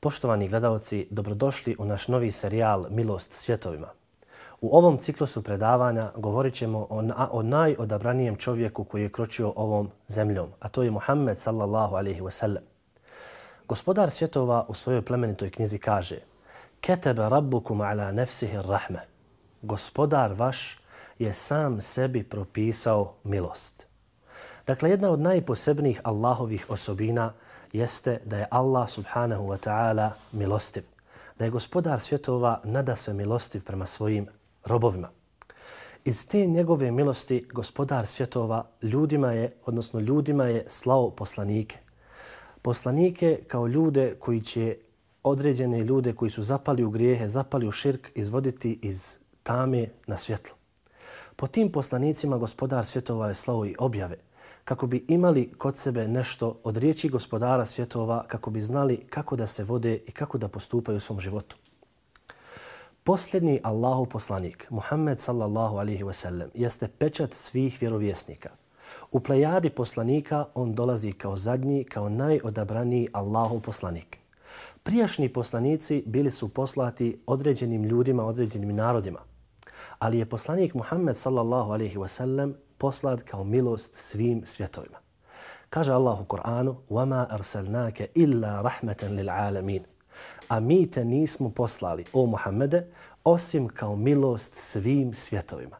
Poštovani gledalci, dobrodošli u naš novi serijal Milost svjetovima. U ovom ciklusu predavanja govorit ćemo o, na, o najodabranijem čovjeku koji je kročio ovom zemljom, a to je Muhammed sallallahu alaihi wasallam. Gospodar svjetova u svojoj plemenitoj knjizi kaže Ketebe rabbukum ala nefsihi rahme. Gospodar vaš je sam sebi propisao milost. Dakle, jedna od najposebnijih Allahovih osobina jeste da je Allah subhanahu wa ta'ala milostiv. Da je gospodar svjetova nada sve milostiv prema svojim robovima. Iz te njegove milosti gospodar svjetova ljudima je, odnosno ljudima je slao poslanike. Poslanike kao ljude koji će određene ljude koji su zapali u grijehe, zapali u širk, izvoditi iz tame na svjetlo. Po tim poslanicima gospodar svjetova je slao i objave kako bi imali kod sebe nešto od riječi gospodara svjetova, kako bi znali kako da se vode i kako da postupaju u svom životu. Posljednji Allahu poslanik, Muhammed sallallahu alihi wasallam, jeste pečat svih vjerovjesnika. U plejadi poslanika on dolazi kao zadnji, kao najodabraniji Allahu poslanik. Prijašnji poslanici bili su poslati određenim ljudima, određenim narodima. Ali je poslanik Muhammed sallallahu alihi wasallam poslat kao milost svim svjetovima. Kaže Allah u Kur'anu وَمَا أَرْسَلْنَاكَ إِلَّا رَحْمَةً لِلْعَالَمِينَ A mi te nismo poslali, o Muhammede, osim kao milost svim svjetovima.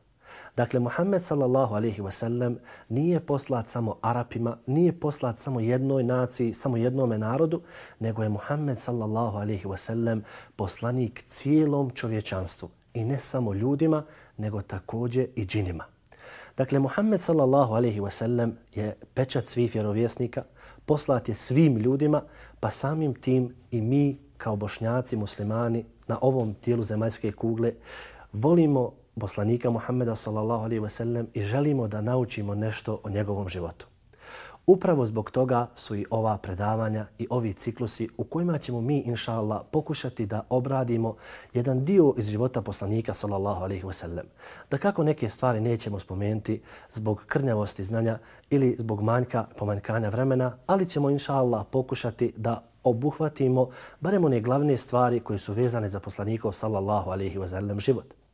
Dakle, Muhammed sallallahu alaihi wa sallam nije poslat samo Arapima, nije poslat samo jednoj naciji, samo jednome narodu, nego je Muhammed sallallahu alaihi wa sallam poslanik cijelom čovječanstvu. I ne samo ljudima, nego također i džinima. Dakle, Muhammed sallallahu alaihi wa sallam je pečat svih vjerovjesnika, poslat je svim ljudima, pa samim tim i mi kao bošnjaci, muslimani na ovom tijelu zemaljske kugle volimo poslanika Muhammeda sallallahu alaihi wa sallam i želimo da naučimo nešto o njegovom životu. Upravo zbog toga su i ova predavanja i ovi ciklusi u kojima ćemo mi, inša Allah, pokušati da obradimo jedan dio iz života poslanika, sallallahu alaihi wasallam. Da kako neke stvari nećemo spomenuti zbog krnjavosti znanja ili zbog manjka, pomanjkanja vremena, ali ćemo, inša Allah, pokušati da obuhvatimo barem one glavne stvari koje su vezane za poslanikov, sallallahu alaihi wasallam, život.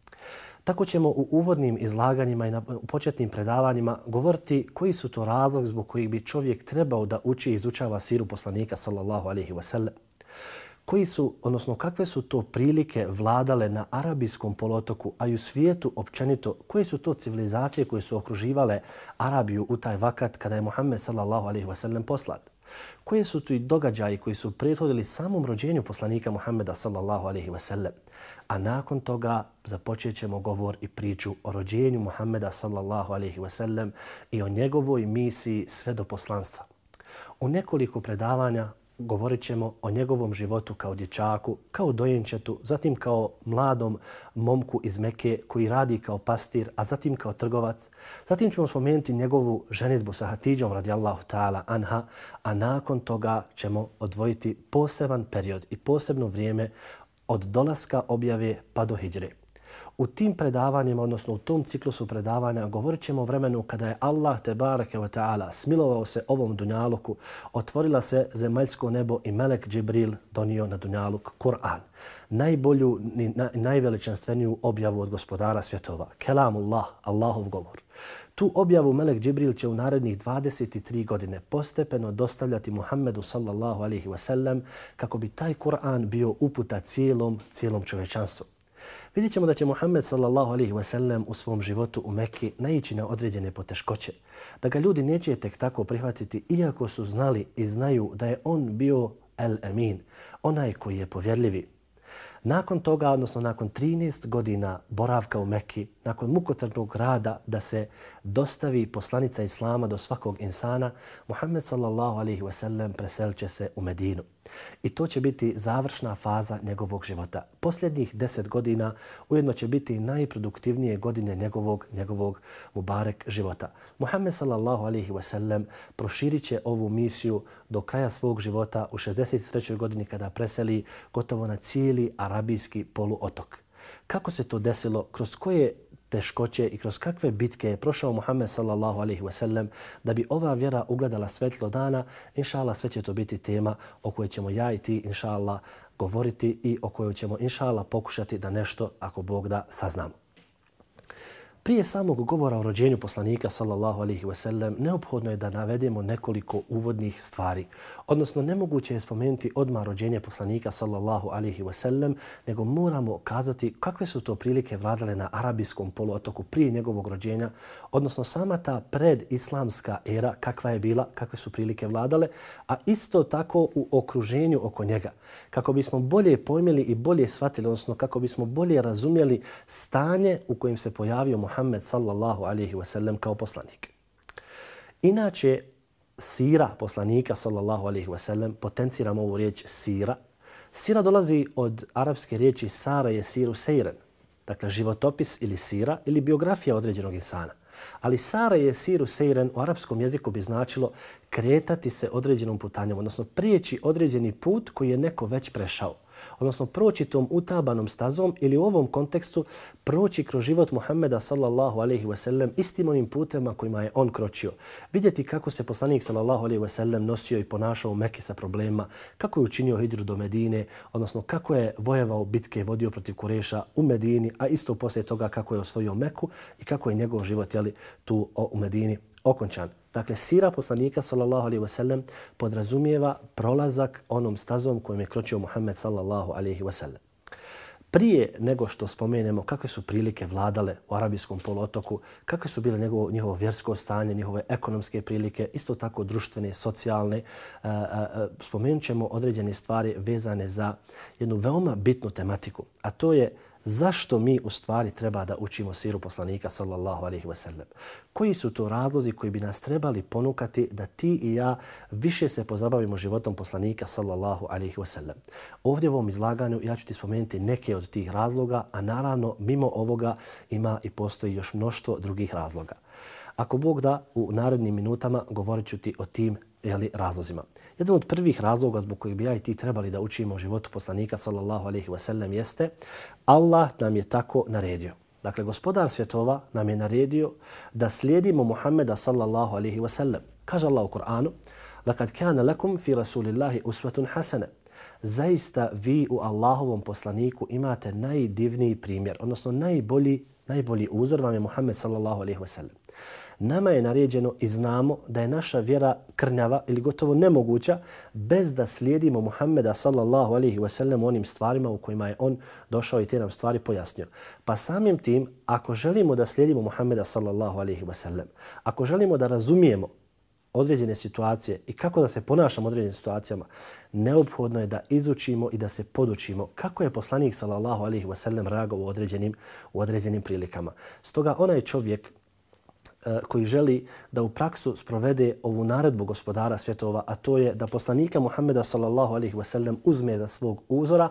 Tako ćemo u uvodnim izlaganjima i na početnim predavanjima govoriti koji su to razlog zbog kojih bi čovjek trebao da uči i izučava siru poslanika sallallahu alaihi wasallam. Koji su, odnosno kakve su to prilike vladale na arabijskom polotoku, a i u svijetu općenito, koje su to civilizacije koje su okruživale Arabiju u taj vakat kada je Muhammed sallallahu alaihi wasallam poslat? Koje su tu i događaji koji su prethodili samom rođenju poslanika Muhammeda sallallahu alaihi wasallam? A nakon toga započet ćemo govor i priču o rođenju Muhammeda sallallahu alaihi wa sallam i o njegovoj misiji sve do poslanstva. U nekoliko predavanja govorit ćemo o njegovom životu kao dječaku, kao dojenčetu, zatim kao mladom momku iz Meke koji radi kao pastir, a zatim kao trgovac. Zatim ćemo spomenuti njegovu ženitbu sa Hatidžom radijallahu ta'ala anha, a nakon toga ćemo odvojiti poseban period i posebno vrijeme od dolaska objave pa do hijdre. U tim predavanjima, odnosno u tom ciklusu predavanja, govorit ćemo o vremenu kada je Allah te barake wa ta'ala smilovao se ovom dunjaluku, otvorila se zemaljsko nebo i Melek Džibril donio na dunjaluk Kur'an. Najbolju i na, najveličanstveniju objavu od gospodara svjetova. Kelamullah, Allahov govor. Tu objavu Melek Džibril će u narednih 23 godine postepeno dostavljati Muhammedu sallallahu alaihi wasallam kako bi taj Kur'an bio uputa cijelom, cijelom čovečanstvu. Vidjet ćemo da će Muhammed sallallahu alaihi wasallam u svom životu u Mekki naići na određene poteškoće. Da ga ljudi neće tek tako prihvatiti iako su znali i znaju da je on bio el amin, onaj koji je povjerljivi. Nakon toga, odnosno nakon 13 godina boravka u Mekki, nakon mukotrpnog rada da se dostavi poslanica Islama do svakog insana, Muhammed sallallahu alaihi wasallam preselće se u Medinu. I to će biti završna faza njegovog života. Posljednjih deset godina ujedno će biti najproduktivnije godine njegovog, njegovog mubarek života. Muhammed sallallahu alaihi wasallam proširit će ovu misiju do kraja svog života u 63. godini kada preseli gotovo na cijeli arabijski poluotok. Kako se to desilo? Kroz koje teškoće i kroz kakve bitke je prošao Muhammed sallallahu alaihi wasallam da bi ova vjera ugledala svetlo dana, inša Allah, sve će to biti tema o kojoj ćemo ja i ti, inša Allah, govoriti i o kojoj ćemo, inša Allah, pokušati da nešto, ako Bog da, saznamo. Prije samog govora o rođenju poslanika sallallahu alaihi ve sellem neophodno je da navedemo nekoliko uvodnih stvari. Odnosno, nemoguće je spomenuti odma rođenje poslanika sallallahu alaihi ve sellem, nego moramo kazati kakve su to prilike vladale na arabijskom poluotoku prije njegovog rođenja, odnosno sama ta predislamska era kakva je bila, kakve su prilike vladale, a isto tako u okruženju oko njega. Kako bismo bolje pojmili i bolje shvatili, odnosno kako bismo bolje razumjeli stanje u kojem se pojavio Muhammed Muhammed sallallahu alaihi wa sallam kao poslanik. Inače, sira poslanika sallallahu alaihi wa sallam, potenciramo ovu riječ sira. Sira dolazi od arapske riječi sara je siru seiren, dakle životopis ili sira ili biografija određenog insana. Ali Sara je siru seiren u arapskom jeziku bi značilo kretati se određenom putanjom, odnosno prijeći određeni put koji je neko već prešao odnosno proći tom utabanom stazom ili u ovom kontekstu proći kroz život Muhammeda sallallahu alaihi ve sellem istim onim putema kojima je on kročio. Vidjeti kako se poslanik sallallahu alaihi ve sellem nosio i ponašao u Mekke sa problema, kako je učinio hijđru do Medine, odnosno kako je vojevao bitke i vodio protiv Kureša u Medini, a isto poslije toga kako je osvojio Meku i kako je njegov život jeli, tu u Medini okončan. Dakle, sira poslanika sallallahu alaihi wasallam podrazumijeva prolazak onom stazom kojim je kročio Muhammed sallallahu alaihi wasallam. Prije nego što spomenemo kakve su prilike vladale u arabijskom polotoku, kakve su bile njegovo, njihovo vjersko stanje, njihove ekonomske prilike, isto tako društvene, socijalne, uh, spomenut ćemo određene stvari vezane za jednu veoma bitnu tematiku, a to je zašto mi u stvari treba da učimo siru poslanika sallallahu alaihi ve sellem. Koji su to razlozi koji bi nas trebali ponukati da ti i ja više se pozabavimo životom poslanika sallallahu alaihi ve sellem. Ovdje u ovom izlaganju ja ću ti spomenuti neke od tih razloga, a naravno mimo ovoga ima i postoji još mnoštvo drugih razloga. Ako Bog da, u narednim minutama govorit ću ti o tim jeli, razlozima. Jedan od prvih razloga zbog kojih bi ja i ti trebali da učimo životu poslanika sallallahu alaihi wa sallam jeste Allah nam je tako naredio. Dakle, gospodar svjetova nam je naredio da slijedimo Muhammeda sallallahu alaihi wa sallam. Kaže Allah u Kur'anu, لَقَدْ كَانَ لَكُمْ فِي رَسُولِ اللَّهِ أُسْوَةٌ حَسَنَ Zaista vi u Allahovom poslaniku imate najdivniji primjer, odnosno najbolji, najbolji uzor vam je Muhammed sallallahu alaihi wa sallam nama je naređeno i znamo da je naša vjera krnjava ili gotovo nemoguća bez da slijedimo Muhammeda sallallahu alaihi wasallam onim stvarima u kojima je on došao i te nam stvari pojasnio. Pa samim tim, ako želimo da slijedimo Muhammeda sallallahu alaihi wasallam, ako želimo da razumijemo određene situacije i kako da se ponašamo u određenim situacijama, neophodno je da izučimo i da se podučimo kako je poslanik sallallahu alejhi ve sellem reagovao u određenim, u određenim prilikama. Stoga onaj čovjek E, koji želi da u praksu sprovede ovu naredbu gospodara svjetova, a to je da poslanika Muhammeda sallallahu alaihi ve sellem uzme za svog uzora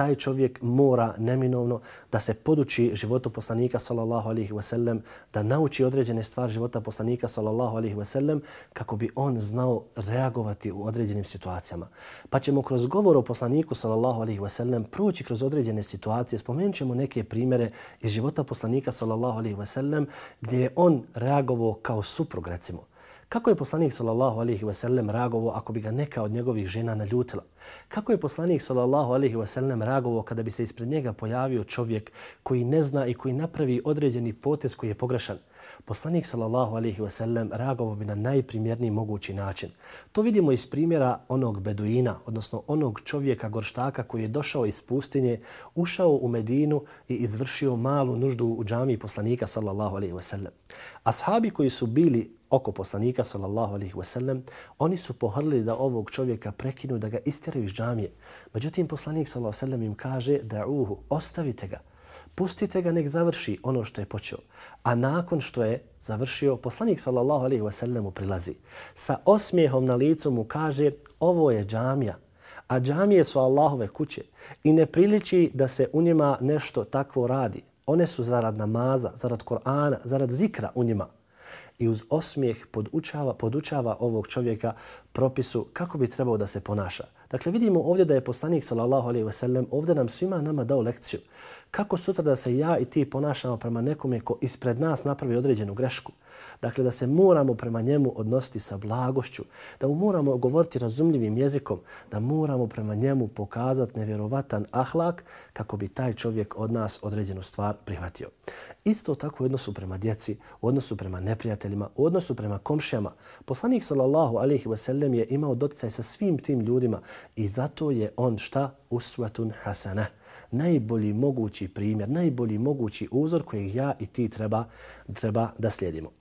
taj čovjek mora neminovno da se poduči životu poslanika sallallahu alaihi ve sellem, da nauči određene stvari života poslanika sallallahu alaihi ve sellem kako bi on znao reagovati u određenim situacijama. Pa ćemo kroz govor o poslaniku sallallahu alaihi ve sellem proći kroz određene situacije, spomenut ćemo neke primjere iz života poslanika sallallahu alaihi ve sellem gdje je on reagovao kao suprug recimo. Kako je poslanik sallallahu alejhi ve sellem reagovao ako bi ga neka od njegovih žena naljutila? Kako je poslanik sallallahu alejhi ve sellem reagovao kada bi se ispred njega pojavio čovjek koji ne zna i koji napravi određeni potez koji je pogrešan? Poslanik sallallahu alejhi ve sellem reagovao bi na najprimjerniji mogući način. To vidimo iz primjera onog beduina, odnosno onog čovjeka gorštaka koji je došao iz pustinje, ušao u Medinu i izvršio malu nuždu u džamii poslanika sallallahu alejhi ve sellem. Ashabi koji su bili oko poslanika sallallahu alejhi ve sellem, oni su pohrlili da ovog čovjeka prekinu, da ga istjeraju iz džamije. Međutim, poslanik sallallahu alejhi ve sellem im kaže da uhu, ostavite ga, pustite ga nek završi ono što je počeo. A nakon što je završio, poslanik sallallahu alejhi ve sellem mu prilazi. Sa osmijehom na licu mu kaže, ovo je džamija, a džamije su Allahove kuće i ne priliči da se u njima nešto takvo radi. One su zarad namaza, zarad Korana, zarad zikra u njima i uz osmijeh podučava, podučava ovog čovjeka propisu kako bi trebao da se ponaša. Dakle, vidimo ovdje da je poslanik sallallahu alaihi ve sellem ovdje nam svima nama dao lekciju. Kako sutra da se ja i ti ponašamo prema nekome ko ispred nas napravi određenu grešku. Dakle, da se moramo prema njemu odnositi sa blagošću, da mu moramo govoriti razumljivim jezikom, da moramo prema njemu pokazati nevjerovatan ahlak kako bi taj čovjek od nas određenu stvar prihvatio. Isto tako u odnosu prema djeci, u odnosu prema neprijateljima, u odnosu prema komšijama. Poslanik sallallahu alaihi ve sellem je imao doticaj sa svim tim ljudima i zato je on šta? Uswatun hasana. Najbolji mogući primjer, najbolji mogući uzor kojeg ja i ti treba, treba da slijedimo.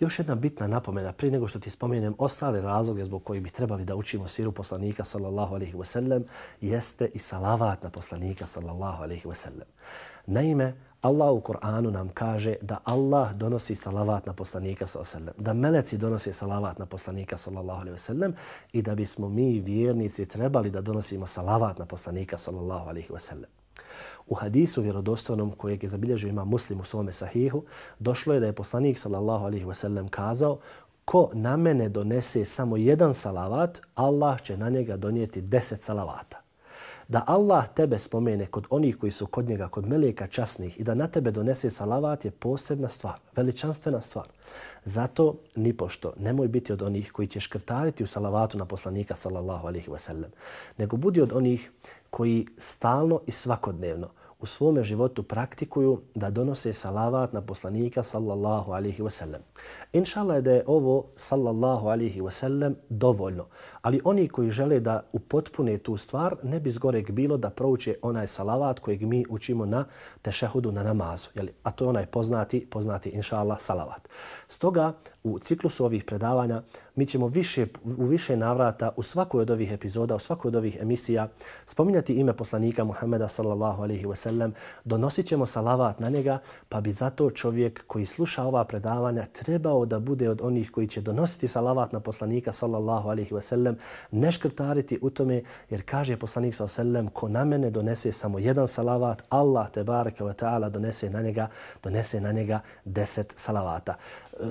Još jedna bitna napomena prije nego što ti spomenem ostale razloge zbog koji bi trebali da učimo siru poslanika sallallahu alaihi wasallam jeste i salavat na poslanika sallallahu alaihi wasallam. Naime, Allah u Kur'anu nam kaže da Allah donosi salavat na poslanika sallallahu alaihi wasallam, da meleci donose salavat na poslanika sallallahu alaihi wasallam i da bismo mi vjernici trebali da donosimo salavat na poslanika sallallahu alaihi wasallam. U hadisu vjerodostojnom kojeg je zabilježio ima muslim u svome sahihu, došlo je da je poslanik sallallahu alaihi wasallam kazao ko na mene donese samo jedan salavat, Allah će na njega donijeti deset salavata. Da Allah tebe spomene kod onih koji su kod njega, kod meleka časnih i da na tebe donese salavat je posebna stvar, veličanstvena stvar. Zato ni pošto nemoj biti od onih koji će škrtariti u salavatu na poslanika sallallahu alaihi wasallam, nego budi od onih koji stalno i svakodnevno u svome životu praktikuju da donose salavat na poslanika sallallahu alihi wasallam. Inšala je da je ovo sallallahu alihi wasallam dovoljno, ali oni koji žele da upotpune tu stvar ne bi zgorek bilo da prouče onaj salavat kojeg mi učimo na tešehudu na namazu, jeli? a to je onaj poznati, poznati inšala salavat. Stoga u ciklusu ovih predavanja mi ćemo više, u više navrata u svakoj od ovih epizoda, u svakoj od ovih emisija spominjati ime poslanika Muhammeda sallallahu alaihi wa sallam, donosit ćemo salavat na njega, pa bi zato čovjek koji sluša ova predavanja trebao da bude od onih koji će donositi salavat na poslanika sallallahu alaihi wa sallam, ne škrtariti u tome, jer kaže poslanik sallallahu alaihi wa sallam, ko na mene donese samo jedan salavat, Allah te baraka wa ta'ala donese na njega, donese na njega deset salavata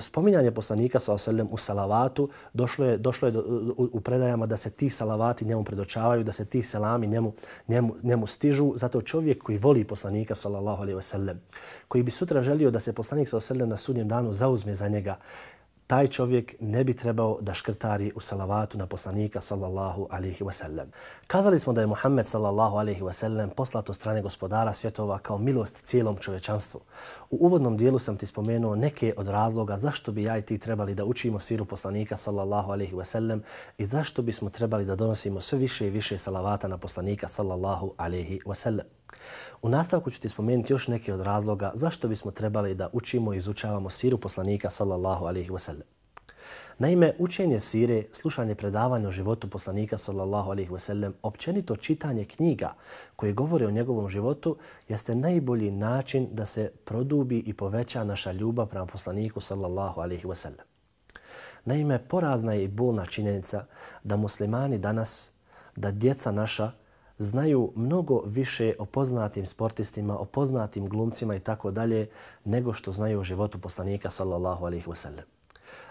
spominjanje poslanika sa oselem u salavatu došlo je, došlo je do, u, u predajama da se ti salavati njemu predočavaju, da se ti selami njemu, njemu, njemu stižu. Zato čovjek koji voli poslanika sallallahu alaihi wasallam, koji bi sutra želio da se poslanik sa oselem na sudnjem danu zauzme za njega, taj čovjek ne bi trebao da škrtari u salavatu na poslanika sallallahu alaihi wasallam. Kazali smo da je Muhammed sallallahu alaihi wasallam poslat od strane gospodara svjetova kao milost cijelom čovečanstvu. U uvodnom dijelu sam ti spomenuo neke od razloga zašto bi ja i ti trebali da učimo siru poslanika sallallahu alaihi ve sellem i zašto bismo trebali da donosimo sve više i više salavata na poslanika sallallahu alaihi ve sellem. U nastavku ću ti spomenuti još neke od razloga zašto bismo trebali da učimo i izučavamo siru poslanika sallallahu alaihi ve sellem. Naime, učenje sire, slušanje predavanja o životu poslanika sallallahu alaihi ve sellem, općenito čitanje knjiga koje govore o njegovom životu, jeste najbolji način da se produbi i poveća naša ljubav prema poslaniku sallallahu alaihi ve sellem. Naime, porazna je i bolna činjenica da muslimani danas, da djeca naša, znaju mnogo više o poznatim sportistima, o poznatim glumcima i tako dalje, nego što znaju o životu poslanika sallallahu alaihi wasallam.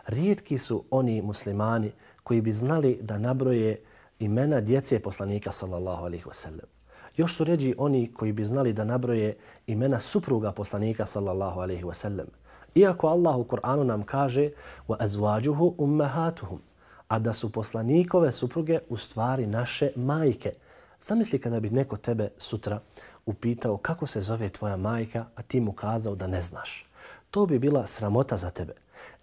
Rijetki su oni muslimani koji bi znali da nabroje imena djece poslanika sallallahu alaihi wasallam. Još su ređi oni koji bi znali da nabroje imena supruga poslanika sallallahu alaihi wasallam. Iako Allah u Kur'anu nam kaže wa azwajuhu ummahatuhum, a da su poslanikove supruge u stvari naše majke – Zamisli kada bi neko tebe sutra upitao kako se zove tvoja majka, a ti mu kazao da ne znaš. To bi bila sramota za tebe.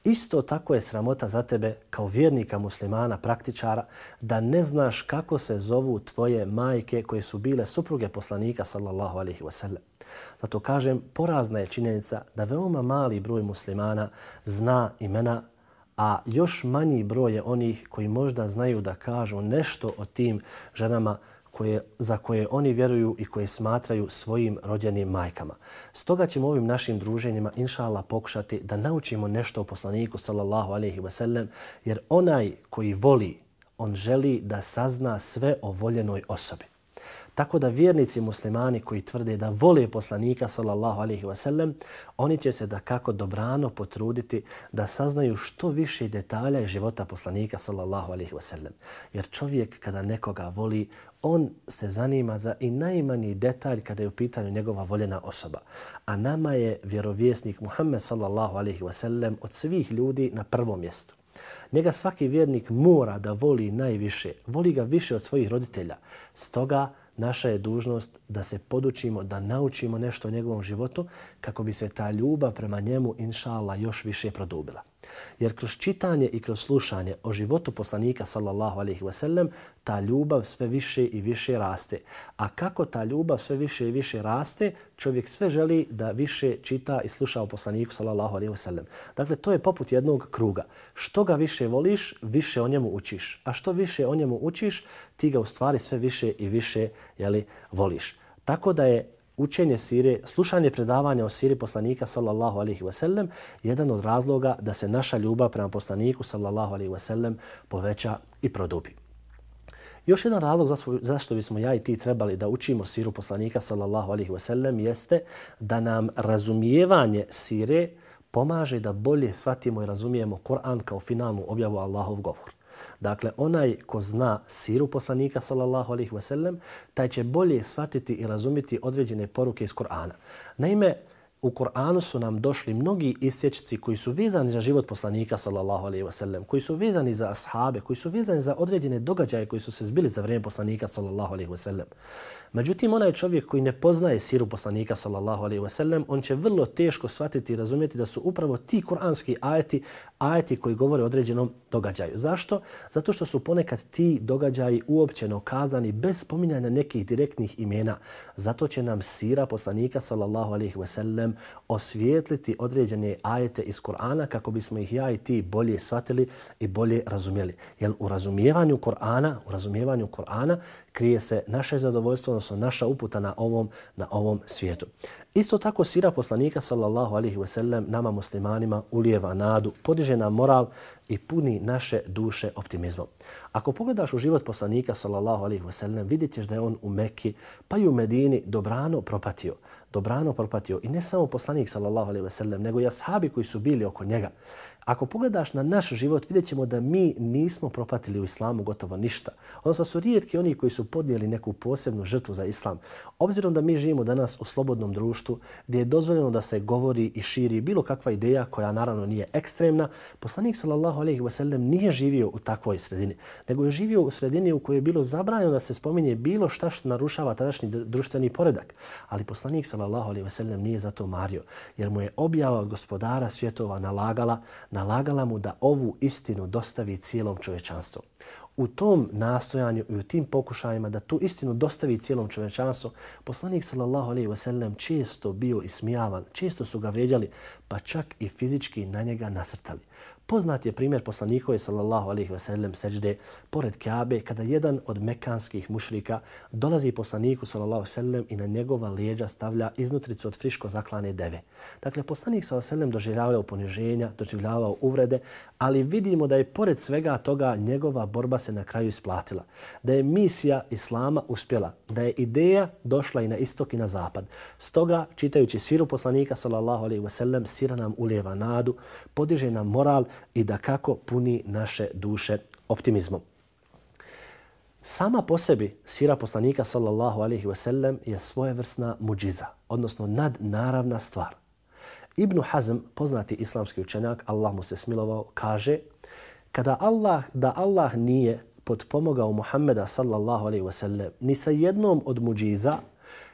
Isto tako je sramota za tebe kao vjernika muslimana, praktičara, da ne znaš kako se zovu tvoje majke koje su bile supruge poslanika sallallahu alaihi wasallam. Zato kažem, porazna je činjenica da veoma mali broj muslimana zna imena, a još manji broj je onih koji možda znaju da kažu nešto o tim ženama koje, za koje oni vjeruju i koje smatraju svojim rođenim majkama. Stoga ćemo ovim našim druženjima, inša Allah, pokušati da naučimo nešto o poslaniku, sallallahu alaihi wa sallam, jer onaj koji voli, on želi da sazna sve o voljenoj osobi. Tako da vjernici muslimani koji tvrde da vole poslanika sallallahu alaihi wasallam, oni će se da kako dobrano potruditi da saznaju što više detalja iz života poslanika sallallahu alaihi wasallam. Jer čovjek kada nekoga voli, on se zanima za i najmanji detalj kada je u pitanju njegova voljena osoba. A nama je vjerovjesnik Muhammed sallallahu alaihi wasallam od svih ljudi na prvom mjestu. Njega svaki vjernik mora da voli najviše. Voli ga više od svojih roditelja. Stoga naša je dužnost da se podučimo, da naučimo nešto o njegovom životu kako bi se ta ljubav prema njemu, inša Allah, još više produbila. Jer kroz čitanje i kroz slušanje o životu poslanika sallallahu alaihi ve sellem, ta ljubav sve više i više raste. A kako ta ljubav sve više i više raste, čovjek sve želi da više čita i sluša o poslaniku sallallahu alaihi ve sellem. Dakle, to je poput jednog kruga. Što ga više voliš, više o njemu učiš. A što više o njemu učiš, ti ga u stvari sve više i više jeli, voliš. Tako da je učenje sire, slušanje predavanja o siri poslanika sallallahu alaihi wasallam jedan od razloga da se naša ljubav prema poslaniku sallallahu alaihi wasallam poveća i produbi. Još jedan razlog zašto bismo ja i ti trebali da učimo siru poslanika sallallahu alaihi wasallam jeste da nam razumijevanje sire pomaže da bolje shvatimo i razumijemo Kur'an kao finalnu objavu Allahov govor. Dakle, onaj ko zna siru poslanika sallallahu alaihi wasallam, taj će bolje shvatiti i razumiti određene poruke iz Kur'ana. Naime, u Kur'anu su nam došli mnogi isječci koji su vezani za život poslanika sallallahu alejhi ve sellem, koji su vezani za ashabe, koji su vezani za određene događaje koji su se zbili za vrijeme poslanika sallallahu alejhi ve sellem. Međutim, onaj čovjek koji ne poznaje siru poslanika sallallahu alejhi ve sellem, on će vrlo teško shvatiti i razumjeti da su upravo ti kuranski ajeti, ajeti koji govore o određenom događaju. Zašto? Zato što su ponekad ti događaji uopćeno kazani bez spominjanja nekih direktnih imena. Zato će nam sira poslanika sallallahu alejhi ve sellem osvijetliti određene ajete iz Kur'ana kako bismo ih ja i ti bolje shvatili i bolje razumjeli. Jer u razumijevanju Kur'ana, u razumijevanju Kur'ana krije se naše zadovoljstvo, odnosno naša uputa na ovom, na ovom svijetu. Isto tako sira poslanika sallallahu alaihi ve sellem nama muslimanima ulijeva nadu, podiže nam moral i puni naše duše optimizmom. Ako pogledaš u život poslanika sallallahu alaihi ve sellem, vidjet ćeš da je on u Mekki pa i u Medini dobrano propatio. Dobrano propatio i ne samo poslanik sallallahu alaihi ve sellem, nego i ashabi koji su bili oko njega. Ako pogledaš na naš život, vidjet ćemo da mi nismo propatili u islamu gotovo ništa. Odnosno su rijetki oni koji su podnijeli neku posebnu žrtvu za islam. Obzirom da mi živimo danas u slobodnom društvu gdje je dozvoljeno da se govori i širi bilo kakva ideja koja naravno nije ekstremna, poslanik sallallahu alejhi ve sellem nije živio u takvoj sredini, nego je živio u sredini u kojoj je bilo zabranjeno da se spominje bilo šta što narušava tadašnji društveni poredak. Ali poslanik sallallahu alejhi ve sellem nije zato mario, jer mu je objava gospodara svjetova nalagala nalagala mu da ovu istinu dostavi cijelom čovečanstvu. U tom nastojanju i u tim pokušajima da tu istinu dostavi cijelom čovečanstvu, poslanik sallallahu alejhi ve sellem često bio ismijavan, često su ga vrijeđali, pa čak i fizički na njega nasrtali. Poznat je primjer poslanikove sallallahu alaihi ve sellem seđde pored Kaabe kada jedan od mekanskih mušrika dolazi poslaniku sallallahu alaihi sellem i na njegova lijeđa stavlja iznutricu od friško zaklane deve. Dakle, poslanik sallallahu alaihi sellem doživljavao poniženja, doživljavao uvrede, ali vidimo da je pored svega toga njegova borba se na kraju isplatila. Da je misija Islama uspjela, da je ideja došla i na istok i na zapad. Stoga, čitajući siru poslanika sallallahu alaihi ve sellem, sira nam ulijeva nadu, podiže nam moral i da kako puni naše duše optimizmom. Sama po sebi sira poslanika sallallahu alaihi ve sellem je svojevrsna muđiza, odnosno nadnaravna stvar. Ibn Hazm, poznati islamski učenjak, Allah mu se smilovao, kaže kada Allah, da Allah nije potpomogao Muhammeda sallallahu alaihi ve sellem ni sa jednom od muđiza,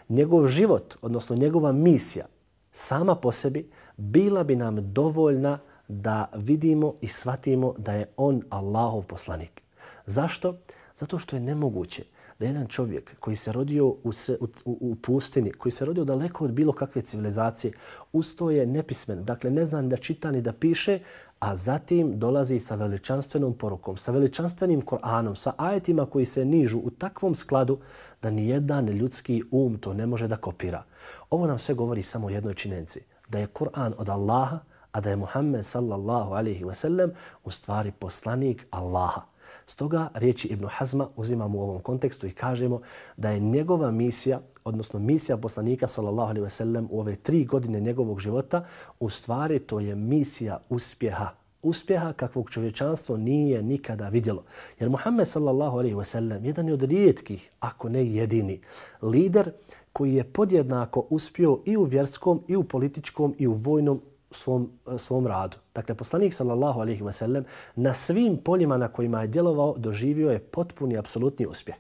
njegov život, odnosno njegova misija, sama po sebi, bila bi nam dovoljna da vidimo i shvatimo da je on Allahov poslanik. Zašto? Zato što je nemoguće da jedan čovjek koji se rodio u, u, u pustini, koji se rodio daleko od bilo kakve civilizacije, usto je nepismen, dakle ne zna da čita ni da piše, a zatim dolazi sa veličanstvenom porukom, sa veličanstvenim Koranom, sa ajetima koji se nižu u takvom skladu da ni jedan ljudski um to ne može da kopira. Ovo nam sve govori samo o jednoj činjenci, da je Koran od Allaha, a da je Muhammed sallallahu alaihi ve sellem u stvari poslanik Allaha. Stoga riječi Ibn Hazma uzimamo u ovom kontekstu i kažemo da je njegova misija, odnosno misija poslanika sallallahu alaihi ve sellem u ove tri godine njegovog života, u stvari to je misija uspjeha uspjeha kakvog čovječanstvo nije nikada vidjelo. Jer Muhammed sallallahu alaihi ve sellem jedan je od rijetkih, ako ne jedini, lider koji je podjednako uspio i u vjerskom, i u političkom, i u vojnom svom, svom radu. Dakle, poslanik sallallahu alaihi wa sallam na svim poljima na kojima je djelovao doživio je potpuni, apsolutni uspjeh.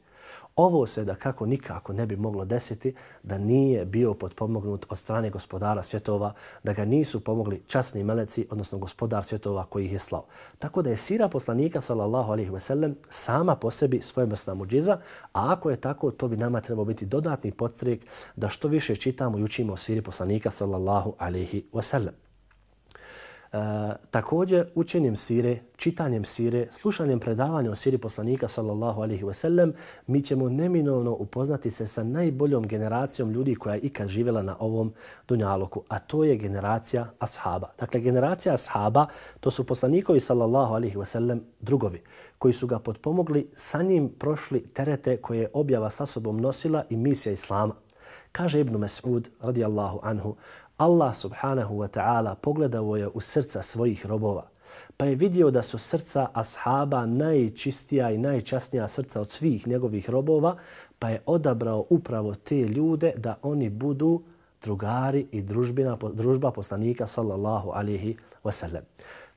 Ovo se da kako nikako ne bi moglo desiti da nije bio potpomognut od strane gospodara svjetova, da ga nisu pomogli časni meleci, odnosno gospodar svjetova koji ih je slao. Tako da je sira poslanika sallallahu alaihi ve sellem sama po sebi svojemrsna muđiza, a ako je tako, to bi nama trebao biti dodatni potrik da što više čitamo i učimo o siri poslanika sallallahu alaihi ve sellem. E, također učenjem sire, čitanjem sire, slušanjem predavanja o siri poslanika sallallahu alaihi ve sellem, mi ćemo neminovno upoznati se sa najboljom generacijom ljudi koja je ikad živjela na ovom dunjaloku, a to je generacija ashaba. Dakle, generacija ashaba, to su poslanikovi sallallahu alaihi ve sellem drugovi, koji su ga potpomogli, sa njim prošli terete koje je objava sa sobom nosila i misija Islama. Kaže Ibn Mas'ud radijallahu anhu, Allah subhanahu wa ta'ala pogledao je u srca svojih robova, pa je vidio da su srca ashaba najčistija i najčasnija srca od svih njegovih robova, pa je odabrao upravo te ljude da oni budu drugari i družbina, družba poslanika sallallahu alihi wasallam.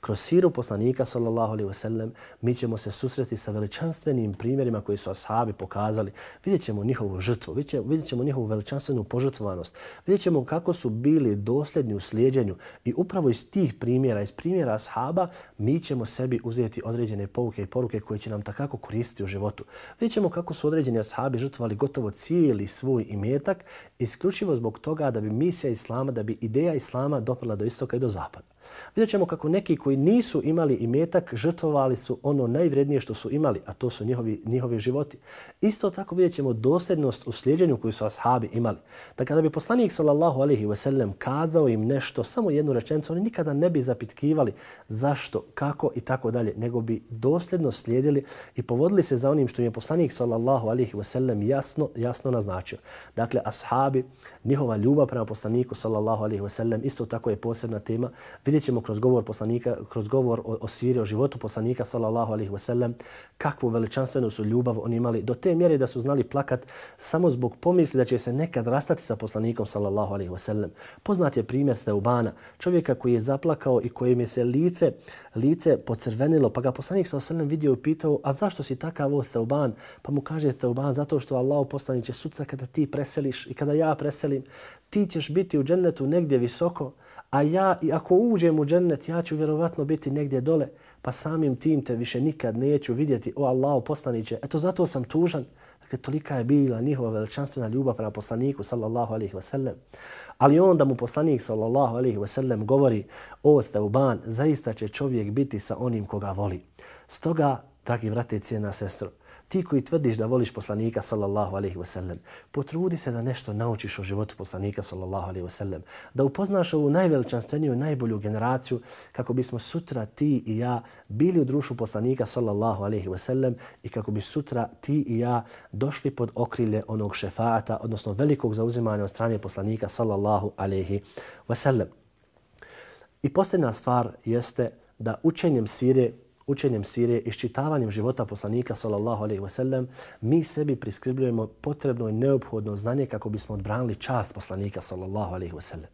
Kroz siru poslanika sallallahu alejhi ve sellem mi ćemo se susreti sa veličanstvenim primjerima koji su ashabi pokazali. Vidjet ćemo njihovu žrtvu, vidjet ćemo njihovu veličanstvenu požrtvovanost, vidjet ćemo kako su bili dosljedni u slijedjenju i upravo iz tih primjera, iz primjera ashaba, mi ćemo sebi uzeti određene pouke i poruke koje će nam takako koristiti u životu. Vidjet ćemo kako su određeni ashabi žrtvovali gotovo cijeli svoj imetak isključivo zbog toga da bi misija Islama, da bi ideja Islama doprla do istoka i do zapada. Vidjet ćemo kako neki koji nisu imali imetak žrtvovali su ono najvrednije što su imali, a to su njihovi, njihovi životi. Isto tako vidjet ćemo dosljednost u slijedjenju koju su ashabi imali. Da kada bi poslanik sallallahu alaihi ve sellem kazao im nešto, samo jednu rečenicu, oni nikada ne bi zapitkivali zašto, kako i tako dalje, nego bi dosljedno slijedili i povodili se za onim što im je poslanik sallallahu alaihi ve sellem jasno, jasno naznačio. Dakle, ashabi, njihova ljubav prema poslaniku sallallahu alaihi ve sellem, isto tako je posebna tema. Vidjet ćemo kroz govor poslanika, kroz govor o, o siri, o životu poslanika sallallahu alaihi wasallam, kakvu veličanstvenu su ljubav oni imali do te mjere da su znali plakat samo zbog pomisli da će se nekad rastati sa poslanikom sallallahu alaihi wasallam. Poznat je primjer Teubana, čovjeka koji je zaplakao i kojem je se lice, lice pocrvenilo, pa ga poslanik sallallahu alaihi wasallam vidio i pitao, a zašto si takav o Teuban? Pa mu kaže Teuban, zato što Allah poslaniće sutra kada ti preseliš i kada ja preselim, ti ćeš biti u džennetu negdje visoko, a ja, i ako uđem u džennet, ja ću vjerovatno biti negdje dole, pa samim tim te više nikad neću vidjeti, o Allah, poslaniće. Eto, zato sam tužan. Dakle, tolika je bila njihova veličanstvena ljubav prema poslaniku, sallallahu alaihi wa sallam. Ali onda mu poslanik, sallallahu alaihi wa sallam, govori, o Steuban, zaista će čovjek biti sa onim koga voli. Stoga, dragi vrate, cijena sestro, ti koji tvrdiš da voliš poslanika sallallahu alejhi ve sellem, potrudi se da nešto naučiš o životu poslanika sallallahu alejhi ve sellem, da upoznaš ovu najveličanstveniju, najbolju generaciju kako bismo sutra ti i ja bili u društvu poslanika sallallahu alejhi ve sellem i kako bi sutra ti i ja došli pod okrilje onog šefaata, odnosno velikog zauzimanja od strane poslanika sallallahu alejhi ve sellem. I posljedna stvar jeste da učenjem sire učenjem sire, iščitavanjem života poslanika sallallahu alejhi ve sellem, mi sebi priskribljujemo potrebno i neophodno znanje kako bismo odbranili čast poslanika sallallahu alejhi ve sellem.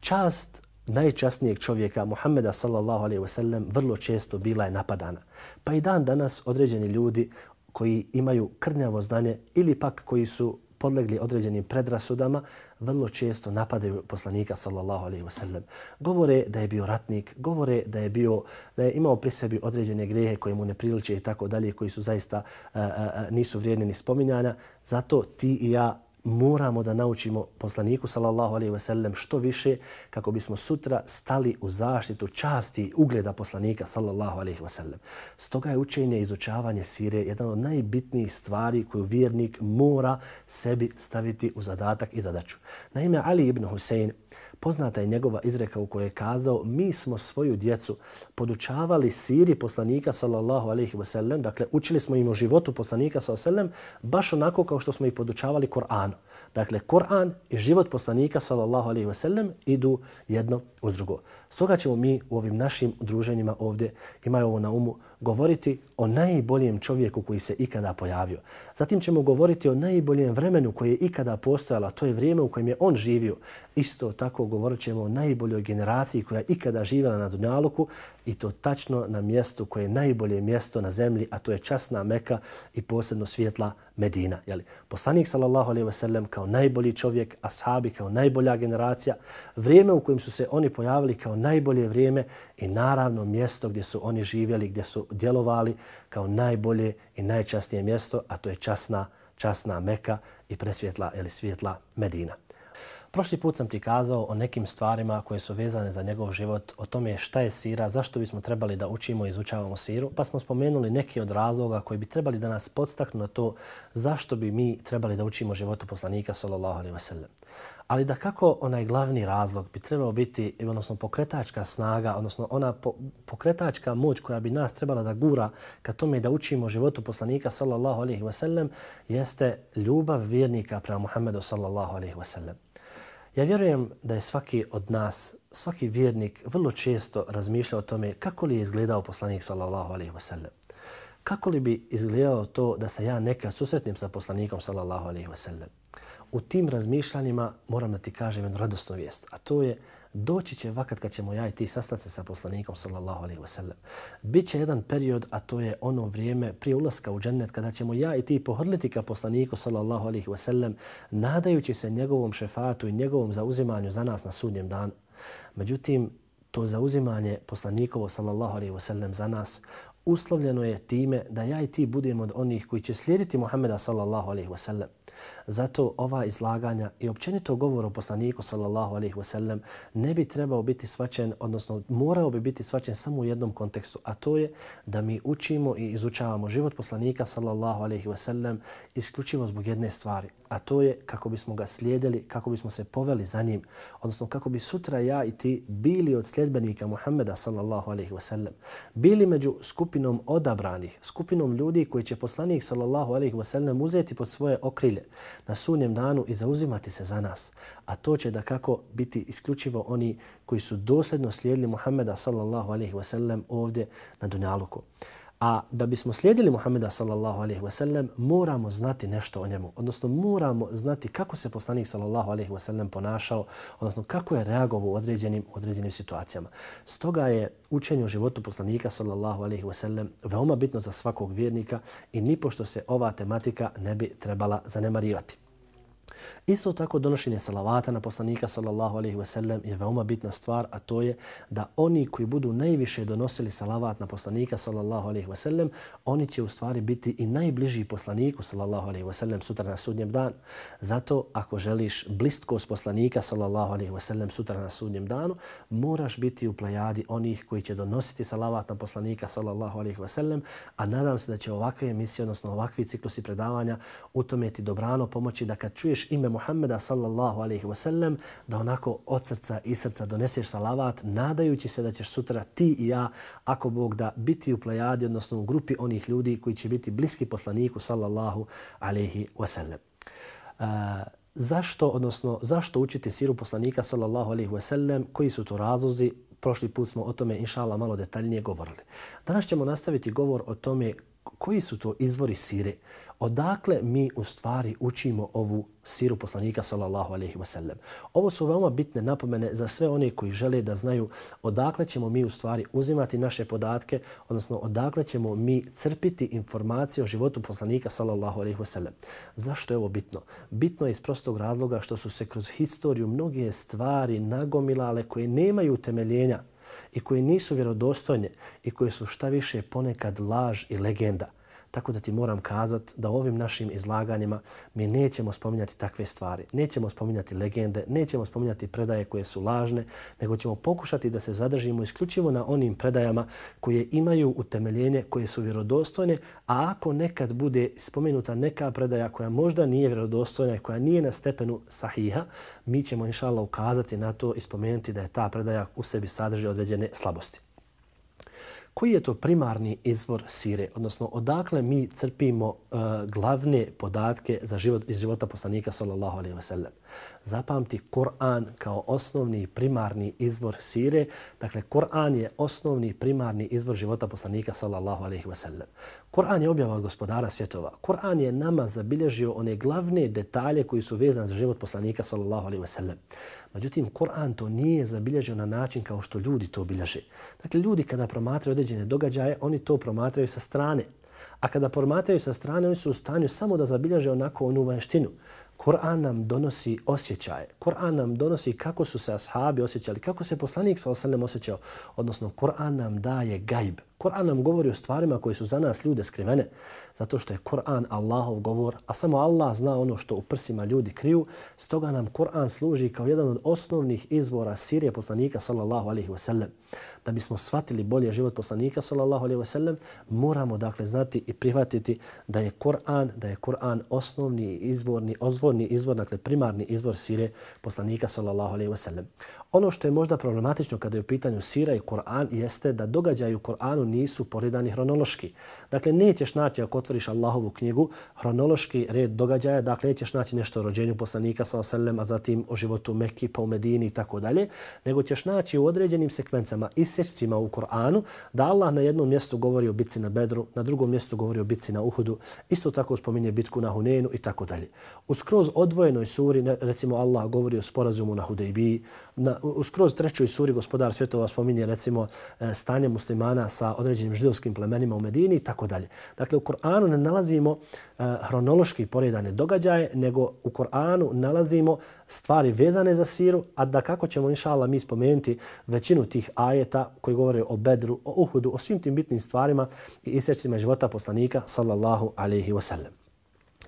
Čast najčasnijeg čovjeka, Muhammeda sallallahu alejhi ve sellem, vrlo često bila je napadana. Pa i dan danas određeni ljudi koji imaju krnjavo znanje ili pak koji su podlegli određenim predrasudama, vrlo često napadaju poslanika sallallahu alejhi ve sellem. Govore da je bio ratnik, govore da je bio da je imao pri sebi određene grehe koje mu ne priliče i tako dalje, koji su zaista a, a, nisu vrijedni ni spominjanja. Zato ti i ja moramo da naučimo poslaniku sallallahu alejhi ve sellem što više kako bismo sutra stali u zaštitu časti i ugleda poslanika sallallahu alejhi ve sellem. Stoga je učenje i izučavanje sire jedan od najbitnijih stvari koju vjernik mora sebi staviti u zadatak i zadaću. Naime, Ali ibn Husein poznata je njegova izreka u kojoj je kazao mi smo svoju djecu podučavali siri poslanika sallallahu alejhi ve sellem, dakle učili smo im o životu poslanika sallallahu alejhi ve sellem baš onako kao što smo ih podučavali Kur'anu. Dakle, Kur'an i život poslanika sallallahu alejhi ve sellem idu jedno uz drugo. Stoga ćemo mi u ovim našim druženjima ovdje, imaju ovo na umu, govoriti o najboljem čovjeku koji se ikada pojavio. Zatim ćemo govoriti o najboljem vremenu koje je ikada postojalo, to je vrijeme u kojem je on živio. Isto tako govorit ćemo o najboljoj generaciji koja je ikada živjela na Dunjaluku i to tačno na mjestu koje je najbolje mjesto na zemlji, a to je časna Meka i posebno svjetla Medina. Jeli? Poslanik sallallahu alaihi ve sellem kao najbolji čovjek, ashabi kao najbolja generacija, vrijeme u kojem su se oni pojavili kao najbolje vrijeme i naravno mjesto gdje su oni živjeli, gdje su djelovali kao najbolje i najčasnije mjesto, a to je časna, časna časna Meka i presvjetla ili svjetla Medina. Prošli put sam ti kazao o nekim stvarima koje su vezane za njegov život, o tome šta je sira, zašto bismo trebali da učimo i izučavamo siru, pa smo spomenuli neki od razloga koji bi trebali da nas podstaknu na to zašto bi mi trebali da učimo životu poslanika sallallahu alaihi wasallam. Ali da kako onaj glavni razlog bi trebao biti, odnosno pokretačka snaga, odnosno ona po, pokretačka moć koja bi nas trebala da gura ka tome da učimo životu poslanika sallallahu alaihi wasallam, jeste ljubav vjernika prema Muhammedu sallallahu alaihi wasallam. Ja vjerujem da je svaki od nas, svaki vjernik vrlo često razmišljao o tome kako li je izgledao poslanik sallallahu alaihi wasallam. Kako li bi izgledalo to da se ja nekad susretnim sa poslanikom sallallahu alaihi wasallam. U tim razmišljanjima moram da ti kažem jednu radosnu vijest, a to je doći će vakat kad ćemo ja i ti sastati se sa poslanikom sallallahu alaihi wasallam. Biće jedan period, a to je ono vrijeme prije ulaska u džennet kada ćemo ja i ti pohrliti ka poslaniku sallallahu alaihi wasallam nadajući se njegovom šefatu i njegovom zauzimanju za nas na sudnjem danu. Međutim, to zauzimanje poslanikovo sallallahu alaihi wasallam za nas uslovljeno je time da ja i ti budemo od onih koji će slijediti Muhammeda sallallahu alaihi wasallam. Zato ova izlaganja i općenito govor o poslaniku sallallahu alaihi wasallam ne bi trebao biti svačen, odnosno morao bi biti svačen samo u jednom kontekstu, a to je da mi učimo i izučavamo život poslanika sallallahu alaihi wasallam isključivo zbog jedne stvari, a to je kako bismo ga slijedili, kako bismo se poveli za njim, odnosno kako bi sutra ja i ti bili od sljedbenika Muhammeda sallallahu alaihi wasallam, bili među skupinom odabranih, skupinom ljudi koji će poslanik sallallahu alaihi wasallam uzeti pod svoje okrilje, na sunjem danu i zauzimati se za nas. A to će da kako biti isključivo oni koji su dosljedno slijedili Muhammeda sallallahu alaihi wasallam ovdje na Dunjaluku. A da bismo slijedili Muhammeda sallallahu alejhi ve sellem, moramo znati nešto o njemu. Odnosno, moramo znati kako se poslanik sallallahu alejhi ve sellem ponašao, odnosno kako je reagovao u određenim, određenim situacijama. Stoga je učenje o životu poslanika sallallahu alejhi ve sellem veoma bitno za svakog vjernika i nipošto se ova tematika ne bi trebala zanemarivati. Isto tako donošenje salavata na poslanika sallallahu alaihi ve sellem je veoma bitna stvar, a to je da oni koji budu najviše donosili salavat na poslanika sallallahu alaihi ve sellem, oni će u stvari biti i najbliži poslaniku sallallahu alaihi ve sellem sutra na sudnjem danu. Zato ako želiš bliskost poslanika sallallahu alaihi ve sellem sutra na sudnjem danu, moraš biti u plejadi onih koji će donositi salavat na poslanika sallallahu alaihi ve sellem, a nadam se da će ovakve emisije, odnosno ovakvi ciklusi predavanja u tome ti dobrano pomoći da kad čuješ ime Muhammeda sallallahu alaihi wa sallam, da onako od srca i srca doneseš salavat, nadajući se da ćeš sutra ti i ja, ako Bog da, biti u plejadi, odnosno u grupi onih ljudi koji će biti bliski poslaniku sallallahu alaihi wa sallam. Uh, zašto, odnosno, zašto učiti siru poslanika sallallahu alaihi wa sallam, koji su to razlozi, prošli put smo o tome, inšala, malo detaljnije govorili. Danas ćemo nastaviti govor o tome koji su to izvori sire, odakle mi u stvari učimo ovu siru poslanika sallallahu alejhi ve sellem. Ovo su veoma bitne napomene za sve one koji žele da znaju odakle ćemo mi u stvari uzimati naše podatke, odnosno odakle ćemo mi crpiti informacije o životu poslanika sallallahu alejhi ve sellem. Zašto je ovo bitno? Bitno je iz prostog razloga što su se kroz historiju mnoge stvari nagomilale koje nemaju temeljenja i koje nisu vjerodostojne i koje su šta više ponekad laž i legenda. Tako da ti moram kazat da ovim našim izlaganjima mi nećemo spominjati takve stvari. Nećemo spominjati legende, nećemo spominjati predaje koje su lažne, nego ćemo pokušati da se zadržimo isključivo na onim predajama koje imaju utemeljenje, koje su vjerodostojne, a ako nekad bude spomenuta neka predaja koja možda nije vjerodostojna i koja nije na stepenu sahiha, mi ćemo inša ukazati na to i spomenuti da je ta predaja u sebi sadrži određene slabosti. Koji je to primarni izvor sire, odnosno odakle mi crpimo uh, glavne podatke za život iz života poslanika sallallahu alejhi ve sellem? Zapamti Kur'an kao osnovni primarni izvor sire. Dakle, Kur'an je osnovni primarni izvor života poslanika sallallahu alejhi ve sellem. Kur'an je objava od gospodara svjetova. Kur'an je nama zabilježio one glavne detalje koji su vezani za život poslanika sallallahu alejhi ve sellem. Međutim, Kur'an to nije zabilježio na način kao što ljudi to bilježe. Dakle, ljudi kada promatraju određene događaje, oni to promatraju sa strane. A kada promatraju sa strane, oni su u stanju samo da zabilježe onako onu vanštinu. Kur'an nam donosi osjećaje. Kur'an nam donosi kako su se ashabi osjećali, kako se poslanik sa osanem osjećao. Odnosno, Kur'an nam daje gajb. Kur'an nam govori o stvarima koje su za nas ljude skrivene zato što je Kur'an Allahov govor, a samo Allah zna ono što u prsima ljudi kriju, stoga nam Kur'an služi kao jedan od osnovnih izvora sirije poslanika sallallahu alaihi wasallam. Da bismo shvatili bolje život poslanika sallallahu alaihi wasallam, moramo dakle znati i prihvatiti da je Kur'an, da je Kur'an osnovni izvorni, ozvorni izvor, dakle primarni izvor sirije poslanika sallallahu alaihi wasallam. Ono što je možda problematično kada je u pitanju sira i Kur'an jeste da događaji u Kur'anu nisu poredani hronološki. Dakle, nećeš naći ako otvoriš Allahovu knjigu, hronološki red događaja, dakle, nećeš naći nešto o rođenju poslanika sa oselem, a zatim o životu Mekki, pa u Medini i tako dalje, nego ćeš naći u određenim sekvencama, isječcima u Kur'anu, da Allah na jednom mjestu govori o bitci na Bedru, na drugom mjestu govori o bitci na Uhudu, isto tako spominje bitku na Hunenu i tako dalje. U skroz odvojenoj suri, recimo Allah govori o sporazumu na Hudejbiji, na, u skroz trećoj suri gospodar svjetova spominje recimo e, stanje muslimana sa određenim židovskim plemenima u Medini i tako dalje. Dakle, u Koranu ne nalazimo uh, hronološki poredane događaje, nego u Koranu nalazimo stvari vezane za siru, a da kako ćemo inšala mi spomenuti većinu tih ajeta koji govore o Bedru, o Uhudu, o svim tim bitnim stvarima i isječcima života poslanika sallallahu alaihi wasallam.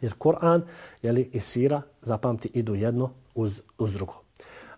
Jer Koran jeli, i sira, zapamti, idu jedno uz, uz drugo.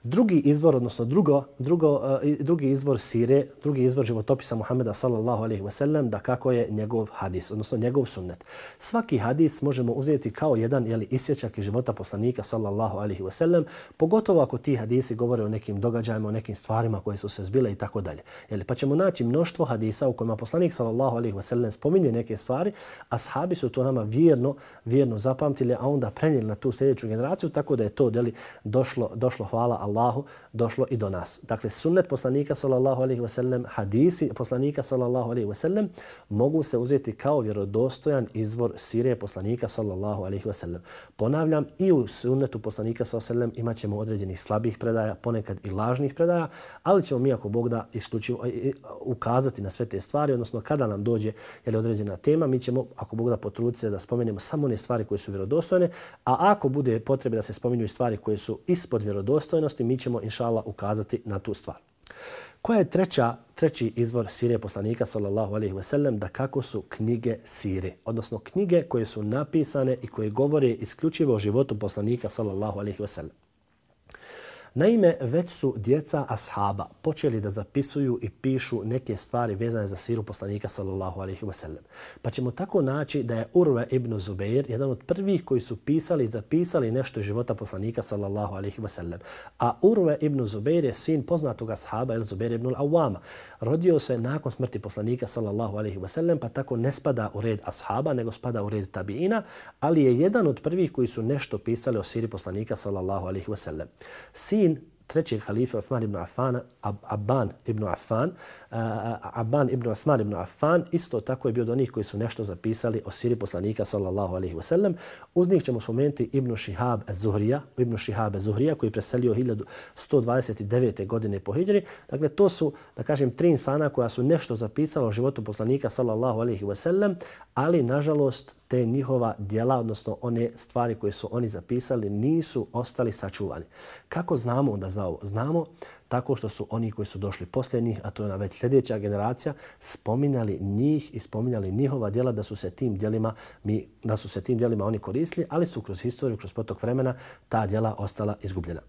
Drugi izvor, odnosno drugo, drugo, uh, drugi izvor sire, drugi izvor životopisa Muhameda sallallahu alaihi ve sellem, da kako je njegov hadis, odnosno njegov sunnet. Svaki hadis možemo uzeti kao jedan jeli, isječak iz života poslanika sallallahu alaihi ve sellem, pogotovo ako ti hadisi govore o nekim događajima, o nekim stvarima koje su se zbile i tako dalje. Jeli, pa ćemo naći mnoštvo hadisa u kojima poslanik sallallahu alaihi ve sellem spominje neke stvari, a sahabi su to nama vjerno, vjerno zapamtili, a onda prenijeli na tu sljedeću generaciju, tako da je to deli, došlo, došlo hvala Allah Allahu došlo i do nas. Dakle, sunnet poslanika sallallahu alaihi ve sellem, hadisi poslanika sallallahu alaihi ve sellem mogu se uzeti kao vjerodostojan izvor sire poslanika sallallahu alaihi ve sellem. Ponavljam, i u sunnetu poslanika sallallahu alaihi ve sellem imat ćemo određenih slabih predaja, ponekad i lažnih predaja, ali ćemo mi ako Bog da isključivo e, e, ukazati na sve te stvari, odnosno kada nam dođe jel, određena tema, mi ćemo ako Bog da potruditi se da spomenemo samo one stvari koje su vjerodostojne, a ako bude potrebe da se spominju stvari koje su ispod vjerodostojnosti, Znači, mi ćemo inšala ukazati na tu stvar. Koja je treća, treći izvor sire poslanika sallallahu alaihi sellem da kako su knjige sire, odnosno knjige koje su napisane i koje govore isključivo o životu poslanika sallallahu alaihi sellem. Naime, već su djeca ashaba počeli da zapisuju i pišu neke stvari vezane za siru poslanika sallallahu alaihi wasallam. Pa ćemo tako naći da je Urve ibn Zubeir jedan od prvih koji su pisali i zapisali nešto iz života poslanika sallallahu alaihi wasallam. A Urve ibn Zubeir je sin poznatog ashaba El Zubeir ibn Awama. Rodio se nakon smrti poslanika sallallahu alaihi wasallam pa tako ne spada u red ashaba nego spada u red tabiina, ali je jedan od prvih koji su nešto pisali o siri poslanika sallallahu alaihi wasallam. Sin sin trećeg halife Osman ibn Affan, Ab Abban ibn Affan, Abban ibn Osman ibn Affan, isto tako je bio od onih koji su nešto zapisali o siri poslanika sallallahu alaihi wasallam. Uz njih ćemo spomenuti Ibn Shihab Zuhrija, Ibn Shihab Zuhrija koji je preselio 1129. godine po Hidri. Dakle, to su, da kažem, tri insana koja su nešto zapisala o životu poslanika sallallahu alaihi wasallam, ali nažalost te njihova djela, odnosno one stvari koje su oni zapisali, nisu ostali sačuvani. Kako znamo onda za ovo? Znamo tako što su oni koji su došli poslije njih, a to je ona već sljedeća generacija, spominjali njih i spominjali njihova djela da su se tim djelima, mi, da su se tim djelima oni koristili, ali su kroz historiju, kroz potok vremena ta djela ostala izgubljena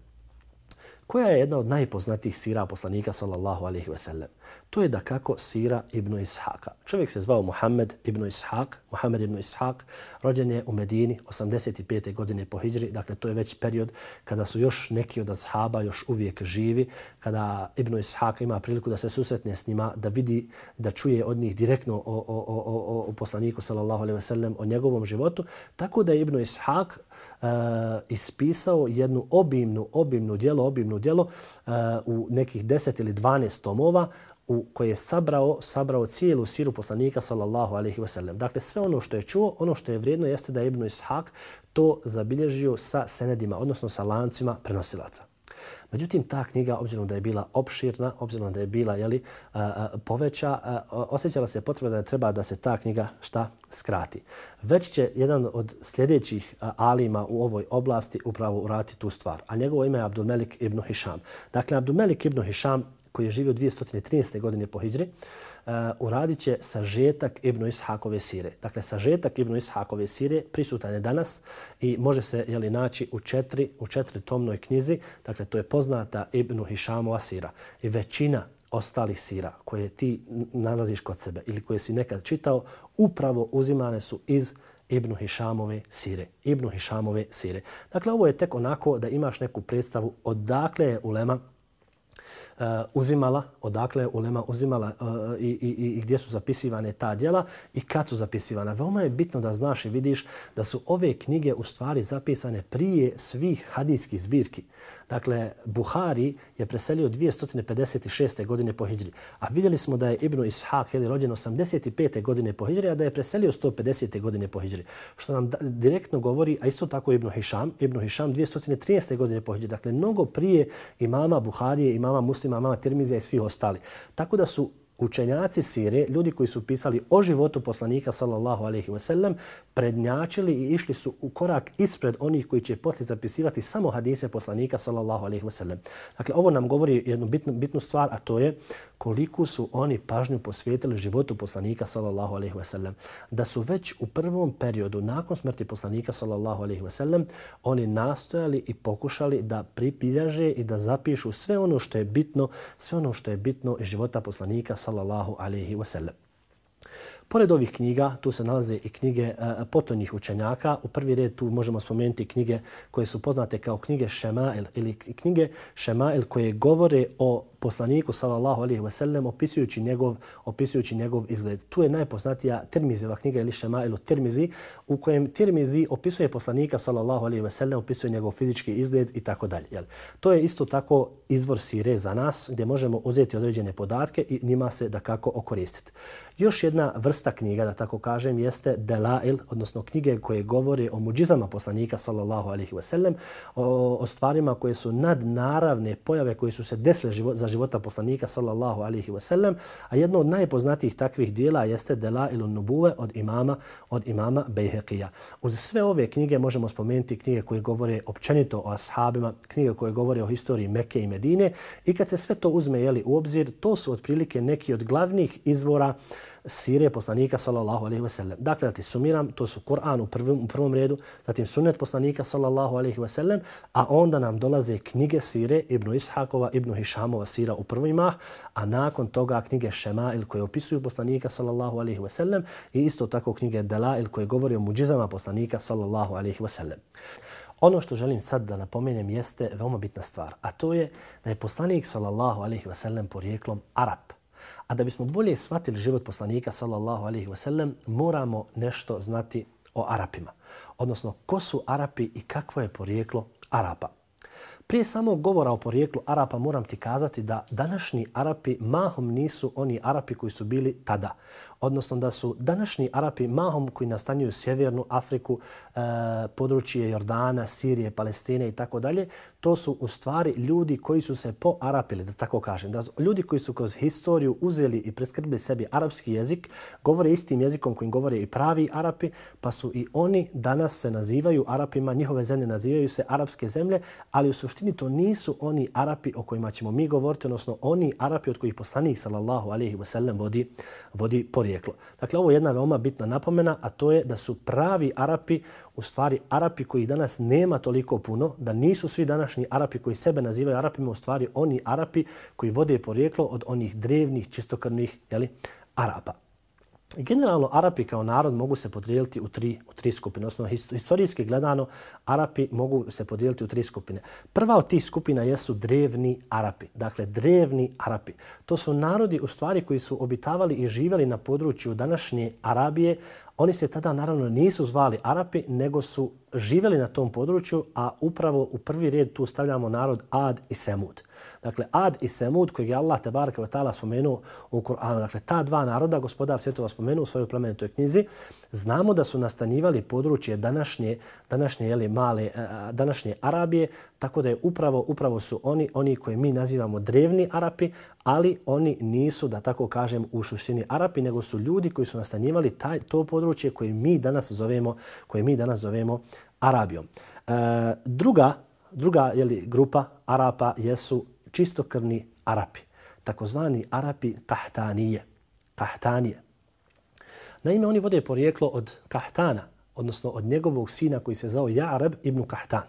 koja je jedna od najpoznatijih sira poslanika sallallahu alaihi ve sellem. To je da kako sira Ibn Ishaqa. Čovjek se zvao Muhammed Ibn Ishaq. Muhammed Ibn Ishaq rođen je u Medini 85. godine po Hidri. Dakle, to je već period kada su još neki od ashaba još uvijek živi. Kada Ibn Ishaq ima priliku da se susretne s njima, da vidi, da čuje od njih direktno o, o, o, o, o poslaniku sallallahu alaihi ve sellem, o njegovom životu. Tako da je Ibn Ishaq uh, ispisao jednu obimnu, obimnu djelo, obimnu djelo uh, u nekih 10 ili 12 tomova u koje je sabrao, sabrao cijelu siru poslanika sallallahu alaihi wa sallam. Dakle, sve ono što je čuo, ono što je vrijedno jeste da je Ibn Ishaq to zabilježio sa senedima, odnosno sa lancima prenosilaca. Međutim, ta knjiga, obzirom da je bila opširna, obzirom da je bila jeli, poveća, osjećala se potreba da je treba da se ta knjiga šta skrati. Već će jedan od sljedećih alima u ovoj oblasti upravo urati tu stvar. A njegovo ime je Abdulmelik ibn Hišam. Dakle, Abdulmelik ibn Hišam koji je živio 213. godine po Hidžri, uh, uradit će sažetak Ibn Ishakove sire. Dakle, sažetak Ibn Ishakove sire prisutan je danas i može se jeli, naći u četiri, u četiri tomnoj knjizi. Dakle, to je poznata Ibn Hišamova sira. I većina ostalih sira koje ti nalaziš kod sebe ili koje si nekad čitao, upravo uzimane su iz Ibn Hišamove sire. Ibn Hišamove sire. Dakle, ovo je tek onako da imaš neku predstavu odakle je ulema Eh, uzimala, odakle je ulema uzimala eh, i, i, i gdje su zapisivane ta djela i kad su zapisivane. Veoma je bitno da znaš i vidiš da su ove knjige u stvari zapisane prije svih hadijskih zbirki. Dakle, Buhari je preselio 256. godine po Hidri. A vidjeli smo da je Ibn Ishaq je rođen 85. godine po Hidri, a da je preselio 150. godine po Hidri. Što nam direktno govori, a isto tako Ibn Hisham, Ibn Hisham 213. godine po Hidri. Dakle, mnogo prije imama Buharije, imama Muslima, imama Tirmizija i svih ostali. Tako da su učenjaci sire, ljudi koji su pisali o životu poslanika sallallahu alejhi ve sellem, prednjačili i išli su u korak ispred onih koji će poslije zapisivati samo hadise poslanika sallallahu alejhi ve sellem. Dakle, ovo nam govori jednu bitnu, bitnu stvar, a to je koliko su oni pažnju posvetili životu poslanika sallallahu alejhi ve sellem. Da su već u prvom periodu, nakon smrti poslanika sallallahu alejhi ve sellem, oni nastojali i pokušali da pripiljaže i da zapišu sve ono što je bitno, sve ono što je bitno iz života poslanika sallallahu alejhi ve sellem. Pored ovih knjiga, tu se nalaze i knjige e, potonjih učenjaka. U prvi red tu možemo spomenuti knjige koje su poznate kao knjige Šemail ili knjige Šemail koje govore o poslaniku sallallahu alejhi ve sellem opisujući njegov opisujući njegov izgled. Tu je najpoznatija Tirmizijeva knjiga ili Šemailu Tirmizi u kojem Tirmizi opisuje poslanika sallallahu alejhi ve sellem, opisuje njegov fizički izgled i tako dalje. Jel? To je isto tako izvor sire za nas gdje možemo uzeti određene podatke i njima se da kako okoristiti. Još jedna vrsta knjiga, da tako kažem, jeste Delail, odnosno knjige koje govore o muđizama poslanika sallallahu alejhi ve sellem, o, o stvarima koje su nadnaravne pojave koje su se desile život, za života poslanika sallallahu alaihi ve sellem, a jedno od najpoznatijih takvih dijela jeste Dela ilun Nubuve od imama od imama Bejheqija. Uz sve ove knjige možemo spomenuti knjige koje govore općenito o ashabima, knjige koje govore o historiji Mekke i Medine i kad se sve to uzme jeli, u obzir, to su otprilike neki od glavnih izvora sire poslanika sallallahu alejhi ve sellem. Dakle, da ti sumiram, to su Kur'an u prvom, u prvom redu, zatim sunnet poslanika sallallahu alejhi ve sellem, a onda nam dolaze knjige sire Ibn Ishakova, Ibn Hišamova sira u prvima, a nakon toga knjige Šemail koje opisuju poslanika sallallahu alejhi ve sellem i isto tako knjige Dalail koje govori o muđizama poslanika sallallahu alejhi ve sellem. Ono što želim sad da napomenem jeste veoma bitna stvar, a to je da je poslanik sallallahu alejhi ve sellem porijeklom Arab. A da bismo bolje shvatili život poslanika sallallahu alaihi wasallam, moramo nešto znati o Arapima. Odnosno, ko su Arapi i kakvo je porijeklo Arapa. Prije samog govora o porijeklu Arapa moram ti kazati da današnji Arapi mahom nisu oni Arapi koji su bili tada odnosno da su današnji Arapi mahom koji nastanjuju Sjevernu Afriku, e, područje Jordana, Sirije, Palestine i tako dalje, to su u stvari ljudi koji su se poarapili, da tako kažem. Da ljudi koji su kroz historiju uzeli i preskrbili sebi arapski jezik, govore istim jezikom kojim govore i pravi Arapi, pa su i oni danas se nazivaju Arapima, njihove zemlje nazivaju se arapske zemlje, ali u suštini to nisu oni Arapi o kojima ćemo mi govoriti, odnosno oni Arapi od kojih poslanik sallallahu alaihi wasallam vodi, vodi porijeklo. Dakle, ovo je jedna veoma bitna napomena, a to je da su pravi Arapi, u stvari Arapi koji danas nema toliko puno, da nisu svi današnji Arapi koji sebe nazivaju Arapima, u stvari oni Arapi koji vode porijeklo od onih drevnih, čistokrvnih jeli, Arapa. Generalno, Arapi kao narod mogu se podijeliti u tri, u tri skupine. Osnovno, historijski gledano, Arapi mogu se podijeliti u tri skupine. Prva od tih skupina jesu drevni Arapi. Dakle, drevni Arapi. To su narodi u stvari koji su obitavali i živjeli na području današnje Arabije. Oni se tada naravno nisu zvali Arapi, nego su živjeli na tom području, a upravo u prvi red tu stavljamo narod Ad i Semud. Dakle, Ad i Semud, kojeg je Allah te ve wa ta'ala spomenuo u Kur'anu. Dakle, ta dva naroda, gospodar svjetova spomenuo u svojoj plemenitoj knjizi, znamo da su nastanjivali područje današnje, današnje, jeli, male, e, današnje Arabije, tako da je upravo, upravo su oni, oni koje mi nazivamo drevni Arapi, ali oni nisu, da tako kažem, u suštini Arapi, nego su ljudi koji su nastanjivali taj, to područje koje mi danas zovemo, koje mi danas zovemo Arabijom. E, druga, druga jeli, grupa Arapa jesu čistokrvni Arapi, takozvani Arapi Kahtanije. Kahtanije. Naime, oni vode porijeklo od Kahtana, odnosno od njegovog sina koji se zao Ja'rab ibn Kahtan.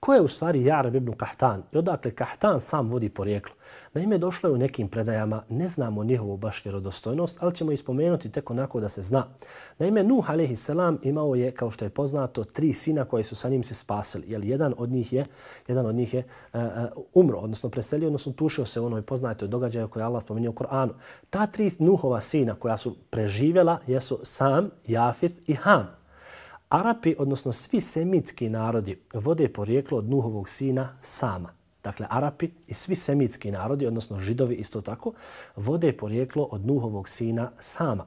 Ko je u stvari Jareb ibn Kahtan? I odakle Kahtan sam vodi porijeklo? Naime, došlo je u nekim predajama, ne znamo njihovu baš vjerodostojnost, ali ćemo ispomenuti tek onako da se zna. Naime, Nuh a.s. imao je, kao što je poznato, tri sina koji su sa njim se spasili. Jer jedan od njih je, jedan od njih je uh, uh, umro, odnosno preselio, odnosno tušio se u onoj poznatoj događaju koje Allah spomenuo u Koranu. Ta tri Nuhova sina koja su preživjela jesu Sam, Jafith i Ham. Arapi, odnosno svi semitski narodi, vode porijeklo od Nuhovog sina Sama. Dakle, Arapi i svi semitski narodi, odnosno židovi isto tako, vode porijeklo od Nuhovog sina Sama.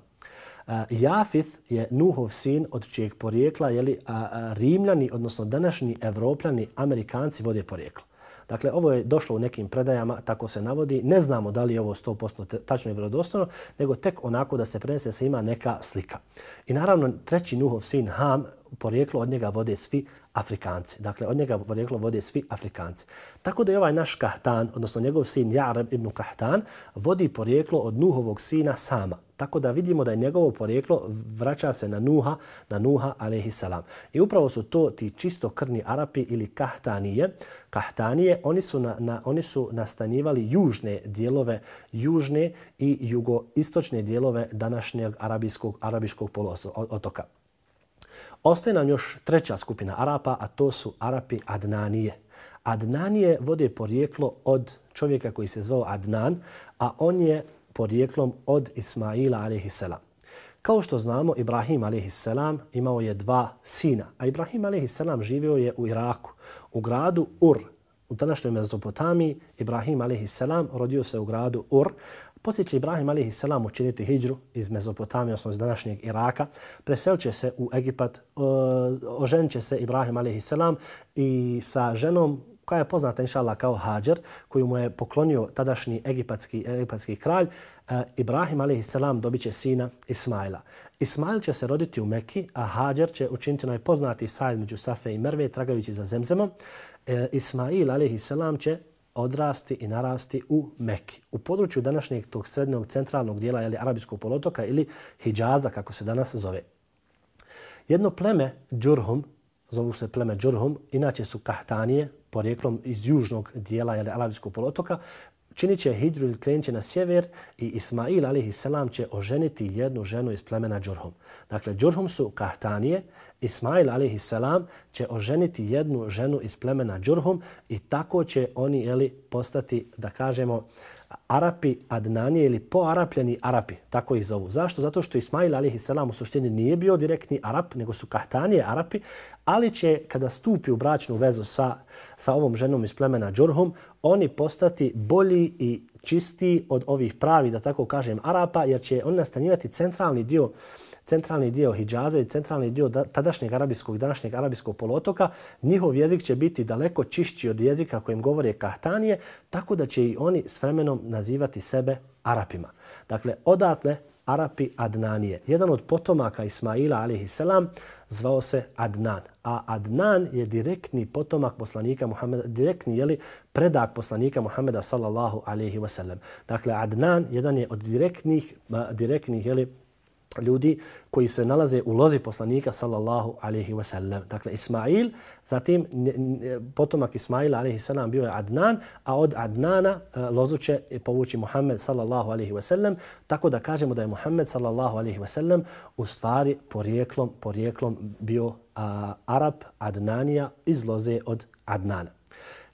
Uh, Jafith je Nuhov sin od čijeg porijekla jeli, a, a, Rimljani, odnosno današnji Evropljani, Amerikanci vode porijeklo. Dakle, ovo je došlo u nekim predajama, tako se navodi. Ne znamo da li je ovo 100% tačno i vjerodostojno, nego tek onako da se prenese se ima neka slika. I naravno, treći Nuhov sin Ham, porijeklo od njega vode svi Afrikanci. Dakle, od njega porijeklo vode svi Afrikanci. Tako da je ovaj naš Kahtan, odnosno njegov sin Jareb ibn Kahtan, vodi porijeklo od Nuhovog sina Sama. Tako da vidimo da je njegovo porijeklo vraća se na Nuha, na Nuha alaihissalam. I upravo su to ti čisto krni Arapi ili Kahtanije. Kahtanije, oni su, na, na, oni su nastanjivali južne dijelove, južne i jugoistočne dijelove današnjeg arabijskog, arabijskog poluotoka. Ostaje nam još treća skupina Arapa, a to su Arapi Adnanije. Adnanije vode porijeklo od čovjeka koji se zvao Adnan, a on je porijeklom od Ismaila a.s. Kao što znamo, Ibrahim a.s. imao je dva sina, a Ibrahim a.s. živio je u Iraku, u gradu Ur. U današnjoj Mezopotamiji Ibrahim a.s. rodio se u gradu Ur, Poslije će Ibrahim a.s. učiniti hijđru iz Mezopotamije, odnosno iz današnjeg Iraka. Preselit će se u Egipat, e, oženit će se Ibrahim a.s. i sa ženom koja je poznata inšallah kao Hađar, koju mu je poklonio tadašnji egipatski, egipatski kralj, e, Ibrahim a.s. dobit će sina Ismaila. Ismail će se roditi u Mekki, a Hađar će učiniti najpoznati sajed među Safe i Merve, tragajući za zemzemom. E, Ismail a.s. će odrasti i narasti u Mekki, u području današnjeg tog srednjeg centralnog dijela ili arabijskog polotoka ili Hidžaza, kako se danas zove. Jedno pleme, Džurhum, zovu se pleme Džurhum, inače su kahtanije, porijeklom iz južnog dijela ili arabijskog polotoka, činit će hidru ili krenit na sjever i Ismail a.s. će oženiti jednu ženu iz plemena Džurhum. Dakle, Džurhum su kahtanije, Ismail a.s. će oženiti jednu ženu iz plemena Đurhum i tako će oni jeli, postati, da kažemo, Arapi Adnanije ili poarapljeni Arapi, tako ih zovu. Zašto? Zato što Ismail a.s. salam u suštini nije bio direktni Arap, nego su Kahtanije Arapi, ali će kada stupi u bračnu vezu sa, sa ovom ženom iz plemena Đurhum, oni postati bolji i čistiji od ovih pravi, da tako kažem, Arapa, jer će on nastanjivati centralni dio centralni dio Hidžaza i centralni dio tadašnjeg arabijskog današnjeg arabijskog polotoka, njihov jezik će biti daleko čišći od jezika kojim govore Kahtanije, tako da će i oni s vremenom nazivati sebe Arapima. Dakle, odatle Arapi Adnanije. Jedan od potomaka Ismaila a.s. zvao se Adnan. A Adnan je direktni potomak poslanika Muhameda, direktni jeli, predak poslanika Muhameda sallallahu alaihi wasallam. Dakle, Adnan jedan je od direktnih, direktnih jeli, ljudi koji se nalaze u lozi poslanika sallallahu alaihi wa sallam. Dakle, Ismail, zatim potomak Ismaila alaihi sallam bio je Adnan, a od Adnana e, lozu će povući Muhammed sallallahu alaihi wa sallam, tako da kažemo da je Muhammed sallallahu alaihi wa sallam u stvari porijeklom, porijeklom bio a, Arab Adnanija iz loze od Adnana.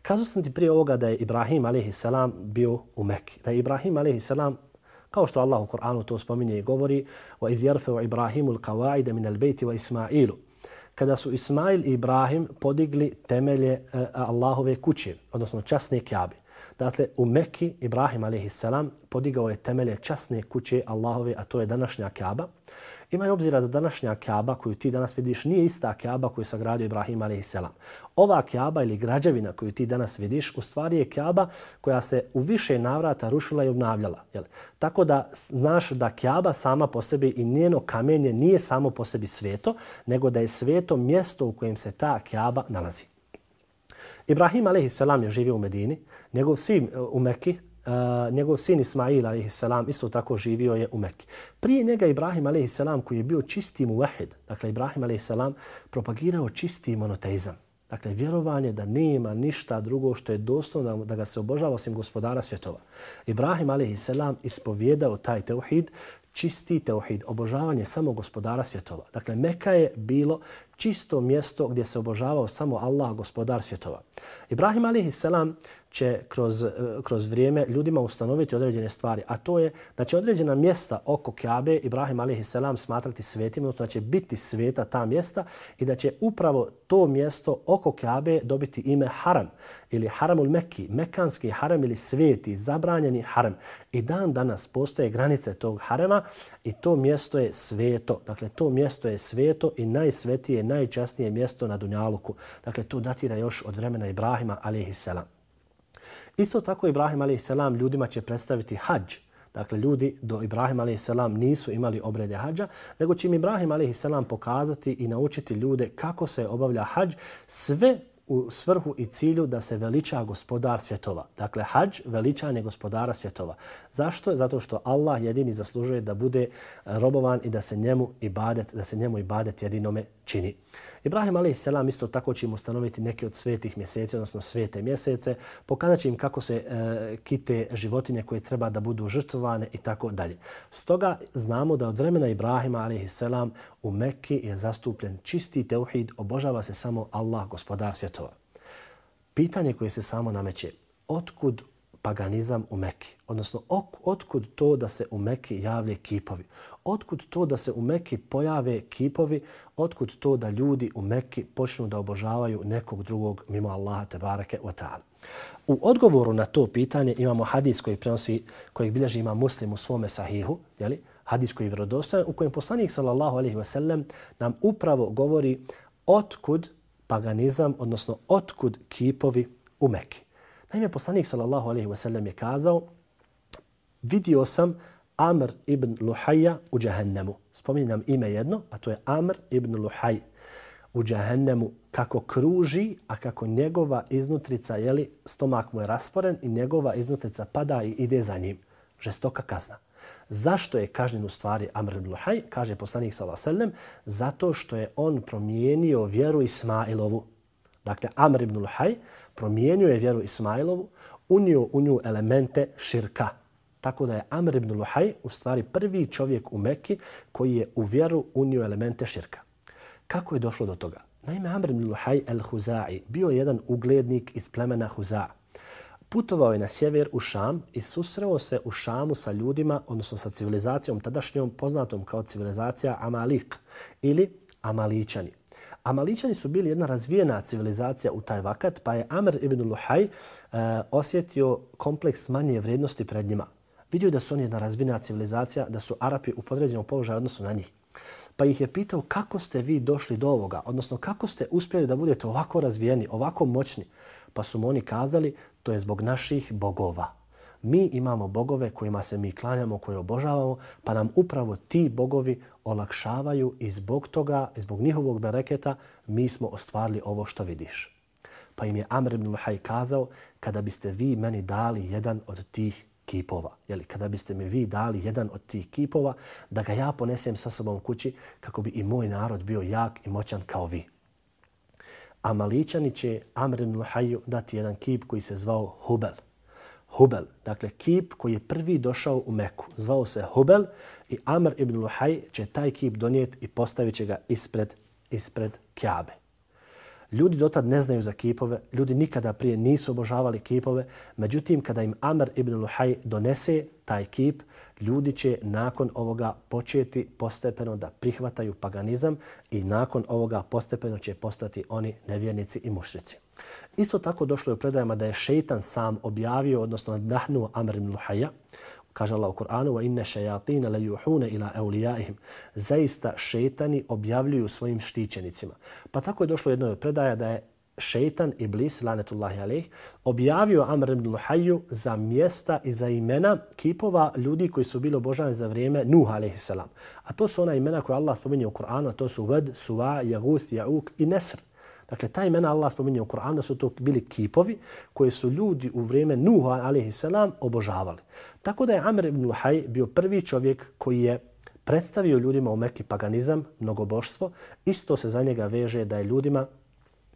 Kazao sam ti prije ovoga da je Ibrahim a.s. bio u Mekki. Da je Ibrahim salam Kao što Allah u Kur'anu to spominje i govori وَإِذْ يَرْفَوْ إِبْرَاهِمُ الْقَوَائِدَ مِنَ الْبَيْتِ وَإِسْمَائِلُ Kada su Ismail i Ibrahim podigli temelje uh, Allahove kuće, odnosno časne kjabe. Dakle, u Mekki Ibrahim a.s. podigao je temelje časne kuće Allahove, a to je današnja kjaba. Imaj obzira da današnja Kaaba koju ti danas vidiš nije ista Kaaba koju je sagradio Ibrahim a.s. Ova Kaaba ili građevina koju ti danas vidiš u stvari je Kaaba koja se u više navrata rušila i obnavljala. Jel? Tako da znaš da Kaaba sama po sebi i njeno kamenje nije samo po sebi sveto, nego da je sveto mjesto u kojem se ta Kaaba nalazi. Ibrahim a.s. je živio u Medini, njegov sin e, u Mekki, Uh, njegov sin Ismail a.s. isto tako živio je u Mekki. Prije njega Ibrahim a.s. koji je bio čisti muvahid, dakle Ibrahim a.s. propagirao čisti monoteizam. Dakle, vjerovanje da nema ništa drugo što je doslovno da ga se obožava osim gospodara svjetova. Ibrahim a.s. ispovjedao taj teuhid, čisti teuhid, obožavanje samo gospodara svjetova. Dakle, Meka je bilo čisto mjesto gdje se obožavao samo Allah, gospodar svjetova. Ibrahim a.s će kroz, e, kroz vrijeme ljudima ustanoviti određene stvari, a to je da će određena mjesta oko Kjabe Ibrahim a.s. smatrati svetim, odnosno da će biti sveta ta mjesta i da će upravo to mjesto oko Kjabe dobiti ime Haram ili Haramul Mekki, Mekanski Haram ili sveti, zabranjeni Haram. I dan danas postoje granice tog Harema i to mjesto je sveto. Dakle, to mjesto je sveto i najsvetije, najčasnije mjesto na Dunjaluku. Dakle, to datira još od vremena Ibrahima a.s. Isto tako Ibrahim a.s. ljudima će predstaviti hađ. Dakle, ljudi do Ibrahim a.s. nisu imali obrede hađa, nego će im Ibrahim a.s. pokazati i naučiti ljude kako se obavlja hađ sve u svrhu i cilju da se veliča gospodar svjetova. Dakle, hađ veličanje gospodara svjetova. Zašto? Zato što Allah jedini zaslužuje da bude robovan i da se njemu ibadet, da se njemu ibadet jedinome čini. Ibrahim a.s. isto tako će im ustanoviti neke od svetih mjeseci, odnosno svete mjesece, pokazat im kako se e, kite životinje koje treba da budu žrtvovane i tako dalje. Stoga znamo da od vremena Ibrahima a.s. u Mekki je zastupljen čisti teuhid, obožava se samo Allah, gospodar svjetova. Pitanje koje se samo nameće, otkud paganizam u Mekki. Odnosno, otkud to da se u Mekki javlje kipovi? Otkud to da se u Mekki pojave kipovi? Otkud to da ljudi u Mekki počnu da obožavaju nekog drugog mimo Allaha te barake wa ta'ala? U odgovoru na to pitanje imamo hadis koji prenosi, kojeg bilježi ima muslim u svome sahihu, jeli? hadis koji je vjerodostojan, u kojem poslanik sallallahu alaihi wasallam nam upravo govori otkud paganizam, odnosno otkud kipovi u Mekki. Naime, poslanik sallallahu alaihi wasallam je kazao vidio sam Amr ibn Luhajja u Jahannemu. Spominjam ime jedno, a to je Amr ibn Luhaj u džahennemu kako kruži, a kako njegova iznutrica, jeli, stomak mu je rasporen i njegova iznutrica pada i ide za njim. Žestoka kazna. Zašto je kažnjen u stvari Amr ibn Luhaj? Kaže poslanik sallallahu alaihi wasallam zato što je on promijenio vjeru Ismailovu. Dakle, Amr ibn Luhaj promijenio je vjeru Ismailovu, unio u nju elemente širka. Tako da je Amr ibn Luhaj u stvari prvi čovjek u Mekki koji je u vjeru unio elemente širka. Kako je došlo do toga? Naime, Amr ibn Luhaj el-Huzai bio jedan uglednik iz plemena Huza'a. Putovao je na sjever u Šam i susreo se u Šamu sa ljudima, odnosno sa civilizacijom tadašnjom poznatom kao civilizacija Amalik ili Amaličani. Amaličani su bili jedna razvijena civilizacija u taj vakat, pa je Amr ibn Luhaj e, osjetio kompleks manje vrijednosti pred njima. Vidio da su oni jedna razvijena civilizacija, da su Arapi u podređenom položaju odnosu na njih. Pa ih je pitao kako ste vi došli do ovoga, odnosno kako ste uspjeli da budete ovako razvijeni, ovako moćni. Pa su mu oni kazali, to je zbog naših bogova. Mi imamo bogove kojima se mi klanjamo, koje obožavamo, pa nam upravo ti bogovi olakšavaju i zbog toga, zbog njihovog bereketa, mi smo ostvarili ovo što vidiš. Pa im je Amr ibn Luhaj kazao, kada biste vi meni dali jedan od tih kipova, jeli, kada biste mi vi dali jedan od tih kipova, da ga ja ponesem sa sobom kući, kako bi i moj narod bio jak i moćan kao vi. A Maličani će Amr ibn Luhaju dati jedan kip koji se zvao Hubel. Hubel, dakle kip koji je prvi došao u Meku. Zvao se Hubel i Amr ibn Luhaj će taj kip donijeti i postavit će ga ispred, ispred Kjabe. Ljudi dotad ne znaju za kipove, ljudi nikada prije nisu obožavali kipove, međutim kada im Amr ibn Luhaj donese taj kip, ljudi će nakon ovoga početi postepeno da prihvataju paganizam i nakon ovoga postepeno će postati oni nevjernici i mušrici. Isto tako došlo je u predajama da je šeitan sam objavio, odnosno nadahnuo Amr ibn Luhaja, kaže Allah u Kur'anu, wa inne šajatine le juhune ila eulijaihim. Zaista šeitani objavljuju svojim štićenicima. Pa tako je došlo jedno predaja da je šeitan Iblis, lanetullahi alih, objavio Amr ibn Luhaju za mjesta i za imena kipova ljudi koji su bili obožani za vrijeme Nuh a.s. A to su ona imena koje Allah spominje u Kur'anu, a to su Ved, Suva, Jaguth, Jauk i Nesr. Dakle, ta imena Allah spominje u Kur'anu da su to bili kipovi koje su ljudi u vrijeme Nuha a.s. obožavali. Tako da je Amr ibn Luhaj bio prvi čovjek koji je predstavio ljudima u Mekki paganizam, mnogoboštvo. Isto se za njega veže da je ljudima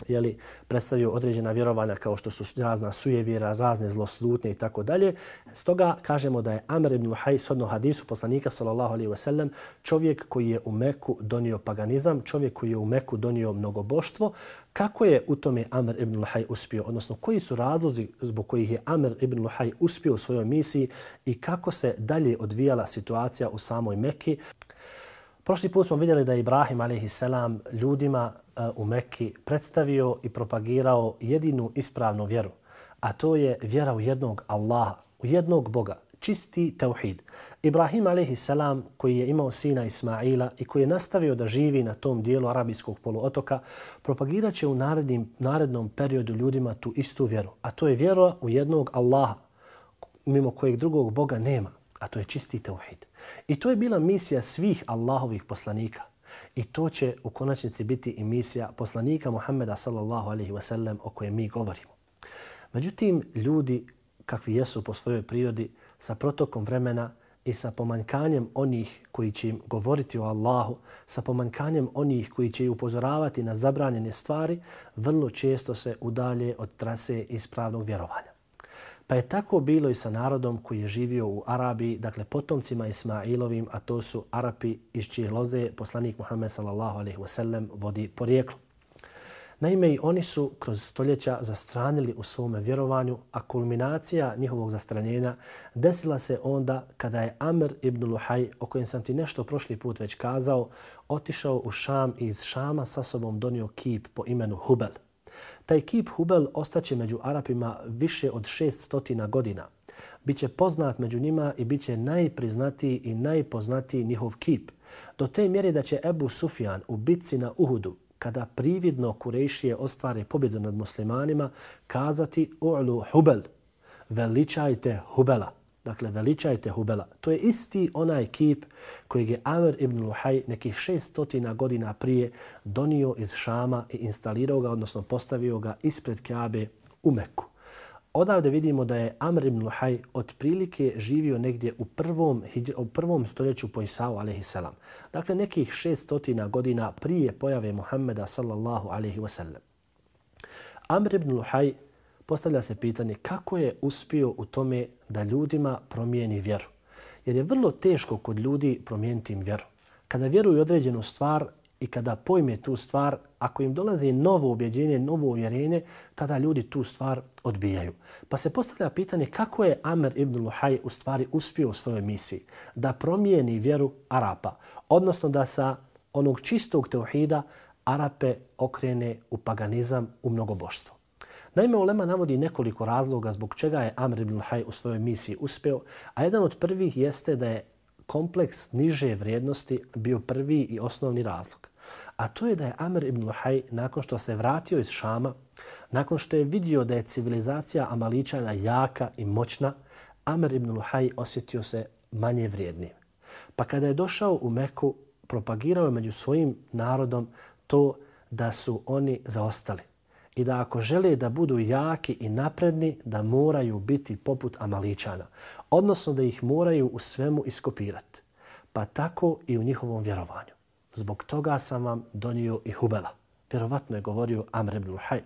jeli, predstavio određena vjerovanja kao što su razna sujevira, razne zloslutnje i tako dalje. Stoga kažemo da je Amr ibn Luhaj sodno hadisu poslanika sallallahu alaihi wasallam čovjek koji je u Meku donio paganizam, čovjek koji je u Meku donio mnogoboštvo. Kako je u tome Amr ibn Luhaj uspio, odnosno koji su razlozi zbog kojih je Amr ibn Luhaj uspio u svojoj misiji i kako se dalje odvijala situacija u samoj Mekki. Prošli put smo vidjeli da je Ibrahim a.s. ljudima e, u Mekki predstavio i propagirao jedinu ispravnu vjeru, a to je vjera u jednog Allaha, u jednog Boga, čisti tauhid. Ibrahim a.s. koji je imao sina Ismaila i koji je nastavio da živi na tom dijelu arabijskog poluotoka, propagirat će u narednim, narednom periodu ljudima tu istu vjeru, a to je vjera u jednog Allaha, mimo kojeg drugog Boga nema, a to je čisti tauhid. I to je bila misija svih Allahovih poslanika. I to će u konačnici biti i misija poslanika Muhammeda sallallahu alaihi wasallam o kojem mi govorimo. Međutim, ljudi kakvi jesu po svojoj prirodi sa protokom vremena i sa pomanjkanjem onih koji će im govoriti o Allahu, sa pomanjkanjem onih koji će ih upozoravati na zabranjene stvari, vrlo često se udalje od trase ispravnog vjerovanja. Pa je tako bilo i sa narodom koji je živio u Arabiji, dakle potomcima Ismailovim, a to su Arapi iz čije loze poslanik Muhammed sallallahu alaihi wasallam vodi porijeklo. Naime, i oni su kroz stoljeća zastranili u svome vjerovanju, a kulminacija njihovog zastranjenja desila se onda kada je Amr ibn Luhaj, o kojem sam ti nešto prošli put već kazao, otišao u Šam i iz Šama sa sobom donio kip po imenu Hubel. Taj kip Hubel ostaće među Arapima više od 600 godina. Biće poznat među njima i biće najpriznatiji i najpoznatiji njihov kip. Do te mjere da će Ebu Sufjan u bitci na Uhudu, kada prividno Kurejšije ostvare pobjedu nad muslimanima, kazati U'lu Hubel, veličajte Hubela. Dakle, veličajte Hubela. To je isti onaj kip kojeg je Amr ibn Luhaj nekih 600 godina prije donio iz Šama i instalirao ga, odnosno postavio ga ispred Kabe u Meku. Odavde vidimo da je Amr ibn Luhaj otprilike živio negdje u prvom, u prvom stoljeću po Isao a.s. Dakle, nekih 600 godina prije pojave Muhammeda sallallahu a.s. Amr ibn Luhaj postavlja se pitanje kako je uspio u tome da ljudima promijeni vjeru. Jer je vrlo teško kod ljudi promijeniti im vjeru. Kada vjeruju određenu stvar, i kada pojme tu stvar, ako im dolazi novo objeđenje, novo uvjerenje, tada ljudi tu stvar odbijaju. Pa se postavlja pitanje kako je Amer ibn Luhaj u stvari uspio u svojoj misiji da promijeni vjeru Arapa, odnosno da sa onog čistog teuhida Arape okrene u paganizam, u mnogoboštvo. Naime, Ulema navodi nekoliko razloga zbog čega je Amr ibn Haj u svojoj misiji uspeo, a jedan od prvih jeste da je kompleks niže vrijednosti bio prvi i osnovni razlog. A to je da je Amr ibn Luhaj, nakon što se vratio iz Šama, nakon što je vidio da je civilizacija Amaličana jaka i moćna, Amr ibn Luhaj osjetio se manje vrijednim. Pa kada je došao u Meku, propagirao je među svojim narodom to da su oni zaostali i da ako žele da budu jaki i napredni, da moraju biti poput Amaličana. Odnosno da ih moraju u svemu iskopirati. Pa tako i u njihovom vjerovanju. Zbog toga sam vam donio i Hubela. Vjerovatno je govorio Amr ibn Luhaj.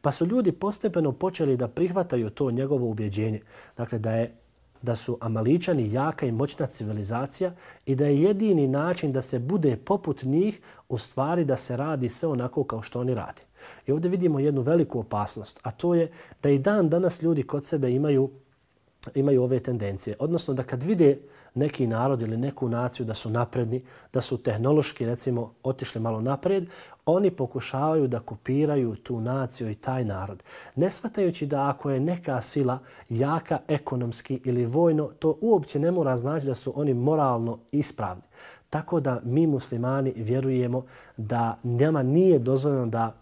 Pa su ljudi postepeno počeli da prihvataju to njegovo ubjeđenje. Dakle, da je da su Amaličani jaka i moćna civilizacija i da je jedini način da se bude poput njih u stvari da se radi sve onako kao što oni radi. I ovdje vidimo jednu veliku opasnost, a to je da i dan danas ljudi kod sebe imaju imaju ove tendencije. Odnosno da kad vide neki narod ili neku naciju da su napredni, da su tehnološki recimo otišli malo napred, oni pokušavaju da kopiraju tu naciju i taj narod. Ne shvatajući da ako je neka sila jaka ekonomski ili vojno, to uopće ne mora znači da su oni moralno ispravni. Tako da mi muslimani vjerujemo da nama nije dozvoljeno da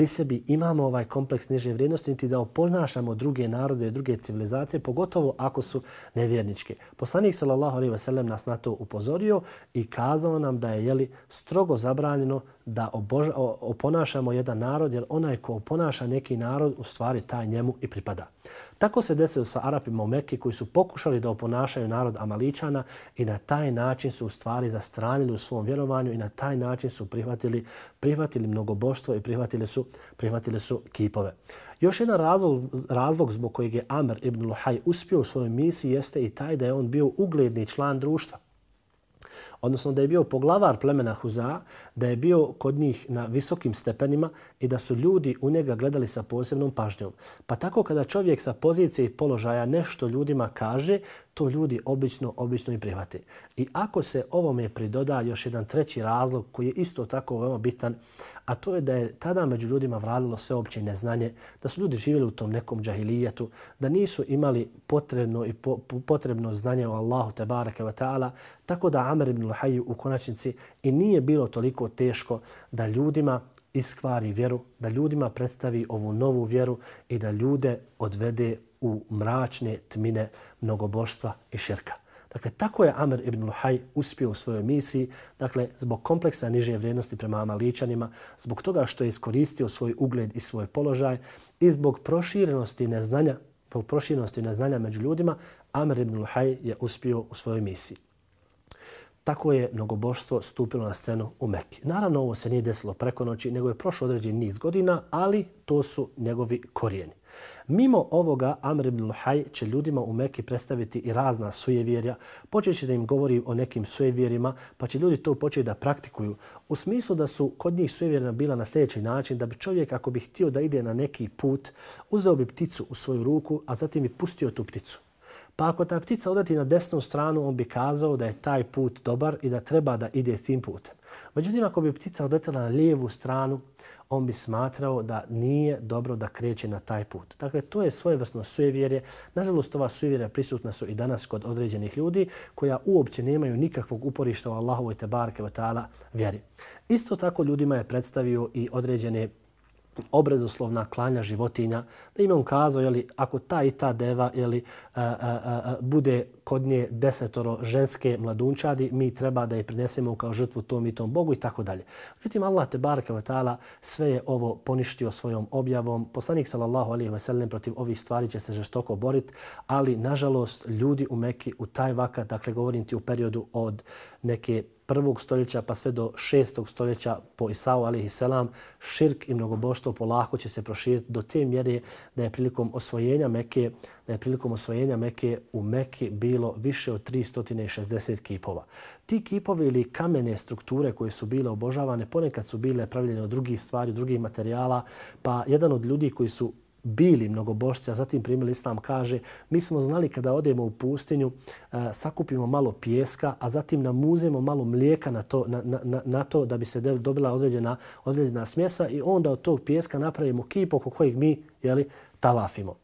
pri sebi imamo ovaj kompleks niže vrijednosti niti da oponašamo druge narode i druge civilizacije, pogotovo ako su nevjerničke. Poslanik sallallahu alejhi ve sellem nas na to upozorio i kazao nam da je jeli, strogo zabranjeno da oboža, oponašamo jedan narod, jer onaj ko oponaša neki narod, u stvari taj njemu i pripada. Tako se desilo sa Arapima u Mekke koji su pokušali da oponašaju narod Amaličana i na taj način su u stvari zastranili u svom vjerovanju i na taj način su prihvatili, prihvatili mnogoboštvo i prihvatili su, prihvatili su kipove. Još jedan razlog, razlog zbog kojeg je Amr ibn Luhaj uspio u svojoj misiji jeste i taj da je on bio ugledni član društva odnosno da je bio poglavar plemena Huza, da je bio kod njih na visokim stepenima i da su ljudi u njega gledali sa posebnom pažnjom. Pa tako kada čovjek sa pozicije i položaja nešto ljudima kaže, to ljudi obično, obično i prihvate. I ako se ovome pridoda još jedan treći razlog koji je isto tako veoma bitan, a to je da je tada među ljudima vladilo sveopće neznanje, da su ljudi živjeli u tom nekom džahilijetu, da nisu imali potrebno i po, potrebno znanje o Allahu te bareke ve taala, tako da Amr ibn Luhaj u konačnici i nije bilo toliko teško da ljudima iskvari vjeru, da ljudima predstavi ovu novu vjeru i da ljude odvede u mračne tmine mnogoboštva i širka. Dakle, tako je Amr ibn Luhaj uspio u svojoj misiji, dakle, zbog kompleksa niže vrijednosti prema Amaličanima, zbog toga što je iskoristio svoj ugled i svoj položaj i zbog proširenosti neznanja, zbog proširenosti neznanja među ljudima, Amr ibn Luhaj je uspio u svojoj misiji. Tako je mnogoboštvo stupilo na scenu u Mekki. Naravno, ovo se nije desilo preko noći, nego je prošlo određen niz godina, ali to su njegovi korijeni. Mimo ovoga, Amr ibn Luhaj će ljudima u Mekki predstaviti i razna sujevjerja, počeći da im govori o nekim sujevjerima, pa će ljudi to početi da praktikuju. U smislu da su kod njih sujevjerna bila na sljedeći način, da bi čovjek ako bi htio da ide na neki put, uzeo bi pticu u svoju ruku, a zatim bi pustio tu pticu. Pa ako ta ptica odati na desnu stranu, on bi kazao da je taj put dobar i da treba da ide tim putem. Međutim, ako bi ptica odletela na lijevu stranu, on bi smatrao da nije dobro da kreće na taj put. Dakle, to je svojevrsno sujevjerje. Nažalost, ova sujevjerja prisutna su i danas kod određenih ljudi koja uopće nemaju nikakvog uporišta u Allahovoj tebarke wa ta'ala vjeri. Isto tako ljudima je predstavio i određene obredoslovna klanja životinja, da im on kazao, jeli, ako ta i ta deva jeli, a, e, a, e, a, e, bude kod nje desetoro ženske mladunčadi, mi treba da je prinesemo kao žrtvu tom i tom Bogu i tako dalje. Međutim, Allah te baraka wa ta'ala sve je ovo poništio svojom objavom. Poslanik sallallahu alaihi wa sallam protiv ovih stvari će se žestoko boriti, ali nažalost ljudi u Mekki u taj vakat, dakle govorim ti u periodu od neke prvog stoljeća pa sve do šestog stoljeća po Isau alihi selam, širk i mnogoboštvo polako će se proširiti do te mjere da je prilikom osvojenja Mekke, da je prilikom osvojenja Mekke u Mekke bilo više od 360 kipova. Ti kipovi ili kamene strukture koje su bile obožavane ponekad su bile pravljene od drugih stvari, od drugih materijala, pa jedan od ljudi koji su bili mnogobošci, a zatim primili islam, kaže mi smo znali kada odemo u pustinju, a, sakupimo malo pijeska, a zatim namuzemo malo mlijeka na to, na, na, na to da bi se dobila određena, određena smjesa i onda od tog pijeska napravimo kip oko kojeg mi jeli, tavafimo.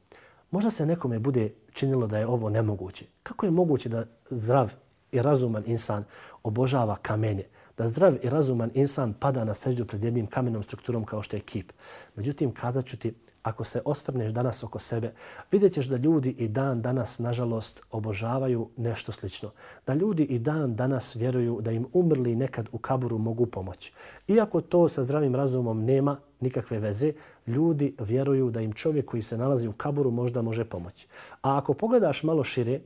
Možda se nekome bude činilo da je ovo nemoguće. Kako je moguće da zdrav i razuman insan obožava kamenje? da zdrav i razuman insan pada na seđu pred jednim kamenom strukturom kao što je kip. Međutim, kazat ću ti, ako se osvrneš danas oko sebe, vidjet ćeš da ljudi i dan danas, nažalost, obožavaju nešto slično. Da ljudi i dan danas vjeruju da im umrli nekad u kaburu mogu pomoći. Iako to sa zdravim razumom nema nikakve veze, ljudi vjeruju da im čovjek koji se nalazi u kaburu možda može pomoći. A ako pogledaš malo šire,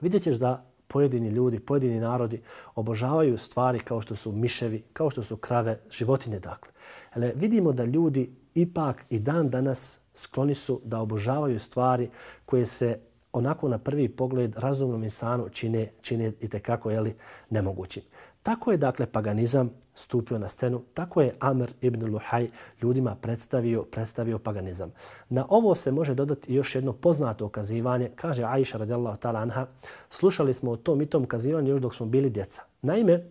vidjet ćeš da pojedini ljudi, pojedini narodi obožavaju stvari kao što su miševi, kao što su krave, životinje dakle. Ale vidimo da ljudi ipak i dan danas skloni su da obožavaju stvari koje se onako na prvi pogled razumnom insanu čine, čine i tekako jeli, nemogućim. Tako je dakle paganizam stupio na scenu, tako je Amr ibn Luhaj ljudima predstavio, predstavio paganizam. Na ovo se može dodati još jedno poznato okazivanje. Kaže Aisha radijallahu ta'ala anha, slušali smo o tom i tom okazivanju još dok smo bili djeca. Naime,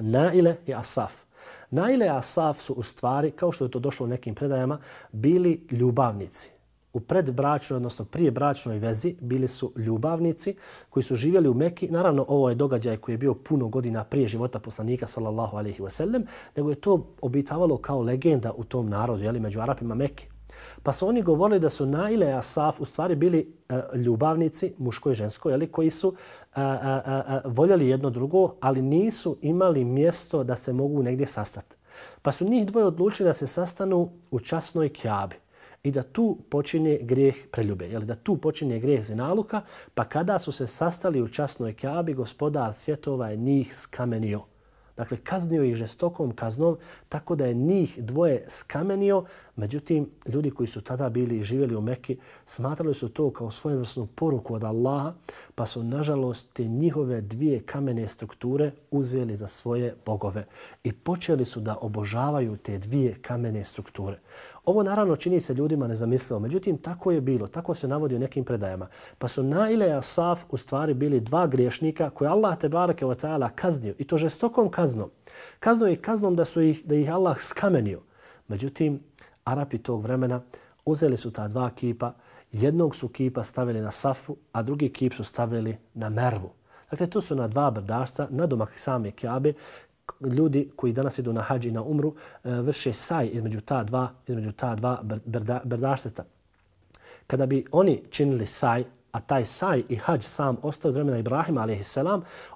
Naile i Asaf, Naile i Asaf su u stvari, kao što je to došlo u nekim predajama, bili ljubavnici. U predbračnoj, odnosno prije bračnoj vezi, bili su ljubavnici koji su živjeli u Mekki. Naravno, ovo je događaj koji je bio puno godina prije života poslanika, sallallahu alaihi wasallam, nego je to obitavalo kao legenda u tom narodu, jeli, među Arapima Mekke. Pa su oni govorili da su Naile i Asaf u stvari bili uh, ljubavnici, muško i žensko, jeli, koji su uh, uh, uh, voljeli jedno drugo, ali nisu imali mjesto da se mogu negdje sastati. Pa su njih dvoje odlučili da se sastanu u časnoj kjabi i da tu počinje grijeh preljube, jeli, da tu počinje grijeh zinaluka, pa kada su se sastali u časnoj kjabi, gospodar svjetova je njih skamenio. Dakle, kaznio ih žestokom kaznom, tako da je njih dvoje skamenio. Međutim, ljudi koji su tada bili i živjeli u Mekki, smatrali su to kao svojevrsnu poruku od Allaha, pa su, nažalost, te njihove dvije kamene strukture uzeli za svoje bogove i počeli su da obožavaju te dvije kamene strukture. Ovo naravno čini se ljudima nezamislivo, međutim tako je bilo, tako se navodi u nekim predajama. Pa su Naile i Asaf u stvari bili dva griješnika koje Allah te barake wa ta'ala kaznio i to žestokom kaznom. Kazno je kaznom da, su ih, da ih Allah skamenio. Međutim, Arapi tog vremena uzeli su ta dva kipa, jednog su kipa stavili na Safu, a drugi kip su stavili na Mervu. Dakle, to su na dva brdašca, na domak same Kjabe, ljudi koji danas idu na hađi na umru e, vrše saj između ta dva, između ta dva brda, brdašteta. Kada bi oni činili saj, a taj saj i hađ sam ostao iz vremena Ibrahima a.s.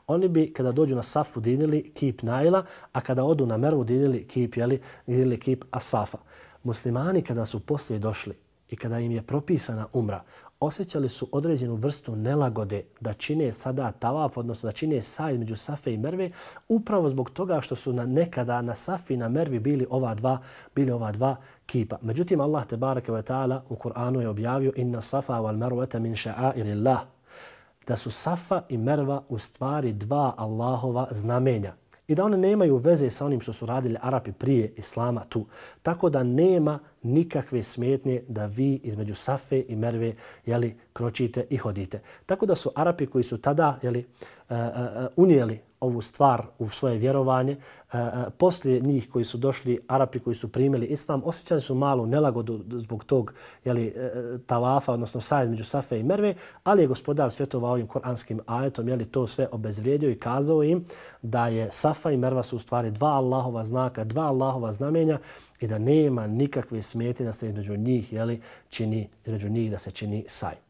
oni bi kada dođu na Safu dinili kip Naila, a kada odu na Mervu dinili kip, jeli, dinili kip Asafa. Muslimani kada su poslije došli i kada im je propisana umra, osjećali su određenu vrstu nelagode da čine sada tavaf, odnosno da čine sa između Safe i Merve, upravo zbog toga što su na nekada na Safi i na Mervi bili ova dva, bili ova dva kipa. Međutim, Allah te barake ve ta'ala u Kur'anu je objavio inna Safa wal Marwa min sha'airillah da su Safa i Merva u stvari dva Allahova znamenja i da one nemaju veze sa onim što su radili Arapi prije Islama tu. Tako da nema nikakve smetnje da vi između Safe i Merve jeli, kročite i hodite. Tako da su Arapi koji su tada jeli, uh, E, e, unijeli ovu stvar u svoje vjerovanje. E, e, poslije njih koji su došli, Arapi koji su primili islam, osjećali su malu nelagodu zbog tog jeli, tavafa, odnosno sajed među Safe i Merve, ali je gospodar svjetova ovim koranskim ajetom jeli, to sve obezvrijedio i kazao im da je Safa i Merva su u stvari dva Allahova znaka, dva Allahova znamenja i da nema nikakve smjeti da se između njih jeli, čini, između njih da se čini sajed.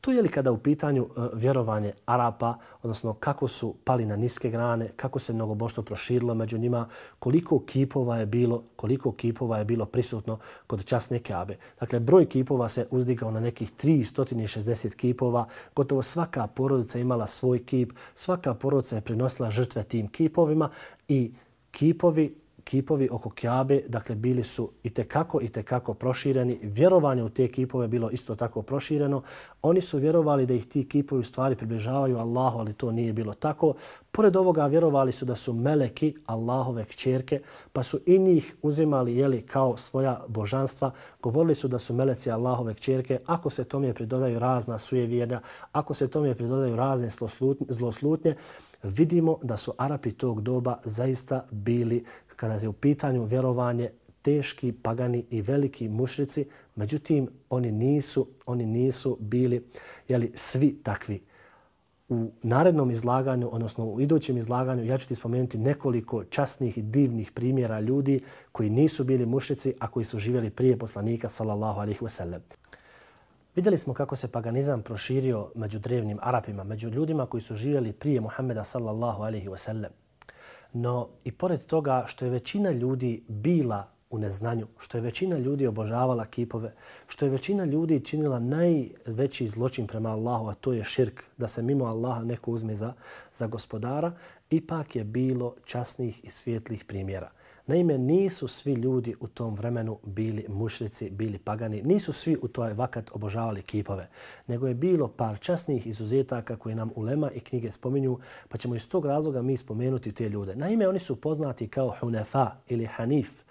To je li kada u pitanju e, vjerovanje Arapa, odnosno kako su pali na niske grane, kako se mnogoboštvo proširilo među njima, koliko kipova je bilo, koliko kipova je bilo prisutno kod časne Kabe. Dakle, broj kipova se uzdigao na nekih 360 kipova, gotovo svaka porodica imala svoj kip, svaka porodica je prinosila žrtve tim kipovima i kipovi kipovi oko Kjabe, dakle, bili su i te kako i te kako prošireni. Vjerovanje u te kipove bilo isto tako prošireno. Oni su vjerovali da ih ti kipovi u stvari približavaju Allahu, ali to nije bilo tako. Pored ovoga vjerovali su da su meleki Allahove kćerke, pa su i njih uzimali jeli, kao svoja božanstva. Govorili su da su meleci Allahove kćerke. Ako se tome pridodaju razna sujevjerja, ako se tome pridodaju razne zloslutnje, vidimo da su Arapi tog doba zaista bili kada je u pitanju vjerovanje teški pagani i veliki mušrici, međutim oni nisu, oni nisu bili jeli, svi takvi. U narednom izlaganju, odnosno u idućem izlaganju, ja ću ti spomenuti nekoliko časnih i divnih primjera ljudi koji nisu bili mušrici, a koji su živjeli prije poslanika, sallallahu alaihi wasallam. Vidjeli smo kako se paganizam proširio među drevnim Arapima, među ljudima koji su živjeli prije Muhammeda sallallahu alaihi wasallam. No i pored toga što je većina ljudi bila u neznanju, što je većina ljudi obožavala kipove, što je većina ljudi činila najveći zločin prema Allahu, a to je širk, da se mimo Allaha neko uzme za, za gospodara, ipak je bilo časnih i svjetlih primjera. Naime, nisu svi ljudi u tom vremenu bili mušrici, bili pagani, nisu svi u toj vakat obožavali kipove, nego je bilo par časnih izuzetaka koje nam ulema i knjige spominju, pa ćemo iz tog razloga mi spomenuti te ljude. Naime, oni su poznati kao Hunefa ili Hanif.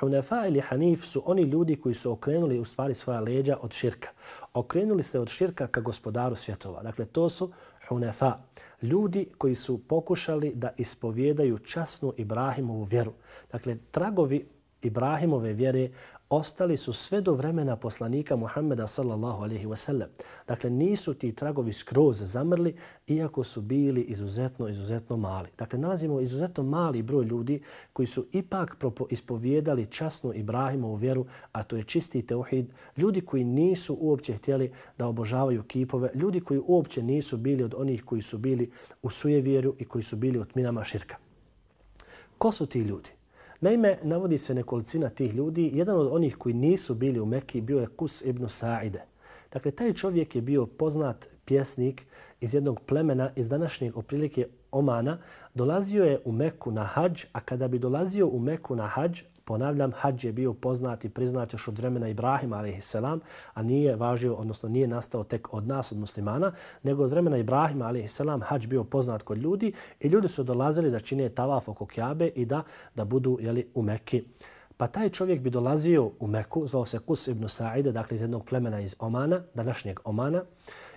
Hunefa ili Hanif su oni ljudi koji su okrenuli u stvari svoja leđa od širka. Okrenuli se od širka ka gospodaru svjetova. Dakle, to su Hunefa ljudi koji su pokušali da ispovjedaju časnu Ibrahimovu vjeru. Dakle, tragovi Ibrahimove vjere ostali su sve do vremena poslanika Muhammeda sallallahu alaihi wasallam. Dakle, nisu ti tragovi skroz zamrli, iako su bili izuzetno, izuzetno mali. Dakle, nalazimo izuzetno mali broj ljudi koji su ipak ispovjedali časnu Ibrahimovu vjeru, a to je čisti teuhid. Ljudi koji nisu uopće htjeli da obožavaju kipove, ljudi koji uopće nisu bili od onih koji su bili u sujevjeru i koji su bili od minama širka. Ko su ti ljudi? Naime, navodi se nekolicina tih ljudi. Jedan od onih koji nisu bili u Mekki bio je Kus ibn Sa'ide. Dakle, taj čovjek je bio poznat pjesnik iz jednog plemena iz današnjeg oprilike Omana. Dolazio je u Meku na hađ, a kada bi dolazio u Meku na hađ, Ponavljam, hađ je bio poznat i priznat još od vremena Ibrahima, a.s., a nije važio, odnosno nije nastao tek od nas, od muslimana, nego od vremena Ibrahima, a.s., hađ bio poznat kod ljudi i ljudi su dolazili da čine tavaf oko Kjabe i da, da budu jeli, u Mekki. Pa taj čovjek bi dolazio u Meku, zvao se Kus ibn Sa'ide, dakle iz jednog plemena iz Omana, današnjeg Omana,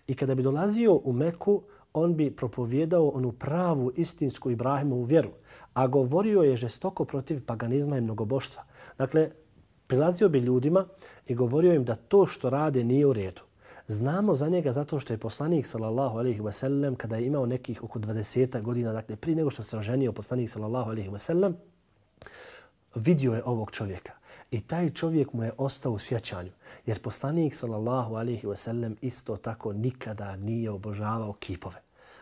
i kada bi dolazio u Meku, on bi propovjedao onu pravu istinsku Ibrahimovu vjeru a govorio je žestoko protiv paganizma i mnogoboštva. Dakle, prilazio bi ljudima i govorio im da to što rade nije u redu. Znamo za njega zato što je poslanik sallallahu alejhi ve sellem kada je imao nekih oko 20 godina, dakle prije nego što se oženio poslanik sallallahu alejhi ve sellem, vidio je ovog čovjeka. I taj čovjek mu je ostao u sjećanju. Jer poslanik sallallahu alejhi ve sellem isto tako nikada nije obožavao kipove.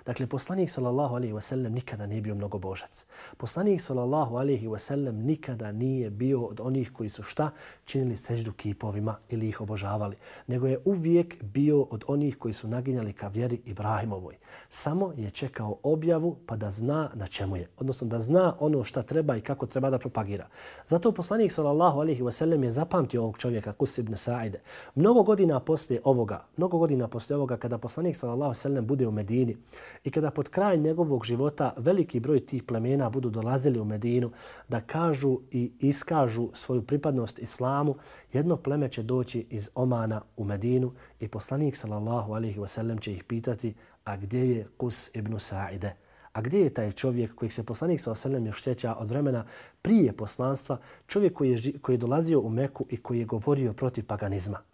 Dakle, poslanik sallallahu alaihi wa sallam nikada nije bio mnogo božac. Poslanik sallallahu alaihi wa sallam nikada nije bio od onih koji su šta činili seždu kipovima ili ih obožavali, nego je uvijek bio od onih koji su naginjali ka vjeri Ibrahimovoj. Samo je čekao objavu pa da zna na čemu je, odnosno da zna ono šta treba i kako treba da propagira. Zato poslanik sallallahu alaihi wa sallam je zapamtio ovog čovjeka, Kus ibn Sa'ide. Mnogo godina poslije ovoga, mnogo godina poslije ovoga, kada poslanik sallallahu alaihi wa sallam bude u Medini, I kada pod kraj njegovog života veliki broj tih plemena budu dolazili u Medinu da kažu i iskažu svoju pripadnost islamu, jedno pleme će doći iz Omana u Medinu i poslanik sallallahu alaihi wasallam će ih pitati a gdje je Kus ibn Sa'ide? A gdje je taj čovjek kojeg se poslanik sallallahu oselem još sjeća od vremena prije poslanstva, čovjek koji je, koji je dolazio u Meku i koji je govorio protiv paganizma?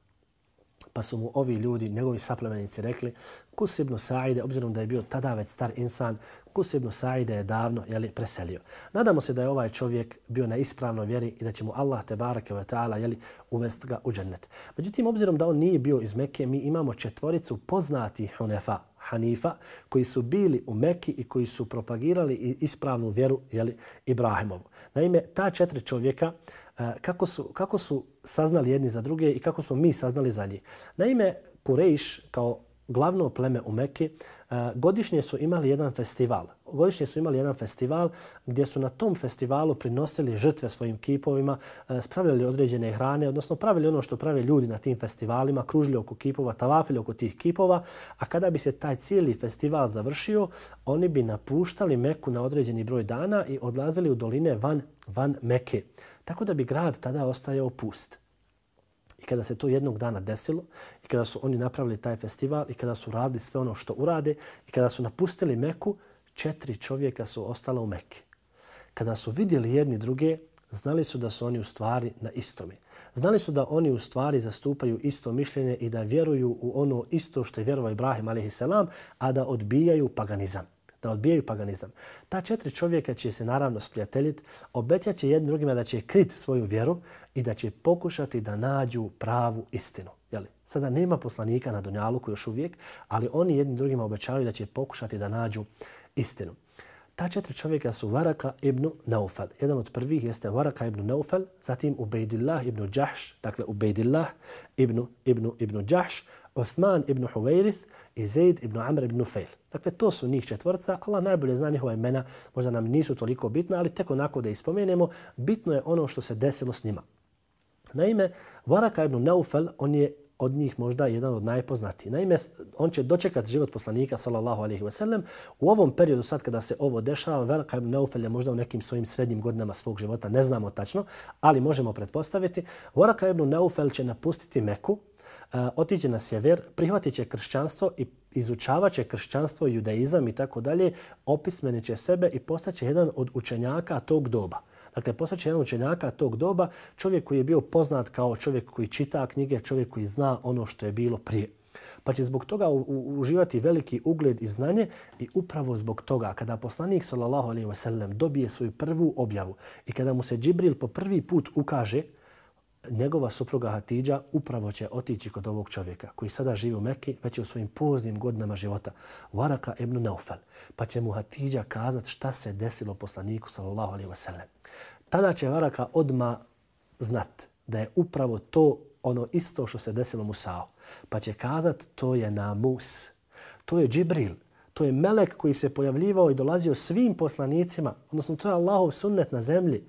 Pa su mu ovi ljudi, njegovi saplemenici rekli, Kus ibn Sa'ide, obzirom da je bio tada već star insan, Kus ibn Sa'ide je davno jeli, preselio. Nadamo se da je ovaj čovjek bio na ispravnoj vjeri i da će mu Allah te barake ve ta'ala jeli, uvest ga u džennet. Međutim, obzirom da on nije bio iz Mekke, mi imamo četvoricu poznatih hunefa, Hanifa, koji su bili u Mekki i koji su propagirali ispravnu vjeru jeli, Ibrahimovu. Naime, ta četiri čovjeka, Eh, kako su, kako su saznali jedni za druge i kako smo mi saznali za njih. Naime, Kurejš kao glavno pleme u Mekke, eh, godišnje su imali jedan festival. Godišnje su imali jedan festival gdje su na tom festivalu prinosili žrtve svojim kipovima, eh, spravljali određene hrane, odnosno pravili ono što prave ljudi na tim festivalima, kružili oko kipova, tavafili oko tih kipova, a kada bi se taj cijeli festival završio, oni bi napuštali Meku na određeni broj dana i odlazili u doline van, van Meke. Tako da bi grad tada ostajao pust. I kada se to jednog dana desilo i kada su oni napravili taj festival i kada su radili sve ono što urade i kada su napustili Meku, četiri čovjeka su ostala u Mekke. Kada su vidjeli jedni druge, znali su da su oni u stvari na istome. Znali su da oni u stvari zastupaju isto mišljenje i da vjeruju u ono isto što je vjerovao Ibrahim a.s. a da odbijaju paganizam da odbijaju paganizam. Ta četiri čovjeka će se naravno sprijateljiti, obećat će jednim drugima da će kriti svoju vjeru i da će pokušati da nađu pravu istinu. Jeli? Sada nema poslanika na Dunjaluku još uvijek, ali oni jednim drugima obećavaju da će pokušati da nađu istinu. Ta četiri čovjeka su Varaka ibn Naufal. Jedan od prvih jeste Varaka ibn Naufal, zatim Ubejdillah ibn Đahš, dakle Ubejdillah ibn, ibn, ibn Đahš, Osman ibn Huwairith i Zaid ibn Amr ibn Nufail. Dakle, to su njih četvrca. Allah najbolje zna njihova imena, možda nam nisu toliko bitna, ali tek onako da ispomenemo, bitno je ono što se desilo s njima. Naime, Varaka ibn Naufal, on je od njih možda jedan od najpoznatijih. Naime, on će dočekati život poslanika, sallallahu alaihi wa sallam. U ovom periodu, sad kada se ovo dešava, Varaka ibn Naufal je možda u nekim svojim srednjim godinama svog života, ne znamo tačno, ali možemo pretpostaviti. Varaka ibn Naufal će napustiti Meku, otiđe na sjever, prihvatit će kršćanstvo i izučavat će kršćanstvo, judaizam i tako dalje, opismenit će sebe i postaće jedan od učenjaka tog doba. Dakle, postaće jedan učenjaka tog doba, čovjek koji je bio poznat kao čovjek koji čita knjige, čovjek koji zna ono što je bilo prije. Pa će zbog toga uživati veliki ugled i znanje i upravo zbog toga kada poslanik sallallahu alejhi ve sellem dobije svoju prvu objavu i kada mu se Džibril po prvi put ukaže, njegova supruga Hatidža upravo će otići kod ovog čovjeka koji sada živi u Mekki, već je u svojim poznim godinama života, Varaka ibn Naufal. Pa će mu Hatidža kazati šta se desilo poslaniku sallallahu alaihi wasallam. Tada će Varaka odma znat da je upravo to ono isto što se desilo Musao. Pa će kazat to je Namus, to je Džibril, to je Melek koji se pojavljivao i dolazio svim poslanicima, odnosno to je Allahov sunnet na zemlji.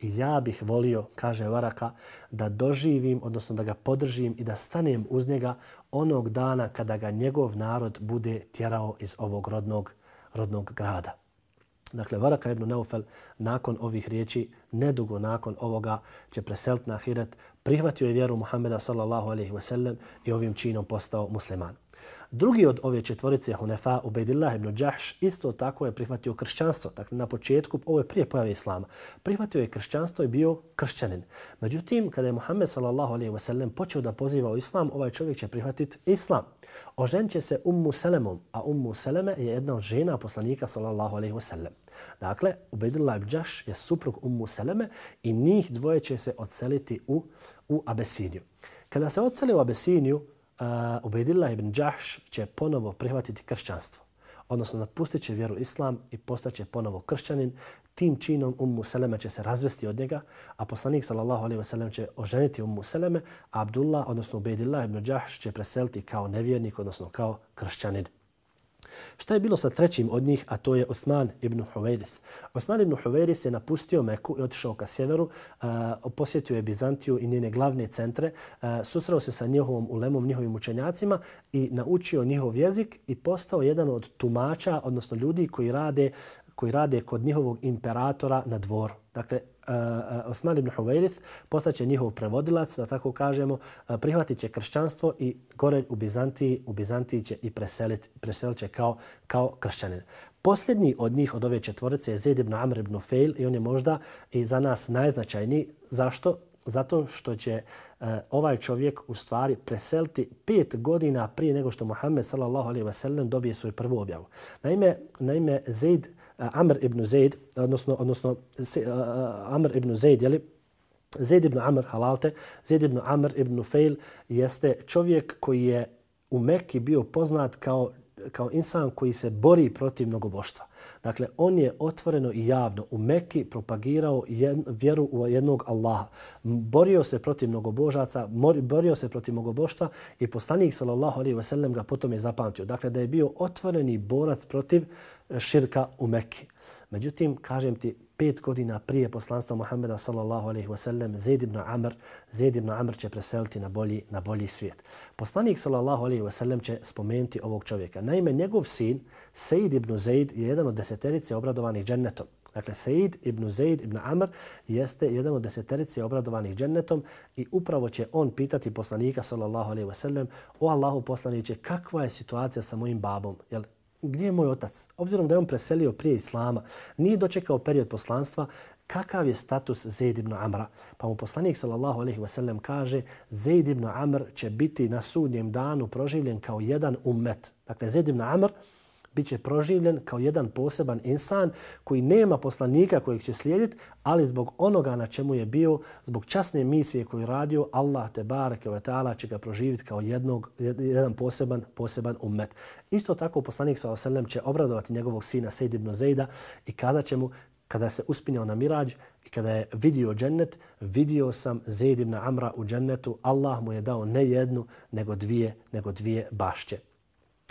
I ja bih volio, kaže Varaka, da doživim, odnosno da ga podržim i da stanem uz njega onog dana kada ga njegov narod bude tjerao iz ovog rodnog, rodnog grada. Dakle, Varaka ibn Neufel nakon ovih riječi, nedugo nakon ovoga, će preseliti na Ahiret, prihvatio je vjeru Muhammeda sallallahu alaihi ve sellem i ovim činom postao musliman. Drugi od ove četvorice Hunefa, Ubejdillah ibn Đahš, isto tako je prihvatio kršćanstvo. Dakle, na početku, ovo je prije pojave Islama, prihvatio je kršćanstvo i bio kršćanin. Međutim, kada je Muhammed sallallahu alaihi wasallam počeo da poziva u Islam, ovaj čovjek će prihvatiti Islam. Oženit će se Ummu Selemom, a Ummu Seleme je jedna od žena poslanika sallallahu alaihi wasallam. Dakle, Ubejdillah ibn Đahš je suprug Ummu Seleme i njih dvoje će se odseliti u, u Abesiniju. Kada se odseli u Abesiniju, uh, Ubejdillah ibn Đahš će ponovo prihvatiti kršćanstvo. Odnosno, napustit će vjeru islam i postaće ponovo kršćanin. Tim činom Ummu Seleme će se razvesti od njega, a poslanik sallallahu alejhi ve sellem će oženiti Ummu Seleme, a Abdullah, odnosno Ubejdillah ibn Đahš će preseliti kao nevjernik, odnosno kao kršćanin. Šta je bilo sa trećim od njih, a to je Osman ibn Huveiris? Osman ibn Huveiris je napustio Meku i otišao ka sjeveru, uh, posjetio je Bizantiju i njene glavne centre, uh, susreo se sa njihovom ulemom, njihovim učenjacima i naučio njihov jezik i postao jedan od tumača, odnosno ljudi koji rade koji rade kod njihovog imperatora na dvoru. Dakle, Osman ibn Huwairith postaće njihov prevodilac, da tako kažemo, uh, prihvatit će kršćanstvo i gore u Bizantiji, u Bizantiji će i preselit, preselit će kao, kao kršćanin. Posljednji od njih, od ove četvorice, je Zaid ibn Amr ibn Fejl i on je možda i za nas najznačajniji. Zašto? Zato što će e, ovaj čovjek u stvari preseliti pet godina prije nego što Muhammed sallallahu alejhi ve sellem dobije svoju prvu objavu. Naime, naime Zaid, uh, Amr ibn Zaid, odnosno, odnosno uh, Amr ibn Zaid, jeli, Zaid ibn Amr, halalte, Zaid ibn Amr ibn Fail jeste čovjek koji je u Mekki bio poznat kao kao insan koji se bori protiv mnogoboštva. Dakle, on je otvoreno i javno u Mekki propagirao jed, vjeru u jednog Allaha. Borio se protiv mnogobožaca, borio se protiv mnogoboštva i poslanik sallallahu alejhi ve sellem ga potom je zapamtio. Dakle, da je bio otvoreni borac protiv e, širka u Mekki. Međutim, kažem ti, pet godina prije poslanstva Muhammeda sallallahu alaihi ve sellem Zaid ibn Amr, Zaid ibn Amr će preseliti na bolji, na bolji svijet. Poslanik sallallahu alaihi ve sellem će spomenuti ovog čovjeka. Naime, njegov sin, Said ibn Zaid, je jedan od deseterice obradovanih džennetom. Dakle, Said ibn Zaid ibn Amr jeste jedan od deseterice obradovanih džennetom i upravo će on pitati poslanika sallallahu alaihi wasallam o Allahu poslaniće kakva je situacija sa mojim babom. Jel, gdje je moj otac? Obzirom da je on preselio prije Islama, nije dočekao period poslanstva, kakav je status Zaid ibn Amra? Pa mu poslanik sallallahu alaihi wasallam kaže Zaid ibn Amr će biti na sudnjem danu proživljen kao jedan ummet. Dakle, Zaid ibn Amr bit će proživljen kao jedan poseban insan koji nema poslanika kojeg će slijediti, ali zbog onoga na čemu je bio, zbog časne misije koju radio, Allah te bareke ve taala će ga proživiti kao jednog jedan poseban poseban ummet. Isto tako poslanik sallallahu alejhi ve će obradovati njegovog sina Sejd ibn Zeida i kada će mu kada se uspinjao na mirađ i kada je vidio džennet, vidio sam Zaid ibn Amra u džennetu, Allah mu je dao ne jednu, nego dvije, nego dvije bašće.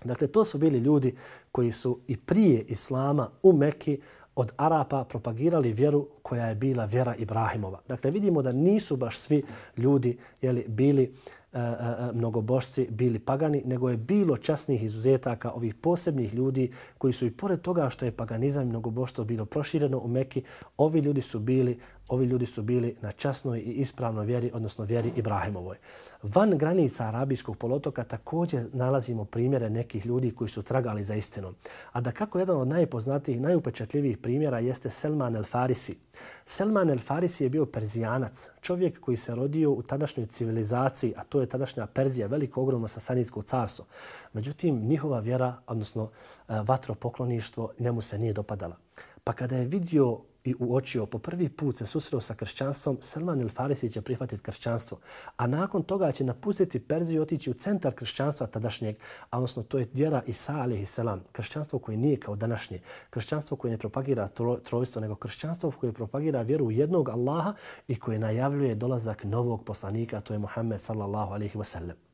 Dakle, to su bili ljudi koji su i prije Islama u Mekki od Arapa propagirali vjeru koja je bila vjera Ibrahimova. Dakle, vidimo da nisu baš svi ljudi jeli, bili E, e, mnogobošci bili pagani, nego je bilo časnih izuzetaka ovih posebnih ljudi koji su i pored toga što je paganizam i mnogoboštvo bilo prošireno u Mekki, ovi ljudi su bili ovi ljudi su bili na časnoj i ispravnoj vjeri, odnosno vjeri Ibrahimovoj. Van granica arabijskog polotoka također nalazimo primjere nekih ljudi koji su tragali za istinom. A da kako jedan od najpoznatijih, najupečatljivijih primjera jeste Selman el Farisi. Selman el Farisi je bio perzijanac, čovjek koji se rodio u tadašnjoj civilizaciji, a to je tadašnja Perzija, veliko ogromno sasanitsko carstvo. Međutim, njihova vjera, odnosno e, vatropokloništvo, njemu se nije dopadala. Pa kada je vidio i uočio po prvi put se susreo sa kršćanstvom, Salman el Farisi će prihvatiti kršćanstvo. A nakon toga će napustiti Perziju i otići u centar kršćanstva tadašnjeg, a odnosno to je djera Isa alaihi selam, Kršćanstvo koje nije kao današnje. Kršćanstvo koje ne propagira trojstvo, nego kršćanstvo koje propagira vjeru u jednog Allaha i koje najavljuje dolazak novog poslanika, to je Muhammed sallallahu alaihi wasallam.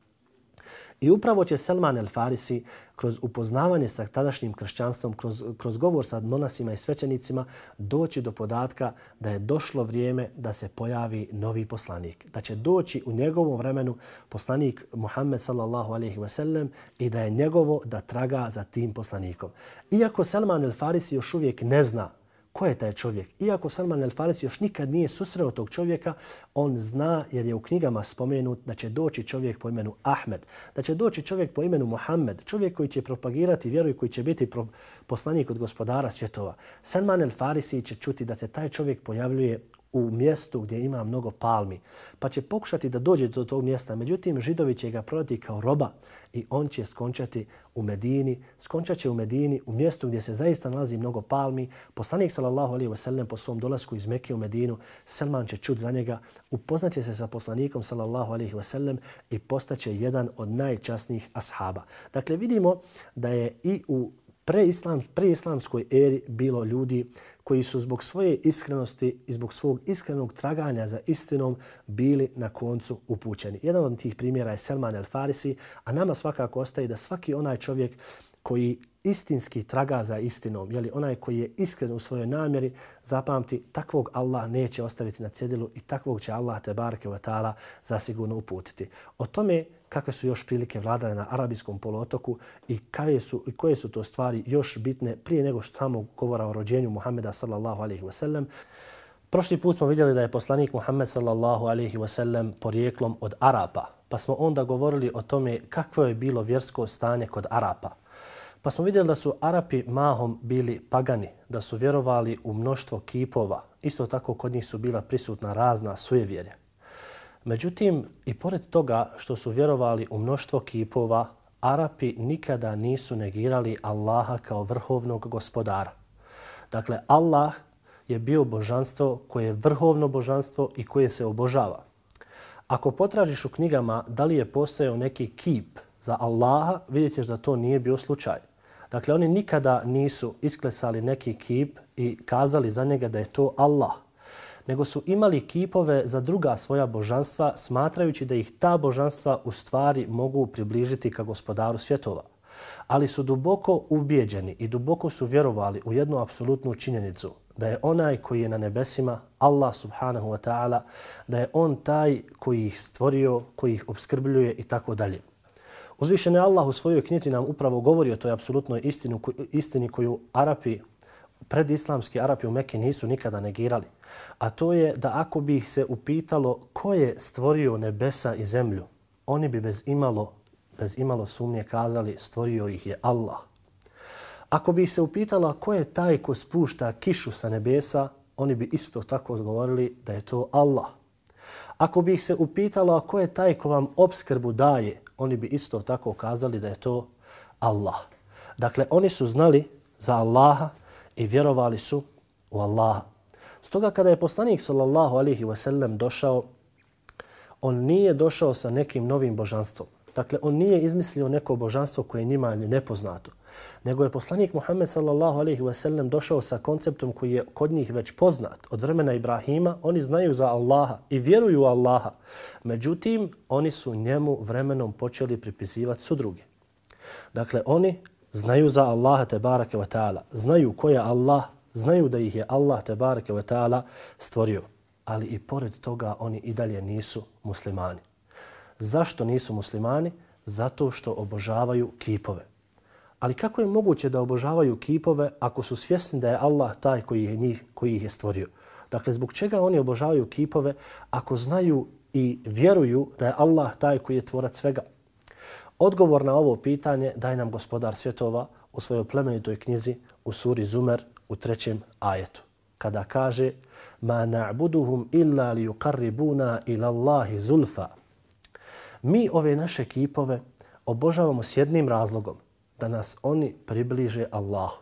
I upravo će Selman el Farisi kroz upoznavanje sa tadašnjim kršćanstvom, kroz, kroz govor sa monasima i svećenicima, doći do podatka da je došlo vrijeme da se pojavi novi poslanik. Da će doći u njegovom vremenu poslanik Muhammed sallallahu alaihi ve sellem i da je njegovo da traga za tim poslanikom. Iako Selman el Farisi još uvijek ne zna ko je taj čovjek. Iako Salman el Farisi još nikad nije susreo tog čovjeka, on zna jer je u knjigama spomenut da će doći čovjek po imenu Ahmed, da će doći čovjek po imenu Muhammed, čovjek koji će propagirati vjeru i koji će biti poslanik od gospodara svjetova. Salman el Farisi će čuti da se taj čovjek pojavljuje u mjestu gdje ima mnogo palmi, pa će pokušati da dođe do tog mjesta. Međutim, židovi će ga prodati kao roba i on će skončati u Medini, skončat će u Medini, u mjestu gdje se zaista nalazi mnogo palmi. Poslanik sallallahu alaihi wa po svom dolasku iz Mekke u Medinu, Selman će čut za njega, upoznaće se sa poslanikom sallallahu alaihi wa i postaće jedan od najčasnijih ashaba. Dakle, vidimo da je i u preislam, preislamskoj eri bilo ljudi koji su zbog svoje iskrenosti i zbog svog iskrenog traganja za istinom bili na koncu upućeni. Jedan od tih primjera je Selman el Farisi, a nama svakako ostaje da svaki onaj čovjek koji istinski traga za istinom, jeli onaj koji je iskren u svojoj namjeri, zapamti, takvog Allah neće ostaviti na cjedilu i takvog će Allah te barke wa zasigurno uputiti. O tome kakve su još prilike vladale na arabijskom poluotoku i koje su, i koje su to stvari još bitne prije nego što samo govora o rođenju Muhammeda sallallahu alaihi wa sallam. Prošli put smo vidjeli da je poslanik Muhammed sallallahu alaihi wa sallam porijeklom od Arapa, pa smo onda govorili o tome kakvo je bilo vjersko stanje kod Arapa. Pa smo vidjeli da su Arapi mahom bili pagani, da su vjerovali u mnoštvo kipova. Isto tako kod njih su bila prisutna razna sujevjerja. Međutim, i pored toga što su vjerovali u mnoštvo kipova, Arapi nikada nisu negirali Allaha kao vrhovnog gospodara. Dakle, Allah je bio božanstvo koje je vrhovno božanstvo i koje se obožava. Ako potražiš u knjigama da li je postojao neki kip za Allaha, vidjet ćeš da to nije bio slučaj. Dakle, oni nikada nisu isklesali neki kip i kazali za njega da je to Allah. Nego su imali kipove za druga svoja božanstva, smatrajući da ih ta božanstva u stvari mogu približiti ka gospodaru svjetova. Ali su duboko ubijeđeni i duboko su vjerovali u jednu apsolutnu činjenicu, da je onaj koji je na nebesima, Allah subhanahu wa ta'ala, da je on taj koji ih stvorio, koji ih obskrbljuje i tako dalje. Uzvišen je Allah u svojoj knjizi nam upravo govori o toj apsolutnoj istini, istini koju Arapi, predislamski Arapi u Mekke nisu nikada negirali. A to je da ako bi ih se upitalo ko je stvorio nebesa i zemlju, oni bi bez imalo, bez imalo sumnje kazali stvorio ih je Allah. Ako bi se upitala ko je taj ko spušta kišu sa nebesa, oni bi isto tako odgovorili da je to Allah. Ako bi se upitalo ko je taj ko vam obskrbu daje, oni bi isto tako kazali da je to Allah. Dakle, oni su znali za Allaha i vjerovali su u Allaha. Stoga kada je poslanik sallallahu alaihi wasallam došao, on nije došao sa nekim novim božanstvom. Dakle, on nije izmislio neko božanstvo koje je njima nepoznato. Nego je poslanik Muhammed sallallahu alaihi wa sallam došao sa konceptom koji je kod njih već poznat. Od vremena Ibrahima oni znaju za Allaha i vjeruju u Allaha. Međutim, oni su njemu vremenom počeli pripisivati sudruge. Dakle, oni znaju za Allaha te barake wa ta'ala. Znaju ko je Allah, znaju da ih je Allah te bareke ve ta'ala stvorio. Ali i pored toga oni i dalje nisu muslimani. Zašto nisu muslimani? Zato što obožavaju kipove. Ali kako je moguće da obožavaju kipove ako su svjesni da je Allah taj koji, je njih, koji ih je stvorio? Dakle, zbog čega oni obožavaju kipove ako znaju i vjeruju da je Allah taj koji je tvorac svega? Odgovor na ovo pitanje daje nam gospodar svjetova u svojoj plemenitoj knjizi u suri Zumer u trećem ajetu. Kada kaže Ma na'buduhum illa li yuqarribuna ila Allahi zulfa Mi ove naše kipove obožavamo s jednim razlogom, da nas oni približe Allahu.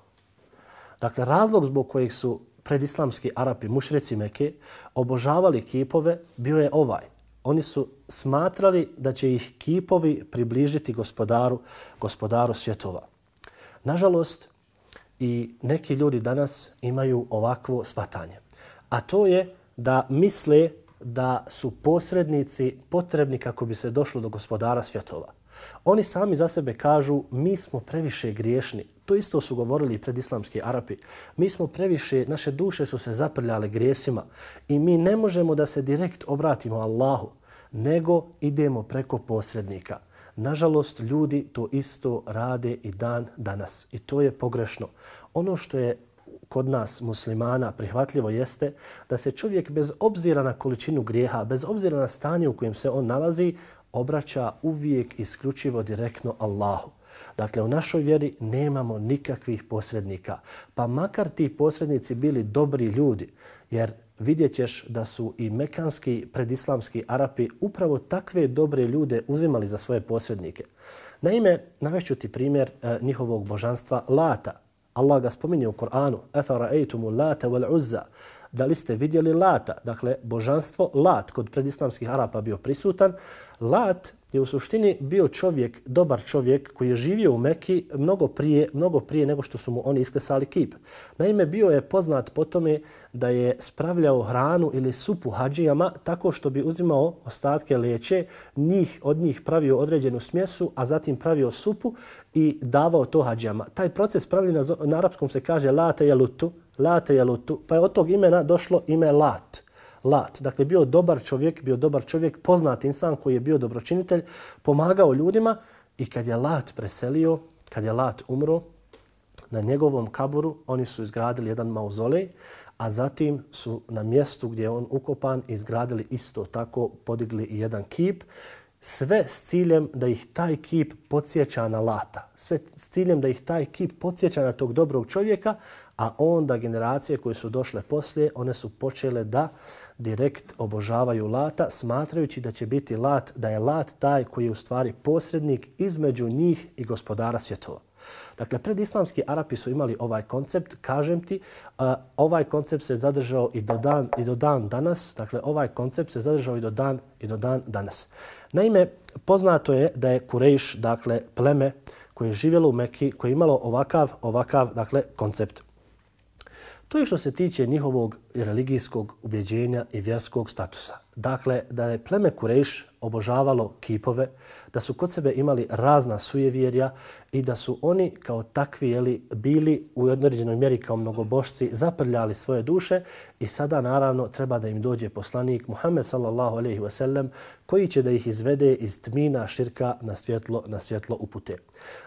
Dakle, razlog zbog kojeg su predislamski Arapi, mušreci Meke, obožavali kipove bio je ovaj. Oni su smatrali da će ih kipovi približiti gospodaru, gospodaru svjetova. Nažalost, i neki ljudi danas imaju ovakvo svatanje. A to je da misle da su posrednici potrebni kako bi se došlo do gospodara svjetova. Oni sami za sebe kažu mi smo previše griješni. To isto su govorili pred islamski Arapi. Mi smo previše, naše duše su se zaprljale grijesima i mi ne možemo da se direkt obratimo Allahu, nego idemo preko posrednika. Nažalost, ljudi to isto rade i dan danas i to je pogrešno. Ono što je kod nas muslimana prihvatljivo jeste da se čovjek bez obzira na količinu grijeha, bez obzira na stanje u kojem se on nalazi, obraća uvijek isključivo direktno Allahu. Dakle, u našoj vjeri nemamo nikakvih posrednika. Pa makar ti posrednici bili dobri ljudi, jer vidjet ćeš da su i mekanski predislamski Arapi upravo takve dobre ljude uzimali za svoje posrednike. Naime, navešću ti primjer e, njihovog božanstva Lata. Allah ga spominje u Koranu. Efara ejtumu lata wal uzza da li ste vidjeli Lata, dakle božanstvo Lat kod predislamskih Arapa bio prisutan. Lat je u suštini bio čovjek, dobar čovjek koji je živio u Mekki mnogo prije, mnogo prije nego što su mu oni isklesali kip. Naime, bio je poznat po tome da je spravljao hranu ili supu hađijama tako što bi uzimao ostatke leće, njih, od njih pravio određenu smjesu, a zatim pravio supu i davao to hađijama. Taj proces pravljena na arapskom se kaže late jelutu, Late jelutu, pa je od tog imena došlo ime Lat. Lat. Dakle, bio dobar čovjek, bio dobar čovjek, poznat insan koji je bio dobročinitelj, pomagao ljudima i kad je Lat preselio, kad je Lat umro, na njegovom kaburu oni su izgradili jedan mauzolej, a zatim su na mjestu gdje je on ukopan izgradili isto tako, podigli i jedan kip, sve s ciljem da ih taj kip podsjeća na Lata. Sve s ciljem da ih taj kip podsjeća na tog dobrog čovjeka, a onda generacije koje su došle poslije, one su počele da direkt obožavaju Lata, smatrajući da će biti Lat, da je Lat taj koji je u stvari posrednik između njih i gospodara svjetova. Dakle, predislamski Arapi su imali ovaj koncept, kažem ti, uh, ovaj koncept se zadržao i do dan i do dan danas. Dakle, ovaj koncept se zadržao i do dan i do dan danas. Naime, poznato je da je Kurejš, dakle, pleme koje je živjelo u Mekiji, koje je imalo ovakav, ovakav, dakle, koncept. To je što se tiče njihovog religijskog ubjeđenja i vjerskog statusa. Dakle, da je pleme Kureš obožavalo kipove, da su kod sebe imali razna sujevjerja i da su oni kao takvi jeli, bili u određenoj mjeri kao mnogobošci, zaprljali svoje duše i sada naravno treba da im dođe poslanik Muhammed sallallahu alejhi ve sellem koji će da ih izvede iz tmina širka na svjetlo na svjetlo upute.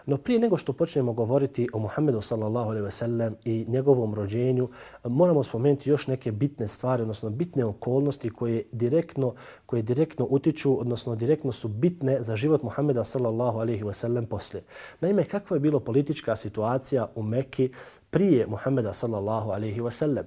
No prije nego što počnemo govoriti o Muhammedu sallallahu alejhi ve sellem i njegovom rođenju, moramo spomenuti još neke bitne stvari, odnosno bitne okolnosti koje direktno koje direktno utiču, odnosno direktno su bitne za život Muhameda sallallahu alejhi ve sellem posle. Naime, kakva je bilo politička situacija u Mekki prije Muhameda sallallahu alejhi ve?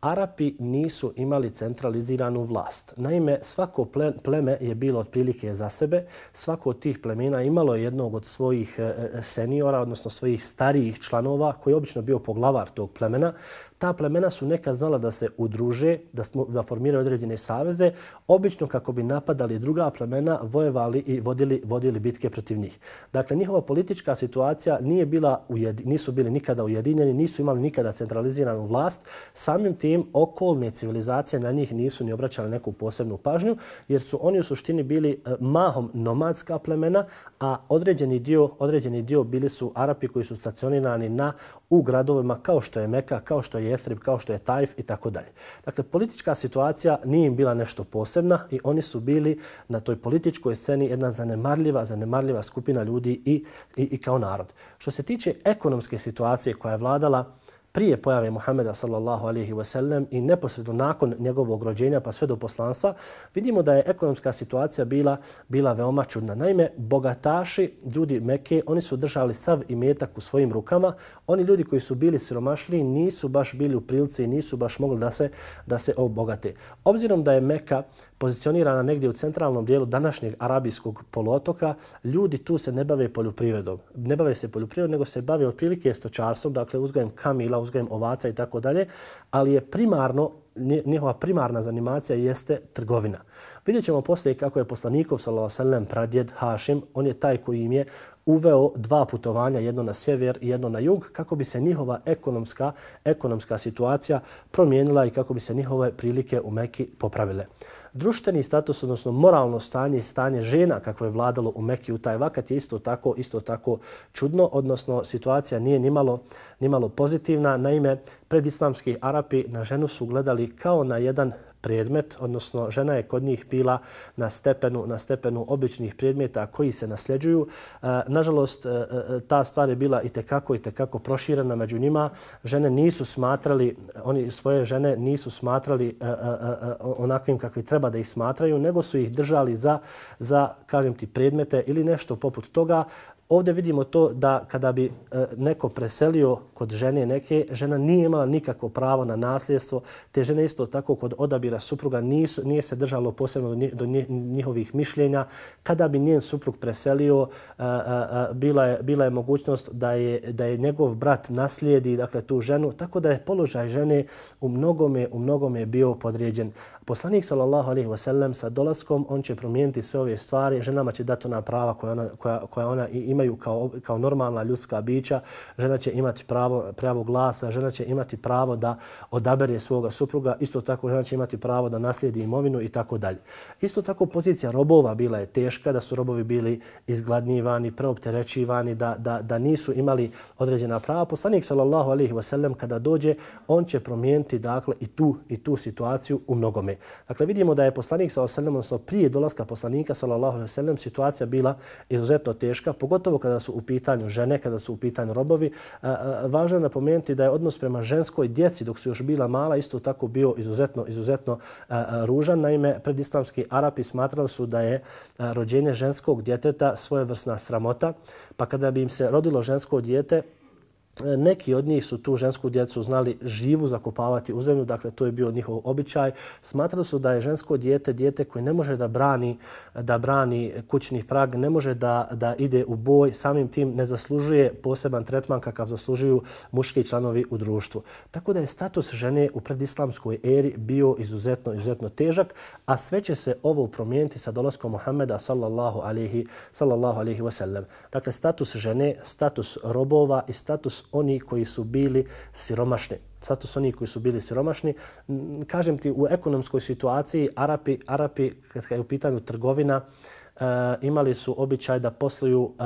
Arapi nisu imali centraliziranu vlast. Naime, svako pleme je bilo otprilike za sebe. Svako od tih plemena imalo jednog od svojih e, e, seniora, odnosno svojih starijih članova, koji je obično bio poglavar tog plemena ta plemena su neka znala da se udruže, da, smo, da formiraju određene saveze, obično kako bi napadali druga plemena, vojevali i vodili, vodili bitke protiv njih. Dakle, njihova politička situacija nije bila ujedi, nisu bili nikada ujedinjeni, nisu imali nikada centraliziranu vlast. Samim tim okolne civilizacije na njih nisu ni obraćale neku posebnu pažnju, jer su oni u suštini bili e, mahom nomadska plemena, a određeni dio, određeni dio bili su Arapi koji su stacionirani na u gradovima kao što je Meka, kao što je Jethrib, kao što je Taif i tako dalje. Dakle, politička situacija nije im bila nešto posebna i oni su bili na toj političkoj sceni jedna zanemarljiva, zanemarljiva skupina ljudi i, i, i kao narod. Što se tiče ekonomske situacije koja je vladala prije pojave Muhameda sallallahu alejhi ve sellem i neposredno nakon njegovog rođenja pa sve do poslanstva, vidimo da je ekonomska situacija bila bila veoma čudna. Naime, bogataši, ljudi Mekke, oni su držali sav imetak u svojim rukama. Oni ljudi koji su bili siromašni nisu baš bili u prilici i nisu baš mogli da se da se obogate. Obzirom da je Mekka pozicionirana negdje u centralnom dijelu današnjeg arabijskog poluotoka, ljudi tu se ne bave poljoprivredom. Ne bave se poljoprivredom, nego se bave otprilike stočarstvom, dakle uzgojem kamila, uzgojem ovaca i tako dalje, ali je primarno njihova primarna zanimacija jeste trgovina. Vidjet ćemo poslije kako je poslanikov s.a.v. pradjed Hašim, on je taj koji im je uveo dva putovanja, jedno na sjever i jedno na jug, kako bi se njihova ekonomska, ekonomska situacija promijenila i kako bi se njihove prilike u Meki popravile društveni status, odnosno moralno stanje i stanje žena kako je vladalo u Mekiju u taj vakat je isto tako, isto tako čudno, odnosno situacija nije nimalo, nimalo pozitivna. Naime, predislamski Arapi na ženu su gledali kao na jedan predmet, odnosno žena je kod njih bila na stepenu, na stepenu običnih predmeta koji se nasljeđuju. E, nažalost, e, e, ta stvar je bila i tekako i tekako proširena među njima. Žene nisu smatrali, oni svoje žene nisu smatrali onakvim kakvi treba da ih smatraju, nego su ih držali za, za kažem ti, predmete ili nešto poput toga. Ovdje vidimo to da kada bi e, neko preselio kod žene neke, žena nije imala nikakvo pravo na nasljedstvo. Te žene isto tako kod odabira supruga nisu, nije se držalo posebno do njihovih mišljenja. Kada bi njen suprug preselio, e, e, bila je, bila je mogućnost da je, da je njegov brat naslijedi dakle, tu ženu. Tako da je položaj žene u mnogome, u mnogome bio podređen Poslanik sallallahu alejhi ve sellem sa dolaskom on će promijeniti sve ove stvari, ženama će dati ona prava koja ona koja koja ona imaju kao kao normalna ljudska bića, žena će imati pravo pravo glasa, žena će imati pravo da odabere svoga supruga, isto tako žena će imati pravo da naslijedi imovinu i tako dalje. Isto tako pozicija robova bila je teška, da su robovi bili izgladnjivani, preopterećivani, da, da, da nisu imali određena prava. Poslanik sallallahu alejhi ve sellem kada dođe, on će promijeniti dakle i tu i tu situaciju u mnogome. Dakle, vidimo da je poslanik sa osallam, odnosno prije dolaska poslanika sallallahu alaihi sallam, situacija bila izuzetno teška, pogotovo kada su u pitanju žene, kada su u pitanju robovi. Važno je napomenuti da je odnos prema ženskoj djeci dok su još bila mala isto tako bio izuzetno, izuzetno ružan. Naime, predislamski Arapi smatrali su da je rođenje ženskog djeteta svojevrsna sramota, pa kada bi im se rodilo žensko djete, E, neki od njih su tu žensku djecu znali živu zakopavati u zemlju, dakle to je bio njihov običaj. Smatrali su da je žensko dijete dijete koje ne može da brani da brani kućni prag, ne može da, da ide u boj, samim tim ne zaslužuje poseban tretman kakav zaslužuju muški članovi u društvu. Tako da je status žene u predislamskoj eri bio izuzetno izuzetno težak, a sve će se ovo promijeniti sa dolaskom Muhammeda sallallahu alejhi sallallahu alejhi wasallam. Dakle status žene, status robova i status oni koji su bili siromašni. Status oni koji su bili siromašni. Kažem ti, u ekonomskoj situaciji Arapi, Arapi kad je u pitanju trgovina, e, imali su običaj da posluju e,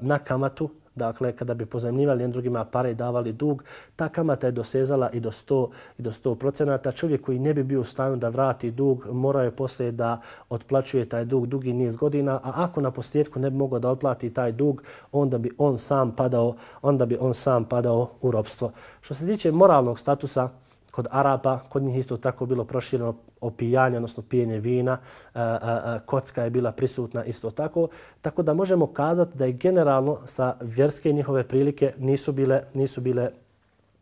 na kamatu, Dakle, kada bi pozajemljivali jedan drugima pare i davali dug, ta kamata je dosezala i do 100 i do 100 procenata. Čovjek koji ne bi bio u stanju da vrati dug, morao je poslije da otplaćuje taj dug dugi niz godina, a ako na posljedku ne bi mogao da otplati taj dug, onda bi on sam padao, onda bi on sam padao u ropstvo. Što se tiče moralnog statusa, kod Araba, kod njih isto tako bilo prošireno opijanje, odnosno pijenje vina, a, a, a, kocka je bila prisutna isto tako. Tako da možemo kazati da je generalno sa vjerske njihove prilike nisu bile, nisu bile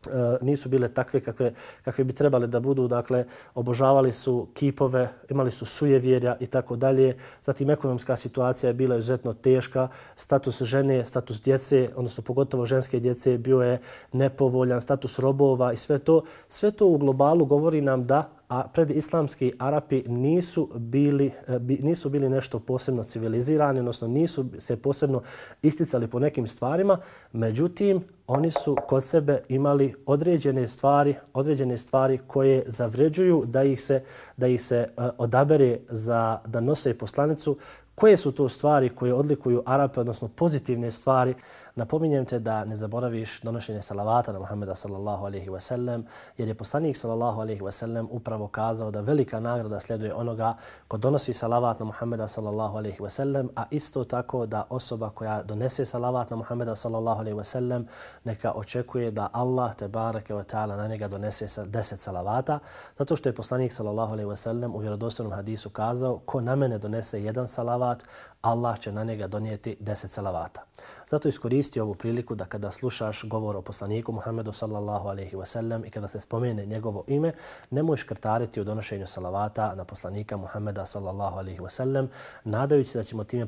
E, nisu bile takve kakve, kakve bi trebale da budu. Dakle, obožavali su kipove, imali su sujevjerja i tako dalje. Zatim, ekonomska situacija je bila izuzetno teška. Status žene, status djece, odnosno pogotovo ženske djece, bio je nepovoljan. Status robova i sve to. Sve to u globalu govori nam da a predislamski Arapi nisu bili, eh, nisu bili nešto posebno civilizirani, odnosno nisu se posebno isticali po nekim stvarima. Međutim, oni su kod sebe imali određene stvari, određene stvari koje zavređuju da ih se, da ih se eh, odabere za da nose poslanicu. Koje su to stvari koje odlikuju Arape, odnosno pozitivne stvari? Napominjem te da ne zaboraviš donošenje salavata na Muhammeda sallallahu alaihi wa sallam, jer je poslanik sallallahu alaihi wa sallam upravo kazao da velika nagrada sljeduje onoga ko donosi salavat na Muhammeda sallallahu alaihi wa sallam, a isto tako da osoba koja donese salavat na Muhammeda sallallahu alaihi wa sallam neka očekuje da Allah te barake wa ta'ala na njega donese deset salavata, zato što je poslanik sallallahu alaihi wa sallam u vjerodostojnom hadisu kazao ko na mene donese jedan salavat, Allah će na njega donijeti deset salavata. Zato iskoristi ovu priliku da kada slušaš govor o poslaniku Muhammedu sallallahu alaihi wa sallam i kada se spomene njegovo ime, nemoj škrtariti u donošenju salavata na poslanika Muhammeda sallallahu alaihi wa sallam, nadajući se da ćemo time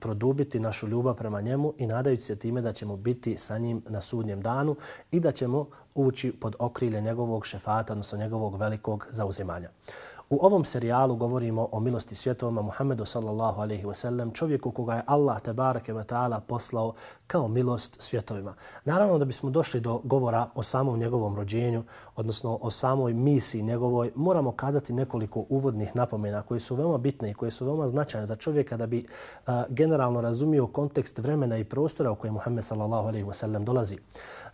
produbiti našu ljubav prema njemu i nadajući se time da ćemo biti sa njim na sudnjem danu i da ćemo ući pod okrilje njegovog šefata, odnosno njegovog velikog zauzimanja. U ovom serijalu govorimo o milosti svjetovima Muhammedu sallallahu alaihi ve sellem, čovjeku koga je Allah tebareke ve ta'ala poslao kao milost svjetovima. Naravno da bismo došli do govora o samom njegovom rođenju, odnosno o samoj misiji njegovoj, moramo kazati nekoliko uvodnih napomena koje su veoma bitne i koje su veoma značajne za čovjeka da bi uh, generalno razumio kontekst vremena i prostora u kojem Muhammed sallallahu alaihi ve sellem dolazi.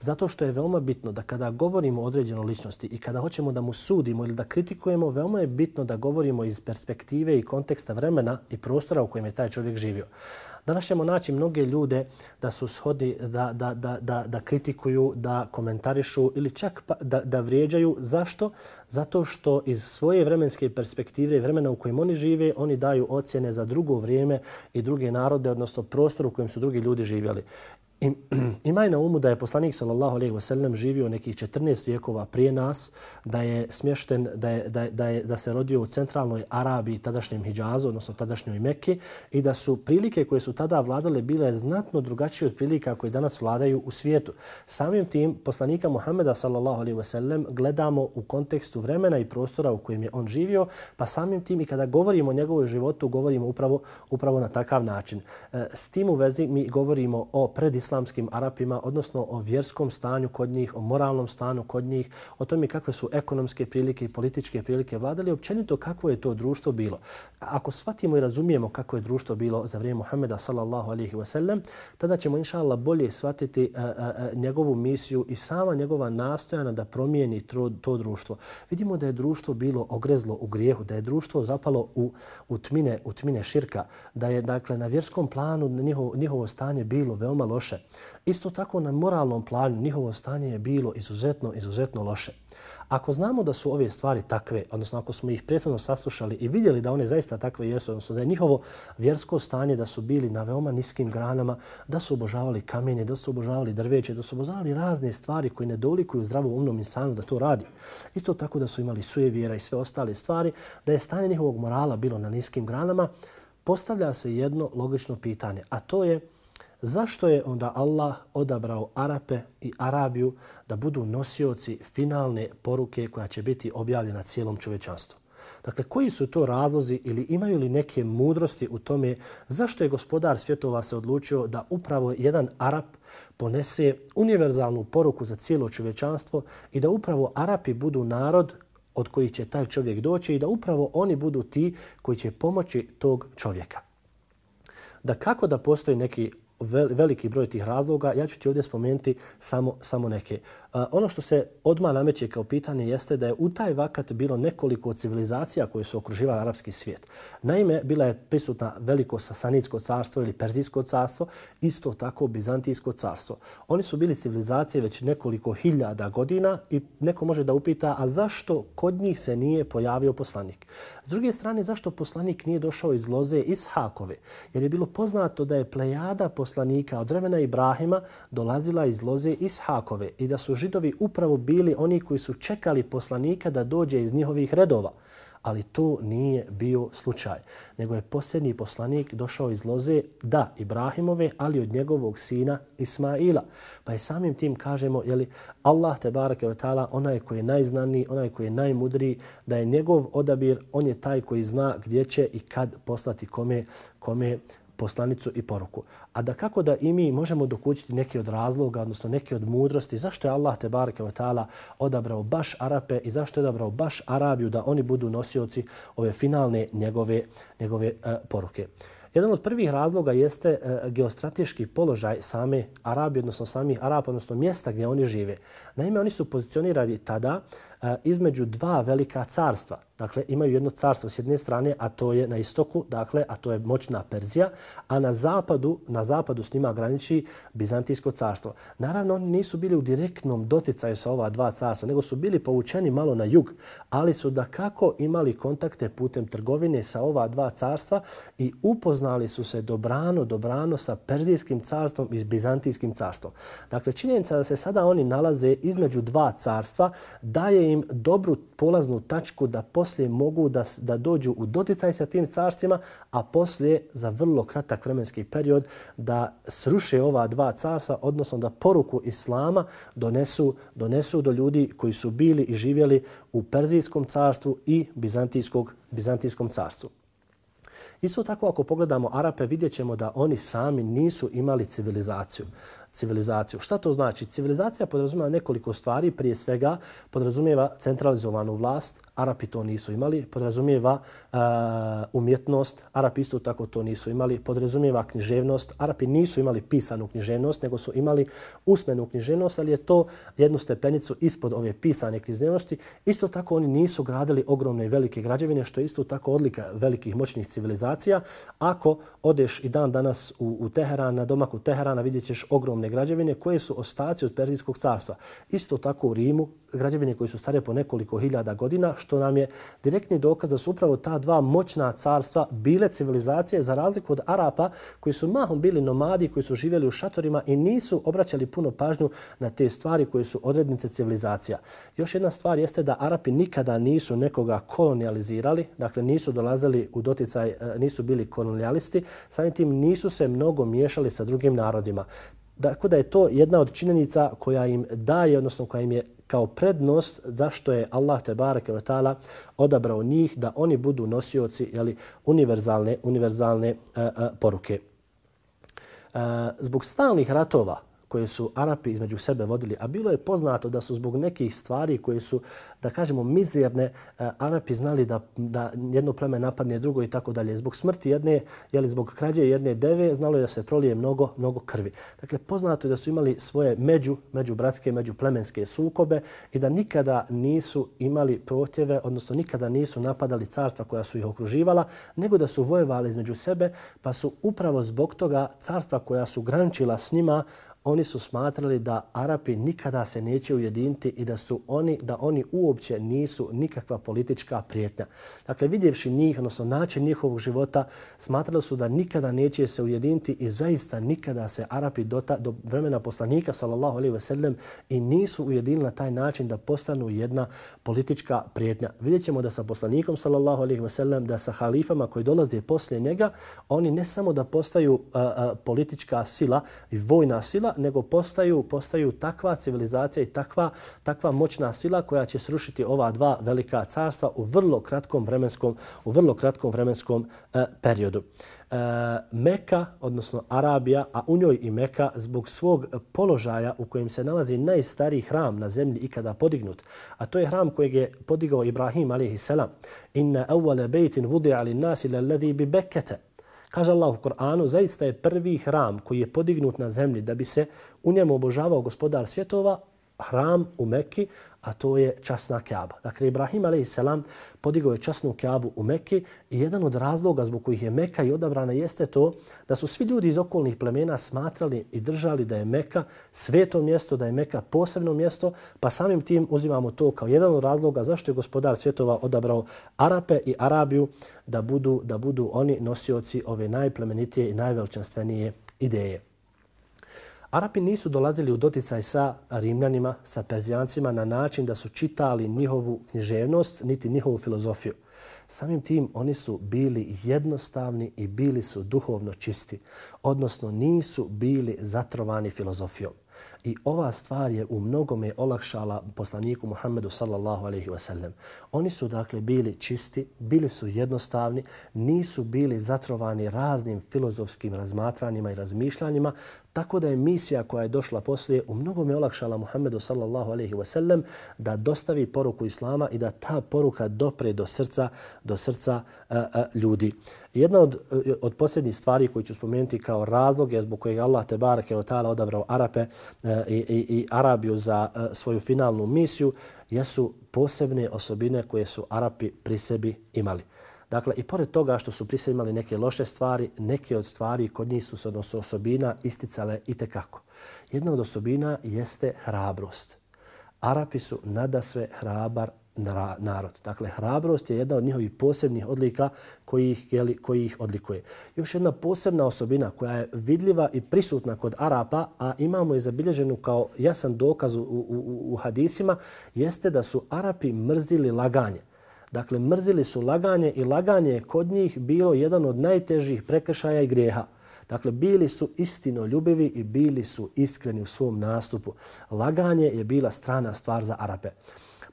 Zato što je veoma bitno da kada govorimo o određenoj ličnosti i kada hoćemo da mu sudimo ili da kritikujemo, veoma je bitno da govorimo iz perspektive i konteksta vremena i prostora u kojem je taj čovjek živio. Danas ćemo naći mnoge ljude da su shodi da, da, da, da, da kritikuju, da komentarišu ili čak pa, da, da vrijeđaju. Zašto? Zato što iz svoje vremenske perspektive i vremena u kojem oni žive, oni daju ocjene za drugo vrijeme i druge narode, odnosno prostor u kojem su drugi ljudi živjeli. Imaj na umu da je poslanik sallallahu alejhi ve sellem živio nekih 14 vijekova prije nas, da je smješten, da, je, da, da, je, da se rodio u centralnoj Arabiji, tadašnjem Hidžazu, odnosno tadašnjoj Mekki, i da su prilike koje su tada vladale bile znatno drugačije od prilika koje danas vladaju u svijetu. Samim tim, poslanika Muhameda sallallahu alejhi ve sellem gledamo u kontekstu vremena i prostora u kojem je on živio, pa samim tim i kada govorimo o njegovom životu, govorimo upravo, upravo na takav način. E, s tim u vezi mi govorimo o predis islamskim Arapima, odnosno o vjerskom stanju kod njih, o moralnom stanju kod njih, o tome kakve su ekonomske prilike i političke prilike vladali, općenito kako je to društvo bilo. Ako shvatimo i razumijemo kako je društvo bilo za vrijeme Muhammeda sallallahu alaihi wasallam, tada ćemo inša Allah bolje shvatiti a, a, a, njegovu misiju i sama njegova nastojana da promijeni to, to društvo. Vidimo da je društvo bilo ogrezlo u grijehu, da je društvo zapalo u, u, tmine, u tmine širka, da je dakle na vjerskom planu njihovo, njihovo stanje bilo veoma loše Isto tako na moralnom planu njihovo stanje je bilo izuzetno, izuzetno loše. Ako znamo da su ove stvari takve, odnosno ako smo ih prethodno saslušali i vidjeli da one zaista takve jesu, odnosno da je njihovo vjersko stanje da su bili na veoma niskim granama, da su obožavali kamenje, da su obožavali drveće, da su obožavali razne stvari koje ne dolikuju zdravo umnom insanu da to radi. Isto tako da su imali suje vjera i sve ostale stvari, da je stanje njihovog morala bilo na niskim granama, postavlja se jedno logično pitanje, a to je zašto je onda Allah odabrao Arape i Arabiju da budu nosioci finalne poruke koja će biti objavljena cijelom čovečanstvu? Dakle, koji su to razlozi ili imaju li neke mudrosti u tome zašto je gospodar svjetova se odlučio da upravo jedan Arab ponese univerzalnu poruku za cijelo čovečanstvo i da upravo Arapi budu narod od kojih će taj čovjek doći i da upravo oni budu ti koji će pomoći tog čovjeka. Da kako da postoji neki veliki broj tih razloga, ja ću ti ovdje spomenuti samo, samo neke. Ono što se odma nameće kao pitanje jeste da je u taj vakat bilo nekoliko civilizacija koje su okruživali arapski svijet. Naime, bila je prisutna veliko sasanitsko carstvo ili perzijsko carstvo, isto tako bizantijsko carstvo. Oni su bili civilizacije već nekoliko hiljada godina i neko može da upita, a zašto kod njih se nije pojavio poslanik? S druge strane, zašto poslanik nije došao iz loze iz Hakove? Jer je bilo poznato da je plejada poslanika od vremena Ibrahima dolazila iz loze iz Hakove i da su židovi upravo bili oni koji su čekali poslanika da dođe iz njihovih redova. Ali to nije bio slučaj. Nego je posljednji poslanik došao iz loze, da, Ibrahimove, ali od njegovog sina Ismaila. Pa je samim tim kažemo, jeli, Allah te barake ve ta'ala, onaj koji je najznaniji, onaj koji je najmudriji, da je njegov odabir, on je taj koji zna gdje će i kad poslati kome, kome poslanicu i poruku. A da kako da i mi možemo dokućiti neki od razloga, odnosno neke od mudrosti, zašto je Allah te bareke ve taala odabrao baš Arape i zašto je odabrao baš Arabiju da oni budu nosioci ove finalne njegove njegove e, poruke. Jedan od prvih razloga jeste uh, geostrateški položaj same Arabije, odnosno samih Arapa, odnosno mjesta gdje oni žive. Naime, oni su pozicionirani tada e, između dva velika carstva. Dakle, imaju jedno carstvo s jedne strane, a to je na istoku, dakle, a to je moćna Perzija, a na zapadu, na zapadu s njima graniči Bizantijsko carstvo. Naravno, oni nisu bili u direktnom doticaju sa ova dva carstva, nego su bili povučeni malo na jug, ali su da kako imali kontakte putem trgovine sa ova dva carstva i upoznali su se dobrano, dobrano sa Perzijskim carstvom i Bizantijskim carstvom. Dakle, činjenica da se sada oni nalaze između dva carstva daje im dobru polaznu tačku da poslije mogu da, da dođu u doticaj sa tim carstvima, a poslije za vrlo kratak vremenski period da sruše ova dva carstva, odnosno da poruku Islama donesu, donesu do ljudi koji su bili i živjeli u Perzijskom carstvu i Bizantijskog, Bizantijskom carstvu. Isto tako ako pogledamo Arape vidjet ćemo da oni sami nisu imali civilizaciju civilizaciju. Šta to znači? Civilizacija podrazumijeva nekoliko stvari. Prije svega podrazumijeva centralizovanu vlast. Arapi to nisu imali. Podrazumijeva uh, umjetnost. Arapi isto tako to nisu imali. Podrazumijeva književnost. Arapi nisu imali pisanu književnost, nego su imali usmenu književnost, ali je to jednu stepenicu ispod ove pisane književnosti. Isto tako oni nisu gradili ogromne i velike građevine, što je isto tako odlika velikih moćnih civilizacija. Ako odeš i dan danas u, u Teheran, na domaku Teherana, vidjet ćeš ogromne ogromne građevine koje su ostaci od Perzijskog carstva. Isto tako u Rimu, građevine koje su stare po nekoliko hiljada godina, što nam je direktni dokaz da su upravo ta dva moćna carstva bile civilizacije za razliku od Arapa koji su mahom bili nomadi, koji su živjeli u šatorima i nisu obraćali puno pažnju na te stvari koje su odrednice civilizacija. Još jedna stvar jeste da Arapi nikada nisu nekoga kolonializirali, dakle nisu dolazili u doticaj, e, nisu bili kolonialisti, samim tim nisu se mnogo miješali sa drugim narodima. Dakle, da je to jedna od činjenica koja im daje, odnosno koja im je kao prednost zašto je Allah te bareke ve taala odabrao njih da oni budu nosioci jeli, univerzalne univerzalne uh, uh, poruke. Uh, zbog stalnih ratova koje su Arapi između sebe vodili, a bilo je poznato da su zbog nekih stvari koje su, da kažemo, mizerne, eh, Arapi znali da, da jedno pleme napadne drugo i tako dalje. Zbog smrti jedne, jeli zbog krađe jedne deve, znalo je da se prolije mnogo, mnogo krvi. Dakle, poznato je da su imali svoje među, među bratske, među plemenske sukobe i da nikada nisu imali protjeve, odnosno nikada nisu napadali carstva koja su ih okruživala, nego da su vojevali između sebe, pa su upravo zbog toga carstva koja su grančila s njima oni su smatrali da Arapi nikada se neće ujediniti i da su oni da oni uopće nisu nikakva politička prijetnja. Dakle, vidjevši njih, odnosno način njihovog života, smatrali su da nikada neće se ujediniti i zaista nikada se Arapi do, ta, do vremena poslanika, sallallahu alaihi ve sellem, i nisu ujedinili na taj način da postanu jedna politička prijetnja. Vidjet ćemo da sa poslanikom, sallallahu alaihi ve sellem, da sa halifama koji dolaze poslije njega, oni ne samo da postaju a, a, politička sila i vojna sila, nego postaju postaju takva civilizacija i takva takva moćna sila koja će srušiti ova dva velika carstva u vrlo kratkom vremenskom u vrlo kratkom vremenskom e, periodu. E, Meka, odnosno Arabija, a u njoj i Meka, zbog svog položaja u kojem se nalazi najstariji hram na zemlji ikada podignut, a to je hram kojeg je podigao Ibrahim a.s. Inna awwala baytin wudi'a lin-nasi lalladhi bi Bekkata. Kaže Allah u Koranu, zaista je prvi hram koji je podignut na zemlji da bi se u njemu obožavao gospodar svjetova, hram u Mekki, a to je časna Kaaba. Dakle, Ibrahim a.s. podigao je časnu Kaabu u Mekki i jedan od razloga zbog kojih je Mekka i odabrana jeste to da su svi ljudi iz okolnih plemena smatrali i držali da je Mekka sveto mjesto, da je Mekka posebno mjesto, pa samim tim uzimamo to kao jedan od razloga zašto je gospodar svjetova odabrao Arape i Arabiju da budu, da budu oni nosioci ove najplemenitije i najveličanstvenije ideje. Arapi nisu dolazili u doticaj sa Rimljanima, sa Perzijancima na način da su čitali njihovu književnost, niti njihovu filozofiju. Samim tim oni su bili jednostavni i bili su duhovno čisti, odnosno nisu bili zatrovani filozofijom. I ova stvar je u mnogome olakšala poslaniku Muhammedu sallallahu alaihi wa sallam. Oni su dakle bili čisti, bili su jednostavni, nisu bili zatrovani raznim filozofskim razmatranjima i razmišljanjima, tako da je misija koja je došla poslije u mnogome olakšala Muhammedu sallallahu alaihi wa sallam da dostavi poruku Islama i da ta poruka dopre do srca, do srca uh, uh, ljudi. Jedna od, eh, od posljednjih stvari koji ću spomenuti kao razlog je zbog kojeg Allah te barake od ta'ala odabrao Arape eh, i, i, i Arabiju za eh, svoju finalnu misiju jesu posebne osobine koje su Arapi pri sebi imali. Dakle, i pored toga što su pri sebi imali neke loše stvari, neke od stvari kod njih su se odnosno osobina isticale i tekako. Jedna od osobina jeste hrabrost. Arapi su nada sve hrabar narod. Dakle, hrabrost je jedna od njihovih posebnih odlika koji ih, jeli, koji ih odlikuje. Još jedna posebna osobina koja je vidljiva i prisutna kod Arapa, a imamo je zabilježenu kao jasan dokaz u, u, u, u hadisima, jeste da su Arapi mrzili laganje. Dakle, mrzili su laganje i laganje je kod njih bilo jedan od najtežih prekršaja i grijeha. Dakle, bili su istino ljubivi i bili su iskreni u svom nastupu. Laganje je bila strana stvar za Arape.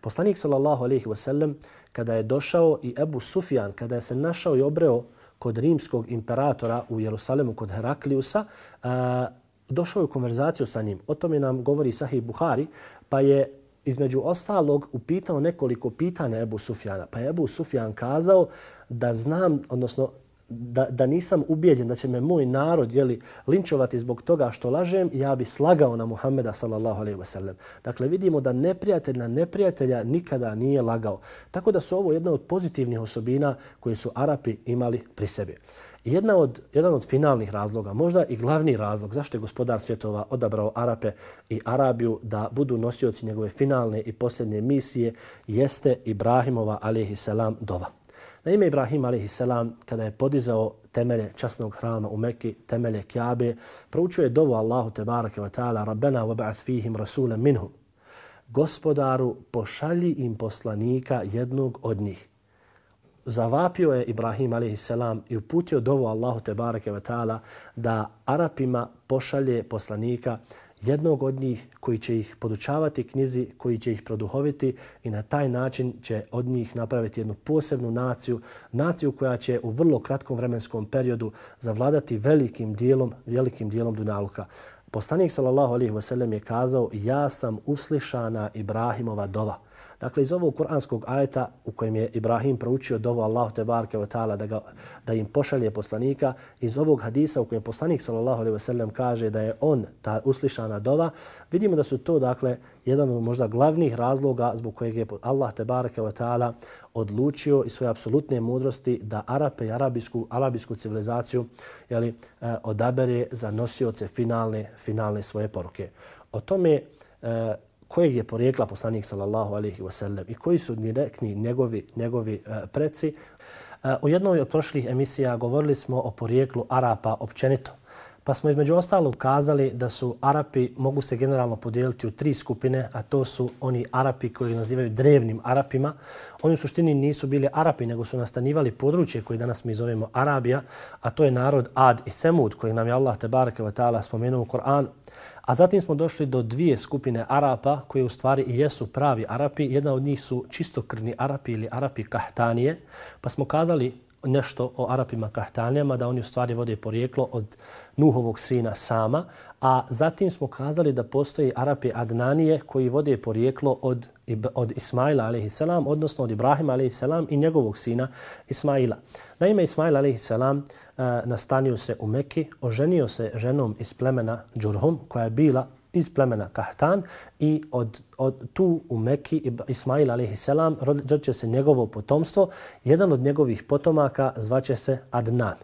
Poslanik sallallahu alejhi ve sellem kada je došao i Ebu Sufjan kada je se našao i obreo kod rimskog imperatora u Jerusalemu kod Herakliusa, došao je u konverzaciju sa njim. O tome nam govori Sahih Buhari, pa je između ostalog upitao nekoliko pitanja Ebu Sufjana. Pa je Ebu Sufjan kazao da znam, odnosno da, da nisam ubijeđen da će me moj narod jeli, linčovati zbog toga što lažem, ja bi slagao na Muhammeda sallallahu alaihi wa sallam. Dakle, vidimo da neprijatelj na neprijatelja nikada nije lagao. Tako da su ovo jedna od pozitivnih osobina koje su Arapi imali pri sebi. Jedna od, jedan od finalnih razloga, možda i glavni razlog zašto je gospodar svjetova odabrao Arape i Arabiju da budu nosioci njegove finalne i posljednje misije, jeste Ibrahimova alaihi salam dova. Na ime Ibrahim a.s. kada je podizao temelje časnog hrama u Mekki, temelje Kjabe, proučuje dovu Allahu te ve wa ta'ala Rabbena wa ba'ath fihim rasula minhum. Gospodaru, pošalji im poslanika jednog od njih. Zavapio je Ibrahim a.s. i uputio dovu Allahu te ve wa ta'ala da Arapima pošalje poslanika jednog od njih koji će ih podučavati knjizi, koji će ih produhoviti i na taj način će od njih napraviti jednu posebnu naciju, naciju koja će u vrlo kratkom vremenskom periodu zavladati velikim dijelom, velikim dijelom Dunaluka. Poslanik sallallahu alejhi ve sellem je kazao: "Ja sam uslišana Ibrahimova dova." Dakle, iz ovog kuranskog ajeta u kojem je Ibrahim proučio dovu Allahu te barke wa ta'ala da, ga, da im pošalje poslanika, iz ovog hadisa u kojem poslanik sallallahu alaihi wasallam kaže da je on ta uslišana dova, vidimo da su to dakle jedan od možda glavnih razloga zbog kojeg je Allah te barke wa ta'ala odlučio i svoje apsolutne mudrosti da Arape i arabijsku, arabijsku civilizaciju jeli, eh, odabere za nosioce finalne, finalne svoje poruke. O tome eh, kojeg je porijekla poslanik sallallahu alaihi wasallam i koji su direktni njegovi, njegovi uh, preci. Uh, u jednoj od prošlih emisija govorili smo o porijeklu Arapa općenito. Pa smo između ostalog kazali da su Arapi mogu se generalno podijeliti u tri skupine, a to su oni Arapi koji nazivaju drevnim Arapima. Oni u suštini nisu bili Arapi, nego su nastanivali područje koje danas mi zovemo Arabija, a to je narod Ad i Semud, koji nam je Allah te ve taala spomenuo u Koranu. A zatim smo došli do dvije skupine Arapa koje u stvari i jesu pravi Arapi. Jedna od njih su čistokrvni Arapi ili Arapi Kahtanije. Pa smo kazali nešto o Arapima Kahtanijama, da oni u stvari vode porijeklo od Nuhovog sina Sama. A zatim smo kazali da postoji Arapi Adnanije koji vode porijeklo od, od Ismaila a.s. odnosno od Ibrahima a.s. i njegovog sina Ismaila. Naime, Ismail a.s eh, nastanio se u Mekki, oženio se ženom iz plemena Džurhum, koja je bila iz plemena Kahtan i od, od tu u Mekki Ismail a.s. rodit se njegovo potomstvo. Jedan od njegovih potomaka zvaće se Adnan.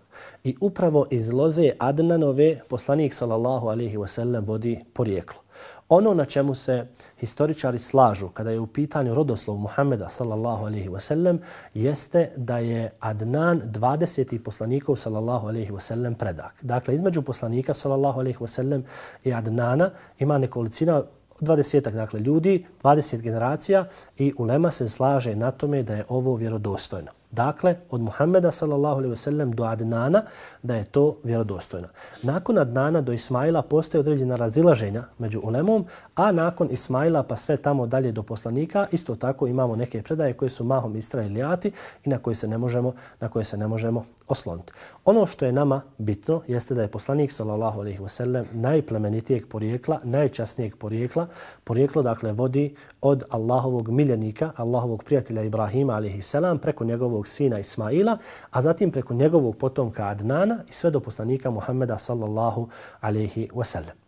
I upravo iz loze Adnanove poslanik sallallahu alaihi wasallam vodi porijeklo. Ono na čemu se historičari slažu kada je u pitanju rodoslov Muhameda sallallahu alejhi ve sellem jeste da je Adnan 20. poslanikov sallallahu alejhi ve sellem predak. Dakle, između poslanika sallallahu alejhi ve sellem i Adnana ima nekolicina 20 dakle, ljudi, 20 generacija i ulema se slaže na tome da je ovo vjerodostojno. Dakle, od Muhammeda sallallahu alaihi wasallam do Adnana da je to vjerodostojno. Nakon Adnana do Ismaila postoje određena razilaženja među ulemom, a nakon Ismaila pa sve tamo dalje do poslanika, isto tako imamo neke predaje koje su mahom istrailijati i na koje se ne možemo, na koje se ne možemo osloniti. Ono što je nama bitno jeste da je poslanik sallallahu alejhi ve sellem najplemenitijeg porijekla, najčasnijeg porijekla, porijeklo dakle vodi od Allahovog miljenika, Allahovog prijatelja Ibrahima alejhi selam preko njegovog sina Ismaila, a zatim preko njegovog potomka Adnana i sve do poslanika Muhameda sallallahu alejhi ve sellem.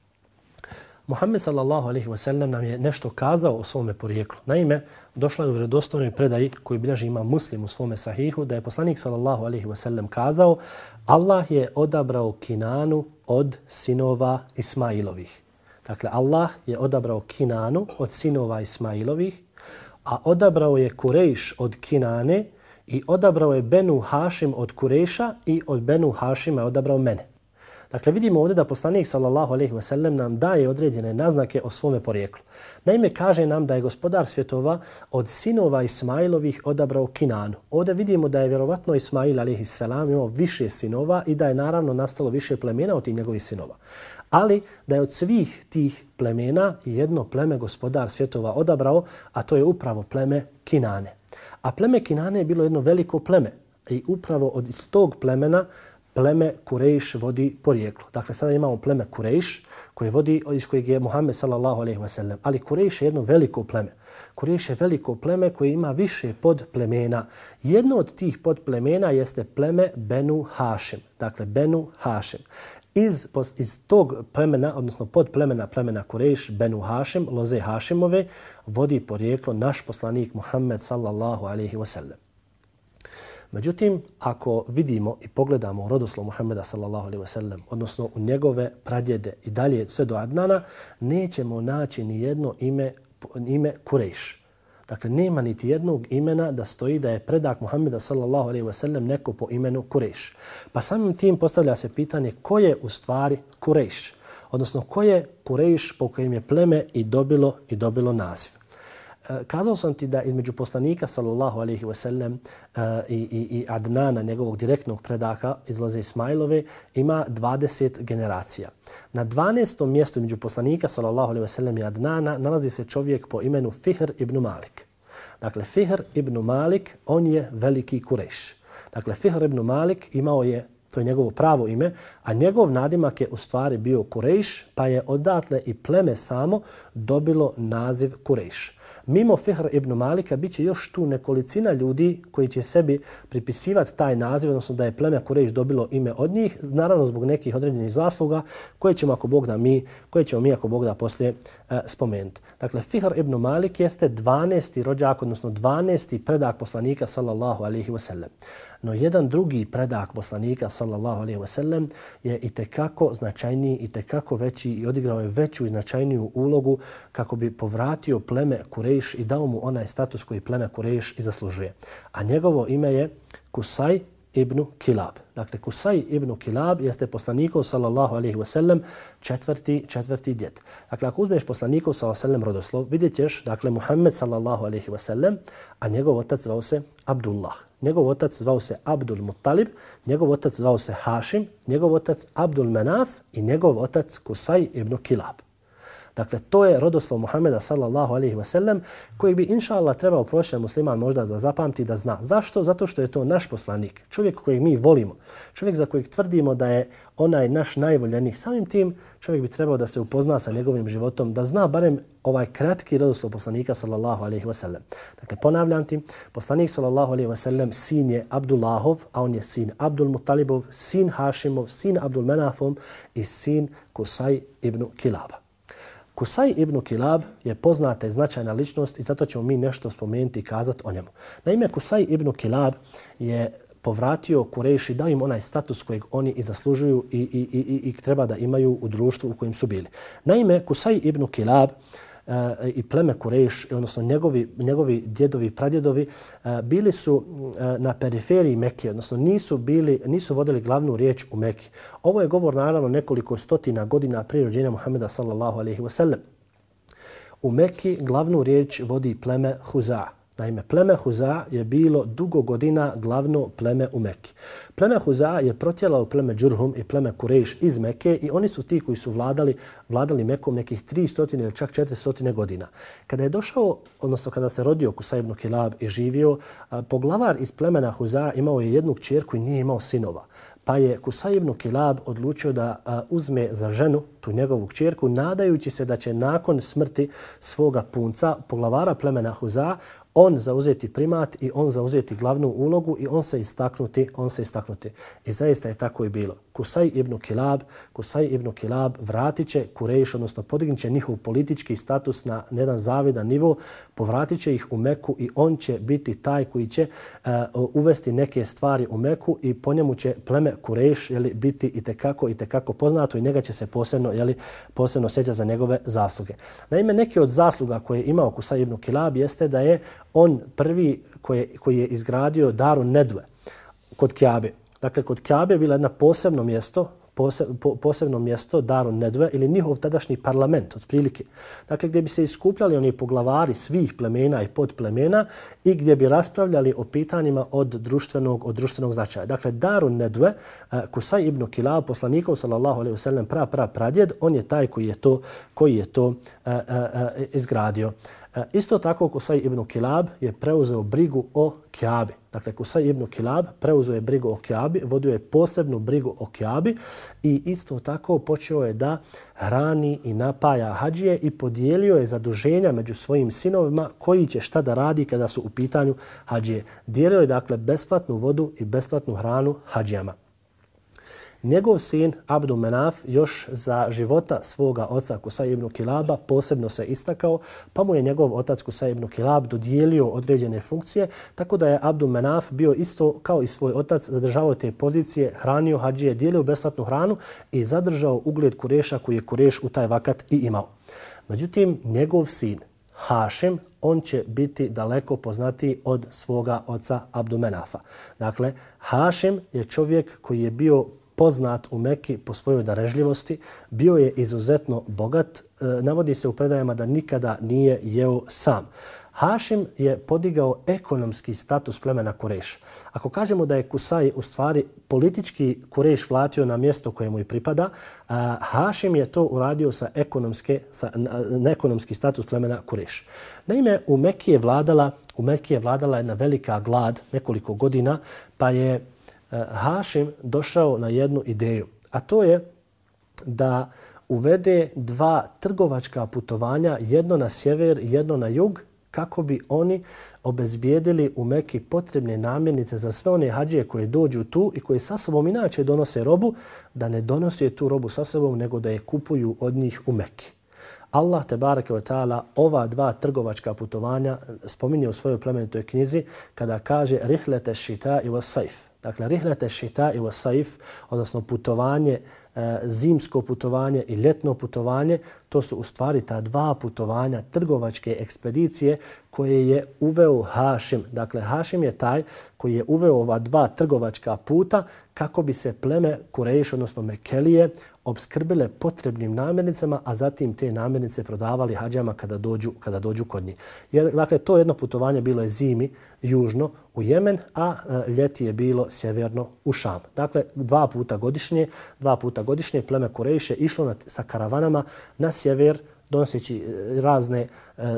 Muhammed sallallahu alejhi ve sellem nam je nešto kazao o svome porijeklu. Naime, došla je u vredostojnoj predaji koju bilježi ima muslim u svome sahihu da je poslanik sallallahu alaihi ve sellem kazao Allah je odabrao Kinanu od sinova Ismailovih. Dakle, Allah je odabrao Kinanu od sinova Ismailovih, a odabrao je Kurejš od Kinane i odabrao je Benu Hašim od Kureša i od Benu Hašima je odabrao mene. Dakle, vidimo ovdje da poslanik sallallahu alejhi ve sellem nam daje određene naznake o svome porijeklu. Naime, kaže nam da je gospodar svjetova od sinova Ismailovih odabrao Kinanu. Ovdje vidimo da je vjerovatno Ismail alejhi selam imao više sinova i da je naravno nastalo više plemena od tih njegovih sinova. Ali da je od svih tih plemena jedno pleme gospodar svjetova odabrao, a to je upravo pleme Kinane. A pleme Kinane je bilo jedno veliko pleme i upravo od tog plemena pleme Kurejš vodi porijeklo. Dakle, sada imamo pleme Kurejš koje vodi iz kojeg je Muhammed sallallahu alejhi ve sellem. Ali Kurejš je jedno veliko pleme. Kurejš je veliko pleme koje ima više podplemena. Jedno od tih podplemena jeste pleme Benu Hašim. Dakle, Benu Hašim. Iz, iz tog plemena, odnosno pod plemena plemena Kurejš, Benu Hašim, Loze Hašimove, vodi porijeklo naš poslanik Muhammed sallallahu alejhi ve sellem. Međutim, ako vidimo i pogledamo u rodoslov Muhammeda sallallahu alaihi wasallam, odnosno u njegove pradjede i dalje sve do Adnana, nećemo naći ni jedno ime, ime Kurejš. Dakle, nema niti jednog imena da stoji da je predak Muhammeda sallallahu alaihi wasallam neko po imenu Kurejš. Pa samim tim postavlja se pitanje ko je u stvari Kurejš, odnosno ko je Kurejš po kojem je pleme i dobilo i dobilo naziv. Kazao sam ti da između poslanika sallallahu alejhi ve sellem i, i, i Adnana, njegovog direktnog predaka iz loze Ismailove, ima 20 generacija. Na 12. mjestu između poslanika sallallahu alejhi ve sellem i Adnana nalazi se čovjek po imenu Fihr ibn Malik. Dakle, Fihr ibn Malik, on je veliki kureš. Dakle, Fihr ibn Malik imao je to je njegovo pravo ime, a njegov nadimak je u stvari bio Kurejš, pa je odatle i pleme samo dobilo naziv Kurejš. Mimo Fihr ibn Malika bit će još tu nekolicina ljudi koji će sebi pripisivati taj naziv, odnosno da je pleme Kurejš dobilo ime od njih, naravno zbog nekih određenih zasluga koje ćemo ako Bog da mi, koje ćemo mi ako Bog da poslije E, spomenuti. Dakle, Fihr ibn Malik jeste 12. rođak, odnosno 12. predak poslanika sallallahu alaihi wa sallam. No jedan drugi predak poslanika sallallahu alaihi wasallam je i tekako značajniji i te kako veći i odigrao je veću i značajniju ulogu kako bi povratio pleme Kurejš i dao mu onaj status koji pleme Kurejš i zaslužuje. A njegovo ime je Kusaj ibn Kilab. Dakle, Kusaj ibn Kilab jeste poslanikov sallallahu alaihi wa sallam četvrti, četvrti djet. Dakle, ako uzmeš poslanikov sallallahu alaihi wa sallam rodoslov, vidjet ćeš, dakle, Muhammed sallallahu alaihi wa sallam, a njegov otac zvao se Abdullah. Njegov otac zvao se Abdul Muttalib, njegov otac zvao se Hašim, njegov otac Abdul Menaf i njegov otac Kusaj ibn Kilab. Dakle, to je rodoslov Muhameda sallallahu alaihi wa sellem koji bi inša Allah trebao prošle musliman možda da zapamti da zna. Zašto? Zato što je to naš poslanik, čovjek kojeg mi volimo, čovjek za kojeg tvrdimo da je onaj naš najvoljeniji. Samim tim čovjek bi trebao da se upozna sa njegovim životom, da zna barem ovaj kratki rodoslov poslanika sallallahu alaihi wa sallam. Dakle, ponavljam ti, poslanik sallallahu alaihi wa sallam sin je Abdullahov, a on je sin Abdul Mutalibov, sin Hašimov, sin Abdul Menafom i sin Kusaj ibn Kilaba. Kusaj ibn Kilab je poznata i značajna ličnost i zato ćemo mi nešto spomenuti i kazati o njemu. Naime, Kusaj ibn Kilab je povratio Kurejši, dao im onaj status kojeg oni i zaslužuju i, i, i, i treba da imaju u društvu u kojem su bili. Naime, Kusaj ibn Kilab uh, E, i pleme Kureš, odnosno njegovi, njegovi djedovi, pradjedovi, e, bili su e, na periferiji Mekke, odnosno nisu, bili, nisu vodili glavnu riječ u Mekke. Ovo je govor naravno nekoliko stotina godina prije rođenja Muhammeda sallallahu alaihi wa sallam. U Mekki glavnu riječ vodi pleme Huza'a. Naime, pleme Huza je bilo dugo godina glavno pleme u Mekki. Pleme Huza je protjelao pleme Džurhum i pleme Kurejš iz Mekke i oni su ti koji su vladali, vladali Mekom nekih 300 ili čak 400 godina. Kada je došao, odnosno kada se rodio Kusa ibn Kilab i živio, poglavar iz plemena Huza imao je jednu čerku i nije imao sinova. Pa je Kusaj ibn Kilab odlučio da uzme za ženu tu njegovu čerku, nadajući se da će nakon smrti svoga punca, poglavara plemena Huza, on zauzeti primat i on zauzeti glavnu ulogu i on se istaknuti, on se istaknuti. I zaista je tako i bilo. Kusaj ibn Kilab, Kusaj ibn Kilab vratit će Kurejš, odnosno podignit će njihov politički status na jedan zavidan nivo, povratit će ih u Meku i on će biti taj koji će uh, uvesti neke stvari u Meku i po njemu će pleme Kurejš jeli, biti i tekako i tekako poznato i njega će se posebno, jeli, posebno sjeća za njegove zasluge. Naime, neke od zasluga koje je imao Kusaj ibn Kilab jeste da je on prvi koji je, koji je izgradio Daru Nedve kod Kjabe. Dakle, kod Kabe je bila jedno posebno mjesto, posebno mjesto Darun Nedve ili njihov tadašnji parlament, otprilike. Dakle, gdje bi se iskupljali oni poglavari svih plemena i podplemena i gdje bi raspravljali o pitanjima od društvenog, od društvenog značaja. Dakle, Darun Nedve, eh, Kusaj ibn Kilab, poslanikov, sallallahu alaihi wasallam, pra, pra, pradjed, on je taj koji je to, koji je to a, a, a, izgradio. Eh, isto tako Kusaj ibn Kilab je preuzeo brigu o Kjabi. Dakle, Kusaj ibn Kilab preuzeo je brigu o Kjabi, vodio je posebnu brigu o Kjabi i isto tako počeo je da hrani i napaja hađije i podijelio je zaduženja među svojim sinovima koji će šta da radi kada su u pitanju hađije. Dijelio je dakle besplatnu vodu i besplatnu hranu hađijama. Njegov sin Abdu Menaf još za života svoga oca Kusaj ibn Kilaba posebno se istakao, pa mu je njegov otac Kusaj ibn Kilab dodijelio određene funkcije, tako da je Abdu Menaf bio isto kao i svoj otac, zadržavao te pozicije, hranio hađije, dijelio besplatnu hranu i zadržao ugled Kureša koji je Kureš u taj vakat i imao. Međutim, njegov sin Hašim, on će biti daleko poznatiji od svoga oca Abdu Menafa. Dakle, Hašim je čovjek koji je bio poznat u Mekki po svojoj darežljivosti, bio je izuzetno bogat, e, navodi se u predajama da nikada nije jeo sam. Hašim je podigao ekonomski status plemena Kureš. Ako kažemo da je Kusaj u stvari politički Kureš vlatio na mjesto kojemu i pripada, e, Hašim je to uradio sa, ekonomske, sa na ekonomski status plemena Kureš. Naime, u Mekije vladala, u Mekije vladala jedna velika glad nekoliko godina, pa je Eh, Hašim došao na jednu ideju, a to je da uvede dva trgovačka putovanja, jedno na sjever, jedno na jug, kako bi oni obezbijedili u Mekki potrebne namirnice za sve one hađije koje dođu tu i koje sa sobom inače donose robu, da ne donose tu robu sa sobom, nego da je kupuju od njih u Mekki. Allah te bareke ve taala ova dva trgovačka putovanja spominje u svojoj plemenitoj knjizi kada kaže rihlete šita i wasayf. Dakle rihlete šita i wasayf, odnosno putovanje E, zimsko putovanje i ljetno putovanje, to su u stvari ta dva putovanja trgovačke ekspedicije koje je uveo Hašim. Dakle, Hašim je taj koji je uveo ova dva trgovačka puta kako bi se pleme Kurejš, odnosno Mekelije, obskrbile potrebnim namirnicama, a zatim te namirnice prodavali hađama kada dođu, kada dođu kod njih. Jer, dakle, to jedno putovanje bilo je zimi južno u Jemen, a e, ljeti je bilo sjeverno u Šam. Dakle, dva puta godišnje, dva puta godišnje pleme Kurejše išlo na, sa karavanama na sjever, donoseći e, razne e,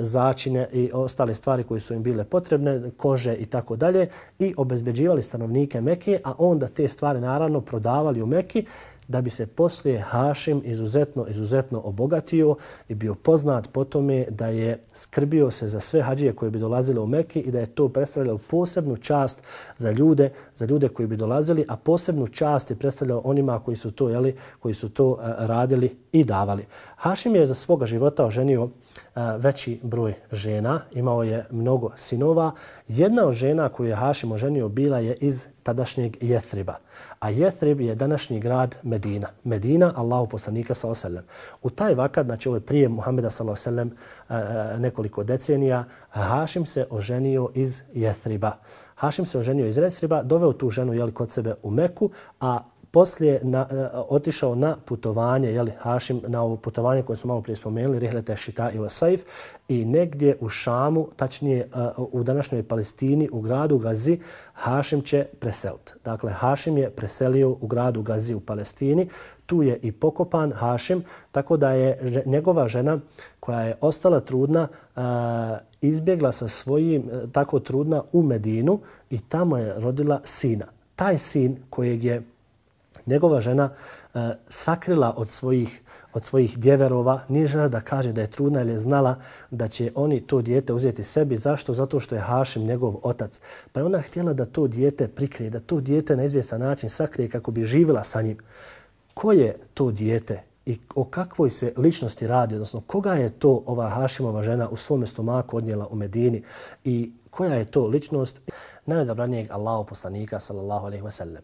začine i ostale stvari koje su im bile potrebne, kože i tako dalje, i obezbeđivali stanovnike Mekije, a onda te stvari naravno prodavali u Mekiji da bi se poslije Hašim izuzetno, izuzetno obogatio i bio poznat po tome da je skrbio se za sve hađije koje bi dolazile u Mekke i da je to predstavljalo posebnu čast za ljude, za ljude koji bi dolazili, a posebnu čast je predstavljao onima koji su to, jeli, koji su to eh, radili i davali. Hašim je za svoga života oženio eh, veći broj žena, imao je mnogo sinova. Jedna od žena koju je Hašim oženio bila je iz tadašnjeg Jethriba. A Jethrib je današnji grad Medina. Medina, Allahu poslanika sa oselem. U taj vakat, znači ovo je prije Muhammeda sa oselem e, e, nekoliko decenija, Hašim se oženio iz Jethriba. Hašim se oženio iz Jethriba, doveo tu ženu jeli, kod sebe u Meku, a poslije na, uh, otišao na putovanje, jeli, Hašim, na ovo putovanje koje smo malo prije spomenuli, Rihlete Šita i Vasaif, i negdje u Šamu, tačnije uh, u današnjoj Palestini, u gradu Gazi, Hašim će preseliti. Dakle, Hašim je preselio u gradu Gazi u Palestini, tu je i pokopan Hašim, tako da je njegova žena koja je ostala trudna, e, izbjegla sa svojim, tako trudna, u Medinu i tamo je rodila sina. Taj sin kojeg je njegova žena e, sakrila od svojih od svojih djeverova, nije žena da kaže da je trudna ili je znala da će oni to dijete uzeti sebi. Zašto? Zato što je Hašim njegov otac. Pa je ona htjela da to dijete prikrije, da to dijete na izvjestan način sakrije kako bi živjela sa njim. Ko je to dijete i o kakvoj se ličnosti radi, odnosno koga je to ova Hašimova žena u svome stomaku odnijela u Medini i koja je to ličnost najodabranijeg Allahu poslanika sallallahu alejhi ve sellem.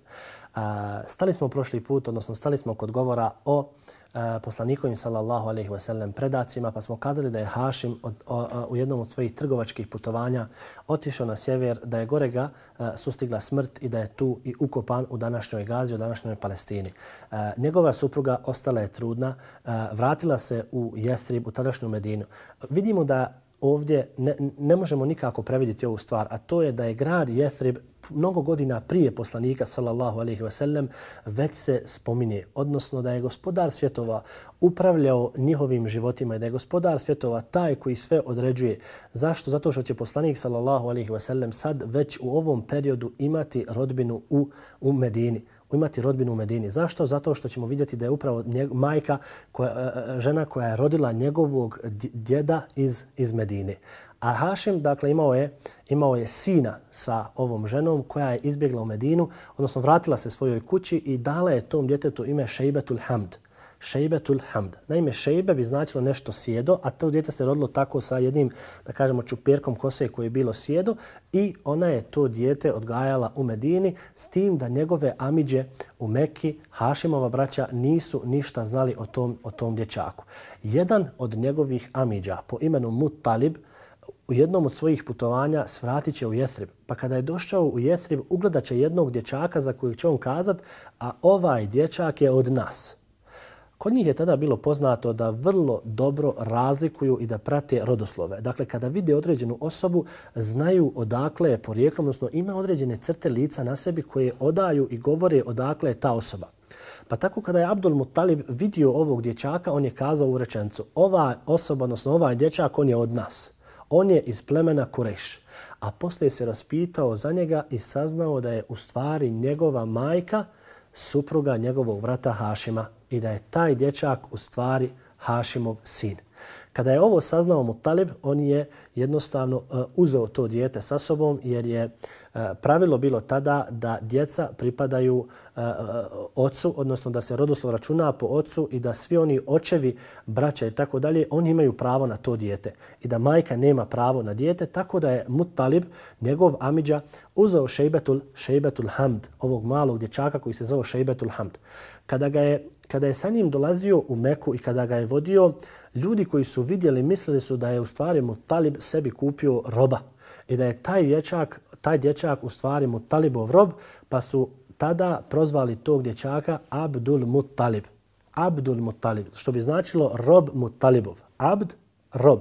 Stali smo prošli put, odnosno stali smo kod govora o e, poslanikovim sallallahu alejhi ve sellem predacima, pa smo kazali da je Hašim od, o, o, u jednom od svojih trgovačkih putovanja otišao na sjever, da je Gorega e, sustigla smrt i da je tu i ukopan u današnjoj Gazi, u današnjoj Palestini. A, njegova supruga ostala je trudna, a, vratila se u Jestrib, u tadašnju Medinu. Vidimo da ovdje ne, ne možemo nikako previdjeti ovu stvar, a to je da je grad Jethrib mnogo godina prije poslanika sallallahu alejhi ve sellem već se spomine, odnosno da je gospodar svjetova upravljao njihovim životima i da je gospodar svjetova taj koji sve određuje. Zašto? Zato što će poslanik sallallahu alejhi ve sellem sad već u ovom periodu imati rodbinu u, u Medini imati rodbinu u Medini. Zašto? Zato što ćemo vidjeti da je upravo njeg, majka, koja, e, e, žena koja je rodila njegovog djeda iz, iz Medine. A Hašim, dakle, imao je, imao je sina sa ovom ženom koja je izbjegla u Medinu, odnosno vratila se svojoj kući i dala je tom djetetu ime Šeibetul Hamd. Šejbetul Hamd. Naime, šejbe bi značilo nešto sjedo, a to djete se rodilo tako sa jednim, da kažemo, čupirkom kose koje je bilo sjedo i ona je to djete odgajala u Medini s tim da njegove amiđe u Mekki, Hašimova braća, nisu ništa znali o tom, o tom dječaku. Jedan od njegovih amiđa po imenu Muttalib, u jednom od svojih putovanja svratit će u Jesrib. Pa kada je došao u Jesrib, ugledat će jednog dječaka za kojeg će on kazat, a ovaj dječak je od nas. Kod njih je tada bilo poznato da vrlo dobro razlikuju i da prate rodoslove. Dakle, kada vide određenu osobu, znaju odakle je porijeklom, odnosno ima određene crte lica na sebi koje odaju i govore odakle je ta osoba. Pa tako kada je Abdul Muttalib vidio ovog dječaka, on je kazao u rečencu, ova osoba, odnosno ovaj dječak, on je od nas. On je iz plemena Kureš. A poslije se raspitao za njega i saznao da je u stvari njegova majka supruga njegovog brata Hašima i da je taj dječak u stvari Hašimov sin. Kada je ovo saznao Mutalib, on je jednostavno e, uzeo to dijete sa sobom jer je e, pravilo bilo tada da djeca pripadaju uh, E, e, ocu, odnosno da se rodoslov računa po ocu i da svi oni očevi, braća i tako dalje, oni imaju pravo na to dijete i da majka nema pravo na dijete, tako da je Mutalib, njegov amidža, uzeo Šejbetul, Šejbetul Hamd, ovog malog dječaka koji se zove Šejbetul Hamd. Kada, ga je, kada je sa njim dolazio u Meku i kada ga je vodio, ljudi koji su vidjeli mislili su da je u stvari Muttalib sebi kupio roba i da je taj dječak, taj dječak u stvari Mutalibov rob, pa su tada prozvali tog dječaka Abdul Muttalib. Abdul Muttalib, što bi značilo rob Muttalibov. Abd, rob.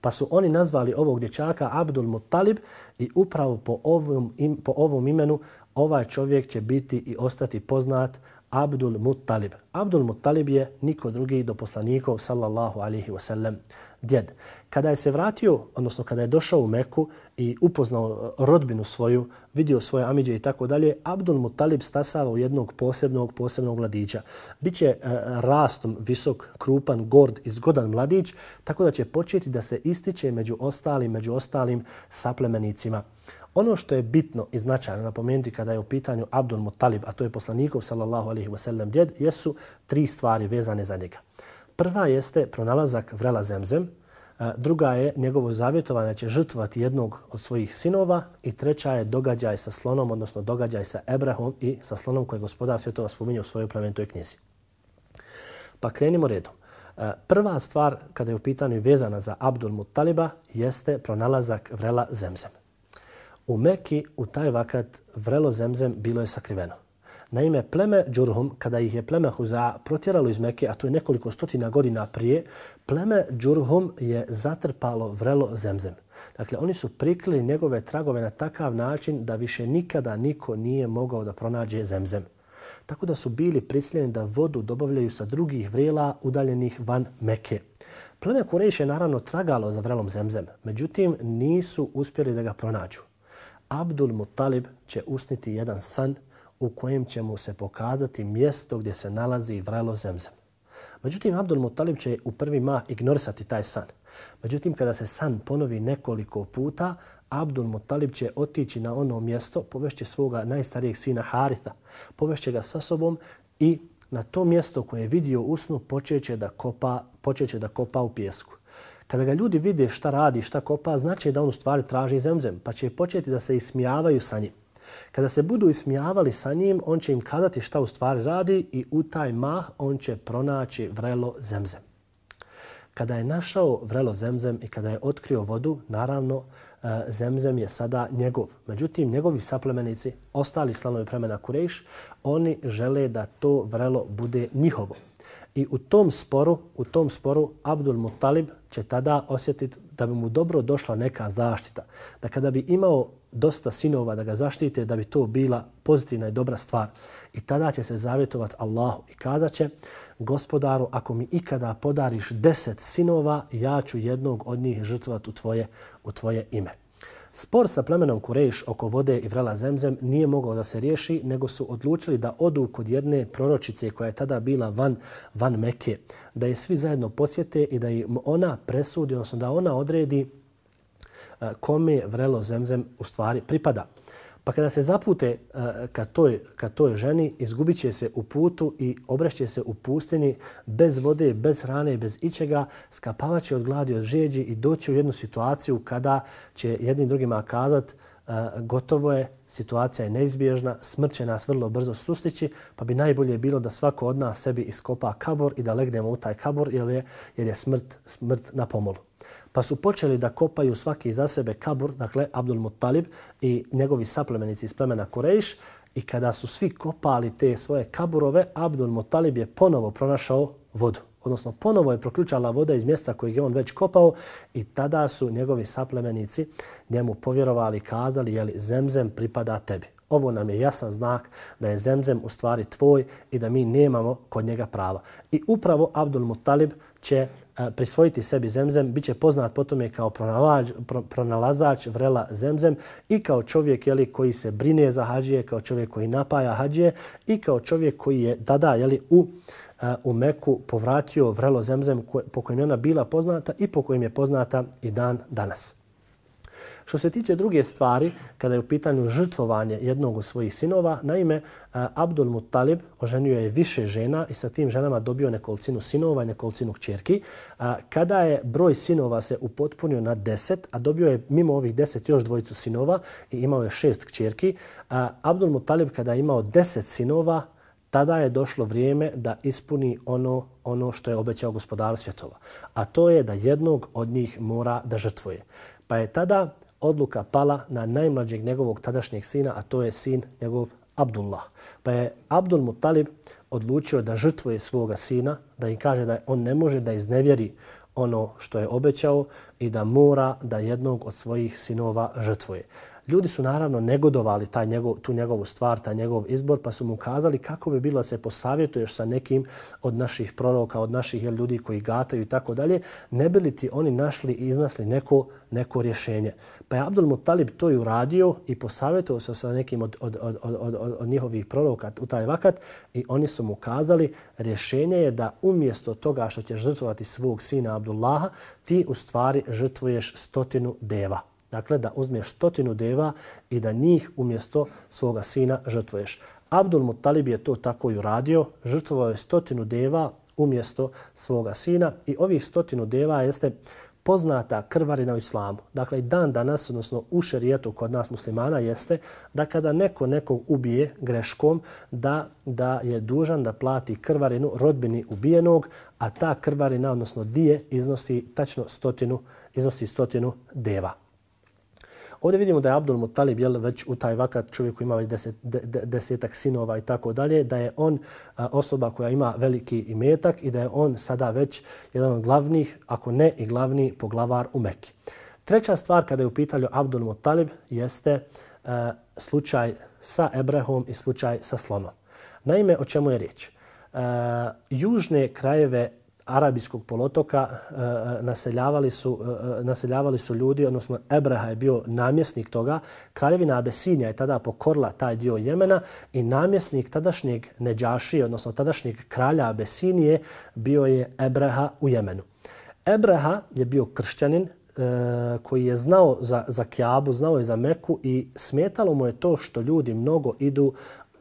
Pa su oni nazvali ovog dječaka Abdul Muttalib i upravo po ovom, im, po ovom imenu ovaj čovjek će biti i ostati poznat Abdul Muttalib. Abdul Muttalib je niko drugi do poslanikov sallallahu alihi wasallam djed. Kada je se vratio, odnosno kada je došao u Meku i upoznao e, rodbinu svoju, vidio svoje amiđe i tako dalje, Abdul Mutalib stasava u jednog posebnog, posebnog mladića. Biće e, rastom visok, krupan, gord i zgodan mladić, tako da će početi da se ističe među ostalim, među ostalim saplemenicima. Ono što je bitno i značajno napomenuti kada je u pitanju Abdul Muttalib, a to je poslanikov sallallahu alaihi wasallam djed, jesu tri stvari vezane za njega. Prva jeste pronalazak vrela zemzem, druga je njegovo zavjetovanje da će žrtvati jednog od svojih sinova i treća je događaj sa slonom, odnosno događaj sa Ebrahom i sa slonom koje gospodar svjetova spominje u svojoj plementoj knjizi. Pa krenimo redom. Prva stvar kada je u pitanju vezana za Abdul Muttaliba jeste pronalazak vrela zemzem. U Meki u taj vakat vrelo zemzem bilo je sakriveno. Naime, pleme Đurhum, kada ih je pleme Huza protjeralo iz Mekke, a to je nekoliko stotina godina prije, pleme Đurhum je zatrpalo vrelo zemzem. Dakle, oni su prikrili njegove tragove na takav način da više nikada niko nije mogao da pronađe zemzem. Tako da su bili prisiljeni da vodu dobavljaju sa drugih vrela udaljenih van Mekke. Pleme Kurejš je naravno tragalo za vrelom zemzem, međutim nisu uspjeli da ga pronađu. Abdul Muttalib će usniti jedan san u kojem će mu se pokazati mjesto gdje se nalazi vrelo zemzem. Međutim, Abdul Muttalib će u prvi mah ignorisati taj san. Međutim, kada se san ponovi nekoliko puta, Abdul Muttalib će otići na ono mjesto, povešće svoga najstarijeg sina Haritha, povešće ga sa sobom i na to mjesto koje je vidio u snu počeće da kopa, počeće da kopa u pjesku. Kada ga ljudi vide šta radi, šta kopa, znači da on u stvari traži zemzem, pa će početi da se ismijavaju sa njim. Kada se budu ismijavali sa njim, on će im kazati šta u stvari radi i u taj mah on će pronaći vrelo zemzem. Kada je našao vrelo zemzem i kada je otkrio vodu, naravno e, zemzem je sada njegov. Međutim, njegovi saplemenici, ostali članovi premena Kurejš, oni žele da to vrelo bude njihovo. I u tom sporu, u tom sporu Abdul Muttalib će tada osjetiti da bi mu dobro došla neka zaštita. Da kada bi imao dosta sinova da ga zaštite, da bi to bila pozitivna i dobra stvar. I tada će se zavjetovati Allahu i kazat će gospodaru, ako mi ikada podariš deset sinova, ja ću jednog od njih žrtvati u tvoje, u tvoje ime. Spor sa plemenom Kurejš oko vode i vrela zemzem nije mogao da se riješi, nego su odlučili da odu kod jedne proročice koja je tada bila van, van Mekke, da je svi zajedno posjete i da im ona presudi, odnosno da ona odredi e, kome vrelo zemzem u stvari pripada. Pa kada se zapute e, ka toj, ka toj ženi, izgubit će se u putu i obrašće se u pustini bez vode, bez hrane, bez ičega, skapavat će od gladi, od žeđi i doći u jednu situaciju kada će jednim drugima kazati gotovo je, situacija je neizbježna, smrt će nas vrlo brzo sustići, pa bi najbolje bilo da svako od nas sebi iskopa kabor i da legnemo u taj kabor jer je, jer je smrt, smrt na pomolu pa su počeli da kopaju svaki za sebe kabur, dakle Abdul Muttalib i njegovi saplemenici iz plemena Kurejš. I kada su svi kopali te svoje kaburove, Abdul Muttalib je ponovo pronašao vodu. Odnosno ponovo je proključala voda iz mjesta kojeg je on već kopao i tada su njegovi saplemenici njemu povjerovali i kazali jeli zemzem pripada tebi. Ovo nam je jasan znak da je zemzem u stvari tvoj i da mi nemamo kod njega prava. I upravo Abdul Muttalib će e, prisvojiti sebi zemzem, bit će poznat po tome kao pronalaž, pronalazač vrela zemzem i kao čovjek jeli, koji se brine za hađije, kao čovjek koji napaja hađije i kao čovjek koji je tada jeli, u u Meku povratio vrelo zemzem po kojem je ona bila poznata i po kojem je poznata i dan danas. Što se tiče druge stvari, kada je u pitanju žrtvovanje jednog od svojih sinova, naime, Abdul Muttalib oženio je više žena i sa tim ženama dobio nekolicinu sinova i nekolicinu kćerki. Kada je broj sinova se upotpunio na deset, a dobio je mimo ovih deset još dvojicu sinova i imao je šest kćerki, Abdul Muttalib kada je imao deset sinova, tada je došlo vrijeme da ispuni ono ono što je obećao gospodar svjetova. A to je da jednog od njih mora da žrtvuje. Pa je tada odluka pala na najmlađeg njegovog tadašnjeg sina, a to je sin njegov Abdullah. Pa je Abdul Muttalib odlučio da žrtvuje svoga sina, da im kaže da on ne može da iznevjeri ono što je obećao i da mora da jednog od svojih sinova žrtvuje. Ljudi su naravno negodovali taj njegov, tu njegovu stvar, taj njegov izbor, pa su mu kazali kako bi bilo da se posavjetuješ sa nekim od naših proroka, od naših jel, ljudi koji gataju i tako dalje, ne bi li ti oni našli i iznasli neko, neko rješenje. Pa je Abdul Muttalib to i uradio i posavjetuo se sa nekim od, od, od, od, od, od njihovih proroka u taj vakat i oni su mu kazali rješenje je da umjesto toga što ćeš žrtvovati svog sina Abdullaha, ti u stvari žrtvuješ stotinu deva. Dakle, da uzmeš stotinu deva i da njih umjesto svoga sina žrtvuješ. Abdul Muttalib je to tako i uradio. Žrtvovao je stotinu deva umjesto svoga sina i ovih stotinu deva jeste poznata krvarina u islamu. Dakle, i dan danas, odnosno u šerijetu kod nas muslimana, jeste da kada neko nekog ubije greškom, da, da je dužan da plati krvarinu rodbini ubijenog, a ta krvarina, odnosno dije, iznosi tačno stotinu, iznosi stotinu deva. Ovdje vidimo da je Abdul Muttalib jel, već u taj vakat čovjek koji ima već deset, de, desetak sinova i tako dalje, da je on a, osoba koja ima veliki imetak i da je on sada već jedan od glavnih, ako ne i glavni poglavar u Mekki. Treća stvar kada je u pitanju Abdul Muttalib jeste a, slučaj sa Ebrehom i slučaj sa slonom. Naime, o čemu je riječ? A, južne krajeve arabijskog polotoka e, e, naseljavali, su, e, naseljavali su ljudi, odnosno Ebraha je bio namjesnik toga. Kraljevina Abesinja je tada pokorla taj dio Jemena i namjesnik tadašnjeg Neđaši, odnosno tadašnjeg kralja Abesinije, bio je Ebraha u Jemenu. Ebraha je bio kršćanin, koji je znao za, za Kjabu, znao je za Meku i smetalo mu je to što ljudi mnogo idu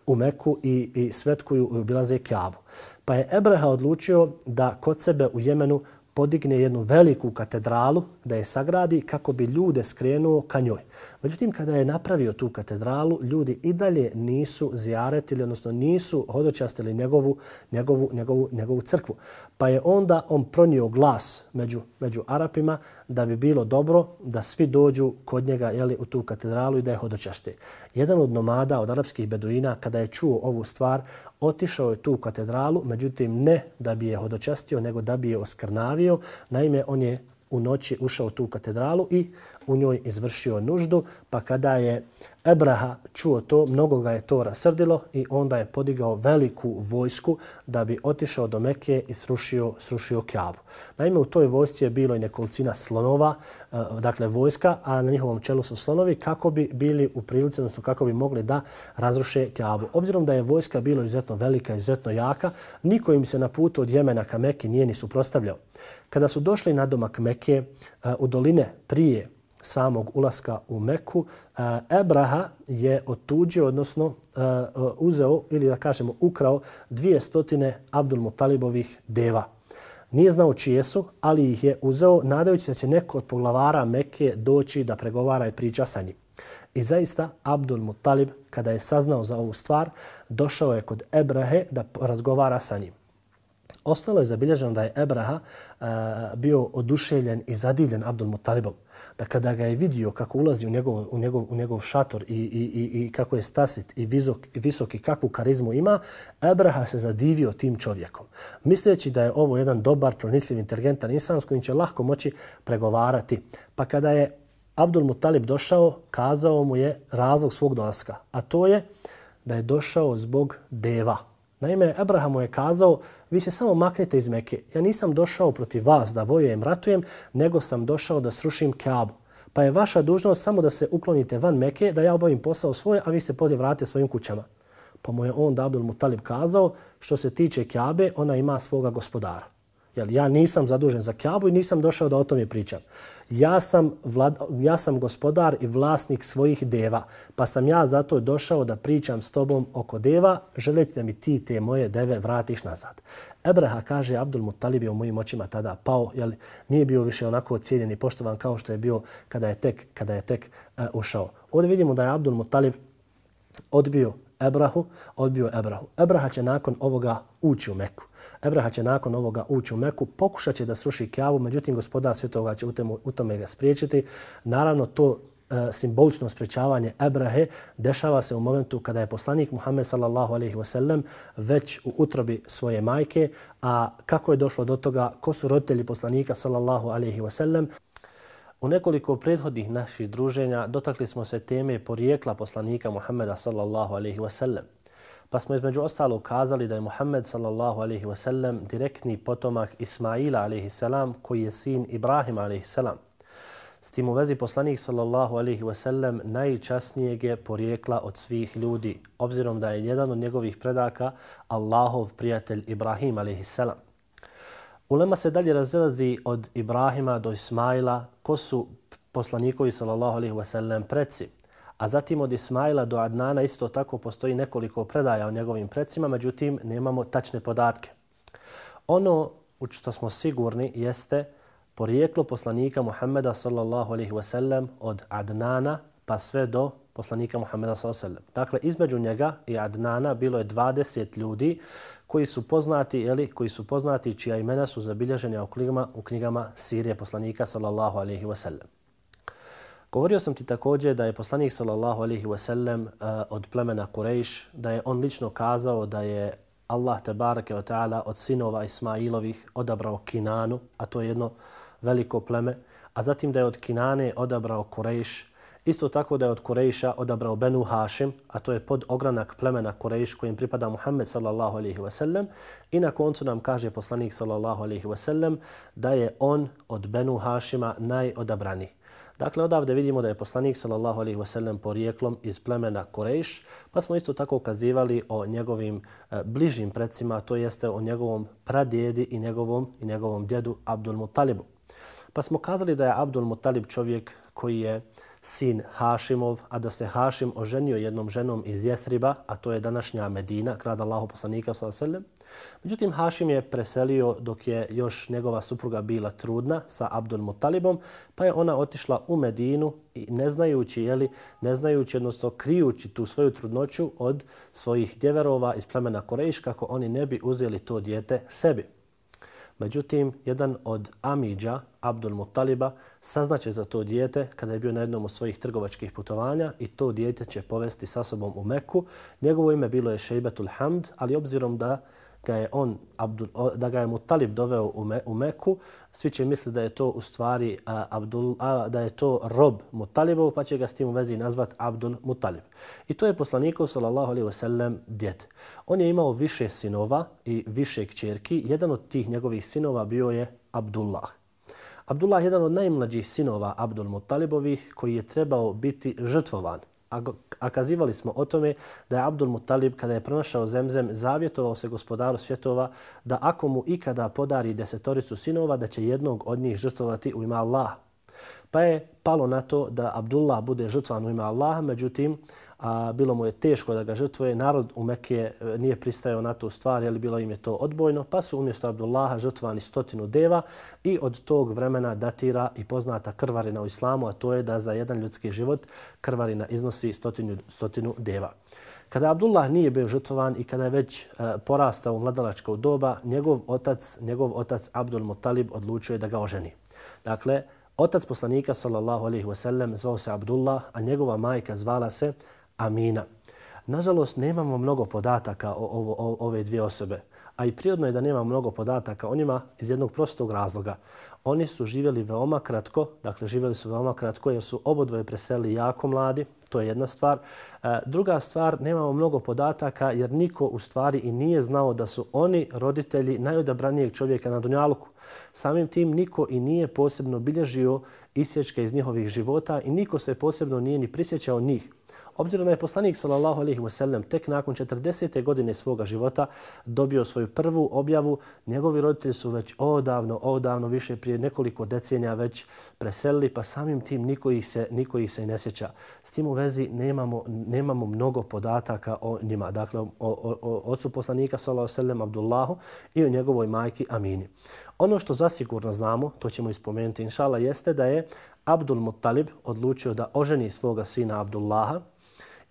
u Meku i, i svetkuju i obilaze Kjabu. Pa je Ebreha odlučio da kod sebe u Jemenu podigne jednu veliku katedralu, da je sagradi kako bi ljude skrenuo ka njoj. Međutim, kada je napravio tu katedralu, ljudi i dalje nisu zijaretili, odnosno nisu hodočastili njegovu, njegovu, njegovu, njegovu crkvu. Pa je onda on pronio glas među, među Arapima da bi bilo dobro da svi dođu kod njega jeli, u tu katedralu i da je hodočasti. Jedan od nomada, od arapskih beduina, kada je čuo ovu stvar, otišao je tu katedralu, međutim ne da bi je hodočastio, nego da bi je oskrnavio. Naime, on je u noći ušao u tu katedralu i u njoj izvršio nuždu, pa kada je Ebraha čuo to, mnogo ga je to rasrdilo i onda je podigao veliku vojsku da bi otišao do Mekke i srušio, srušio Kjabu. Naime, u toj vojsci je bilo i nekolicina slonova, eh, dakle vojska, a na njihovom čelu su slonovi, kako bi bili u prilici, odnosno kako bi mogli da razruše Kjabu. Obzirom da je vojska bilo izuzetno velika, izuzetno jaka, niko im se na putu od Jemena ka Mekke nije ni suprostavljao. Kada su došli na domak Mekke, eh, u doline prije samog ulaska u Meku, e, Ebraha je otuđio, odnosno e, uzeo ili da kažemo ukrao dvije stotine Abdul Mutalibovih deva. Nije znao čije su, ali ih je uzeo nadajući da će neko od poglavara Mekke doći da pregovara i priča sa njim. I zaista Abdul Mutalib, kada je saznao za ovu stvar, došao je kod Ebrahe da razgovara sa njim. Ostalo je zabilježeno da je Ebraha uh, bio oduševljen i zadivljen Abdul Mutalibom da kada ga je vidio kako ulazi u njegov, u njegov, u njegov šator i, i, i, i kako je stasit i visok, visok i kakvu karizmu ima, Ebraha se zadivio tim čovjekom. Misleći da je ovo jedan dobar, pronicljiv, inteligentan insan s kojim će lahko moći pregovarati. Pa kada je Abdul Mutalib došao, kazao mu je razlog svog dolaska. A to je da je došao zbog deva. Naime, Abraham mu je kazao, vi se samo maknite iz Mekke. Ja nisam došao protiv vas da vojujem, ratujem, nego sam došao da srušim Kaabu. Pa je vaša dužnost samo da se uklonite van Mekke, da ja obavim posao svoje, a vi se podje vratite svojim kućama. Pa mu je on Abdul Mutalib kazao, što se tiče Kjabe, ona ima svoga gospodara. Jel, ja nisam zadužen za Kjabu i nisam došao da o tome pričam. Ja sam, vlad, ja sam gospodar i vlasnik svojih deva, pa sam ja zato došao da pričam s tobom oko deva, želeći da mi ti te moje deve vratiš nazad. Ebreha kaže, Abdul Muttalib je u mojim očima tada pao, jel, nije bio više onako cijeljen i poštovan kao što je bio kada je tek, kada je tek e, ušao. Ovdje vidimo da je Abdul Muttalib odbio Ebrahu, odbio Ebrahu. Ebraha će nakon ovoga ući u Meku. Ebraha će nakon ovoga ući u Meku, pokušat će da sruši Kjavu, međutim gospodar svjetoga će u tome ga spriječiti. Naravno, to e, simbolično sprečavanje Ebrahe dešava se u momentu kada je poslanik Muhammed sallallahu alejhi ve sellem već u utrobi svoje majke, a kako je došlo do toga, ko su roditelji poslanika sallallahu alejhi ve sellem? U nekoliko prethodnih naših druženja dotakli smo se teme porijekla poslanika Muhammeda sallallahu alejhi ve sellem. Pa smo između ostalo ukazali da je Muhammed sallallahu alaihi wasallam direktni potomak Ismaila alaihi salam koji je sin Ibrahim alaihi salam. S tim u vezi poslanik sallallahu alaihi wasallam najčasnijeg je porijekla od svih ljudi, obzirom da je jedan od njegovih predaka Allahov prijatelj Ibrahim alaihi salam. Ulema se dalje razilazi od Ibrahima do Ismaila ko su poslanikovi sallallahu alaihi wasallam preci. A zatim od Ismaila do Adnana isto tako postoji nekoliko predaja o njegovim precima, međutim nemamo tačne podatke. Ono u što smo sigurni jeste porijeklo poslanika Muhammeda sallallahu alaihi sellem od Adnana pa sve do poslanika Muhammeda sallallahu alaihi sellem. Dakle, između njega i Adnana bilo je 20 ljudi koji su poznati, ili koji su poznati čija imena su zabilježene u knjigama, u knjigama Sirije poslanika sallallahu alaihi sellem. Govorio sam ti također da je poslanik sallallahu alaihi wasallam sellem eh, od plemena Kurejš, da je on lično kazao da je Allah te barake ta'ala od sinova Ismailovih odabrao Kinanu, a to je jedno veliko pleme, a zatim da je od Kinane odabrao Kurejš, Isto tako da je od Kurejša odabrao Benu Hašim, a to je pod ogranak plemena Kurejš kojim pripada Muhammed sallallahu alaihi wasallam. I na koncu nam kaže poslanik sallallahu alaihi wasallam da je on od Benu Hašima najodabrani. Dakle, odavde vidimo da je poslanik sallallahu alejhi ve sellem porijeklom iz plemena Kurejš, pa smo isto tako ukazivali o njegovim e, bližim predsima, to jeste o njegovom pradjedi i njegovom, i njegovom djedu Abdul Mutalibu. Pa smo kazali da je Abdul Mutalib čovjek koji je sin Hašimov, a da se Hašim oženio jednom ženom iz Jesriba, a to je današnja Medina, grad Allahu poslanika s.a.v. Međutim, Hašim je preselio dok je još njegova supruga bila trudna sa Abdul Mutalibom, pa je ona otišla u Medinu i ne znajući, jeli, ne znajući, odnosno krijući tu svoju trudnoću od svojih djeverova iz plemena Korejš, kako oni ne bi uzeli to dijete sebi. Međutim, jedan od Amidža, Abdul Muttaliba, saznaće za to dijete kada je bio na jednom od svojih trgovačkih putovanja i to dijete će povesti sa sobom u Meku. Njegovo ime bilo je Šejbetul Hamd, ali obzirom da ga je on Abdul, da ga je Mutalib doveo u, Me, u Meku, svi će misliti da je to u stvari a, Abdul, a, da je to rob Mutalibov, pa će ga s tim u vezi nazvat Abdul Mutalib. I to je poslanikov sallallahu alejhi ve sellem djed. On je imao više sinova i više kćerki. Jedan od tih njegovih sinova bio je Abdullah. Abdullah je jedan od najmlađih sinova Abdul Mutalibovih koji je trebao biti žrtvovan a kazivali smo o tome da je Abdul Muttalib kada je pronašao zemzem zavjetovao se gospodaru svjetova da ako mu ikada podari desetoricu sinova da će jednog od njih žrtvovati u ime Allaha. Pa je palo na to da Abdullah bude žrtvan u ime Allaha, međutim a bilo mu je teško da ga žrtvuje. Narod u Mekke e, nije pristajao na tu stvar, jer bilo im je to odbojno, pa su umjesto Abdullaha žrtvani stotinu deva i od tog vremena datira i poznata krvarina u islamu, a to je da za jedan ljudski život krvarina iznosi stotinu, stotinu deva. Kada Abdullah nije bio žrtvovan i kada je već e, porastao u mladalačkog doba, njegov otac, njegov otac Abdul Muttalib odlučio je da ga oženi. Dakle, otac poslanika sallallahu alejhi ve sellem zvao se Abdullah, a njegova majka zvala se Amina. Nažalost, nemamo mnogo podataka o, ovo, o ove dvije osobe, a i prirodno je da nemamo mnogo podataka o njima iz jednog prostog razloga. Oni su živjeli veoma kratko, dakle živjeli su veoma kratko jer su obodvoje preseli jako mladi, to je jedna stvar. E, druga stvar, nemamo mnogo podataka jer niko u stvari i nije znao da su oni roditelji najodabranijeg čovjeka na Dunjaluku. Samim tim niko i nije posebno bilježio isječke iz njihovih života i niko se posebno nije ni prisjećao njih. Obzirom da je poslanik sallallahu alejhi ve sellem tek nakon 40. godine svoga života dobio svoju prvu objavu, njegovi roditelji su već odavno, odavno više prije nekoliko decenija već preselili, pa samim tim niko ih se, niko ih se ne sjeća. S tim u vezi nemamo, nemamo mnogo podataka o njima. Dakle, o, o, o ocu poslanika sallallahu alejhi ve sellem Abdullahu i o njegovoj majki Amini. Ono što zasigurno znamo, to ćemo ispomenuti inšala, jeste da je Abdul Muttalib odlučio da oženi svoga sina Abdullaha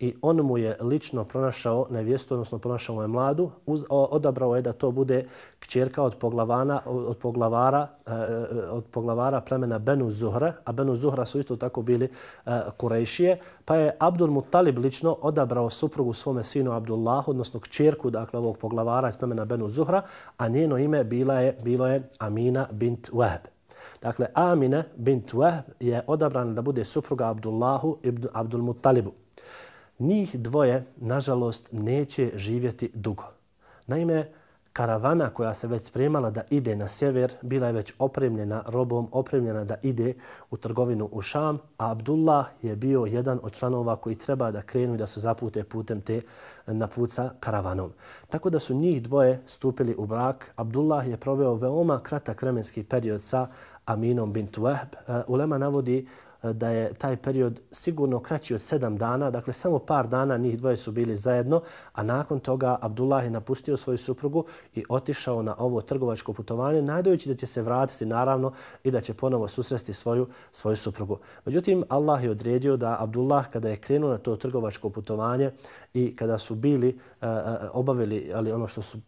i on mu je lično pronašao nevjestu, odnosno pronašao mu je mladu, uz, o, odabrao je da to bude kćerka od poglavana od poglavara e, e od poglavara plemena Benu Zuhra, a Benu Zuhra su isto tako bili e, Kurejšije, pa je Abdul Muttalib lično odabrao suprugu svome sinu Abdullahu, odnosno kćerku dakle ovog poglavara iz plemena Benu Zuhra, a njeno ime bila je bilo je Amina bint Wahb. Dakle, Amina bint Wahb je odabrana da bude supruga Abdullahu ibn Abdul Muttalibu njih dvoje, nažalost, neće živjeti dugo. Naime, karavana koja se već spremala da ide na sjever, bila je već opremljena robom, opremljena da ide u trgovinu u Šam, a Abdullah je bio jedan od članova koji treba da krenu i da se zapute putem te napuca karavanom. Tako da su njih dvoje stupili u brak. Abdullah je proveo veoma kratak vremenski period sa Aminom bint Wahb. E, Ulema navodi da je taj period sigurno kraći od sedam dana, dakle samo par dana njih dvoje su bili zajedno, a nakon toga Abdullah je napustio svoju suprugu i otišao na ovo trgovačko putovanje, nadajući da će se vratiti naravno i da će ponovo susresti svoju, svoju suprugu. Međutim, Allah je odredio da Abdullah kada je krenuo na to trgovačko putovanje i kada su bili uh, obavili ali ono što su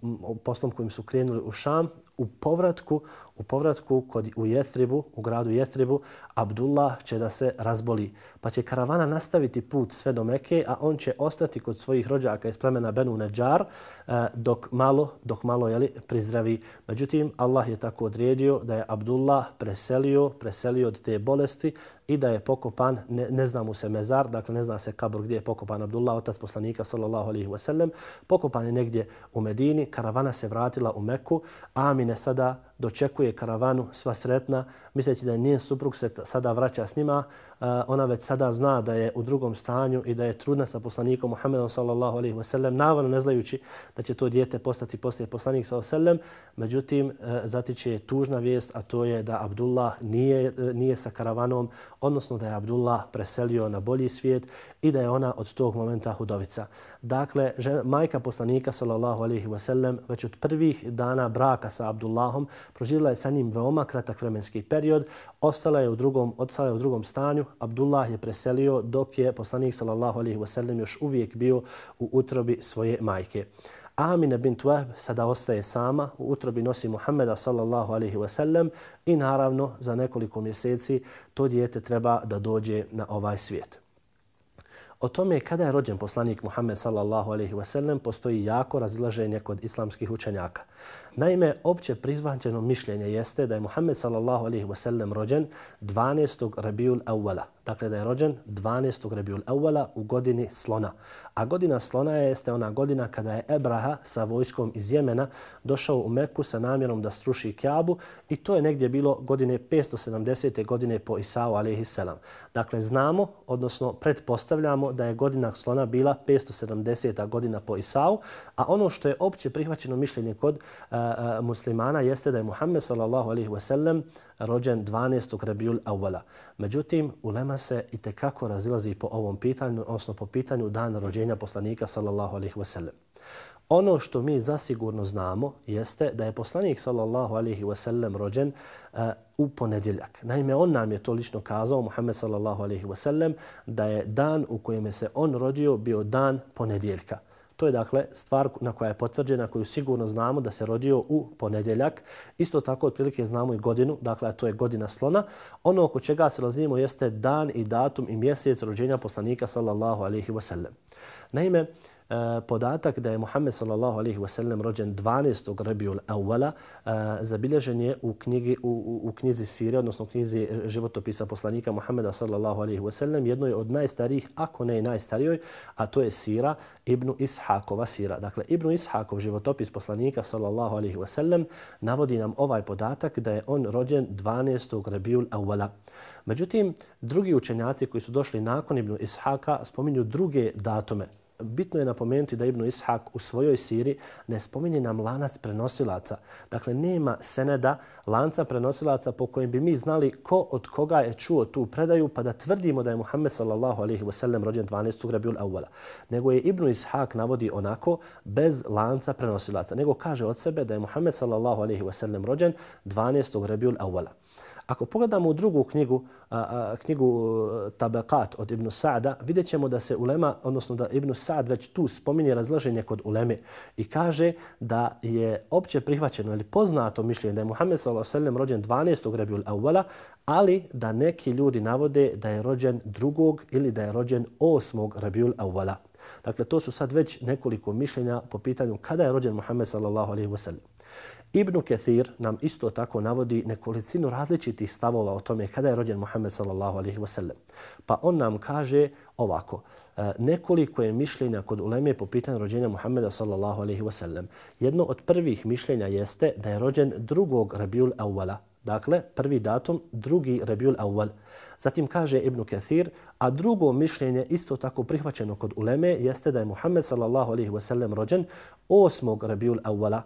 poslom kojim su krenuli u Šam, u povratku u povratku kod u Jetribu, u gradu Jetribu, Abdullah će da se razboli. Pa će karavana nastaviti put sve do Meke, a on će ostati kod svojih rođaka iz plemena Benu Neđar e, dok malo, dok malo jeli, prizdravi. Međutim, Allah je tako odredio da je Abdullah preselio, preselio od te bolesti i da je pokopan, ne, ne zna mu se mezar, dakle ne zna se kabor gdje je pokopan Abdullah, otac poslanika sallallahu alaihi wa sallam, pokopan je negdje u Medini, karavana se vratila u Meku, Amine sada dočekuje karavanu sva sretna, misleći da je njen suprug se sada vraća s njima, ona već sada zna da je u drugom stanju i da je trudna sa poslanikom Muhammedom sallallahu alaihi wa sallam, navodno ne znajući da će to dijete postati poslije poslanik sallallahu alaihi wa sallam, međutim e, zatiče je tužna vijest, a to je da Abdullah nije, e, nije sa karavanom, odnosno da je Abdullah preselio na bolji svijet i da je ona od tog momenta hudovica. Dakle, žena, majka poslanika sallallahu alaihi wa sallam već od prvih dana braka sa Abdullahom proživjela je sa njim veoma kratak vremenski period, ostala je u drugom, ostala je u drugom stanju, Abdullah je preselio dok je poslanik sallallahu alaihi wasallam još uvijek bio u utrobi svoje majke. Amina bint Wahb sada ostaje sama, u utrobi nosi Muhammeda sallallahu alaihi wasallam i naravno za nekoliko mjeseci to dijete treba da dođe na ovaj svijet. O tome kada je rođen poslanik Muhammed sallallahu alaihi wasallam postoji jako razilaženje kod islamskih učenjaka. Naime, opće prizvančeno mišljenje jeste da je Muhammed sallallahu alaihi wa sallam rođen 12. Rabiul Awala. Dakle, da je rođen 12. Rabiul Awala u godini slona. A godina slona jeste ona godina kada je Ebraha sa vojskom iz Jemena došao u Meku sa namjerom da struši Kjabu i to je negdje bilo godine 570. godine po Isao alaihi salam. Dakle, znamo, odnosno pretpostavljamo da je godina slona bila 570. godina po Isao, a ono što je opće prihvaćeno mišljenje kod uh, muslimana jeste da je Muhammed sallallahu alaihi wa sallam rođen 12. Rabiul Awala. Međutim, ulema se i tekako razilazi po ovom pitanju, odnosno po pitanju dana rođenja poslanika sallallahu alaihi wa sallam. Ono što mi zasigurno znamo jeste da je poslanik sallallahu alaihi wa sallam rođen uh, u ponedjeljak. Naime, on nam je to lično kazao, Muhammed sallallahu alaihi wa sallam, da je dan u kojem se on rodio bio dan ponedjeljka. To je dakle stvar na koja je potvrđena, koju sigurno znamo da se rodio u ponedjeljak. Isto tako otprilike znamo i godinu, dakle to je godina slona. Ono oko čega se razlijemo jeste dan i datum i mjesec rođenja poslanika sallallahu alaihi wasallam. Naime, Eh, podatak da je Muhammed sallallahu alejhi ve sellem rođen 12. Rabiul Awwala eh, zabilježen je u knjigi u, u, u knjizi Sire odnosno knjizi životopisa poslanika Muhameda sallallahu alejhi ve sellem jednoj od najstarijih ako ne i najstarijoj a to je Sira Ibn Ishakova Sira dakle Ibn Ishakov životopis poslanika sallallahu alejhi ve sellem navodi nam ovaj podatak da je on rođen 12. Rabiul Awwala Međutim, drugi učenjaci koji su došli nakon Ibn Ishaka spominju druge datume bitno je napomenuti da Ibn Ishak u svojoj siri ne spominje nam lanac prenosilaca. Dakle, nema seneda lanca prenosilaca po kojem bi mi znali ko od koga je čuo tu predaju pa da tvrdimo da je Muhammed sallallahu alaihi wa sallam rođen 12. Rabiul Awala. Nego je Ibn Ishak navodi onako bez lanca prenosilaca. Nego kaže od sebe da je Muhammed sallallahu alaihi wa sallam rođen 12. Rabiul Awala. Ako pogledamo u drugu knjigu, a, a, knjigu e, Tabakat od Ibn Sa'da, vidjet ćemo da se ulema, odnosno da Ibn Sa'd već tu spominje razlaženje kod uleme i kaže da je opće prihvaćeno ili poznato mišljenje da je Muhammed s.a.v. rođen 12. Rabiul Awala, ali da neki ljudi navode da je rođen drugog ili da je rođen 8. Rabiul Awala. Dakle, to su sad već nekoliko mišljenja po pitanju kada je rođen Muhammed s.a.v. Ibn Kathir nam isto tako navodi nekolicinu različitih stavova o tome kada je rođen Muhammed sallallahu alaihi wa sallam. Pa on nam kaže ovako, e, nekoliko je mišljenja kod uleme po pitanju rođenja Muhammeda sallallahu alaihi wa sallam. Jedno od prvih mišljenja jeste da je rođen drugog Rabiul Awala. Dakle, prvi datum, drugi Rabiul Awal. Zatim kaže Ibn Kathir, a drugo mišljenje isto tako prihvaćeno kod uleme jeste da je Muhammed sallallahu alaihi wa sallam rođen osmog Rabiul Awala.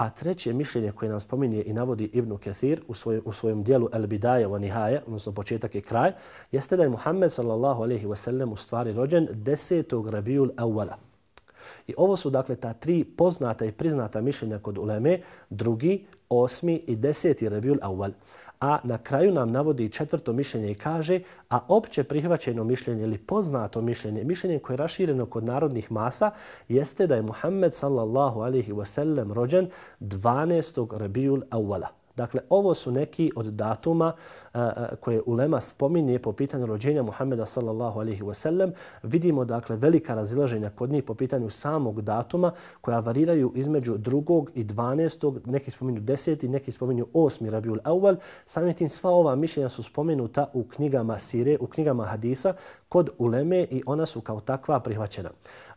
A treće mišljenje koje nam spominje i navodi Ibn Kathir u svojem, u svojem dijelu El Bidaje wa Nihaje, odnosno početak i kraj, jeste da je Muhammed sallallahu alaihi wa sallam u stvari rođen desetog Rabiul Awala. I ovo su dakle ta tri poznata i priznata mišljenja kod uleme, drugi, osmi i deseti Rabiul Awal a na kraju nam navodi četvrto mišljenje i kaže, a opće prihvaćeno mišljenje ili poznato mišljenje, mišljenje koje je rašireno kod narodnih masa, jeste da je Muhammed sallallahu alaihi wasallam rođen 12. Rabiul Awala. Dakle, ovo su neki od datuma koje Ulema spominje po pitanju rođenja Muhammeda sallallahu alaihi wasallam. Vidimo dakle velika razilaženja kod njih po pitanju samog datuma koja variraju između drugog i dvanestog, neki spominju deseti, neki spominju 8. rabiul awal. Samim tim sva ova mišljenja su spomenuta u knjigama sire, u knjigama hadisa kod Uleme i ona su kao takva prihvaćena.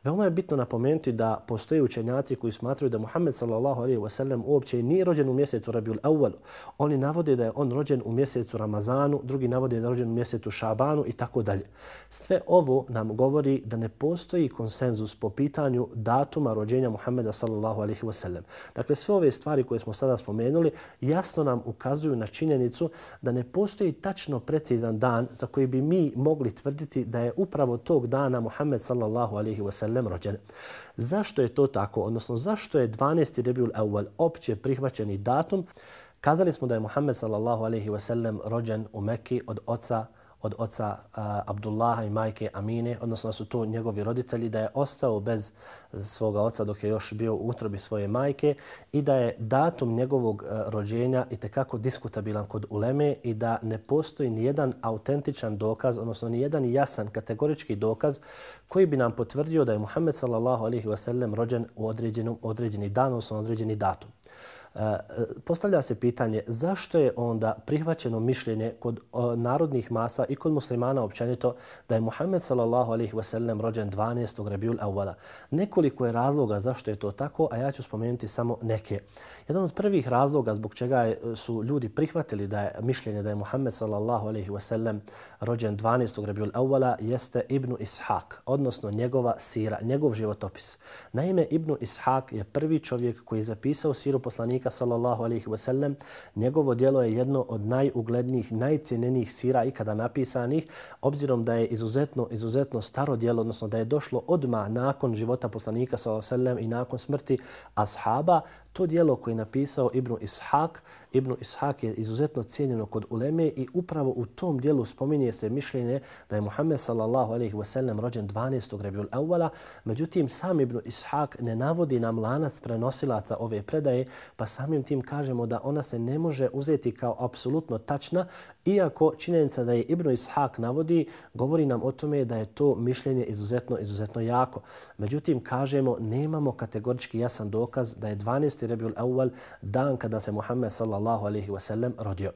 Veoma je bitno napomenuti da postoje učenjaci koji smatraju da Muhammed sallallahu alejhi ve sellem uopće nije rođen u mjesecu Rabiul Awwal. Oni navode da je on rođen u mjesecu Ramazanu, drugi navode da je rođen u mjesecu Šabanu i tako dalje. Sve ovo nam govori da ne postoji konsenzus po pitanju datuma rođenja Muhammeda sallallahu alejhi ve sellem. Dakle, sve ove stvari koje smo sada spomenuli jasno nam ukazuju na činjenicu da ne postoji tačno precizan dan za koji bi mi mogli tvrditi da je upravo tog dana Muhammed sallallahu alejhi ve sellem sellem rođen. Zašto je to tako? Odnosno, zašto je 12. Rebiul Awal opće prihvaćeni datum? Kazali smo da je Muhammed sallallahu alaihi wasallam rođen u Mekki od oca od oca uh, Abdullaha i majke Amine, odnosno da su to njegovi roditelji, da je ostao bez svoga oca dok je još bio u utrobi svoje majke i da je datum njegovog uh, rođenja i tekako diskutabilan kod uleme i da ne postoji ni jedan autentičan dokaz, odnosno ni jedan jasan kategorički dokaz koji bi nam potvrdio da je Muhammed sallallahu alejhi ve sellem rođen u određenom određeni dan, odnosno određeni datum. Eh, postavlja se pitanje zašto je onda prihvaćeno mišljenje kod narodnih masa i kod muslimana općenito da je Muhammed sallallahu alejhi ve sellem rođen 12. Rabiul Awwala. Nekoliko je razloga zašto je to tako, a ja ću spomenuti samo neke. Jedan od prvih razloga zbog čega su ljudi prihvatili da je mišljenje da je Muhammed sallallahu alejhi ve sellem rođen 12. Rabiul Awala jeste Ibn Ishaq, odnosno njegova sira, njegov životopis. Naime, Ibn Ishaq je prvi čovjek koji je zapisao siru poslanika sallallahu alejhi ve sellem. Njegovo djelo je jedno od najuglednijih, najcijenjenijih sira ikada napisanih, obzirom da je izuzetno, izuzetno staro djelo, odnosno da je došlo odma nakon života poslanika sallallahu alejhi ve sellem i nakon smrti ashaba, to dijelo koje je napisao Ibn Ishaq Ibn Ishak je izuzetno cijenjeno kod uleme i upravo u tom dijelu spominje se mišljenje da je Muhammed sallallahu alaihi ve sellem rođen 12. rebiul awala. Međutim, sam Ibn Ishak ne navodi nam lanac prenosilaca ove predaje, pa samim tim kažemo da ona se ne može uzeti kao apsolutno tačna, iako činjenica da je Ibn Ishak navodi, govori nam o tome da je to mišljenje izuzetno, izuzetno jako. Međutim, kažemo, nemamo kategorički jasan dokaz da je 12. rebiul awal dan kada se Muhammed sallallahu alaihi wa sallam rodio.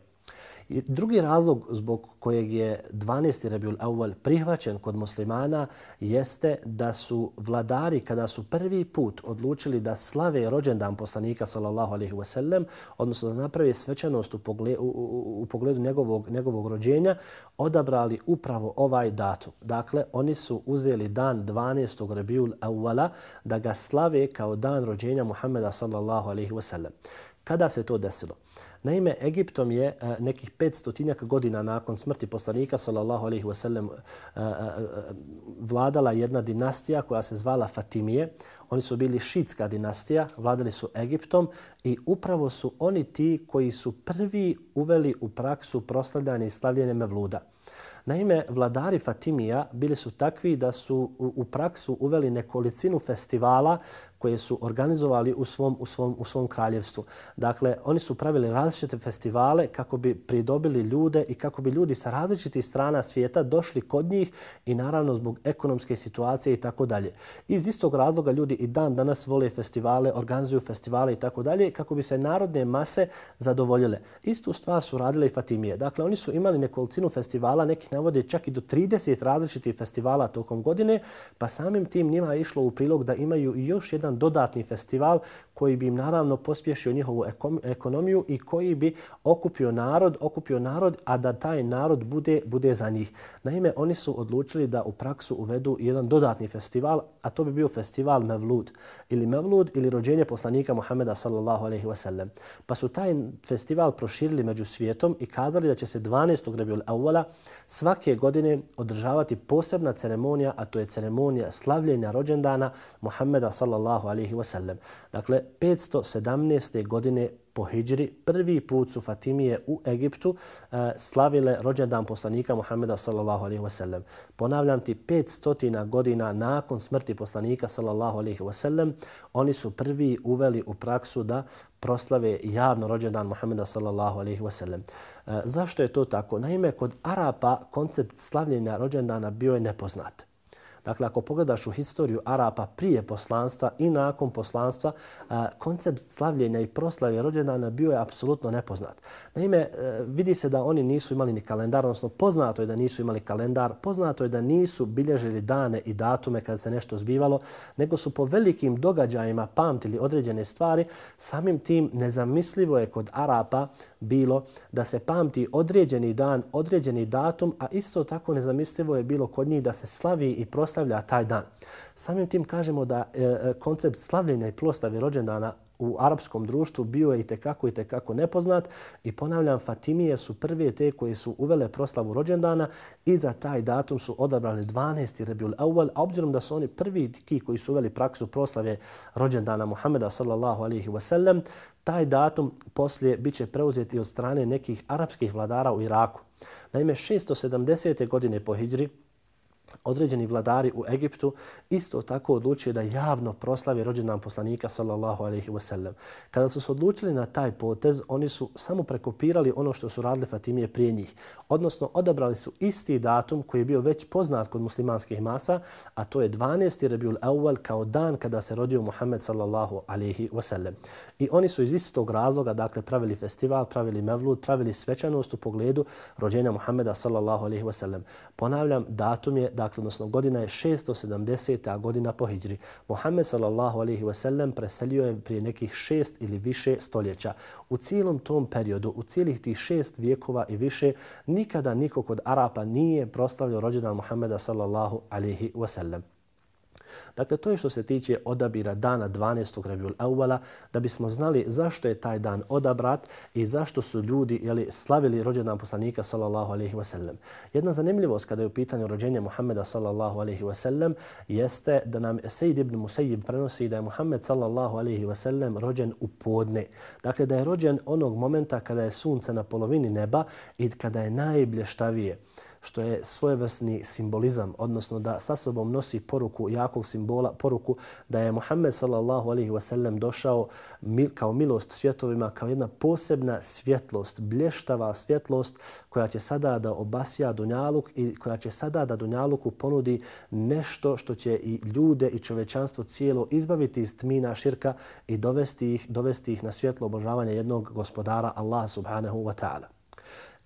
I drugi razlog zbog kojeg je 12. Rabiul Awal prihvaćen kod muslimana jeste da su vladari kada su prvi put odlučili da slave rođendan poslanika sallallahu alejhi ve sellem, odnosno da naprave svečanost u pogledu, u, u, u pogledu njegovog, njegovog rođenja, odabrali upravo ovaj datum. Dakle, oni su uzeli dan 12. Rabiul Awala da ga slave kao dan rođenja Muhameda sallallahu alejhi ve sellem. Kada se to desilo? Naime, Egiptom je e, nekih 500 godina nakon smrti poslanika sallallahu alejhi ve sellem vladala jedna dinastija koja se zvala Fatimije. Oni su bili šitska dinastija, vladali su Egiptom i upravo su oni ti koji su prvi uveli u praksu proslavljanje i slavljenje Mevluda. Naime, vladari Fatimija bili su takvi da su u praksu uveli nekolicinu festivala koje su organizovali u svom, u svom, u svom kraljevstvu. Dakle, oni su pravili različite festivale kako bi pridobili ljude i kako bi ljudi sa različitih strana svijeta došli kod njih i naravno zbog ekonomske situacije i tako dalje. Iz istog razloga ljudi i dan danas vole festivale, organizuju festivale i tako dalje kako bi se narodne mase zadovoljile. Istu stvar su radile i Fatimije. Dakle, oni su imali nekolicinu festivala, neki navode čak i do 30 različitih festivala tokom godine, pa samim tim njima je išlo u prilog da imaju još jedan jedan dodatni festival koji bi im naravno pospješio njihovu ekonomiju i koji bi okupio narod, okupio narod, a da taj narod bude bude za njih. Naime, oni su odlučili da u praksu uvedu jedan dodatni festival, a to bi bio festival Mevlud ili Mevlud ili rođenje poslanika Muhameda sallallahu alejhi ve sellem. Pa su taj festival proširili među svijetom i kazali da će se 12. Rabiul Awala svake godine održavati posebna ceremonija, a to je ceremonija slavljenja rođendana Muhameda sallallahu sallallahu alaihi wasallam. Dakle, 517. godine po hijri, prvi put su Fatimije u Egiptu uh, slavile rođendan poslanika Muhammeda sallallahu alaihi wasallam. Ponavljam ti, 500 godina nakon smrti poslanika sallallahu alaihi wasallam, oni su prvi uveli u praksu da proslave javno rođendan Muhammeda sallallahu alaihi wasallam. Uh, zašto je to tako? Naime, kod Arapa koncept slavljenja rođendana bio je nepoznat. Dakle, ako pogledaš u historiju Arapa prije poslanstva i nakon poslanstva, koncept slavljenja i proslave rođendana bio je apsolutno nepoznat. Naime, e, vidi se da oni nisu imali ni kalendar, odnosno poznato je da nisu imali kalendar, poznato je da nisu bilježili dane i datume kada se nešto zbivalo, nego su po velikim događajima pamtili određene stvari, samim tim nezamislivo je kod Arapa bilo da se pamti određeni dan, određeni datum, a isto tako nezamislivo je bilo kod njih da se slavi i proslavlja taj dan. Samim tim kažemo da e, e koncept slavljenja i proslave rođendana u arapskom društvu bio je i tekako i tekako nepoznat i ponavljam Fatimije su prve te koje su uvele proslavu rođendana i za taj datum su odabrali 12. Rabiul Awwal, a obzirom da su oni prvi ti koji su uveli praksu proslave rođendana Muhameda sallallahu alaihi ve sellem taj datum poslije biće preuzet preuzeti od strane nekih arapskih vladara u Iraku. Naime, 670. godine po Hidri, određeni vladari u Egiptu isto tako odlučili da javno proslavi rođendan poslanika sallallahu alejhi ve sellem. Kada su se odlučili na taj potez, oni su samo prekopirali ono što su radili Fatimije prije njih. Odnosno, odabrali su isti datum koji je bio već poznat kod muslimanskih masa, a to je 12. Rabiul Awwal kao dan kada se rodio Muhammed sallallahu alejhi ve sellem. I oni su iz istog razloga, dakle, pravili festival, pravili mevlud, pravili svečanost u pogledu rođenja Muhammeda sallallahu alejhi ve sellem. Ponavljam, datum je dakle, odnosno godina je 670. godina po hijri. Muhammed sallallahu alaihi ve sellem preselio je prije nekih šest ili više stoljeća. U cijelom tom periodu, u cijelih tih šest vijekova i više, nikada niko kod Arapa nije proslavljao rođendan Muhammeda sallallahu alaihi ve sellem. Dakle, to je što se tiče odabira dana 12. Rabiul Awala, da bismo znali zašto je taj dan odabrat i zašto su ljudi jeli, slavili rođendan poslanika sallallahu alaihi wa sallam. Jedna zanimljivost kada je u pitanju rođenja Muhammeda sallallahu alaihi wa sallam jeste da nam Sejid ibn Musejib prenosi da je Muhammed sallallahu alaihi wa sallam rođen u podne. Dakle, da je rođen onog momenta kada je sunce na polovini neba i kada je najblještavije što je svojevrsni simbolizam, odnosno da sa sobom nosi poruku jakog simbola, poruku da je Muhammed sallallahu alaihi wa sallam došao mil, kao milost svjetovima, kao jedna posebna svjetlost, blještava svjetlost koja će sada da obasja Dunjaluk i koja će sada da Dunjaluku ponudi nešto što će i ljude i čovečanstvo cijelo izbaviti iz tmina širka i dovesti ih, dovesti ih na svjetlo obožavanja jednog gospodara Allah subhanahu wa ta'ala.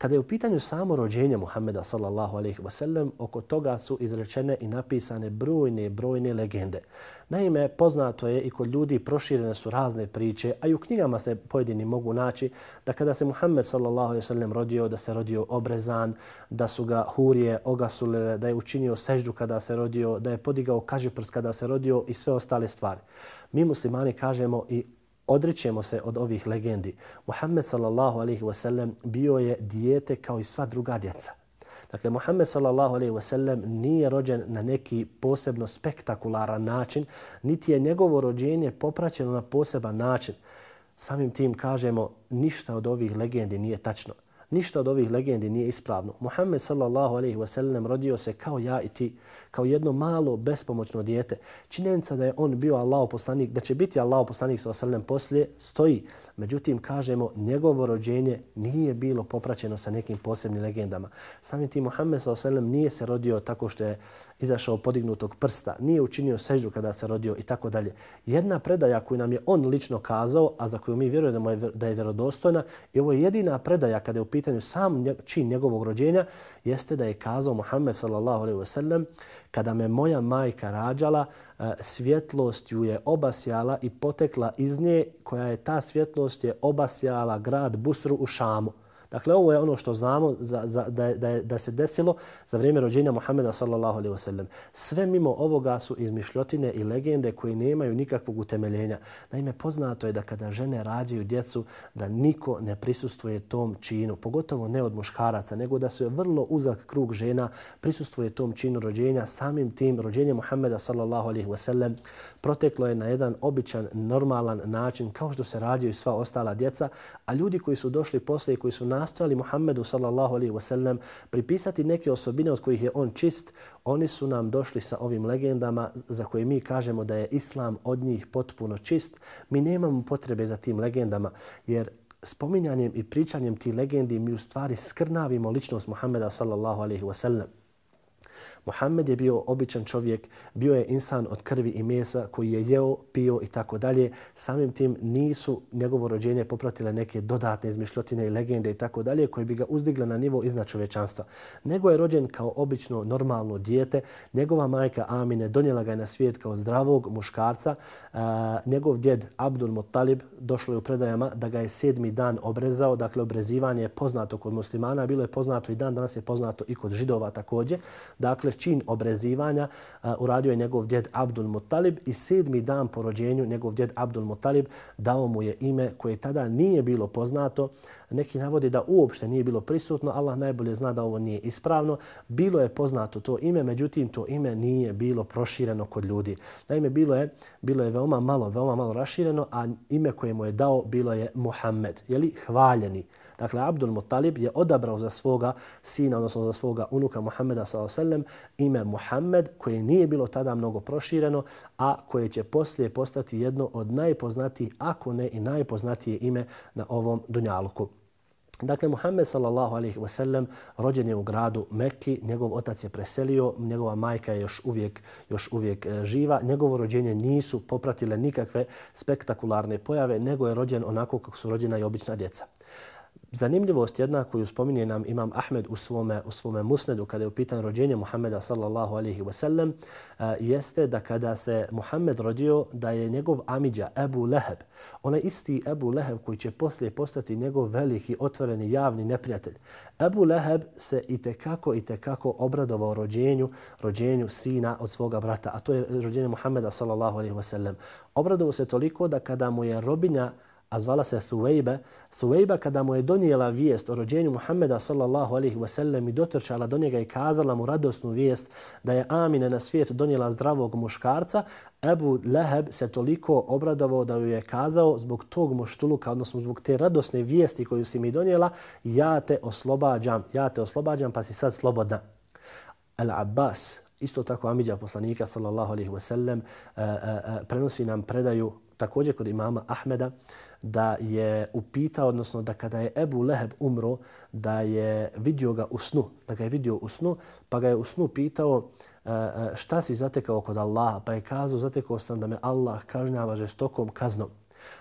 Kada je u pitanju samo rođenje Muhammeda sallallahu ve sellem oko toga su izrečene i napisane brojne, brojne legende. Naime, poznato je i kod ljudi proširene su razne priče, a i u knjigama se pojedini mogu naći da kada se Muhammed sallallahu alejhi ve sellem rodio, da se rodio obrezan, da su ga hurije ogasulile, da je učinio seždu kada se rodio, da je podigao kažiprst kada se rodio i sve ostale stvari. Mi muslimani kažemo i odričemo se od ovih legendi. Muhammed sallallahu alaihi wa sallam bio je dijete kao i sva druga djeca. Dakle, Muhammed sallallahu alaihi wa sallam nije rođen na neki posebno spektakularan način, niti je njegovo rođenje popraćeno na poseban način. Samim tim kažemo, ništa od ovih legendi nije tačno. Ništa od ovih legendi nije ispravno. Muhammed sallallahu alaihi wa sallam rodio se kao ja i ti, kao jedno malo bespomoćno dijete. Činjenica da je on bio Allahov poslanik, da će biti Allahov poslanik sallallahu alaihi wa sallam poslije, stoji. Međutim, kažemo, njegovo rođenje nije bilo popraćeno sa nekim posebnim legendama. Samim tim Muhammed sallallahu nije se rodio tako što je izašao podignutog prsta, nije učinio sežu kada se rodio i tako dalje. Jedna predaja koju nam je on lično kazao, a za koju mi vjerujemo da je vjerodostojna, i ovo je jedina predaja kada je u pitanju sam čin njegovog rođenja, jeste da je kazao Muhammed sallallahu kada me moja majka rađala, E, svjetlost ju je obasjala i potekla iz nje, koja je ta svjetlost je obasjala grad Busru u Šamu. Dakle, ovo je ono što znamo za, za, da, da, da se desilo za vrijeme rođenja Muhammeda sallallahu alaihi wasallam. Sve mimo ovoga su izmišljotine i legende koje nemaju nikakvog utemeljenja. Naime, poznato je da kada žene rađaju djecu, da niko ne prisustuje tom činu, pogotovo ne od muškaraca, nego da se vrlo uzak krug žena prisustuje tom činu rođenja. Samim tim rođenje Muhammeda sallallahu alaihi wasallam proteklo je na jedan običan, normalan način, kao što se rađaju sva ostala djeca, a ljudi koji su došli posle i koji su nastojali Muhammedu sallallahu alaihi wasallam pripisati neke osobine od kojih je on čist, oni su nam došli sa ovim legendama za koje mi kažemo da je Islam od njih potpuno čist. Mi nemamo potrebe za tim legendama jer spominjanjem i pričanjem ti legendi mi u stvari skrnavimo ličnost Muhammeda sallallahu alaihi wasallam. Muhammed je bio običan čovjek, bio je insan od krvi i mesa koji je jeo, pio i tako dalje. Samim tim nisu njegovo rođenje popratile neke dodatne izmišljotine i legende i tako dalje koje bi ga uzdigle na nivo iznad čovečanstva. Nego je rođen kao obično normalno dijete. Njegova majka Amine donijela ga je na svijet kao zdravog muškarca. Njegov djed Abdul Muttalib došlo je u predajama da ga je sedmi dan obrezao. Dakle, obrezivanje je poznato kod muslimana, bilo je poznato i dan, danas je poznato i kod židova također. Dakle, dakle čin obrezivanja uh, uradio je njegov djed Abdul Muttalib i sedmi dan po rođenju njegov djed Abdul Muttalib dao mu je ime koje tada nije bilo poznato. Neki navode da uopšte nije bilo prisutno, Allah najbolje zna da ovo nije ispravno. Bilo je poznato to ime, međutim to ime nije bilo prošireno kod ljudi. Naime, bilo je, bilo je veoma malo, veoma malo rašireno, a ime koje mu je dao bilo je Muhammed, jeli hvaljeni. Dakle, Abdul Muttalib je odabrao za svoga sina, odnosno za svoga unuka Muhammeda s.a.v. ime Muhammed, koje nije bilo tada mnogo prošireno, a koje će poslije postati jedno od najpoznatijih, ako ne i najpoznatije ime na ovom dunjaluku. Dakle, Muhammed sallallahu alaihi wa sallam rođen je u gradu Mekki, njegov otac je preselio, njegova majka je još uvijek, još uvijek e, živa. Njegovo rođenje nisu popratile nikakve spektakularne pojave, nego je rođen onako kako su rođena i obična djeca Zanimljivost jedna koju spominje nam Imam Ahmed u svome, u svome musnedu kada je upitan rođenje Muhammeda sallallahu alaihi wa sallam e, jeste da kada se Muhammed rodio da je njegov amidja Ebu Leheb, onaj isti Ebu Leheb koji će poslije postati njegov veliki otvoreni javni neprijatelj. Ebu Leheb se i tekako i tekako obradovao rođenju, rođenju sina od svoga brata, a to je rođenje Muhammeda sallallahu alaihi wa sallam. Obradovao se toliko da kada mu je robinja a zvala se Thuvejbe. Thuvejba kada mu je donijela vijest o rođenju Muhammeda sallallahu alaihi wasallam i dotrčala do njega i kazala mu radosnu vijest da je Amina na svijet donijela zdravog muškarca, Ebu Leheb se toliko obradovao da ju je kazao zbog tog muštuluka, odnosno zbog te radosne vijesti koju si mi donijela, ja te oslobađam, ja te oslobađam pa si sad slobodna. Al Abbas, isto tako Amidja poslanika sallallahu alaihi wasallam, eh, eh, eh, prenosi nam predaju također kod imama Ahmeda, da je upitao, odnosno da kada je Ebu Leheb umro, da je vidio ga u snu, da ga je vidio u snu, pa ga je u snu pitao e, e, šta si zatekao kod Allaha, pa je kazao zatekao sam da me Allah kažnjava žestokom kaznom.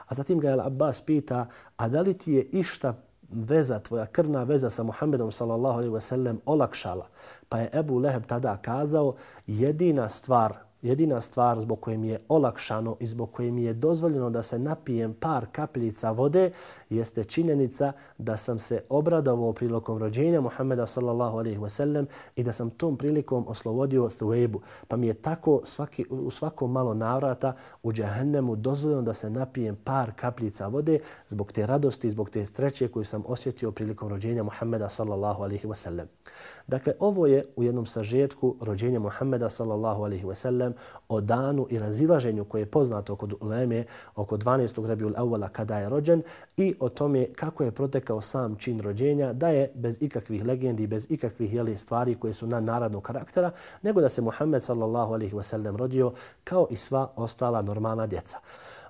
A zatim ga je Abbas pita, a da li ti je išta veza, tvoja krvna veza sa Muhammedom sallallahu alaihi ve sellem olakšala? Pa je Ebu Leheb tada kazao, jedina stvar jedina stvar zbog koje mi je olakšano i zbog koje mi je dozvoljeno da se napijem par kapljica vode jeste činjenica da sam se obradovao prilikom rođenja Muhammeda sallallahu alaihi wasallam i da sam tom prilikom oslovodio Thuebu. Pa mi je tako svaki, u svakom malo navrata u džahennemu dozvoljeno da se napijem par kapljica vode zbog te radosti, zbog te streće koju sam osjetio prilikom rođenja Muhammeda sallallahu alaihi wasallam. Dakle, ovo je u jednom sažetku rođenja Muhammeda sallallahu alaihi wasallam sallam o danu i razilaženju koje je poznato kod Uleme oko 12. Rabiul Awala kada je rođen i o tome kako je protekao sam čin rođenja, da je bez ikakvih legendi, bez ikakvih jeli, stvari koje su na narodnog karaktera, nego da se Muhammed sallallahu alaihi wasallam rodio kao i sva ostala normalna djeca.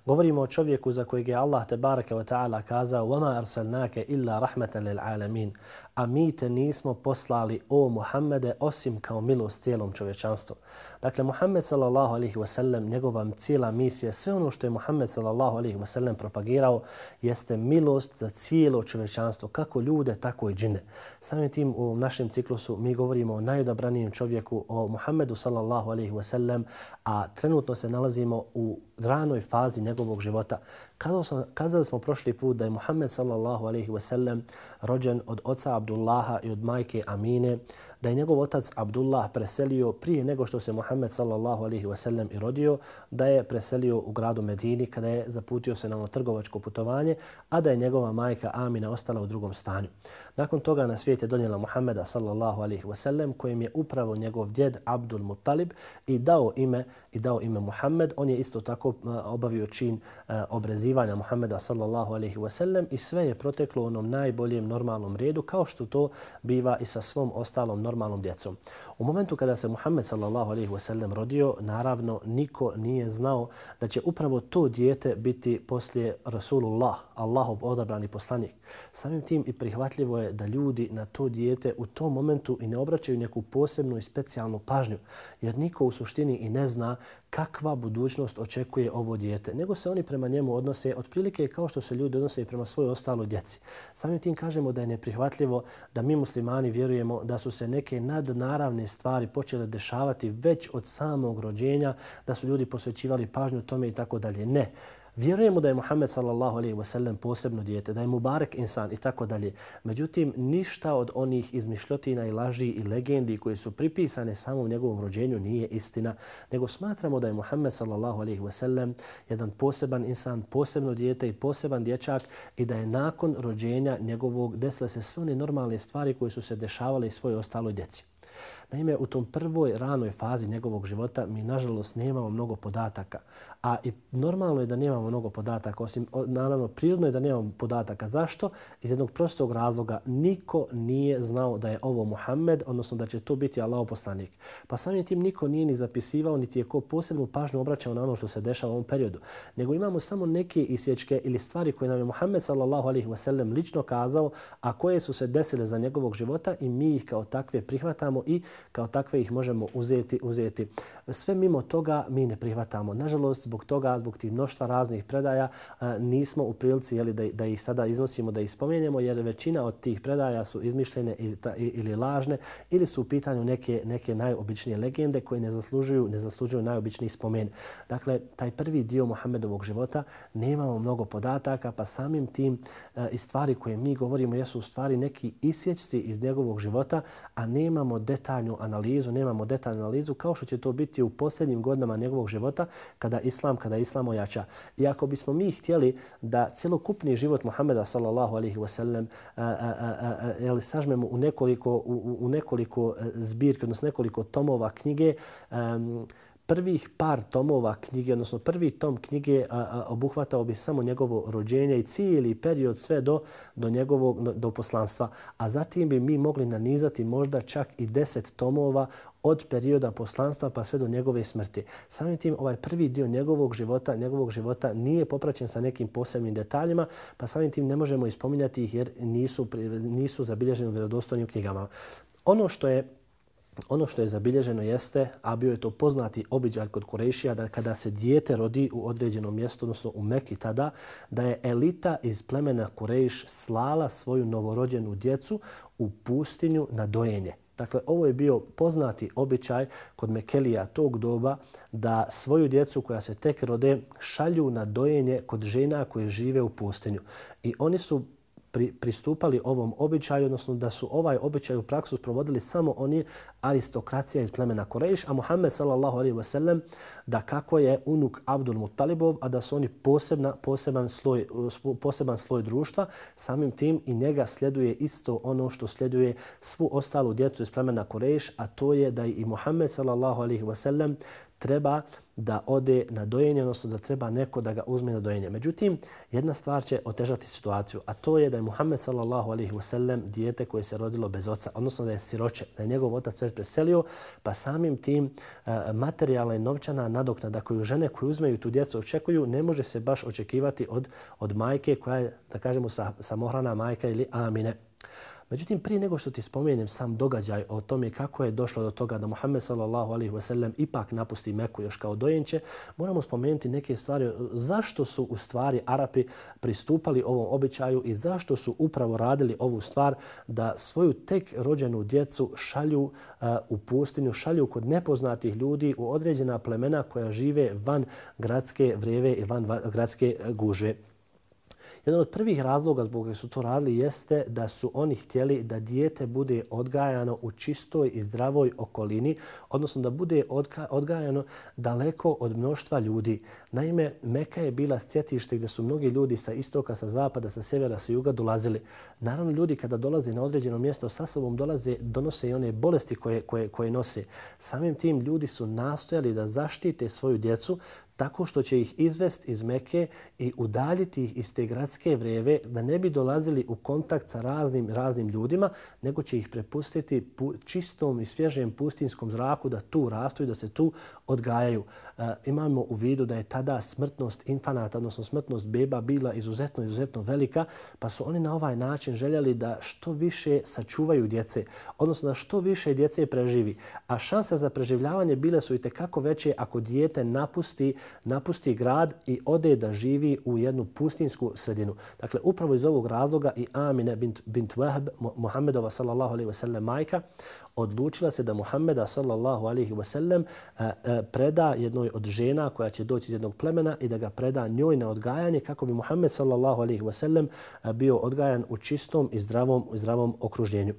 Govorimo o čovjeku za kojeg je Allah te bareke ve ta'ala kazao "Wa ma arsalnaka illa rahmatan lil alamin." A mi te nismo poslali o Muhammede osim kao milost cijelom čovječanstvu. Dakle, Muhammed sallallahu alaihi wa sallam, njegova cijela misija, sve ono što je Muhammed sallallahu alaihi wa sallam propagirao, jeste milost za cijelo čovječanstvo, kako ljude, tako i džine. Samim tim u našem ciklusu mi govorimo o najodabranijem čovjeku, o Muhammedu sallallahu alaihi wa sallam, a trenutno se nalazimo u ranoj fazi njegovog života. Kazali smo, kazali smo prošli put da je Muhammed sallallahu alaihi ve sellem rođen od oca Abdullaha i od majke Amine, da je njegov otac Abdullah preselio prije nego što se Muhammed sallallahu alaihi ve sellem i rodio, da je preselio u gradu Medini kada je zaputio se na ono trgovačko putovanje, a da je njegova majka Amina ostala u drugom stanju. Nakon toga na svijet je donijela Muhammeda sallallahu alaihi wasallam kojim je upravo njegov djed Abdul Muttalib i dao ime i dao ime Muhammed. On je isto tako obavio čin e, obrezivanja Muhammeda sallallahu alaihi wasallam i sve je proteklo u onom najboljem normalnom redu kao što to biva i sa svom ostalom normalnom djecom. U momentu kada se Muhammed sallallahu alaihi wasallam rodio, naravno niko nije znao da će upravo to dijete biti poslije Rasulullah, Allahov odabrani poslanik. Samim tim i prihvatljivo je da ljudi na to dijete u tom momentu i ne obraćaju neku posebnu i specijalnu pažnju, jer niko u suštini i ne zna kakva budućnost očekuje ovo dijete, nego se oni prema njemu odnose otprilike kao što se ljudi odnose i prema svojoj ostaloj djeci. Samim tim kažemo da je neprihvatljivo da mi muslimani vjerujemo da su se neke nadnaravne stvari počele dešavati već od samog rođenja, da su ljudi posvećivali pažnju tome i tako dalje. Ne. Vjerujemo da je Muhammed sallallahu alejhi ve sellem posebno dijete, da je Mubarek insan i tako dalje. Međutim, ništa od onih izmišljotina i laži i legendi koji su pripisane samom njegovom rođenju nije istina, nego smatramo da je Muhammed sallallahu alejhi ve sellem jedan poseban insan, posebno dijete i poseban dječak i da je nakon rođenja njegovog desile se sve one normalne stvari koje su se dešavale i svojoj ostaloj djeci. Naime, u tom prvoj ranoj fazi njegovog života mi nažalost nemamo mnogo podataka. A i normalno je da nemamo mnogo podataka, osim naravno prirodno je da nemamo podataka. Zašto? Iz jednog prostog razloga niko nije znao da je ovo Muhammed, odnosno da će to biti Allah poslanik. Pa samim tim niko nije ni zapisivao, niti je ko posebnu pažnju obraćao na ono što se dešava u ovom periodu. Nego imamo samo neke isječke ili stvari koje nam je Muhammed sallallahu alaihi wasallam lično kazao, a koje su se desile za njegovog života i mi ih kao takve prihvatamo prihvatamo i kao takve ih možemo uzeti, uzeti. Sve mimo toga mi ne prihvatamo. Nažalost, zbog toga, zbog tih mnoštva raznih predaja, nismo u prilici jeli, da, da ih sada iznosimo, da ih spomenjemo, jer većina od tih predaja su izmišljene ili lažne ili su u pitanju neke, neke najobičnije legende koje ne zaslužuju, ne zaslužuju najobičniji spomen. Dakle, taj prvi dio Muhammedovog života nemamo mnogo podataka, pa samim tim e, i stvari koje mi govorimo jesu u stvari neki isječci iz njegovog života, a nemamo detaljnu analizu, nemamo detaljnu analizu kao što će to biti u posljednjim godinama njegovog života kada islam, kada islam ojača. I ako bismo mi htjeli da celokupni život Muhammeda sallallahu alaihi wasallam sažmemo u nekoliko, u, u nekoliko e, zbirke, odnosno nekoliko tomova knjige, um, prvih par tomova knjige, odnosno prvi tom knjige a, a, obuhvatao bi samo njegovo rođenje i cijeli period sve do, do njegovog do poslanstva. A zatim bi mi mogli nanizati možda čak i deset tomova od perioda poslanstva pa sve do njegove smrti. Samim tim ovaj prvi dio njegovog života, njegovog života nije popraćen sa nekim posebnim detaljima, pa samim tim ne možemo ispominjati ih jer nisu, nisu zabilježeni u vjerodostojnim knjigama. Ono što je Ono što je zabilježeno jeste, a bio je to poznati običaj kod Kurešija, da kada se dijete rodi u određenom mjestu, odnosno u Meki tada, da je elita iz plemena Kureš slala svoju novorođenu djecu u pustinju na dojenje. Dakle, ovo je bio poznati običaj kod Mekelija tog doba da svoju djecu koja se tek rode šalju na dojenje kod žena koje žive u pustinju. I oni su pri, pristupali ovom običaju, odnosno da su ovaj običaj u praksu sprovodili samo oni aristokracija iz plemena Korejš, a Muhammed sallallahu alaihi wa sallam da kako je unuk Abdul Muttalibov, a da su oni posebna, poseban, sloj, poseban sloj društva, samim tim i njega sljeduje isto ono što sljeduje svu ostalu djecu iz plemena Korejš, a to je da i Muhammed sallallahu alaihi wa sallam treba da ode na dojenje, odnosno da treba neko da ga uzme na dojenje. Međutim, jedna stvar će otežati situaciju, a to je da je Muhammed sallallahu alaihi wa sallam dijete koje se rodilo bez oca, odnosno da je siroče, da je njegov otac sve preselio, pa samim tim e, materijalna i novčana nadoknada koju žene koje uzmeju tu djecu očekuju, ne može se baš očekivati od, od majke koja je, da kažemo, samohrana majka ili amine. Međutim, prije nego što ti spomenem sam događaj o tome kako je došlo do toga da Muhammed sallallahu alaihi ve sellem ipak napusti Meku još kao dojenče, moramo spomenuti neke stvari zašto su u stvari Arapi pristupali ovom običaju i zašto su upravo radili ovu stvar da svoju tek rođenu djecu šalju uh, u pustinju, šalju kod nepoznatih ljudi u određena plemena koja žive van gradske vreve i van gradske gužve. Jedan od prvih razloga zbog kojeg su to radili jeste da su oni htjeli da dijete bude odgajano u čistoj i zdravoj okolini, odnosno da bude odgajano daleko od mnoštva ljudi. Naime, Meka je bila sjetište gdje su mnogi ljudi sa istoka, sa zapada, sa sjevera, sa juga dolazili. Naravno, ljudi kada dolaze na određeno mjesto sa sobom dolaze, donose i one bolesti koje, koje, koje nose. Samim tim ljudi su nastojali da zaštite svoju djecu tako što će ih izvest iz Meke i udaljiti ih iz te gradske vreve da ne bi dolazili u kontakt sa raznim raznim ljudima, nego će ih prepustiti čistom i svježem pustinskom zraku da tu rastu i da se tu odgajaju. Imamo u vidu da je tada smrtnost infanata, odnosno smrtnost beba bila izuzetno, izuzetno velika, pa su oni na ovaj način željeli da što više sačuvaju djece, odnosno da što više djece preživi. A šansa za preživljavanje bile su i tekako veće ako dijete napusti napusti grad i ode da živi u jednu pustinsku sredinu. Dakle, upravo iz ovog razloga i Amine bint, bint Wahb, Muhammedova sallallahu alaihi wasallam majka, odlučila se da Muhammeda sallallahu alaihi wasallam preda jednoj od žena koja će doći iz jednog plemena i da ga preda njoj na odgajanje kako bi Muhammed sallallahu alaihi wasallam bio odgajan u čistom i zdravom, zdravom okruženju.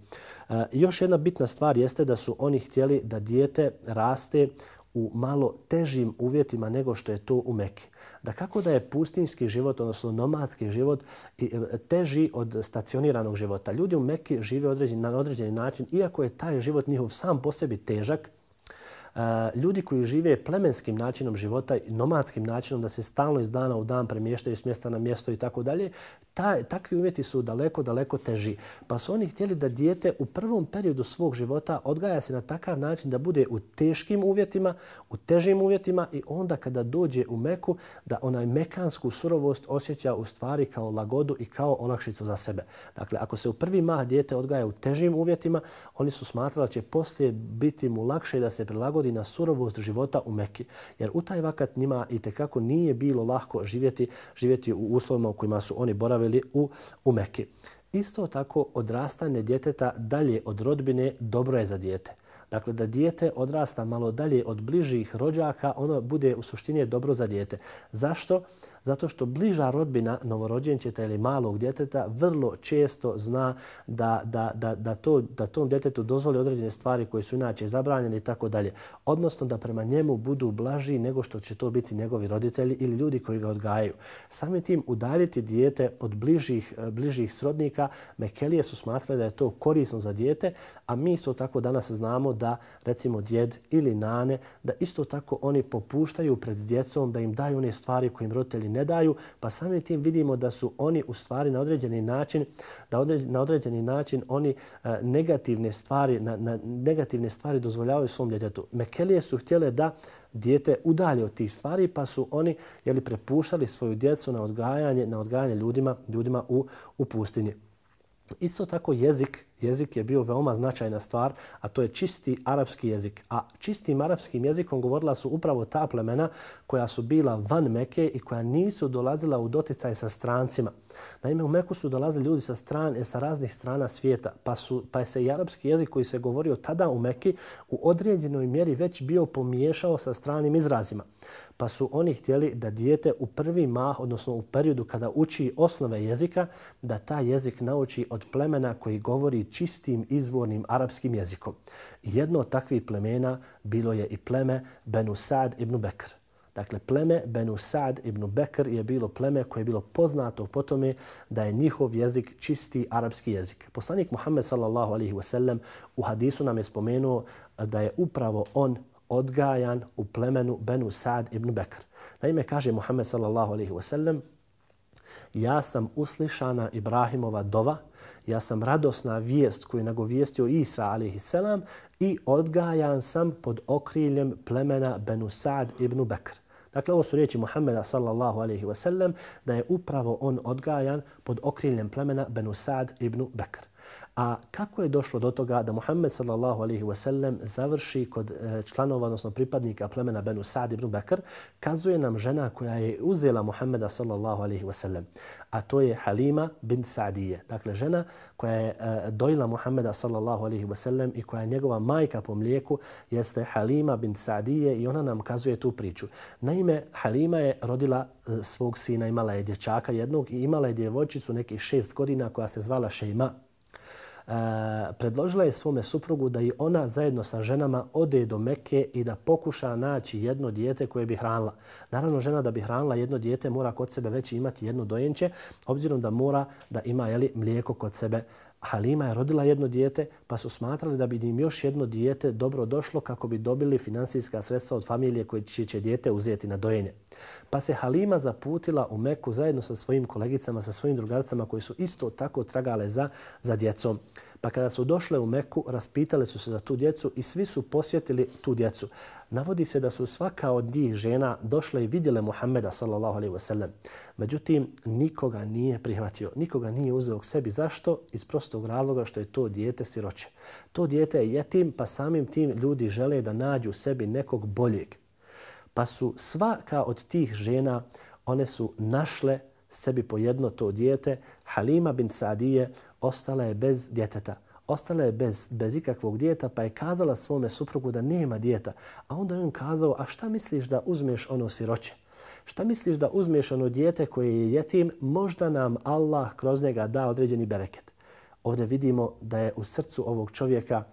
Još jedna bitna stvar jeste da su oni htjeli da dijete raste u malo težim uvjetima nego što je to u Mekke. Da kako da je pustinski život, odnosno nomadski život, e, teži od stacioniranog života. Ljudi u Mekke žive određen, na određeni način, iako je taj život njihov sam po sebi težak, ljudi koji žive plemenskim načinom života nomadskim načinom da se stalno iz dana u dan premještaju s mjesta na mjesto i tako dalje, ta, takvi uvjeti su daleko, daleko teži. Pa su oni htjeli da dijete u prvom periodu svog života odgaja se na takav način da bude u teškim uvjetima, u težim uvjetima i onda kada dođe u Meku da onaj mekansku surovost osjeća u stvari kao lagodu i kao olakšicu za sebe. Dakle, ako se u prvi mah dijete odgaja u težim uvjetima, oni su smatrali da će poslije biti mu lakše da se prilagodi na surovost života u Mekki. Jer u taj vakat njima i tekako nije bilo lahko živjeti, živjeti u uslovima u kojima su oni boravili u, u Mekki. Isto tako odrastanje djeteta dalje od rodbine dobro je za dijete. Dakle, da dijete odrasta malo dalje od bližih rođaka, ono bude u suštini dobro za dijete. Zašto? Zato što bliža rodbina novorođenčeta ili malog djeteta vrlo često zna da, da, da, da, to, da tom djetetu dozvoli određene stvari koje su inače zabranjene i tako dalje. Odnosno da prema njemu budu blaži nego što će to biti njegovi roditelji ili ljudi koji ga odgajaju. Samim tim udaljiti dijete od bližih, eh, bližih srodnika, Mekelije su smatrali da je to korisno za dijete, a mi isto tako danas znamo da recimo djed ili nane, da isto tako oni popuštaju pred djecom da im daju one stvari koje im roditelji ne daju, pa samim tim vidimo da su oni u stvari na određeni način, da na određeni način oni e, negativne stvari na, na negativne stvari dozvoljavaju svom djetetu. Mekelije su htjele da dijete udalje od tih stvari, pa su oni je li prepuštali svoju djecu na odgajanje, na odgajanje ljudima, ljudima u, u pustinji. Isto tako jezik jezik je bio veoma značajna stvar, a to je čisti arapski jezik. A čistim arapskim jezikom govorila su upravo ta plemena koja su bila van Meke i koja nisu dolazila u doticaj sa strancima. Naime, u Meku su dolazili ljudi sa stran, e, sa raznih strana svijeta, pa, su, pa je se i arapski jezik koji se govorio tada u Meki u određenoj mjeri već bio pomiješao sa stranim izrazima pa su oni htjeli da dijete u prvi mah, odnosno u periodu kada uči osnove jezika, da ta jezik nauči od plemena koji govori čistim izvornim arapskim jezikom. Jedno od takvih plemena bilo je i pleme Benu Sad ibn Bekr. Dakle, pleme Benu Sad ibn Bekr je bilo pleme koje je bilo poznato po tome da je njihov jezik čisti arapski jezik. Poslanik Muhammed sallallahu alaihi wasallam u hadisu nam je spomenuo da je upravo on odgajan u plemenu Benu Sad ibn Bekr. Naime, kaže Muhammed sallallahu alaihi wasallam, ja sam uslišana Ibrahimova dova, ja sam radosna vijest koju je nagovijestio Isa a.s. i odgajan sam pod okriljem plemena Benu Sad ibn Bekr. Dakle, ovo su riječi Muhammeda sallallahu alaihi wasallam da je upravo on odgajan pod okriljem plemena Benu Sad ibn Bekr. A kako je došlo do toga da Muhammed sallallahu alaihi wa sallam završi kod e, članova, odnosno pripadnika plemena Benu Sa'd ibn Bekr, kazuje nam žena koja je uzela Muhammeda sallallahu alaihi wa sallam. A to je Halima bin Sa'dije. Dakle, žena koja je e, dojila Muhammeda sallallahu alaihi wa sallam i koja je njegova majka po mlijeku jeste Halima bin Sa'dije i ona nam kazuje tu priču. Naime, Halima je rodila e, svog sina, imala je dječaka jednog i imala je djevojčicu nekih šest godina koja se zvala Šejma E, predložila je svome suprugu da i ona zajedno sa ženama ode do Mekke i da pokuša naći jedno dijete koje bi hranila. Naravno, žena da bi hranila jedno dijete mora kod sebe već imati jedno dojenče, obzirom da mora da ima jeli, mlijeko kod sebe Halima je rodila jedno dijete, pa su smatrali da bi im još jedno dijete dobro došlo kako bi dobili finansijska sredstva od familije koje će, će dijete uzeti na dojenje. Pa se Halima zaputila u Meku zajedno sa svojim kolegicama, sa svojim drugarcama koji su isto tako tragale za, za djecom. Pa kada su došle u Meku, raspitale su se za tu djecu i svi su posjetili tu djecu. Navodi se da su svaka od njih žena došle i vidjele Muhammeda sallallahu alaihi wasallam. Međutim, nikoga nije prihvatio, nikoga nije uzeo k sebi. Zašto? Iz prostog razloga što je to dijete siroće. To dijete je jetim, pa samim tim ljudi žele da nađu sebi nekog boljeg. Pa su svaka od tih žena, one su našle sebi po jedno to dijete. Halima bin Sa'dije ostala je bez djeteta. Ostala je bez, bez ikakvog dijeta pa je kazala svome suprugu da nema dijeta. A onda je on kazao, a šta misliš da uzmeš ono siroće? Šta misliš da uzmeš ono dijete koje je jetim? Možda nam Allah kroz njega da određeni bereket. Ovdje vidimo da je u srcu ovog čovjeka,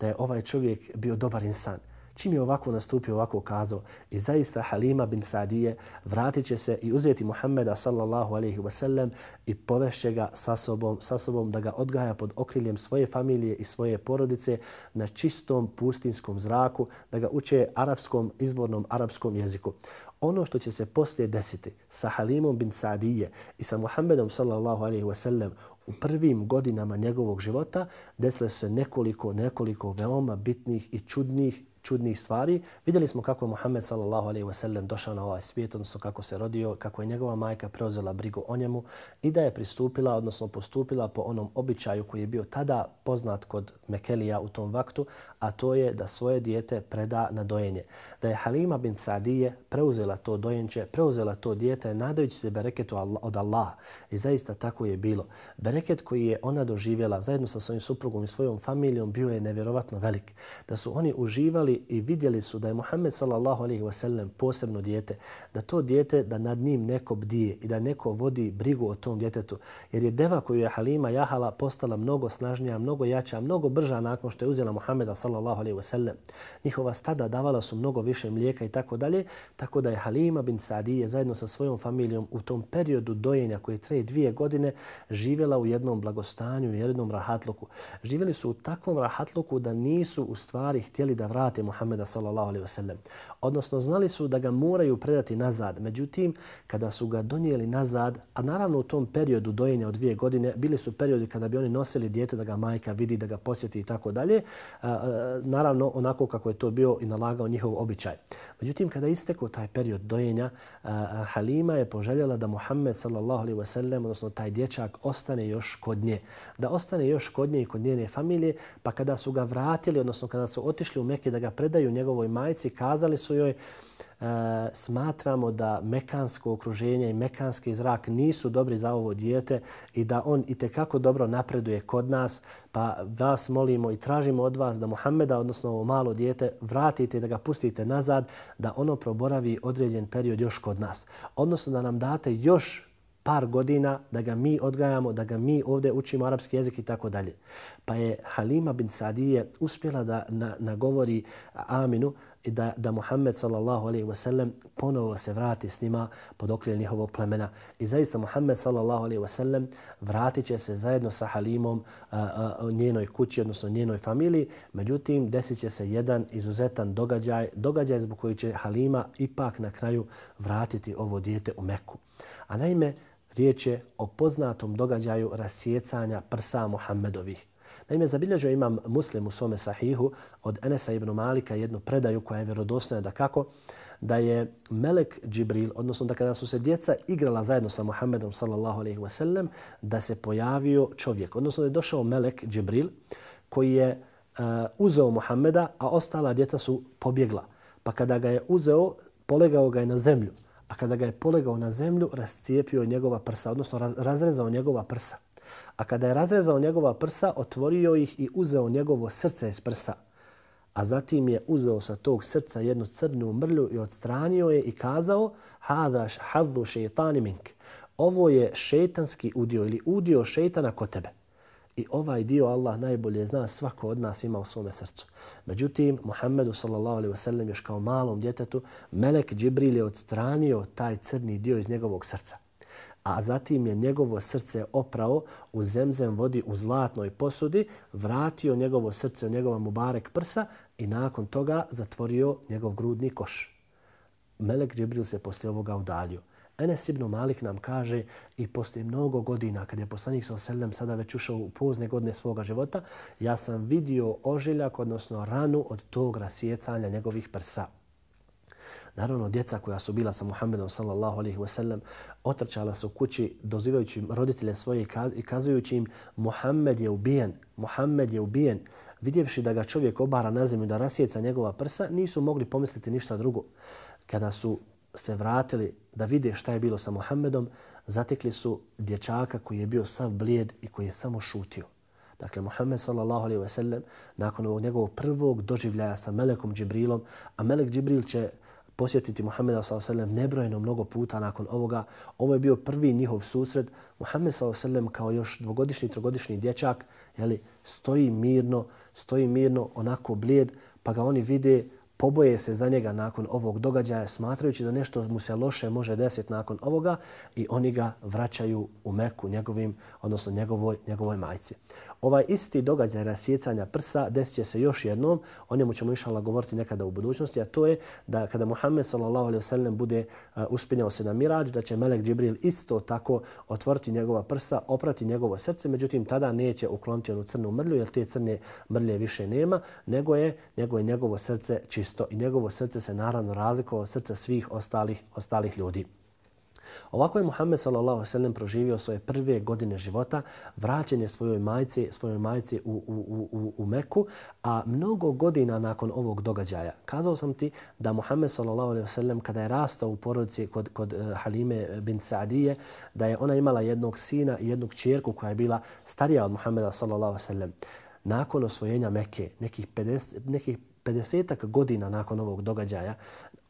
da je ovaj čovjek bio dobar insan Čim je ovako nastupio, ovako kazao i zaista Halima bin Sadije vratit će se i uzeti Muhammeda sallallahu alaihi wa sellem i povešće ga sa sobom, sa sobom da ga odgaja pod okriljem svoje familije i svoje porodice na čistom pustinskom zraku, da ga uče arapskom, izvornom arapskom jeziku. Ono što će se poslije desiti sa Halimom bin Sadije i sa Muhammedom sallallahu alaihi wa sellem u prvim godinama njegovog života desile su se nekoliko, nekoliko veoma bitnih i čudnih čudnih stvari. Vidjeli smo kako je Muhammed sallallahu alejhi ve sellem došao na ovaj svijet, odnosno kako se rodio, kako je njegova majka preuzela brigu o njemu i da je pristupila, odnosno postupila po onom običaju koji je bio tada poznat kod Mekelija u tom vaktu, a to je da svoje dijete preda na dojenje. Da je Halima bin Sadije preuzela to dojenče, preuzela to dijete nadajući se bereketu od Allaha. I zaista tako je bilo. Bereket koji je ona doživjela zajedno sa svojim suprugom i svojom familijom bio je nevjerovatno velik. Da su oni uživali i vidjeli su da je Muhammed sallallahu alejhi ve sellem posebno dijete, da to dijete da nad njim neko bdije i da neko vodi brigu o tom djetetu, jer je deva koju je Halima jahala postala mnogo snažnija, mnogo jača, mnogo brža nakon što je uzela Muhameda sallallahu alejhi ve sellem. Njihova stada davala su mnogo više mlijeka i tako dalje, tako da je Halima bin Sadije zajedno sa svojom familijom u tom periodu dojenja koje traje dvije godine živjela u jednom blagostanju, u jednom rahatluku. Živjeli su u takvom rahatluku da nisu u stvari htjeli da vrate Muhammeda sallallahu alaihi wasallam. Odnosno, znali su da ga moraju predati nazad. Međutim, kada su ga donijeli nazad, a naravno u tom periodu dojenja od dvije godine, bili su periodi kada bi oni nosili dijete da ga majka vidi, da ga posjeti i tako dalje. Naravno, onako kako je to bio i nalagao njihov običaj. Međutim, kada istekao taj period dojenja, Halima je poželjela da Muhammed sallallahu alaihi wasallam, odnosno taj dječak, ostane još kod nje. Da ostane još kod nje i kod njene familije, pa kada su ga vratili, odnosno kada su otišli u Mekke da ga predaju njegovoj majci, kazali su joj e, smatramo da mekansko okruženje i mekanski zrak nisu dobri za ovo dijete i da on i te kako dobro napreduje kod nas, pa vas molimo i tražimo od vas da Muhammeda, odnosno ovo malo dijete, vratite da ga pustite nazad, da ono proboravi određen period još kod nas. Odnosno da nam date još par godina da ga mi odgajamo, da ga mi ovdje učimo arapski jezik i tako dalje. Pa je Halima bin Sadije uspjela da nagovori Aminu da, da Muhammed sallallahu alaihi wasallam ponovo se vrati s njima pod okrilje njihovog plemena. I zaista Muhammed sallallahu alaihi wasallam vratit će se zajedno sa Halimom a, a, njenoj kući, odnosno njenoj familiji. Međutim, desit će se jedan izuzetan događaj, događaj zbog koji će Halima ipak na kraju vratiti ovo dijete u Meku. A naime, Riječ je o poznatom događaju rasjecanja prsa Muhammedovih. Naime, zabilježio imam muslim u svome sahihu od Enesa ibn Malika jednu predaju koja je vjerodostojna da kako, da je Melek Džibril, odnosno da kada su se djeca igrala zajedno sa Muhammedom sallallahu alaihi wa sallam, da se pojavio čovjek. Odnosno da je došao Melek Džibril koji je uh, uzeo Muhammeda, a ostala djeca su pobjegla. Pa kada ga je uzeo, polegao ga je na zemlju a kada ga je polegao na zemlju, rascijepio njegova prsa, odnosno razrezao njegova prsa. A kada je razrezao njegova prsa, otvorio ih i uzeo njegovo srce iz prsa. A zatim je uzeo sa tog srca jednu crnu mrlju i odstranio je i kazao Hadaš hadlu šeitani mink. Ovo je šeitanski udio ili udio šeitana kod tebe. I ovaj dio Allah najbolje zna svako od nas ima u svome srcu. Međutim, Muhammedu sallallahu alaihi wasallam još kao malom djetetu, Melek Džibril je odstranio taj crni dio iz njegovog srca. A zatim je njegovo srce oprao u zemzem vodi u zlatnoj posudi, vratio njegovo srce u njegova mubarek prsa i nakon toga zatvorio njegov grudni koš. Melek Džibril se poslije ovoga udalio. Enes ibn Malik nam kaže i poslije mnogo godina, kad je poslanik sa oselem sada već ušao u pozne godine svoga života, ja sam vidio ožiljak, odnosno ranu od tog rasjecanja njegovih prsa. Naravno, djeca koja su bila sa Muhammedom sallallahu alaihi wa sallam otrčala su u kući dozivajući roditelje svoje i kazujući im Muhammed je ubijen, Muhammed je ubijen. Vidjevši da ga čovjek obara na zemlju da rasjeca njegova prsa, nisu mogli pomisliti ništa drugo. Kada su se vratili da vide šta je bilo sa Muhammedom, zatekli su dječaka koji je bio sav blijed i koji je samo šutio. Dakle, Muhammed sallallahu alaihi ve sellem, nakon ovog njegovog prvog doživljaja sa Melekom Džibrilom, a Melek Džibril će posjetiti Muhammeda s.a.v. ve nebrojeno mnogo puta nakon ovoga. Ovo je bio prvi njihov susret. Muhammed s.a.v. ve kao još dvogodišnji, trogodišnji dječak, jeli, stoji mirno, stoji mirno, onako blijed, pa ga oni vide, poboje se za njega nakon ovog događaja smatrajući da nešto mu se loše može desiti nakon ovoga i oni ga vraćaju u Meku njegovim, odnosno njegovoj, njegovoj majci. Ovaj isti događaj rasjecanja prsa desit će se još jednom, o njemu ćemo išala govoriti nekada u budućnosti, a to je da kada Muhammed s.a.v. bude uh, uspinjao se na mirađ, da će Melek Džibril isto tako otvoriti njegova prsa, oprati njegovo srce, međutim tada neće ukloniti onu crnu mrlju, jer te crne mrlje više nema, nego je, nego je njegovo srce čisto i njegovo srce se naravno razlikovao od srca svih ostalih, ostalih ljudi. Ovako je Muhammed sallallahu alejhi ve sellem proživio svoje prve godine života, vraćen je svojoj majci, svojoj majci u, u, u, u Meku, a mnogo godina nakon ovog događaja. Kazao sam ti da Muhammed sallallahu alejhi ve sellem kada je rastao u porodici kod kod eh, Halime bint Sa'dije, da je ona imala jednog sina i jednu kćerku koja je bila starija od Muhammeda sallallahu alejhi ve sellem. Nakon osvojenja Mekke, nekih 50 nekih 50 godina nakon ovog događaja,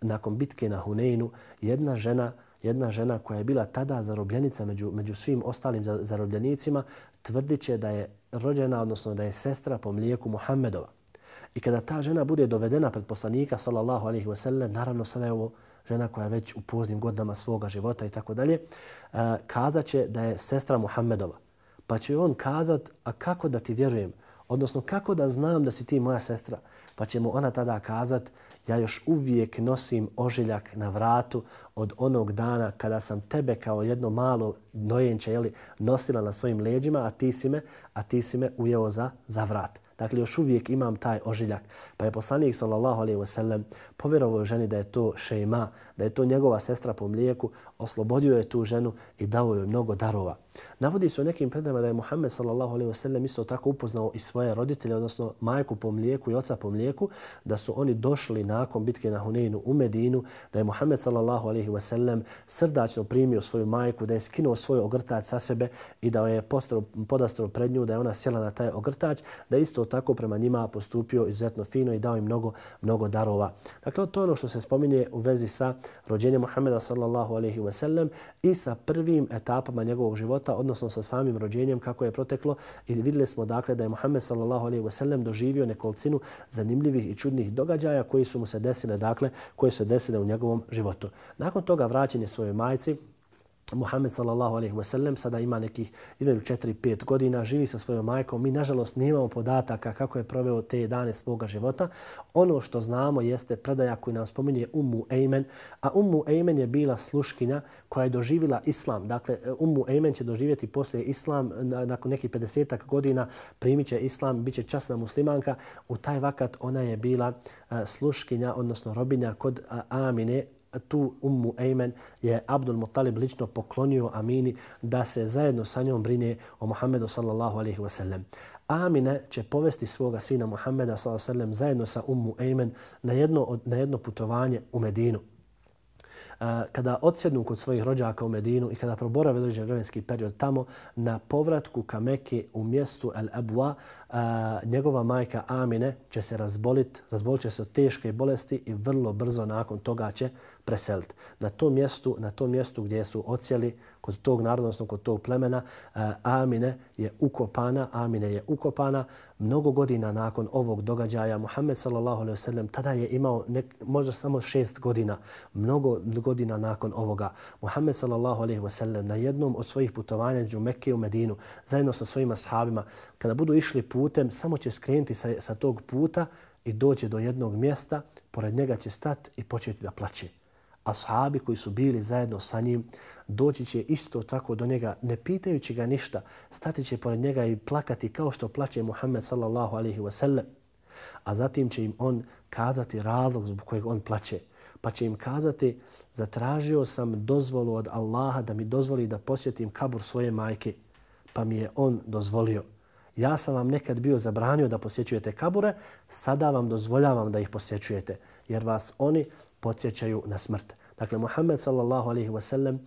nakon bitke na Huneinu, jedna žena jedna žena koja je bila tada zarobljenica među, među svim ostalim zarobljenicima, tvrdit će da je rođena, odnosno da je sestra po mlijeku Muhammedova. I kada ta žena bude dovedena pred poslanika, sallallahu alaihi wasallam, naravno sada je ovo žena koja je već u poznim godinama svoga života i tako dalje, kazat će da je sestra Muhammedova. Pa će on kazat, a kako da ti vjerujem? Odnosno, kako da znam da si ti moja sestra? Pa će mu ona tada kazat, ja još uvijek nosim ožiljak na vratu od onog dana kada sam tebe kao jedno malo nojenče jeli, nosila na svojim leđima, a ti si me, a ti si me ujeo za, za vrat. Dakle, još uvijek imam taj ožiljak. Pa je poslanik sallallahu alejhi ve sellem povjerovao ženi da je to šejma, da je to njegova sestra po mlijeku, oslobodio je tu ženu i dao joj mnogo darova. Navodi se u nekim predajama da je Muhammed sallallahu alejhi ve sellem isto tako upoznao i svoje roditelje, odnosno majku po mlijeku i oca po mlijeku, da su oni došli nakon bitke na Huneinu u Medinu, da je Muhammed sallallahu alejhi ve sellem srdačno primio svoju majku, da je skinuo svoj ogrtač sa sebe i da je postro, podastro pred nju, da je ona sjela na taj ogrtač, da isto tako prema njima postupio izuzetno fino i dao im mnogo, mnogo darova. Dakle, to je ono što se spominje u vezi sa rođenjem Muhammeda sallallahu alejhi ve sellem i sa prvim etapama njegovog života, odnosno sa samim rođenjem kako je proteklo i vidjeli smo dakle da je Muhammed sallallahu alejhi ve sellem doživio nekolicinu zanimljivih i čudnih događaja koji su mu se desile dakle koji su se desile u njegovom životu. Nakon toga vraćen je svojoj majci Muhammed sallallahu alejhi ve sellem sada ima nekih između 4-5 godina, živi sa svojom majkom. Mi nažalost nemamo podataka kako je proveo te dane svoga života. Ono što znamo jeste predaja koju nam spominje Ummu Ejmen, a Ummu Ejmen je bila sluškinja koja je doživjela islam. Dakle, Ummu Ejmen će doživjeti poslije islam nakon nekih 50 godina primit će islam, bit će časna muslimanka. U taj vakat ona je bila sluškinja, odnosno robinja kod Amine, tu Ummu Ejmen je Abdul Muttalib lično poklonio Amini da se zajedno sa njom brine o Muhammedu sallallahu alaihi wasallam. Amina će povesti svoga sina Muhammeda sallallahu alaihi wasallam zajedno sa Ummu Ejmen na jedno, na jedno putovanje u Medinu kada odsjednu kod svojih rođaka u Medinu i kada proborave određen vremenski period tamo, na povratku ka Mekke u mjestu El Abwa, njegova majka Amine će se razboliti, razbolit će se od teške bolesti i vrlo brzo nakon toga će preseliti. Na tom mjestu, na tom mjestu gdje su ocijeli kod tog naroda, odnosno kod tog plemena, e, Amine je ukopana, Amine je ukopana. Mnogo godina nakon ovog događaja, Muhammed sallallahu alejhi ve sellem tada je imao nek, možda samo šest godina. Mnogo godina nakon ovoga, Muhammed sallallahu alejhi ve sellem na jednom od svojih putovanja među Mekke u Medinu, zajedno sa svojim ashabima, kada budu išli putem, samo će skrenuti sa, sa tog puta i doći do jednog mjesta, pored njega će stati i početi da plaće ashabi koji su bili zajedno sa njim, doći će isto tako do njega, ne pitajući ga ništa, stati će pored njega i plakati kao što plaće Muhammed sallallahu alaihi wa sallam. A zatim će im on kazati razlog zbog kojeg on plaće. Pa će im kazati, zatražio sam dozvolu od Allaha da mi dozvoli da posjetim kabur svoje majke. Pa mi je on dozvolio. Ja sam vam nekad bio zabranio da posjećujete kabure, sada vam dozvoljavam da ih posjećujete, jer vas oni podsjećaju na smrt. Dakle, Muhammed sallallahu alaihi wa sallam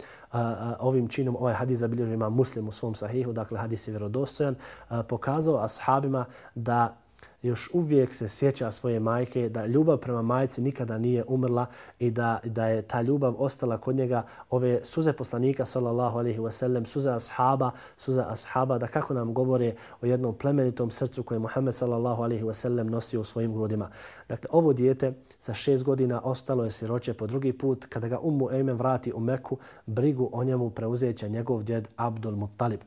ovim činom, ovaj hadis zabilježio ima muslim u svom sahihu, dakle hadis je vjerodostojan, pokazao ashabima da još uvijek se sjeća svoje majke, da ljubav prema majci nikada nije umrla i da, da je ta ljubav ostala kod njega. Ove suze poslanika, sallallahu alaihi wa sallam, suze ashaba, suze ashaba, da kako nam govore o jednom plemenitom srcu koje Muhammed sallallahu alaihi wa sallam nosio u svojim grudima. Dakle, ovo dijete sa šest godina ostalo je siroće po drugi put. Kada ga Ummu Ejmen vrati u Meku, brigu o njemu preuzeća njegov djed Abdul Muttalib.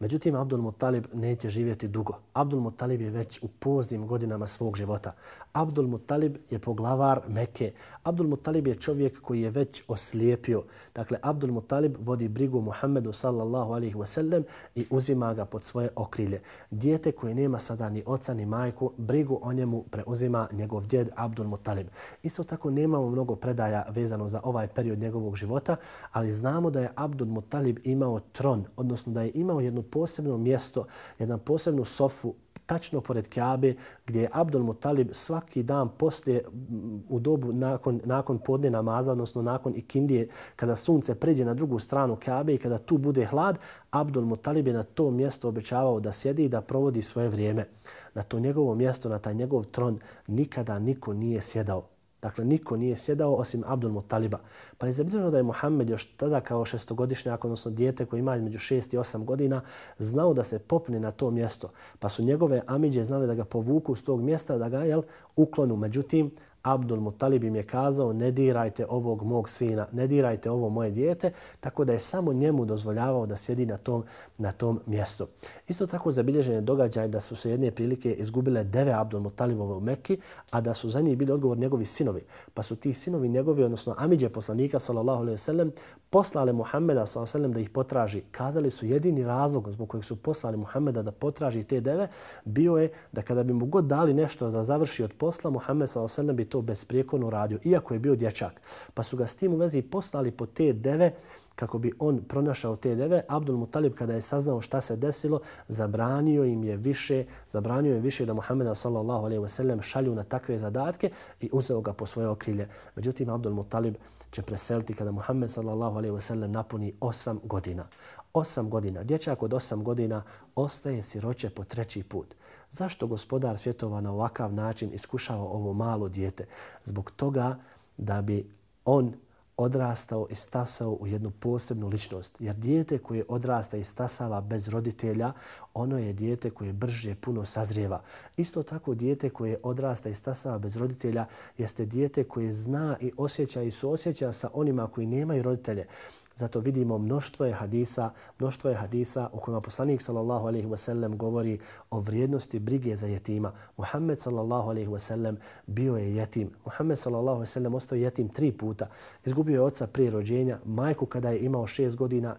Međutim, Abdul Muttalib neće živjeti dugo. Abdul Muttalib je već u poznim godinama svog života. Abdul Muttalib je poglavar Mekke. Abdul Muttalib je čovjek koji je već oslijepio. Dakle, Abdul Muttalib vodi brigu Muhammedu sallallahu alaihi wasallam i uzima ga pod svoje okrilje. Dijete koje nema sada ni oca ni majku, brigu o njemu preuzima njegov djed Abdul Muttalib. Isto tako nemamo mnogo predaja vezano za ovaj period njegovog života, ali znamo da je Abdul Muttalib imao tron, odnosno da je imao jednu posebno mjesto, jedan posebnu sofu tačno pored Kjabe gdje je Abdul Mutalib svaki dan poslije mm, u dobu nakon, nakon podne namaza, odnosno nakon ikindije, kada sunce pređe na drugu stranu Kjabe i kada tu bude hlad, Abdul Mutalib je na to mjesto obećavao da sjedi i da provodi svoje vrijeme. Na to njegovo mjesto, na taj njegov tron nikada niko nije sjedao. Dakle, niko nije sjedao osim Abdul Mutaliba. Pa je zabilježeno da je Muhammed još tada kao šestogodišnjak, odnosno dijete koje ima među šest i osam godina, znao da se popne na to mjesto. Pa su njegove amiđe znali da ga povuku s tog mjesta, da ga jel, uklonu. Međutim, Abdul Muttalib im je kazao ne dirajte ovog mog sina, ne dirajte ovo moje dijete, tako da je samo njemu dozvoljavao da sjedi na tom, na tom mjestu. Isto tako zabilježen je događaj da su se jedne prilike izgubile deve Abdul Muttalibove u Mekki, a da su za njih bili odgovor njegovi sinovi. Pa su ti sinovi njegovi, odnosno Amidje poslanika sallallahu alaihi sallam, poslale Muhammeda sallallahu alaihi da ih potraži. Kazali su jedini razlog zbog kojeg su poslali Muhammeda da potraži te deve, bio je da kada bi mu god dali nešto da završi od posla, Muhammed sallallahu alaihi bi to to besprijekorno radio, iako je bio dječak. Pa su ga s tim u vezi poslali po te deve kako bi on pronašao te deve. Abdul Mutalib kada je saznao šta se desilo, zabranio im je više, zabranio je više da Muhameda sallallahu alejhi ve sellem šalju na takve zadatke i uzeo ga po svoje okrilje. Međutim Abdul Mutalib će preseliti kada Muhammed sallallahu alejhi ve sellem napuni 8 godina. 8 godina, dječak od 8 godina ostaje siroće po treći put. Zašto gospodar svjetova na ovakav način iskušava ovo malo dijete? Zbog toga da bi on odrastao i stasao u jednu posebnu ličnost. Jer dijete koje odrasta i stasava bez roditelja, ono je dijete koje brže puno sazrijeva. Isto tako dijete koje odrasta i stasava bez roditelja jeste dijete koje zna i osjeća i suosjeća sa onima koji nemaju roditelje. Zato vidimo mnoštvo je hadisa, mnoštvo je hadisa u kojima poslanik sallallahu alejhi ve sellem govori o vrijednosti brige za jetima. Muhammed sallallahu alejhi ve sellem bio je jetim. Muhammed sallallahu alejhi ve sellem ostao jetim tri puta. Izgubio je oca prije rođenja, majku kada je imao šest godina,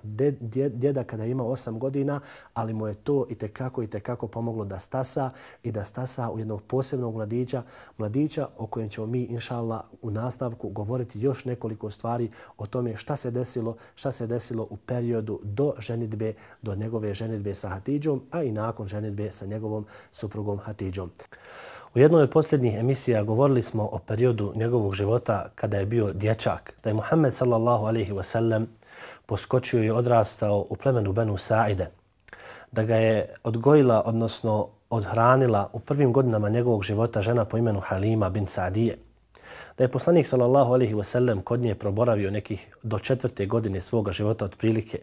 djeda kada je imao osam godina, ali mu je to i te kako i te kako pomoglo da stasa i da stasa u jednog posebnog mladića, mladića o kojem ćemo mi inshallah u nastavku govoriti još nekoliko stvari o tome šta se desilo šta se desilo u periodu do ženitbe, do njegove ženitbe sa Hatidžom, a i nakon ženitbe sa njegovom suprugom Hatidžom. U jednoj od posljednjih emisija govorili smo o periodu njegovog života kada je bio dječak, da je Muhammed sallallahu alaihi wa sallam poskočio i odrastao u plemenu Benu Sa'ide, da ga je odgojila, odnosno odhranila u prvim godinama njegovog života žena po imenu Halima bin Sa'dije da je poslanik sallallahu alaihi wa sallam kod nje proboravio nekih do četvrte godine svoga života otprilike,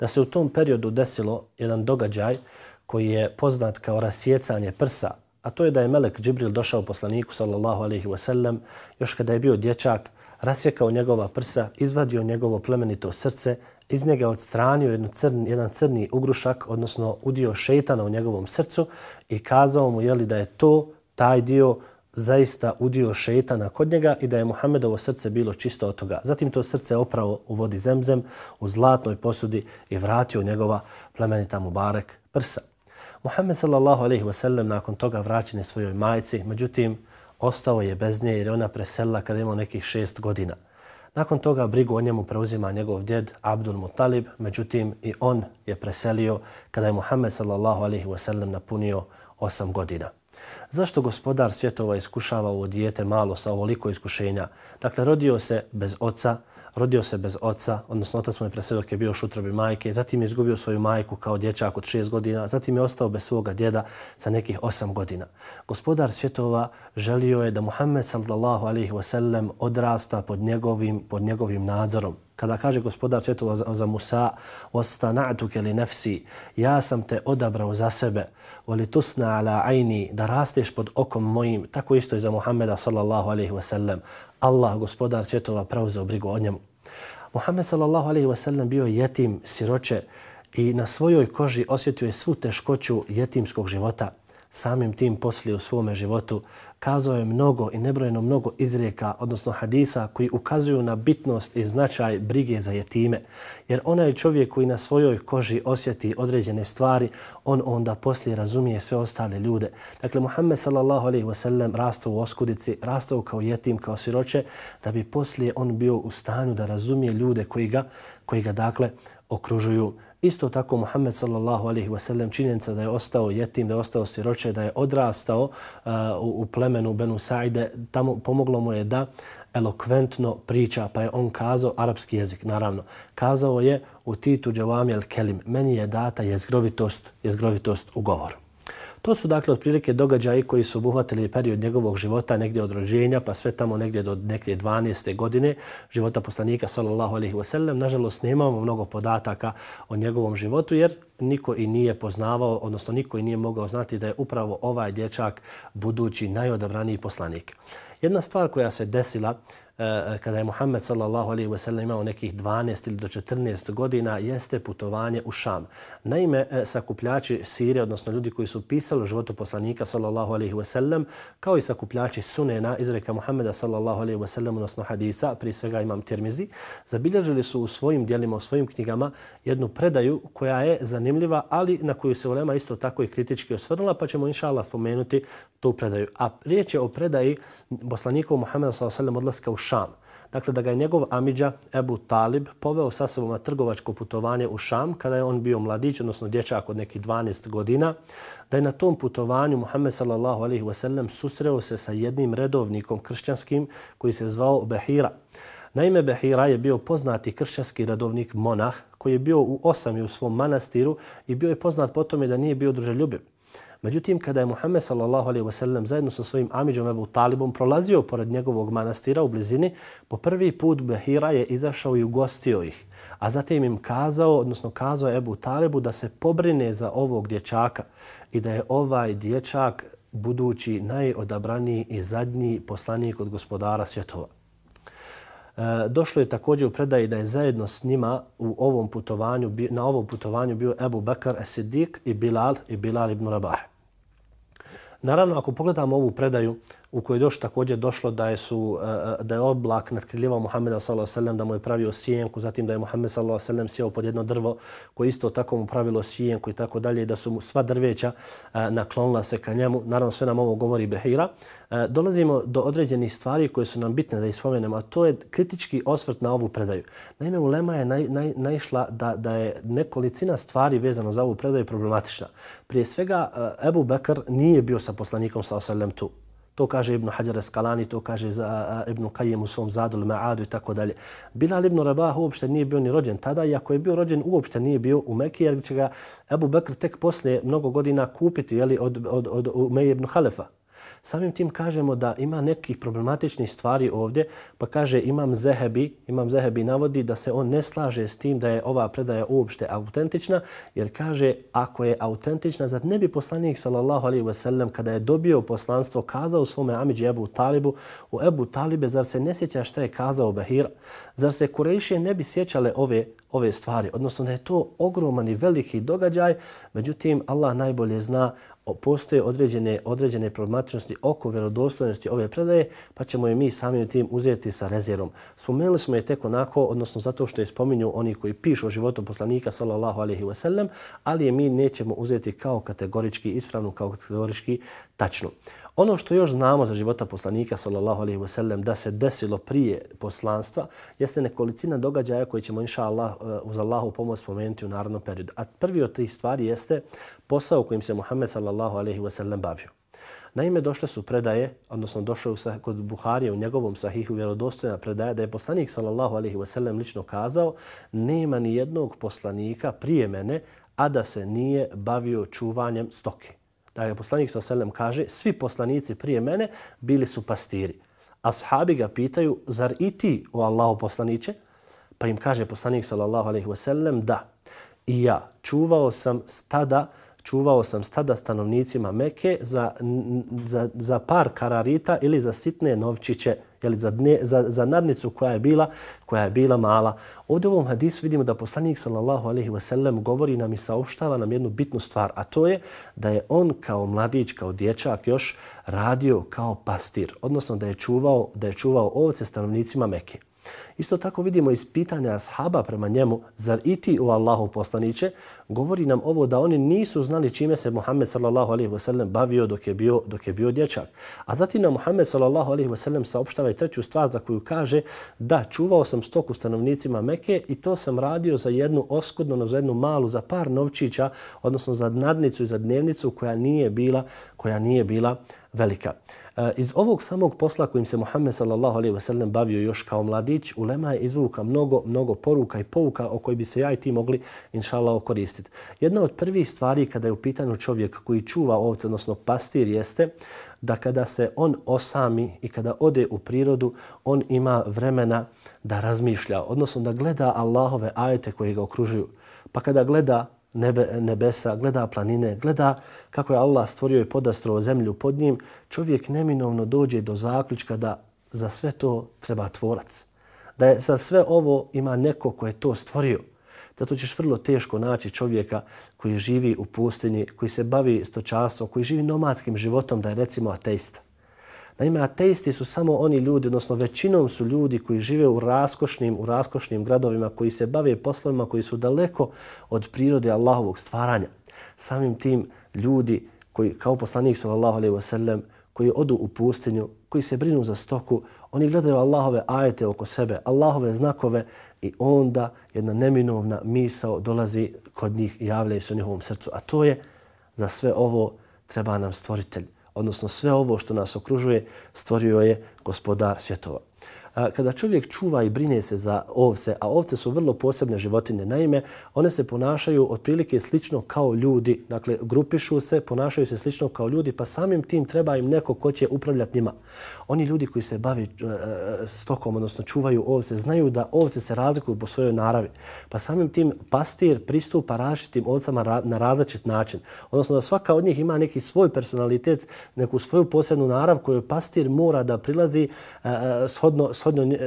da se u tom periodu desilo jedan događaj koji je poznat kao rasjecanje prsa, a to je da je Melek Džibril došao poslaniku sallallahu alaihi wa sallam još kada je bio dječak, rasjekao njegova prsa, izvadio njegovo plemenito srce, iz njega odstranio jedan crni, jedan crni ugrušak, odnosno udio šejtana u njegovom srcu i kazao mu jeli, da je to taj dio zaista udio šeitana kod njega i da je Muhammedovo srce bilo čisto od toga. Zatim to srce opravo u vodi zemzem, u zlatnoj posudi i vratio njegova plemenita Mubarek prsa. Muhammed sallallahu alaihi ve sellem nakon toga vraćen je svojoj majci, međutim ostao je bez nje jer je ona preselila kada imao nekih šest godina. Nakon toga brigu o njemu preuzima njegov djed Abdul Muttalib, međutim i on je preselio kada je Muhammed sallallahu alaihi ve sellem napunio osam godina. Zašto gospodar svjetova iskušava ovo dijete malo sa ovoliko iskušenja? Dakle, rodio se bez oca, rodio se bez oca, odnosno otac mu je pre dok je bio šutrobi majke, zatim je izgubio svoju majku kao dječak od 6 godina, zatim je ostao bez svoga djeda sa nekih 8 godina. Gospodar svjetova želio je da Muhammed sallallahu alaihi wasallam odrasta pod njegovim, pod njegovim nadzorom Kada kaže gospodar svjetova za, za Musa, وَسْتَنَعْتُكَ لِنَفْسِ Ja sam te odabrao za sebe, وَلِتُسْنَ عَلَىٰ عَيْنِ Da rasteš pod okom mojim, tako isto i za Muhammeda sallallahu alaihi wasallam. Allah, gospodar svjetova, preuzeo brigu o njemu. Muhammed sallallahu alaihi wa sallam bio jetim, siroče i na svojoj koži osjetio je svu teškoću jetimskog života. Samim tim poslije u svome životu kazao je mnogo i nebrojeno mnogo izrijeka, odnosno hadisa, koji ukazuju na bitnost i značaj brige za jetime. Jer onaj čovjek koji na svojoj koži osjeti određene stvari, on onda poslije razumije sve ostale ljude. Dakle, Muhammed sallallahu alaihi wasallam rastao u oskudici, rastao kao jetim, kao siroće, da bi poslije on bio u stanju da razumije ljude koji ga, koji ga dakle, okružuju Isto tako Muhammed sallallahu alejhi ve sellem činjenica da je ostao jetim, da je ostao siroče, da je odrastao uh, u, u plemenu Benu Saide, tamo pomoglo mu je da elokventno priča, pa je on kazao arapski jezik, naravno. Kazao je u titu Džavami al-Kelim, meni je data jezgrovitost, jezgrovitost u govoru. To su dakle otprilike događaji koji su obuhvatili period njegovog života negdje od rođenja pa sve tamo negdje do negdje 12. godine života poslanika sallallahu alejhi ve sellem. Nažalost nemamo mnogo podataka o njegovom životu jer niko i nije poznavao, odnosno niko i nije mogao znati da je upravo ovaj dječak budući najodabraniji poslanik. Jedna stvar koja se desila e, kada je Muhammed sallallahu alejhi ve sellem imao nekih 12 ili do 14 godina jeste putovanje u Šam. Naime, e, sakupljači Sire, odnosno ljudi koji su pisali o životu poslanika sallallahu alaihi ve sellem, kao i sakupljači sunena izreka Muhammeda sallallahu alaihi ve sellem, odnosno hadisa, prije svega imam Tirmizi, zabilježili su u svojim dijelima, u svojim knjigama jednu predaju koja je zanimljiva, ali na koju se ulema isto tako i kritički osvrnula, pa ćemo inša Allah spomenuti tu predaju. A riječ je o predaji poslanika Muhammeda sallallahu alaihi ve sellem odlaska u Šam. Dakle, da ga je njegov Amidža Ebu Talib poveo sa sobom na trgovačko putovanje u Šam kada je on bio mladić, odnosno dječak od nekih 12 godina, da je na tom putovanju Muhammed sallallahu alaihi wasallam susreo se sa jednim redovnikom kršćanskim koji se zvao Behira. Naime, Behira je bio poznati kršćanski redovnik monah koji je bio u osami u svom manastiru i bio je poznat po tome da nije bio druželjubiv. Međutim, kada je Muhammed sallallahu alaihi wasallam zajedno sa svojim amidžom Ebu Talibom prolazio pored njegovog manastira u blizini, po prvi put Behira je izašao i ugostio ih. A zatim im kazao, odnosno kazao Ebu Talibu da se pobrine za ovog dječaka i da je ovaj dječak budući najodabraniji i zadnji poslanik od gospodara svjetova. E, došlo je također u predaji da je zajedno s njima u ovom putovanju, na ovom putovanju bio Ebu Bekar Esidik i Bilal i Bilal ibn Rabah. Naravno, ako pogledamo ovu predaju u kojoj je došlo također došlo da je su e, e, da je oblak nadkriljivao Muhameda sallallahu alejhi ve sellem da mu je pravio sjenku, zatim da je Muhammed sallallahu alejhi ve sellem sjeo pod jedno drvo koje isto tako mu pravilo sjenku i tako dalje da su mu sva drveća e, naklonila se ka njemu. Naravno sve nam ovo govori Behira. Dolazimo do određenih stvari koje su nam bitne da ispomenemo, a to je kritički osvrt na ovu predaju. Naime, ulema je naj, naj, naišla da, da je nekolicina stvari vezano za ovu predaju problematična. Prije svega, Ebu Bekr nije bio sa poslanikom sallallahu tu. To kaže Ibn Hajar Eskalani, to kaže za Ibn Qayyim u svom Zadul Ma'adu i tako dalje. Bilal ibn Rabah uopšte nije bio ni rođen tada, iako je bio rođen uopšte nije bio u Mekiji, jer će ga Abu Bakr tek poslije mnogo godina kupiti jeli, od, od, od, od Umeje ibn Halefa. Samim tim kažemo da ima nekih problematičnih stvari ovdje, pa kaže imam Zehebi, imam Zehebi navodi da se on ne slaže s tim da je ova predaja uopšte autentična, jer kaže ako je autentična, zar ne bi poslanik sallallahu alaihi ve sellem kada je dobio poslanstvo kazao svome Amidži Ebu Talibu, u Ebu Talibe, zar se ne sjeća šta je kazao Bahira? Zar se Kurejšije ne bi sjećale ove, ove stvari? Odnosno da je to ogroman i veliki događaj, međutim Allah najbolje zna postoje određene, određene problematičnosti oko vjerodostojnosti ove predaje, pa ćemo je mi samim tim uzeti sa rezervom. Spomenuli smo je tek onako, odnosno zato što je spominju oni koji pišu o životu poslanika, sallallahu alaihi wa sallam, ali je mi nećemo uzeti kao kategorički ispravnu, kao kategorički tačnu. Ono što još znamo za života poslanika sallallahu alejhi ve sellem da se desilo prije poslanstva jeste nekolicina događaja koji ćemo inshallah eh, uz Allahu pomoć spomenuti u narodnom periodu. A prvi od tih stvari jeste posao kojim se Muhammed sallallahu alejhi ve sellem bavio. Naime, došle su predaje, odnosno došao sa, kod Buharije u njegovom sahihu vjerodostojna predaja da je poslanik sallallahu alaihi ve sellem lično kazao nema ni jednog poslanika prije mene, a da se nije bavio čuvanjem stoke. Da je poslanik sallallahu selem kaže svi poslanici prije mene bili su pastiri. Ashabi ga pitaju, zar i ti, o Allahu poslaniće? Pa im kaže poslanik sallallahu alaihi ve sellem da i ja čuvao sam stada čuvao sam stada stanovnicima Meke za, za, za par kararita ili za sitne novčiće, jeli, za, dne, za, za nadnicu koja je bila koja je bila mala. Ovdje u ovom hadisu vidimo da poslanik sallallahu alaihi wa sallam govori nam i saopštava nam jednu bitnu stvar, a to je da je on kao mladić, kao dječak još radio kao pastir, odnosno da je čuvao, da je čuvao ovce stanovnicima Mekke. Isto tako vidimo iz pitanja ashaba prema njemu, zar i ti u Allahu poslaniće, govori nam ovo da oni nisu znali čime se Muhammed sallallahu alaihi sellem bavio dok je bio, dok je bio dječak. A zatim nam Muhammed sallallahu alaihi sellem saopštava i treću stvar za koju kaže da čuvao sam stoku stanovnicima Mekke i to sam radio za jednu oskudnu, za jednu malu, za par novčića, odnosno za nadnicu i za dnevnicu koja nije bila, koja nije bila velika. E, iz ovog samog posla kojim se Muhammed sallallahu alejhi ve sellem bavio još kao mladić, ulema je izvuka mnogo mnogo poruka i pouka o koji bi se ja i ti mogli inshallah koristiti. Jedna od prvih stvari kada je u pitanju čovjek koji čuva ovce, odnosno pastir, jeste da kada se on osami i kada ode u prirodu, on ima vremena da razmišlja, odnosno da gleda Allahove ajete koje ga okružuju. Pa kada gleda nebe, nebesa, gleda planine, gleda kako je Allah stvorio i podastro zemlju pod njim, čovjek neminovno dođe do zaključka da za sve to treba tvorac. Da je za sve ovo ima neko ko je to stvorio. Zato ćeš vrlo teško naći čovjeka koji živi u pustinji, koji se bavi stočarstvom, koji živi nomadskim životom, da je recimo ateista. Naime, ateisti su samo oni ljudi, odnosno većinom su ljudi koji žive u raskošnim, u raskošnim gradovima, koji se bave poslovima koji su daleko od prirode Allahovog stvaranja. Samim tim ljudi koji, kao poslanik sallallahu alejhi ve sellem, koji odu u pustinju, koji se brinu za stoku, oni gledaju Allahove ajete oko sebe, Allahove znakove i onda jedna neminovna misao dolazi kod njih i javljaju se u njihovom srcu. A to je, za sve ovo treba nam stvoritelj odnosno sve ovo što nas okružuje, stvorio je gospodar svjetova kada čovjek čuva i brine se za ovce, a ovce su vrlo posebne životinje, naime, one se ponašaju otprilike slično kao ljudi, dakle, grupišu se, ponašaju se slično kao ljudi, pa samim tim treba im neko ko će upravljati njima. Oni ljudi koji se bavi e, stokom, odnosno čuvaju ovce, znaju da ovce se razlikuju po svojoj naravi, pa samim tim pastir pristupa različitim ovcama na različit način, odnosno da svaka od njih ima neki svoj personalitet, neku svoju posebnu narav koju pastir mora da prilazi e, e, shodno,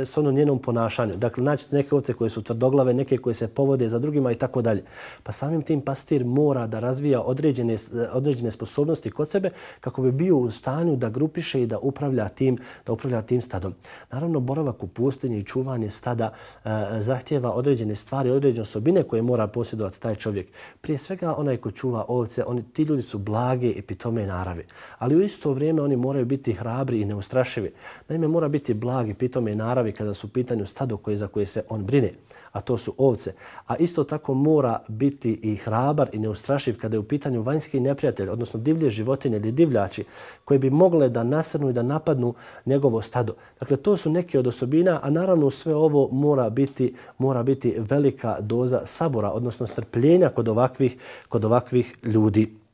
shodno njenom ponašanju. Dakle, naći neke ovce koje su tvrdoglave, neke koje se povode za drugima i tako dalje. Pa samim tim pastir mora da razvija određene, određene sposobnosti kod sebe kako bi bio u stanju da grupiše i da upravlja tim, da upravlja tim stadom. Naravno, boravak u pustinji i čuvanje stada e, zahtjeva određene stvari, određene osobine koje mora posjedovati taj čovjek. Prije svega, onaj ko čuva ovce, oni, ti ljudi su blage i pitome naravi. Ali u isto vrijeme oni moraju biti hrabri i neustrašivi. Naime, mora biti blagi, pitome tome naravi kada su pitanju stado koje za koje se on brine, a to su ovce. A isto tako mora biti i hrabar i neustrašiv kada je u pitanju vanjski neprijatelj, odnosno divlje životinje ili divljači koje bi mogle da nasrnu i da napadnu njegovo stado. Dakle, to su neke od osobina, a naravno sve ovo mora biti, mora biti velika doza sabora, odnosno strpljenja kod ovakvih, kod ovakvih ljudi.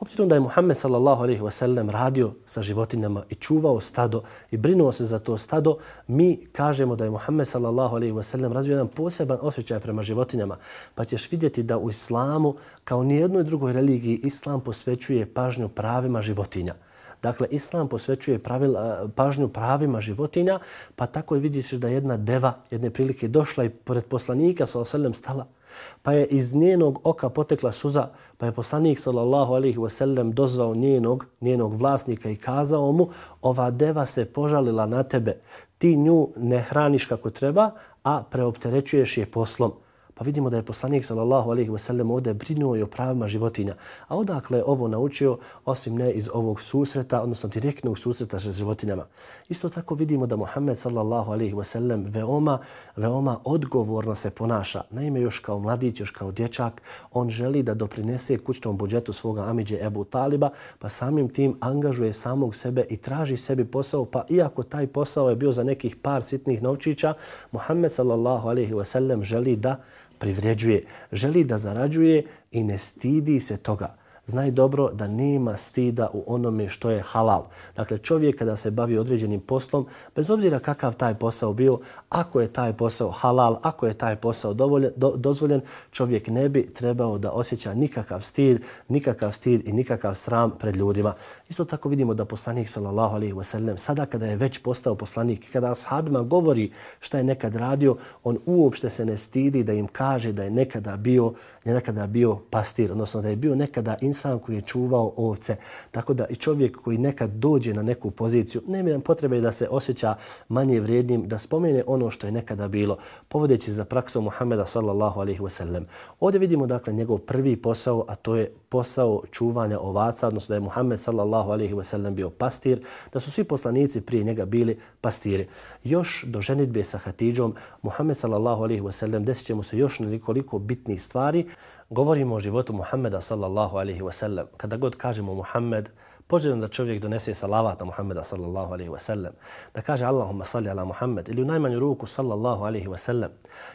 Obzirom da je Muhammed sallallahu alejhi ve sellem radio sa životinjama i čuvao stado i brinuo se za to stado, mi kažemo da je Muhammed sallallahu alejhi ve sellem razvio jedan poseban osjećaj prema životinjama. Pa ćeš vidjeti da u islamu, kao ni jednoj drugoj religiji, islam posvećuje pažnju pravima životinja. Dakle, islam posvećuje pravil, pažnju pravima životinja, pa tako i vidiš da jedna deva jedne prilike došla i pored poslanika sallallahu alejhi ve sellem stala pa je iz njenog oka potekla suza, pa je poslanik sallallahu alejhi ve sellem dozvao njenog, njenog vlasnika i kazao mu, ova deva se požalila na tebe, ti nju ne hraniš kako treba, a preopterećuješ je poslom. Pa vidimo da je poslanik sallallahu alejhi ve sellem ovdje brinuo i o pravima životinja. A odakle je ovo naučio osim ne iz ovog susreta, odnosno direktnog susreta sa životinjama. Isto tako vidimo da Muhammed sallallahu alejhi ve sellem veoma veoma odgovorno se ponaša. Naime još kao mladić, još kao dječak, on želi da doprinese kućnom budžetu svoga amidže Ebu Taliba, pa samim tim angažuje samog sebe i traži sebi posao, pa iako taj posao je bio za nekih par sitnih novčića, Muhammed sallallahu alejhi ve sellem želi da privređuje, želi da zarađuje i ne stidi se toga znaj dobro da nema stida u onome što je halal. Dakle, čovjek kada se bavi određenim poslom, bez obzira kakav taj posao bio, ako je taj posao halal, ako je taj posao dovoljen, do, dozvoljen, čovjek ne bi trebao da osjeća nikakav stid, nikakav stid i nikakav sram pred ljudima. Isto tako vidimo da poslanik sallallahu alejhi ve sellem sada kada je već postao poslanik, kada ashabima govori šta je nekad radio, on uopšte se ne stidi da im kaže da je nekada bio, je nekada bio pastir, odnosno da je bio nekada insan koji je čuvao ovce. Tako da i čovjek koji nekad dođe na neku poziciju, nema potrebe da se osjeća manje vrijednim, da spomene ono što je nekada bilo, povodeći za praksom Muhameda sallallahu alejhi ve sellem. Ovdje vidimo dakle njegov prvi posao, a to je posao čuvanja ovaca, odnosno da je Muhammed sallallahu alaihi ve sellem bio pastir, da su svi poslanici prije njega bili pastiri. Još do ženitbe sa Hatidžom, Muhammed sallallahu alaihi ve sellem desit će mu se još nekoliko bitnih stvari, govorimo o životu Muhammeda sallallahu alaihi ve sellem. Kada god kažemo Muhammed, poželjno da čovjek donese salavat na Muhammeda sallallahu alaihi wa sallam, da kaže Allahumma salli ala Muhammed ili u najmanju ruku sallallahu alaihi wa sallam.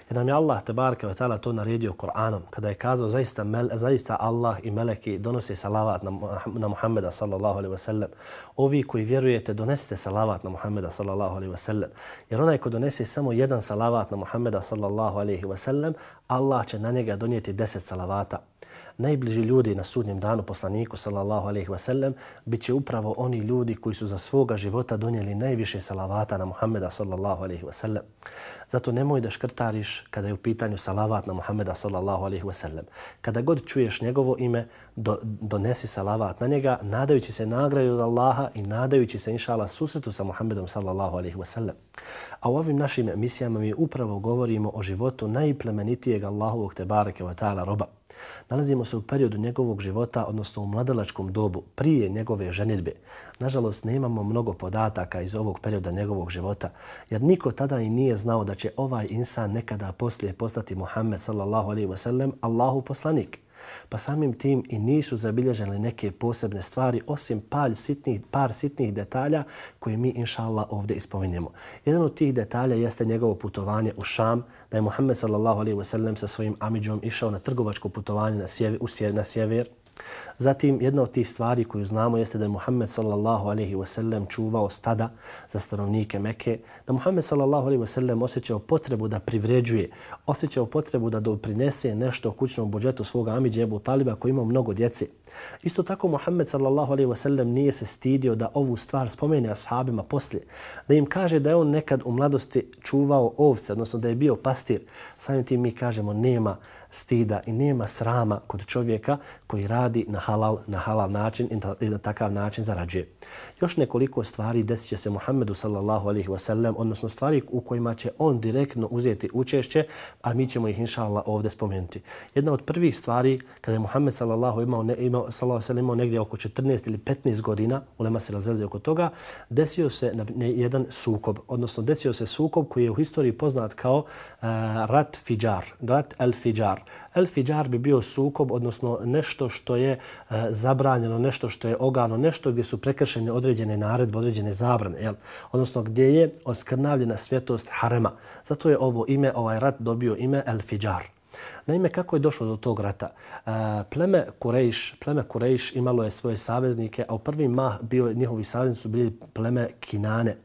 Jer nam je Allah tebareke wa ta'ala to naredio Kur'anom, kada je kazao zaista, mel, zaista Allah i meleki donose salavat na, na Muhammeda sallallahu alaihi wa sallam. Ovi koji vjerujete donesite salavat na Muhammeda sallallahu alaihi wa sallam. Jer onaj ko donese samo jedan salavat na Muhammeda sallallahu alaihi wa sallam, Allah će na njega donijeti deset salavata najbliži ljudi na sudnjem danu poslaniku sallallahu alejhi ve sellem biće upravo oni ljudi koji su za svoga života donijeli najviše salavata na Muhameda sallallahu alejhi ve sellem. Zato nemoj da škrtariš kada je u pitanju salavat na Muhameda sallallahu alejhi ve sellem. Kada god čuješ njegovo ime, do, donesi salavat na njega, nadajući se nagradi od Allaha i nadajući se inshallah susretu sa Muhammedom sallallahu alejhi ve sellem. A u ovim našim emisijama mi upravo govorimo o životu najplemenitijeg Allahovog te bareke ve taala roba. Nalazimo se u periodu njegovog života, odnosno u mladalačkom dobu, prije njegove ženitbe. Nažalost, nemamo mnogo podataka iz ovog perioda njegovog života, jer niko tada i nije znao da će ovaj insan nekada poslije postati Muhammed sallallahu alaihi wasallam, Allahu poslanik pa samim tim i nisu zabilježene neke posebne stvari osim par sitnih, par sitnih detalja koje mi inša Allah ovdje ispominjemo. Jedan od tih detalja jeste njegovo putovanje u Šam, da je Muhammed sallallahu alaihi wa sa svojim amidžom išao na trgovačko putovanje na sjever, u sjever, na sjever Zatim, jedna od tih stvari koju znamo jeste da je Muhammed sallallahu alaihi ve sellem čuvao stada za stanovnike Mekke, da Muhammed sallallahu alaihi ve sellem osjećao potrebu da privređuje, osjećao potrebu da doprinese nešto u kućnom budžetu svoga amidže Ebu Taliba koji ima mnogo djece. Isto tako Muhammed sallallahu alaihi ve sellem nije se stidio da ovu stvar spomene ashabima poslije, da im kaže da je on nekad u mladosti čuvao ovce, odnosno da je bio pastir. Samim tim mi kažemo nema stida i nema srama kod čovjeka koji radi na halal, na halal način i na takav način zarađuje. Još nekoliko stvari desit će se Muhammedu sallallahu alaihi wa sallam, odnosno stvari u kojima će on direktno uzeti učešće, a mi ćemo ih inša Allah ovdje spomenuti. Jedna od prvih stvari kada je Muhammed sallallahu imao, ne, imao, sallallahu sallam, imao negdje oko 14 ili 15 godina, ulema se razredi oko toga, desio se na, jedan sukob, odnosno desio se sukob koji je u historiji poznat kao uh, rat fijar, rat al Fijar. El fijar bi bio sukob, odnosno nešto što je e, zabranjeno, nešto što je ogavno, nešto gdje su prekršene određene naredbe, određene zabrane, jel? odnosno gdje je oskrnavljena svjetost harema. Zato je ovo ime, ovaj rat dobio ime El Fijar. Naime, kako je došlo do tog rata? E, pleme Kurejš, pleme Kurejš imalo je svoje saveznike, a u prvi mah bio, njihovi saveznici su bili pleme Kinane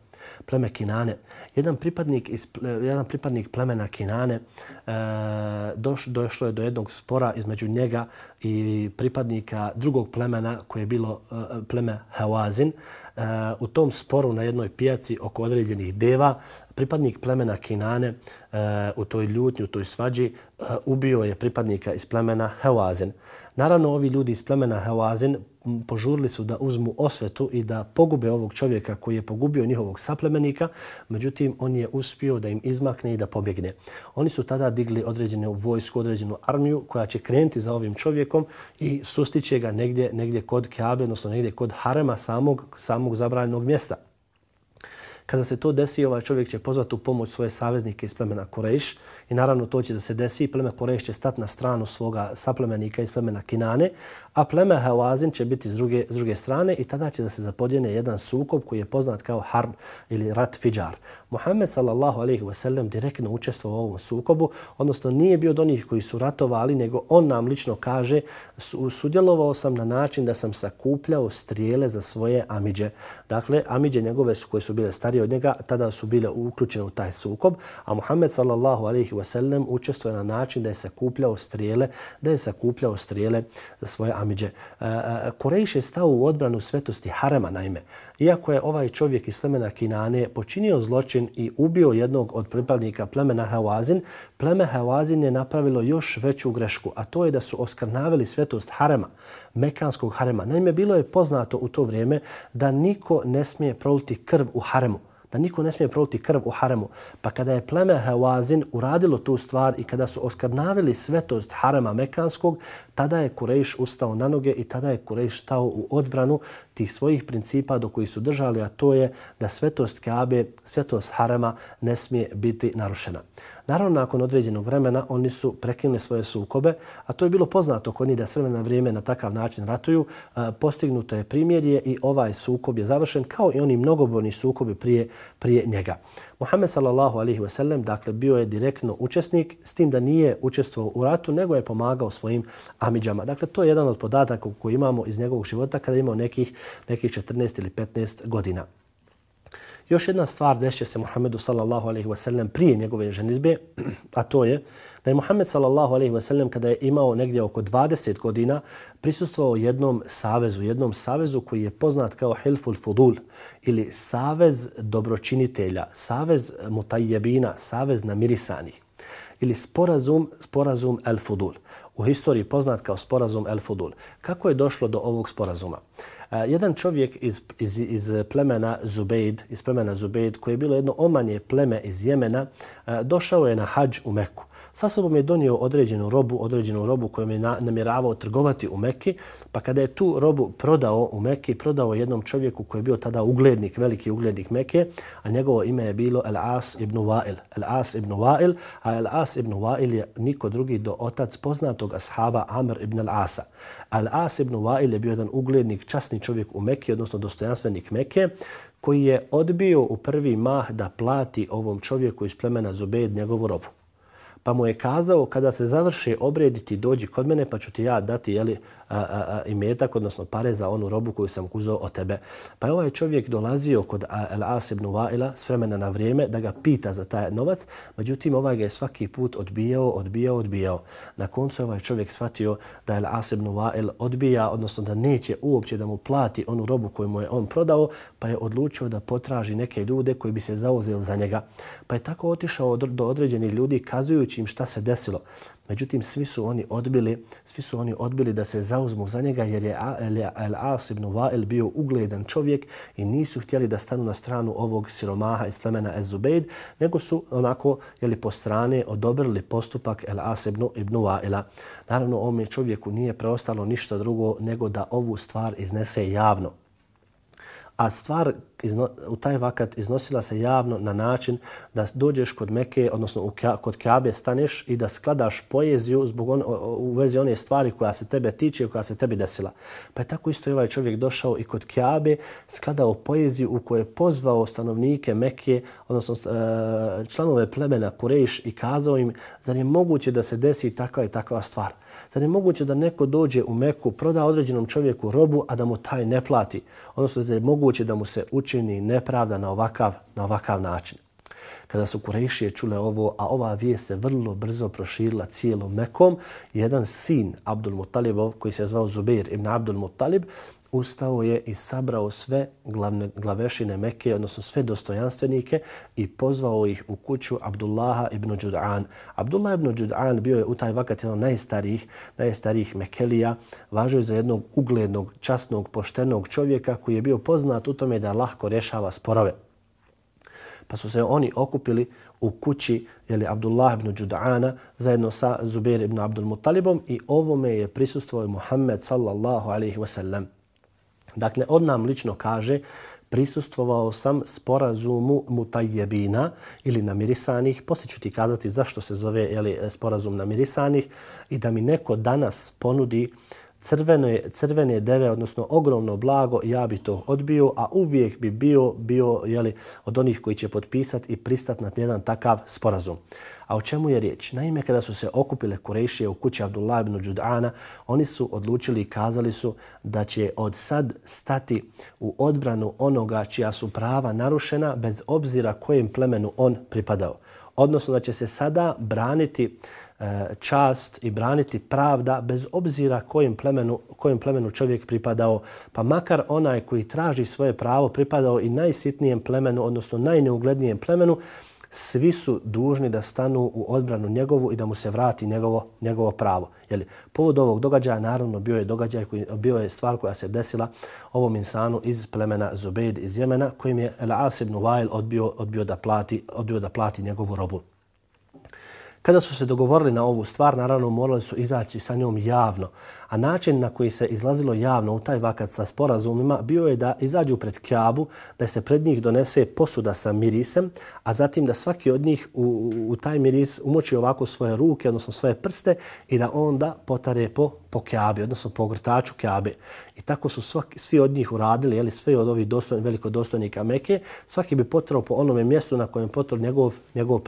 pleme Kinane. Jedan pripadnik, iz, eh, jedan pripadnik plemena Kinane e, doš, došlo je do jednog spora između njega i pripadnika drugog plemena koje je bilo e, pleme Hawazin. E, u tom sporu na jednoj pijaci oko određenih deva pripadnik plemena Kinane e, u toj ljutnji, u toj svađi e, ubio je pripadnika iz plemena Hawazin. Naravno, ovi ljudi iz plemena Hawazin požurili su da uzmu osvetu i da pogube ovog čovjeka koji je pogubio njihovog saplemenika, međutim on je uspio da im izmakne i da pobjegne. Oni su tada digli određenu vojsku, određenu armiju koja će krenuti za ovim čovjekom i sustiće ga negdje, negdje kod Kaabe, odnosno negdje kod harema samog, samog zabranjenog mjesta. Kada se to desi, ovaj čovjek će pozvati u pomoć svoje saveznike iz plemena Korejš i naravno to će da se desi. Pleme Korejš će stati na stranu svoga saplemenika iz plemena Kinane, a pleme Hawazin će biti s druge, s druge strane i tada će da se zapodjene jedan sukob koji je poznat kao Harb ili Rat Fidjar. Muhammed sallallahu alejhi ve sellem direktno učestvovao u ovom sukobu, odnosno nije bio od onih koji su ratovali, nego on nam lično kaže sudjelovao sam na način da sam sakupljao strijele za svoje amidže. Dakle, amidže njegove su koje su bile starije od njega, tada su bile uključene u taj sukob, a Muhammed sallallahu alejhi ve sellem učestvovao na način da je sakupljao strijele, da je sakupljao strijele za svoje amidže. E, e, Kurejš je stao u odbranu svetosti harema, naime. Iako je ovaj čovjek iz plemena Kinane počinio zločin i ubio jednog od pripadnika plemena Hawazin, pleme Hawazin je napravilo još veću grešku, a to je da su oskrnavili svetost harema, mekanskog harema. Naime, bilo je poznato u to vrijeme da niko ne smije proliti krv u haremu da niko ne smije proliti krv u haremu. Pa kada je pleme Hawazin uradilo tu stvar i kada su oskrnavili svetost harema Mekanskog, tada je Kurejš ustao na noge i tada je Kurejš stao u odbranu tih svojih principa do koji su držali, a to je da svetost Kabe, svetost harema ne smije biti narušena. Naravno, nakon određenog vremena oni su prekinuli svoje sukobe, a to je bilo poznato kod njih da s vremena vrijeme na takav način ratuju. E, postignuto je primjerje i ovaj sukob je završen kao i oni mnogoborni sukobi prije, prije njega. Muhammed sallallahu alaihi ve sellem dakle, bio je direktno učesnik s tim da nije učestvovao u ratu, nego je pomagao svojim amidžama. Dakle, to je jedan od podataka koji imamo iz njegovog života kada imao nekih, nekih 14 ili 15 godina. Još jedna stvar deše se Muhammedu sallallahu alaihi wasallam prije njegove ženitbe, a to je da je Muhammed sallallahu alaihi wasallam kada je imao negdje oko 20 godina prisustvovao jednom savezu, jednom savezu koji je poznat kao Hilful Fudul ili savez dobročinitelja, savez mutajjebina, savez namirisanih ili sporazum, sporazum El Fudul. U historiji poznat kao sporazum El Fudul. Kako je došlo do ovog sporazuma? Eh, jedan čovjek iz, iz, iz plemena Zubejd, iz plemena Zubejd, koje je bilo jedno omanje pleme iz Jemena, eh, došao je na hađ u Meku sa sobom je donio određenu robu, određenu robu kojom je namjeravao trgovati u Mekki, pa kada je tu robu prodao u Mekki, prodao jednom čovjeku koji je bio tada uglednik, veliki uglednik Mekke, a njegovo ime je bilo El-As ibn Wa'il. El-As ibn Wa'il, a El-As ibn Wa'il je niko drugi do otac poznatog ashaba Amr ibn Al-Asa. El-As ibn Wa'il je bio jedan uglednik, časni čovjek u Mekki, odnosno dostojanstvenik Mekke, koji je odbio u prvi mah da plati ovom čovjeku iz plemena Zubed njegovu robu pa mu je kazao kada se završe obrediti dođi kod mene pa ću ti ja dati jeli, a, a, imetak, odnosno pare za onu robu koju sam uzeo od tebe. Pa je ovaj čovjek dolazio kod El As ibn Wa'ila s vremena na vrijeme da ga pita za taj novac, međutim ovaj ga je svaki put odbijao, odbijao, odbijao. Na koncu je ovaj čovjek shvatio da El As ibn Wa'il odbija, odnosno da neće uopće da mu plati onu robu koju mu je on prodao, pa je odlučio da potraži neke ljude koji bi se zauzeli za njega. Pa je tako otišao do određenih ljudi kazujući im šta se desilo. Međutim, svi su oni odbili, svi su oni odbili da se zauzmu za njega jer je Al-As ibn Wa'il bio ugledan čovjek i nisu htjeli da stanu na stranu ovog siromaha iz plemena Ez-Zubejd, nego su onako jeli, po strane odobrili postupak Al-As ibn, ibn Wa'ila. Naravno, ovome čovjeku nije preostalo ništa drugo nego da ovu stvar iznese javno a stvar izno, u taj vakat iznosila se javno na način da dođeš kod Meke, odnosno u, kod Kabe staneš i da skladaš poeziju zbog on, u vezi one stvari koja se tebe tiče i koja se tebi desila. Pa je tako isto i ovaj čovjek došao i kod Kabe skladao poeziju u kojoj je pozvao stanovnike Meke, odnosno e, članove plemena Kurejš i kazao im zar je moguće da se desi takva i takva stvar. Zar je moguće da neko dođe u Meku, proda određenom čovjeku robu, a da mu taj ne plati? Odnosno, zar je moguće da mu se učini nepravda na ovakav, na ovakav način? Kada su Kurejšije čule ovo, a ova vijest se vrlo brzo proširila cijelom Mekom, jedan sin Abdul Muttalibov, koji se zvao Zubair ibn Abdul Muttalib, ustao je i sabrao sve glavne, glavešine Mekke, odnosno sve dostojanstvenike i pozvao ih u kuću Abdullaha ibn Đud'an. Abdullah ibn Đud'an bio je u taj vakat jedan najstarijih, najstarijih Mekelija, važio je za jednog uglednog, časnog, poštenog čovjeka koji je bio poznat u tome da lahko rješava sporove. Pa su se oni okupili u kući jeli, Abdullah ibn Đud'ana zajedno sa Zubair ibn Abdul Muttalibom i ovome je prisustvovao Muhammed sallallahu alaihi wasallam. Dakle, on nam lično kaže prisustvovao sam sporazumu mutajjebina ili namirisanih. Poslije ću ti kazati zašto se zove jeli, sporazum namirisanih i da mi neko danas ponudi crvene, crvene deve, odnosno ogromno blago, ja bi to odbio, a uvijek bi bio, bio jeli, od onih koji će potpisati i pristati na jedan takav sporazum. A o čemu je riječ? Naime, kada su se okupile Kurešije u kući Abdullah ibn Đud'ana, oni su odlučili i kazali su da će od sad stati u odbranu onoga čija su prava narušena bez obzira kojem plemenu on pripadao. Odnosno da će se sada braniti e, čast i braniti pravda bez obzira kojem plemenu, kojem plemenu čovjek pripadao, pa makar onaj koji traži svoje pravo pripadao i najsitnijem plemenu, odnosno najneuglednijem plemenu, svi su dužni da stanu u odbranu njegovu i da mu se vrati njegovo, njegovo pravo. Jeli, povod ovog događaja naravno bio je događaj koji bio je stvar koja se desila ovom insanu iz plemena Zubed iz Jemena kojim je El As ibn Wail odbio, odbio, da plati, odbio da plati njegovu robu. Kada su se dogovorili na ovu stvar, naravno morali su izaći sa njom javno. A način na koji se izlazilo javno u taj vakat sa sporazumima bio je da izađu pred Kjabu, da se pred njih donese posuda sa mirisem, a zatim da svaki od njih u, u taj miris umoči ovako svoje ruke, odnosno svoje prste i da onda potare po, po Kjabi, odnosno po grtaču Kjabe. I tako su svaki, svi od njih uradili, jeli, sve od ovih dostojn, velikodostojnika Meke, svaki bi potrao po onome mjestu na kojem potrao njegov, njegov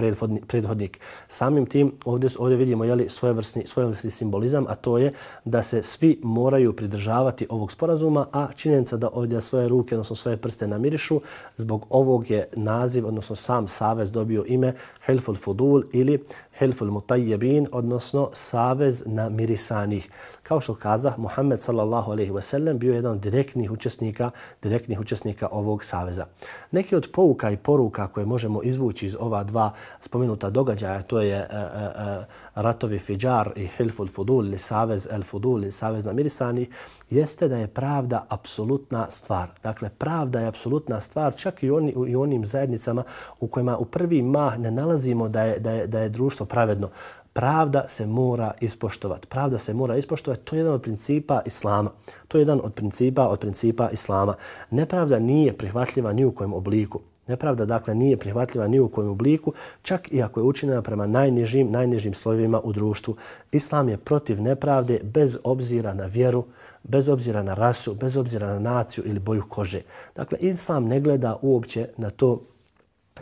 predhodnik. Samim tim ovdje, ovdje vidimo jeli, svojevrsni, svojevrsni simbolizam, a to je da se svi moraju pridržavati ovog sporazuma, a činjenica da ovdje svoje ruke, odnosno svoje prste namirišu, zbog ovog je naziv, odnosno sam savez dobio ime Helful Fudul ili Hilful Mutajjebin, odnosno savez namirisanih. Kao što kazah, Muhammed sallallahu alaihi ve sellem bio jedan od direktnih učesnika, direktnih učesnika ovog saveza. Neki od pouka i poruka koje možemo izvući iz ova dva spomenuta događaja, to je e, e, e ratovi Fijar i Hilful Fudul ili Savez El Fudul ili Savez Namirisani, jeste da je pravda apsolutna stvar. Dakle, pravda je apsolutna stvar čak i, oni, i onim zajednicama u kojima u prvi mah ne nalazimo da je, da je, da je društvo pravedno pravda se mora ispoštovati. Pravda se mora ispoštovati. To je jedan od principa islama. To je jedan od principa od principa islama. Nepravda nije prihvatljiva ni u kojem obliku. Nepravda dakle nije prihvatljiva ni u kojem obliku, čak i ako je učinjena prema najnižim, najnižim slojevima u društvu. Islam je protiv nepravde bez obzira na vjeru, bez obzira na rasu, bez obzira na naciju ili boju kože. Dakle, Islam ne gleda uopće na to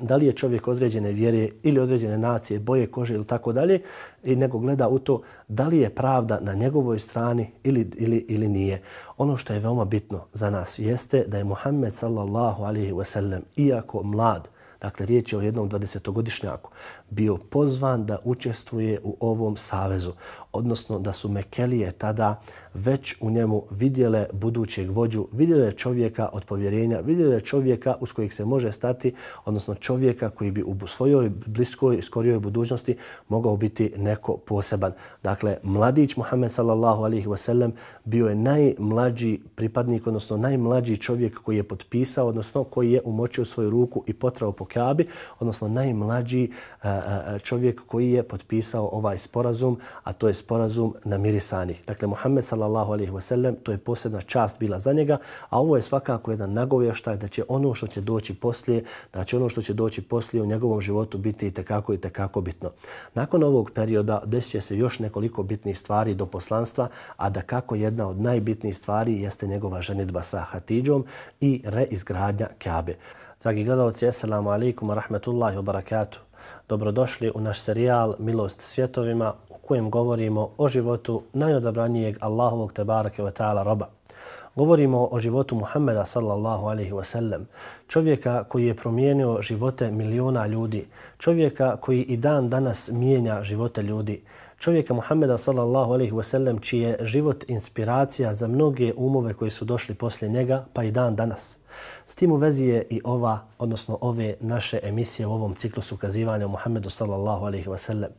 da li je čovjek određene vjere ili određene nacije, boje kože ili tako dalje, i nego gleda u to da li je pravda na njegovoj strani ili, ili, ili nije. Ono što je veoma bitno za nas jeste da je Muhammed sallallahu alaihi wasallam, iako mlad, dakle riječ je o jednom 20-godišnjaku, bio pozvan da učestvuje u ovom savezu. Odnosno da su Mekelije tada već u njemu vidjele budućeg vođu, vidjele čovjeka od povjerenja, vidjele čovjeka uz kojeg se može stati, odnosno čovjeka koji bi u svojoj bliskoj, skorijoj budućnosti mogao biti neko poseban. Dakle, mladić Muhammed sallallahu alaihi wasallam bio je najmlađi pripadnik, odnosno najmlađi čovjek koji je potpisao, odnosno koji je umočio svoju ruku i potrao po kabi, odnosno najmlađi uh, čovjek koji je potpisao ovaj sporazum, a to je sporazum namirisanih. Dakle, Muhammed sallallahu alaihi wa sallam, to je posebna čast bila za njega, a ovo je svakako jedan nagovještaj da će ono što će doći poslije, da će ono što će doći poslije u njegovom životu biti i tekako i tekako bitno. Nakon ovog perioda desit će se još nekoliko bitnih stvari do poslanstva, a da kako jedna od najbitnijih stvari jeste njegova ženitba sa Hatidžom i reizgradnja Kabe. Dragi gledalci, assalamu alaikum wa rahmatullahi wa barakatuh. Dobrodošli u naš serijal Milost svjetovima u kojem govorimo o životu najodabranijeg Allahovog tebarake wa ta'ala roba. Govorimo o životu Muhammeda sallallahu alaihi wa sallam, čovjeka koji je promijenio živote miliona ljudi, čovjeka koji i dan danas mijenja živote ljudi, čovjeka Muhammeda sallallahu alaihi ve sellem čiji je život inspiracija za mnoge umove koji su došli poslije njega pa i dan danas. S tim u vezi je i ova, odnosno ove naše emisije u ovom ciklusu ukazivanja o Muhammedu sallallahu alaihi ve sellem.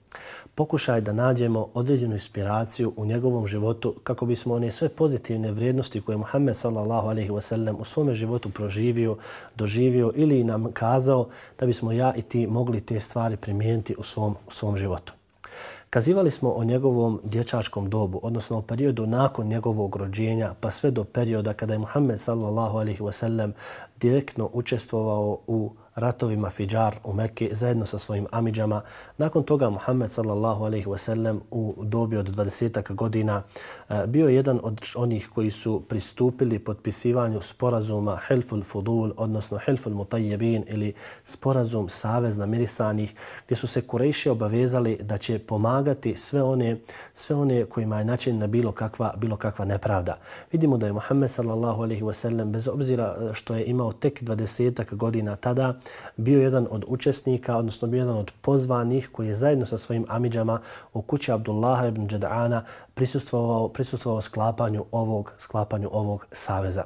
Pokušaj da nađemo određenu inspiraciju u njegovom životu kako bismo one sve pozitivne vrijednosti koje Muhammed sallallahu alaihi ve sellem u svome životu proživio, doživio ili nam kazao da bismo ja i ti mogli te stvari primijeniti u svom, u svom životu. Kazivali smo o njegovom dječačkom dobu, odnosno o periodu nakon njegovog rođenja, pa sve do perioda kada je Muhammed sallallahu alaihi wasallam direktno učestvovao u ratovima Fidžar u Mekke zajedno sa svojim amidžama. Nakon toga Muhammed sallallahu alejhi ve sellem u dobi od 20 godina eh, bio je jedan od onih koji su pristupili potpisivanju sporazuma Hilful Fudul, odnosno Hilful Mutayyibin ili sporazum Savez mirisanih, gdje su se Kurejši obavezali da će pomagati sve one, sve one kojima je način na bilo kakva, bilo kakva nepravda. Vidimo da je Muhammed sallallahu alejhi ve sellem bez obzira eh, što je imao tek 20 godina tada, bio jedan od učesnika, odnosno bio jedan od pozvanih koji je zajedno sa svojim amidžama u kući Abdullaha ibn Đada'ana prisustvovao, prisustvovao sklapanju ovog, sklapanju ovog saveza.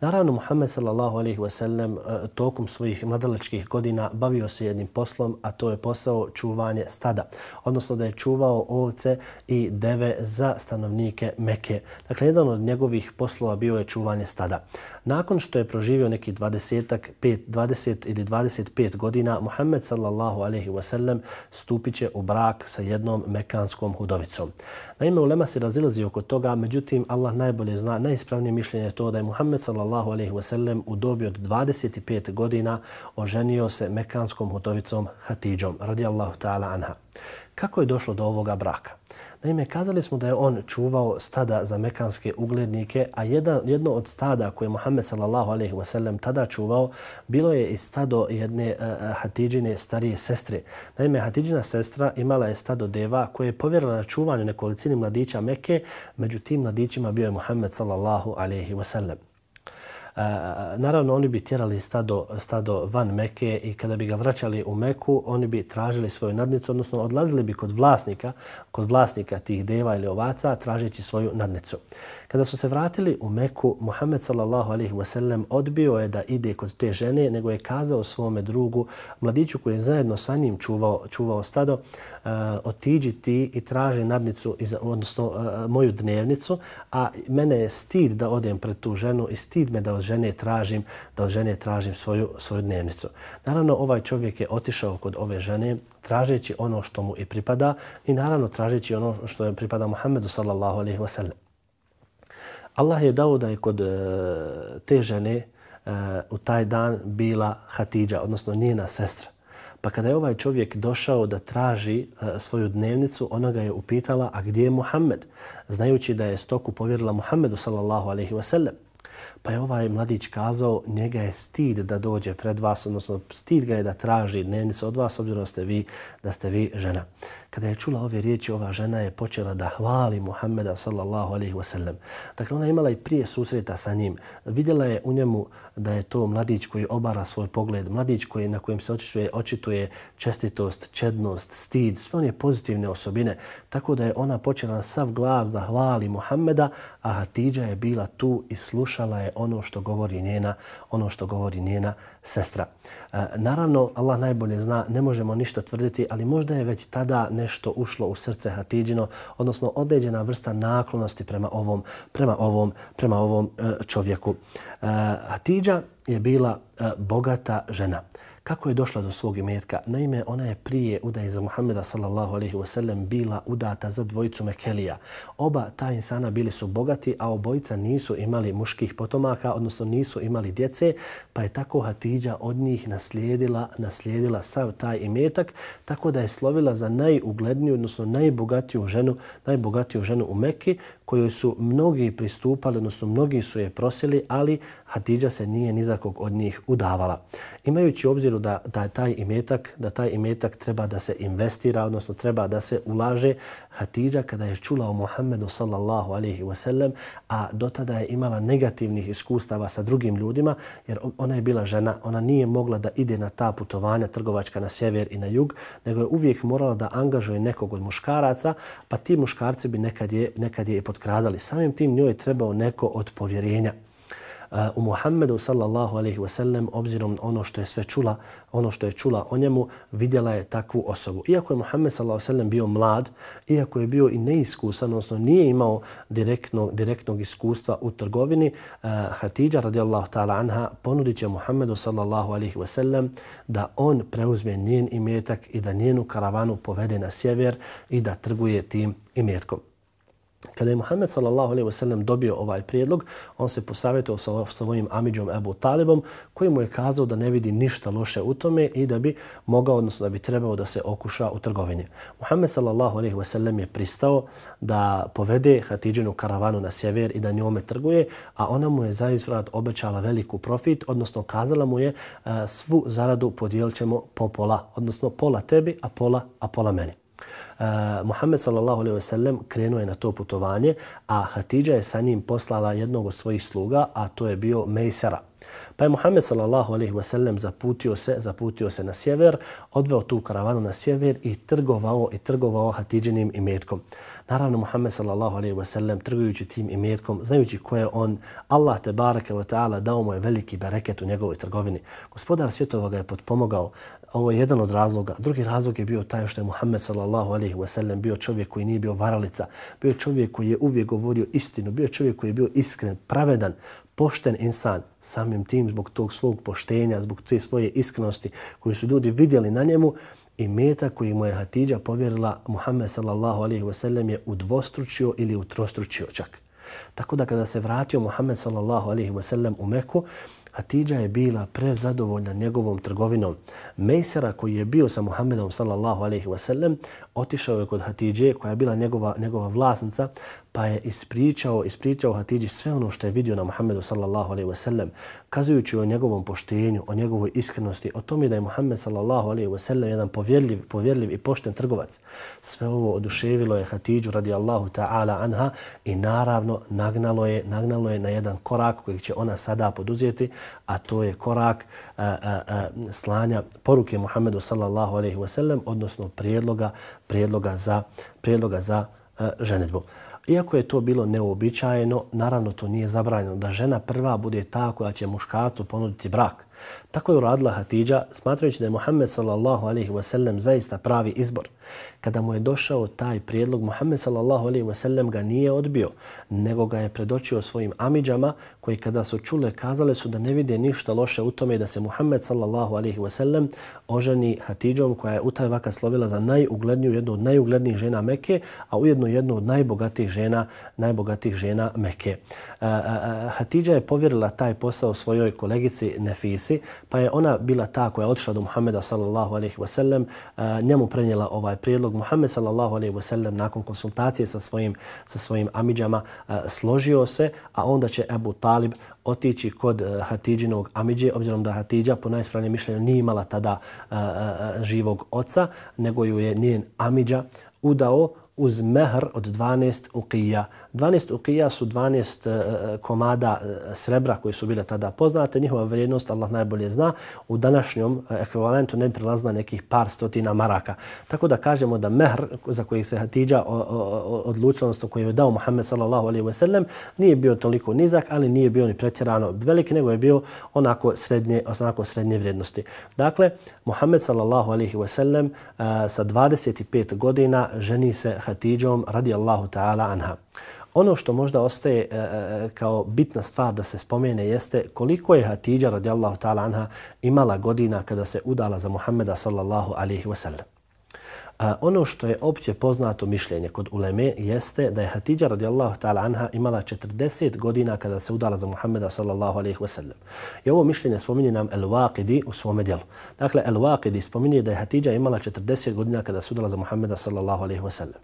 Naravno, Muhammed sallallahu alaihi wa sallam e, tokom svojih mladalačkih godina bavio se jednim poslom, a to je posao čuvanje stada. Odnosno da je čuvao ovce i deve za stanovnike Meke. Dakle, jedan od njegovih poslova bio je čuvanje stada. Nakon što je proživio neki 20, 5, 20 ili 25 godina, Muhammed sallallahu alaihi wa sallam stupit će u brak sa jednom mekanskom hudovicom. Naime, ulema se razilazi oko toga, međutim, Allah najbolje zna, najispravnije mišljenje je to da je Muhammed sallallahu alaihi wa sallam u dobi od 25 godina oženio se mekanskom hudovicom Hatidžom, radijallahu ta'ala anha. Kako je došlo do ovoga braka? Naime, kazali smo da je on čuvao stada za mekanske uglednike, a jedan, jedno od stada koje je Muhammed sallallahu alaihi wasallam tada čuvao, bilo je i stado jedne uh, Hatidžine starije sestre. Naime, Hatidžina sestra imala je stado deva koje je povjerila na čuvanju nekolicini mladića Mekke, među tim mladićima bio je Muhammed sallallahu alaihi wasallam. sellem. Eh, naravno, oni bi tjerali stado, stado van Meke i kada bi ga vraćali u Meku, oni bi tražili svoju nadnicu, odnosno odlazili bi kod vlasnika, kod vlasnika tih deva ili ovaca, tražeći svoju nadnicu. Kada su se vratili u Meku, Muhammed sallallahu alaihi wasallam odbio je da ide kod te žene, nego je kazao svome drugu, mladiću koji je zajedno sa njim čuvao, čuvao stado, Eh, otiđi ti i traži nadnicu, iz, odnosno uh, moju dnevnicu, a mene je stid da odem pred tu ženu i stid me da od žene tražim, da od žene tražim svoju, svoju dnevnicu. Naravno, ovaj čovjek je otišao kod ove žene, tražeći ono što mu i pripada i naravno tražeći ono što je pripada Muhammedu sallallahu alaihi wasallam. Allah je dao da je kod eh, te žene u taj dan bila Hatidža, odnosno njena sestra. Pa kada je ovaj čovjek došao da traži e, svoju dnevnicu, ona ga je upitala, a gdje je Muhammed? Znajući da je stoku povjerila Muhammedu sallallahu alaihi wasallam. Pa je ovaj mladić kazao, njega je stid da dođe pred vas, odnosno stid ga je da traži dnevnicu od vas, obzirom da ste vi, da ste vi žena. Kada je čula ove riječi, ova žena je počela da hvali Muhammeda sallallahu alaihi wasallam. Dakle, ona imala i prije susreta sa njim. Vidjela je u njemu da je to mladić koji obara svoj pogled, mladić koji na kojem se očituje, očituje čestitost, čednost, stid, sve one pozitivne osobine. Tako da je ona počela na sav glas da hvali Muhammeda, a Hatidža je bila tu i slušala je ono što govori njena, ono što govori njena sestra. E, naravno, Allah najbolje zna, ne možemo ništa tvrditi, ali možda je već tada nešto ušlo u srce Hatidžino, odnosno određena vrsta naklonosti prema ovom, prema ovom, prema ovom e, čovjeku. E, Hatidža je bila bogata žena kako je došla do svog imetka. Naime, ona je prije udaje za Muhammeda sallallahu alaihi wasallam bila udata za dvojicu Mekelija. Oba ta insana bili su bogati, a obojica nisu imali muških potomaka, odnosno nisu imali djece, pa je tako Hatidža od njih naslijedila, naslijedila sav taj imetak, tako da je slovila za najugledniju, odnosno najbogatiju ženu, najbogatiju ženu u Mekki, kojoj su mnogi pristupali, odnosno mnogi su je prosili, ali Hatidža se nije nizakog od njih udavala. Imajući obziru da, da taj imetak, da taj imetak treba da se investira, odnosno treba da se ulaže, Hatidža kada je čula o Muhammedu sallallahu alaihi wasallam, a dotada je imala negativnih iskustava sa drugim ljudima, jer ona je bila žena, ona nije mogla da ide na ta putovanja trgovačka na sjever i na jug, nego je uvijek morala da angažuje nekog od muškaraca, pa ti muškarci bi nekad je, nekad je potkradali. Samim tim njoj je trebao neko od povjerenja u Muhammedu sallallahu alejhi ve sellem obzirom ono što je sve čula, ono što je čula o njemu, vidjela je takvu osobu. Iako je Muhammed sallallahu alejhi ve sellem bio mlad, iako je bio i neiskusan, odnosno nije imao direktno, direktnog iskustva u trgovini, uh, Hatidža radijallahu ta'ala anha ponudit će Muhammedu sallallahu alejhi ve sellem da on preuzme njen imetak i da njenu karavanu povede na sjever i da trguje tim imetkom. Kada je Muhammed sallallahu alejhi ve sellem dobio ovaj prijedlog, on se posavjetovao sa svojim amidžom Abu Talibom, koji mu je kazao da ne vidi ništa loše u tome i da bi mogao, odnosno da bi trebao da se okuša u trgovini. Muhammed sallallahu alejhi ve sellem je pristao da povede Hatidžinu karavanu na sjever i da njome trguje, a ona mu je za izvrat obećala veliku profit, odnosno kazala mu je eh, svu zaradu podijelit ćemo po pola, odnosno pola tebi, a pola, a pola meni. Uh, Muhammed sallallahu alejhi ve sellem krenuo je na to putovanje, a Hatidža je sa njim poslala jednog od svojih sluga, a to je bio Mejsara. Pa je Muhammed sallallahu alejhi ve sellem zaputio se, zaputio se na sjever, odveo tu karavanu na sjever i trgovao i trgovao Hatidžinim imetkom. Naravno Muhammed sallallahu alejhi ve sellem trgujući tim imetkom, znajući ko je on, Allah te bareke ve taala dao mu je veliki bereket u njegovoj trgovini. Gospodar svjetova ga je potpomogao Ovo je jedan od razloga. Drugi razlog je bio taj što je Muhammed sallallahu alejhi ve sellem bio čovjek koji nije bio varalica. Bio čovjek koji je uvijek govorio istinu. Bio čovjek koji je bio iskren, pravedan, pošten insan. Samim tim zbog tog svog poštenja, zbog te svoje iskrenosti koju su ljudi vidjeli na njemu i meta koji mu je Hatidža povjerila Muhammed sallallahu alejhi ve sellem je udvostručio ili utrostručio čak. Tako da kada se vratio Muhammed sallallahu alejhi ve sellem u Meku, Hatidža je bila prezadovoljna njegovom trgovinom. Mejsera koji je bio sa Muhammedom sallallahu alaihi wasallam otišao je kod Hatidže koja je bila njegova, njegova vlasnica pa je ispričao, ispričao Hatidži sve ono što je vidio na Muhammedu sallallahu alaihi ve sellem, kazujući o njegovom poštenju, o njegovoj iskrenosti, o tome da je Muhammed sallallahu alaihi ve sellem jedan povjerljiv, povjerljiv i pošten trgovac. Sve ovo oduševilo je Hatidžu radijallahu ta'ala anha i naravno nagnalo je, nagnalo je na jedan korak koji će ona sada poduzeti, a to je korak a, a, a, slanja poruke Muhammedu sallallahu alaihi ve sellem, odnosno prijedloga, prijedloga za, prijedloga za a, ženitbu. Iako je to bilo neobičajeno, naravno to nije zabranjeno da žena prva bude ta koja će muškarcu ponuditi brak. Tako je uradila Hatidža, smatrajući da je Muhammed sallallahu alaihi wasallam zaista pravi izbor. Kada mu je došao taj prijedlog, Muhammed sallallahu alaihi wasallam ga nije odbio, nego ga je predočio svojim amidžama koji kada su čule kazale su da ne vide ništa loše u tome da se Muhammed sallallahu alaihi wasallam oženi Hatidžom koja je u taj vakat slovila za najugledniju, jednu od najuglednijih žena Mekke, a ujedno jednu od najbogatijih žena, najbogatijih žena Mekke. Hatidža je povjerila taj posao svojoj kolegici Nefisi, pa je ona bila ta koja je otišla do Muhammeda sallallahu alaihi wasallam, njemu prenijela ovaj prijedlog. Muhammed sallallahu alejhi ve sellem nakon konsultacije sa svojim, sa svojim amidžama e, složio se, a onda će Abu Talib otići kod e, Hatidžinog amidže, obzirom da Hatidža po najspravnijem mišljenju nije imala tada e, živog oca, nego ju je njen amidža udao uz mehr od 12 uqija. 12 ukija su 12 komada e, srebra koji su bile tada poznate. Njihova vrijednost Allah najbolje zna. U današnjom e, ekvivalentu ne prilazna nekih par stotina maraka. Tako da kažemo da mehr za koji se Hatidža odlučila, odnosno koji je dao Muhammed sallallahu alaihi wasallam, nije bio toliko nizak, ali nije bio ni pretjerano velik, nego je bio onako srednje, onako srednje vrijednosti. Dakle, Muhammed sallallahu alaihi wasallam e, sa 25 godina ženi se Hatidžom radijallahu ta'ala anha. Ono što možda ostaje e, e, kao bitna stvar da se spomene jeste koliko je Hatidža radijallahu ta'ala anha imala godina kada se udala za Muhammeda sallallahu alaihi wa sallam. A, ono što je opće poznato mišljenje kod uleme jeste da je Hatidja radijallahu ta'ala anha imala 40 godina kada se udala za Muhammeda sallallahu alaihi wa sallam. I ovo mišljenje spominje nam El-Waqidi u svome djelu. Dakle, El-Waqidi spominje da je Hatidja imala 40 godina kada se udala za Muhammeda sallallahu alaihi wa sallam.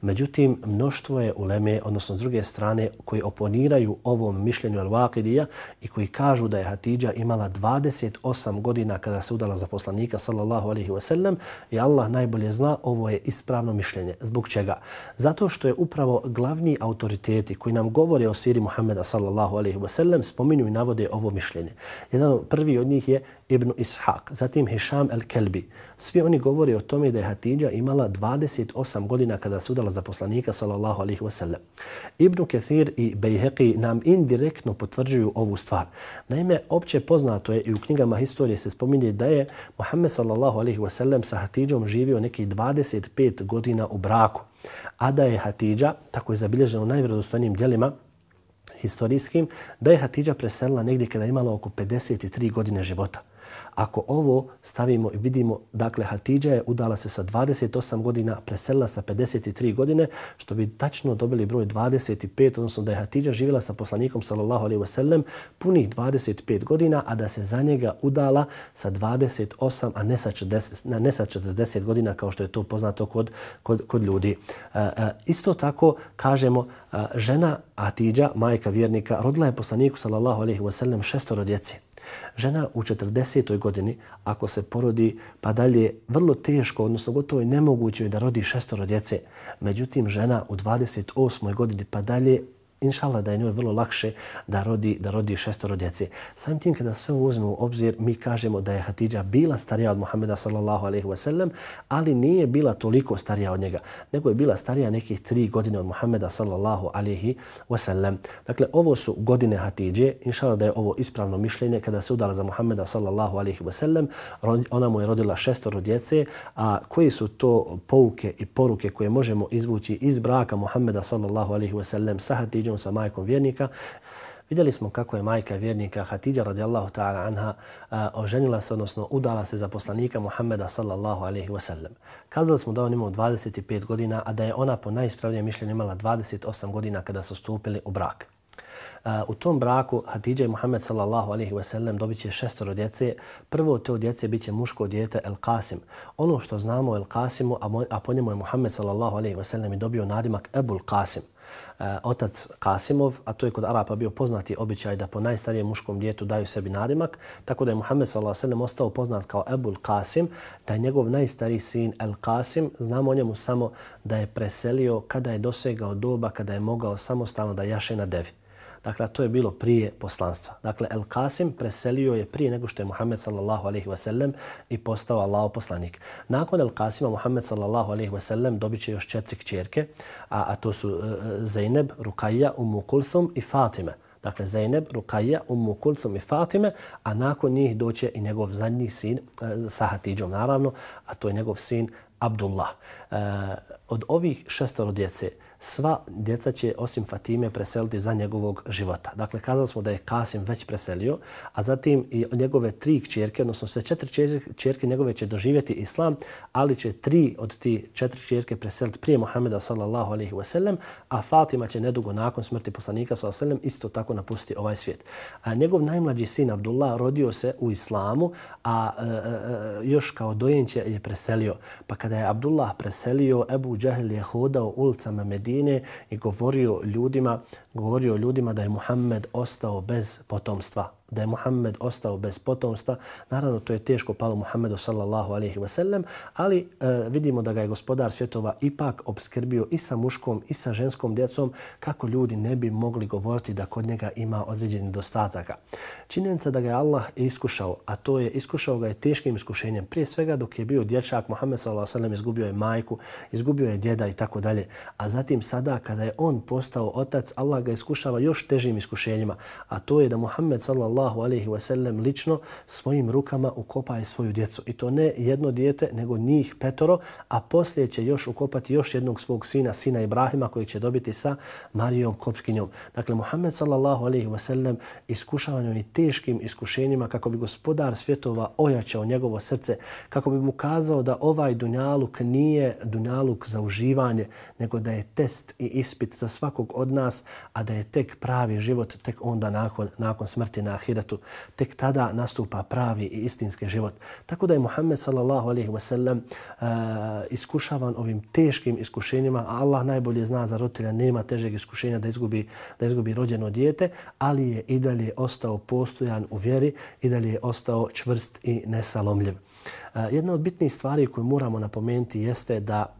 Međutim, mnoštvo je uleme, odnosno s druge strane, koji oponiraju ovom mišljenju El-Waqidija i koji kažu da je Hatidja imala 28 godina kada se udala za poslanika sallallahu alaihi wa sallam i Allah najbolje zna ovo je ispravno mišljenje. Zbog čega? Zato što je upravo glavni autoriteti koji nam govore o siri Muhammeda sallallahu alaihi wa sallam spominju i navode ovo mišljenje. Jedan prvi od njih je Ibn Ishaq, zatim Hisham el-Kelbi. Svi oni govore o tome da je Hatidja imala 28 godina kada se udala za poslanika sallallahu alaihi wa sallam. Ibn Kathir i Bejheqi nam indirektno potvrđuju ovu stvar. Naime, opće poznato je i u knjigama historije se spominje da je Muhammed sallallahu alaihi wa sallam sa Hatidjom živio neki 25 godina u braku. A da je Hatidja, tako je zabilježeno u najvjerodostojnijim dijelima, historijskim, da je Hatidža preselila negdje kada je imala oko 53 godine života. Ako ovo stavimo i vidimo, dakle, Hatidža je udala se sa 28 godina, preselila sa 53 godine, što bi tačno dobili broj 25, odnosno da je Hatidža živjela sa poslanikom, sallallahu alaihi wasallam, punih 25 godina, a da se za njega udala sa 28, a ne sa 40, ne sa 40 godina, kao što je to poznato kod, kod, kod ljudi. E, e, isto tako, kažemo, e, žena Hatidža, majka vjernika, rodila je poslaniku, sallallahu alaihi wasallam, šestoro djece. Žena u 40. godini, ako se porodi, pa dalje vrlo teško, odnosno gotovo je nemoguće da rodi šestoro djece. Međutim, žena u 28. godini, pa dalje inšala da je njoj vrlo lakše da rodi, da rodi šestoro djece. Samim tim kada sve uzmemo u obzir, mi kažemo da je Hatidža bila starija od Muhammeda sallallahu alaihi wa sallam, ali nije bila toliko starija od njega, nego je bila starija nekih tri godine od Muhammeda sallallahu alaihi wa sallam. Dakle, ovo su godine Hatidže, inšala da je ovo ispravno mišljenje kada se udala za Muhammeda sallallahu alaihi wa sallam, ona mu je rodila šestoro djece, a koji su to pouke i poruke koje možemo izvući iz braka Muhammeda sallallahu alaihi wa sallam sa Hatidžom, sa majkom vjernika. Vidjeli smo kako je majka vjernika Hatidja radijallahu ta'ala anha oženila se, odnosno udala se za poslanika Muhammeda sallallahu alaihi wa sallam. Kazali smo da on imao 25 godina, a da je ona po najispravnijem mišljenju imala 28 godina kada su stupili u brak. U tom braku Hatidja i Muhammed sallallahu alaihi wa sallam dobit će šestoro djece. Prvo od te djece bit će muško djete El Qasim. Ono što znamo o El Qasimu, a po njemu je Muhammed sallallahu alaihi wa sallam i dobio nadimak Ebul Qasim. Eh, otac Kasimov, a to je kod Arapa bio poznati običaj da po najstarijem muškom djetu daju sebi nadimak, tako da je Muhammed s.a.v. ostao poznat kao Ebul Kasim, da je njegov najstariji sin El Kasim, znamo o njemu samo da je preselio kada je dosegao doba, kada je mogao samostalno da jaše na devi. Dakle, to je bilo prije poslanstva. Dakle, El Qasim preselio je prije nego što je Muhammed sallallahu alaihi wa sallam i postao Allaho poslanik. Nakon El Qasima, Muhammed sallallahu alaihi wa sallam dobit će još četiri kćerke, a, a to su uh, Zainab, Rukajja, Ummu Kulthum i Fatima. Dakle, Zainab, Rukajja, Ummu Kulthum i Fatime, a nakon njih doće i njegov zadnji sin uh, sa Hatidžom, naravno, a to je njegov sin Abdullah. Uh, od ovih šestoro djece, sva djeca će osim Fatime preseliti za njegovog života. Dakle, kazali smo da je Kasim već preselio, a zatim i njegove tri kćerke, odnosno sve četiri kćerke njegove će doživjeti islam, ali će tri od ti četiri kćerke preseliti prije Muhameda sallallahu alaihi wa sallam, a Fatima će nedugo nakon smrti poslanika sallallahu alaihi wa sallam isto tako napustiti ovaj svijet. A njegov najmlađi sin Abdullah rodio se u islamu, a e, e, e još kao dojenče je preselio. Pa kada je Abdullah preselio, Ebu Džahil je hodao ulicama Medine Medine i govorio ljudima, govorio ljudima da je Muhammed ostao bez potomstva da je Muhammed ostao bez potomstva. Naravno, to je teško palo Muhammedu sallallahu alaihi wa sallam, ali e, vidimo da ga je gospodar svjetova ipak obskrbio i sa muškom i sa ženskom djecom kako ljudi ne bi mogli govoriti da kod njega ima određeni dostataka. Činjenica da ga je Allah iskušao, a to je iskušao ga je teškim iskušenjem. Prije svega dok je bio dječak, Muhammed sallallahu alaihi wa sallam izgubio je majku, izgubio je djeda i tako dalje. A zatim sada kada je on postao otac, Allah ga iskušava još težim iskušenjima, a to je da Muhammed sallallahu alaihi wa sallam lično svojim rukama ukopaje svoju djecu. I to ne jedno dijete, nego njih petoro, a poslije će još ukopati još jednog svog sina, sina Ibrahima, koji će dobiti sa Marijom Kopskinjom. Dakle, Muhammed sallallahu alaihi wa sallam iskušavan i teškim iskušenjima kako bi gospodar svjetova ojačao njegovo srce, kako bi mu kazao da ovaj dunjaluk nije dunjaluk za uživanje, nego da je test i ispit za svakog od nas, a da je tek pravi život, tek onda nakon, nakon smrti na ahiretu, tek tada nastupa pravi i istinski život. Tako da je Muhammed sallallahu alaihi wa sallam uh, iskušavan ovim teškim iskušenjima, a Allah najbolje zna za roditelja nema težeg iskušenja da izgubi, da izgubi rođeno dijete, ali je i dalje ostao postojan u vjeri i dalje je ostao čvrst i nesalomljiv. Uh, jedna od bitnih stvari koju moramo napomenuti jeste da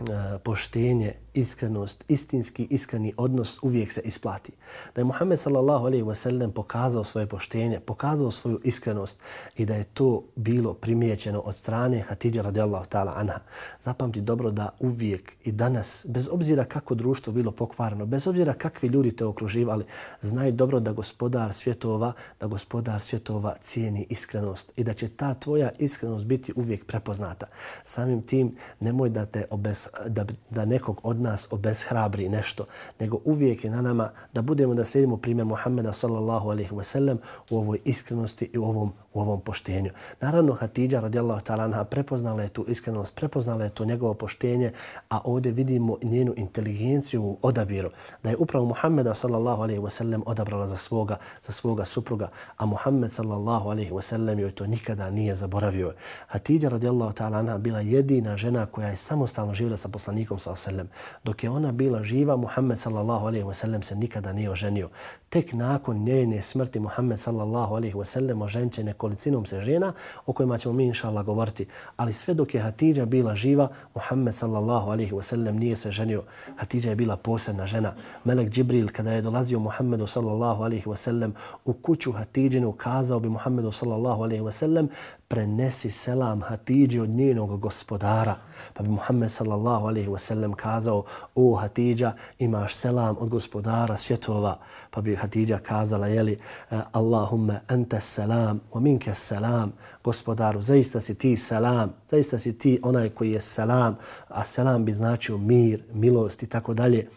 uh, poštenje iskrenost, istinski iskreni odnos uvijek se isplati. Da je Muhammed sallallahu alejhi ve sellem pokazao svoje poštenje, pokazao svoju iskrenost i da je to bilo primijećeno od strane Hatidje radijallahu ta'ala anha. Zapamti dobro da uvijek i danas, bez obzira kako društvo bilo pokvareno, bez obzira kakvi ljudi te okruživali, znaj dobro da gospodar svjetova, da gospodar svjetova cijeni iskrenost i da će ta tvoja iskrenost biti uvijek prepoznata. Samim tim nemoj da te obes, da, da nekog od nas obeshrabri nešto, nego uvijek je na nama da budemo da slijedimo primjer Muhammeda sallallahu alaihi wa sallam u ovoj iskrenosti i u ovom, u ovom poštenju. Naravno, Hatidja radijallahu ta'ala anha prepoznala je tu iskrenost, prepoznala je to njegovo poštenje, a ovdje vidimo njenu inteligenciju u odabiru. Da je upravo Muhammeda sallallahu alaihi wa sallam odabrala za svoga, za svoga supruga, a Muhammed sallallahu alaihi wa sallam joj to nikada nije zaboravio. Hatidja radijallahu ta'ala anha bila jedina žena koja je samostalno živjela sa poslanikom sallallahu alaihi wa sallam dok je ona bila živa, Muhammed sallallahu alaihi wa sallam se nikada nije oženio. Tek nakon njene smrti Muhammed sallallahu alaihi wa sallam oženče nekolicinom se žena o kojima ćemo mi inša Allah govoriti. Ali sve dok je Hatidža bila živa, Muhammed sallallahu alaihi wasallam nije se ženio. Hatidža je bila posebna žena. Melek Džibril kada je dolazio Muhammedu sallallahu alaihi wasallam u kuću Hatidžinu kazao bi Muhammedu sallallahu alaihi wasallam prenesi selam Hatidži od njenog gospodara. Pa bi Muhammed sallallahu alaihi wasallam kazao, o Hatidža, imaš selam od gospodara svjetova. Pa bi Hatidža kazala, jeli, eh, Allahumma anta selam, wa minke selam, gospodaru, zaista si ti selam, zaista si ti onaj koji je selam, a selam bi značio mir, milost i tako dalje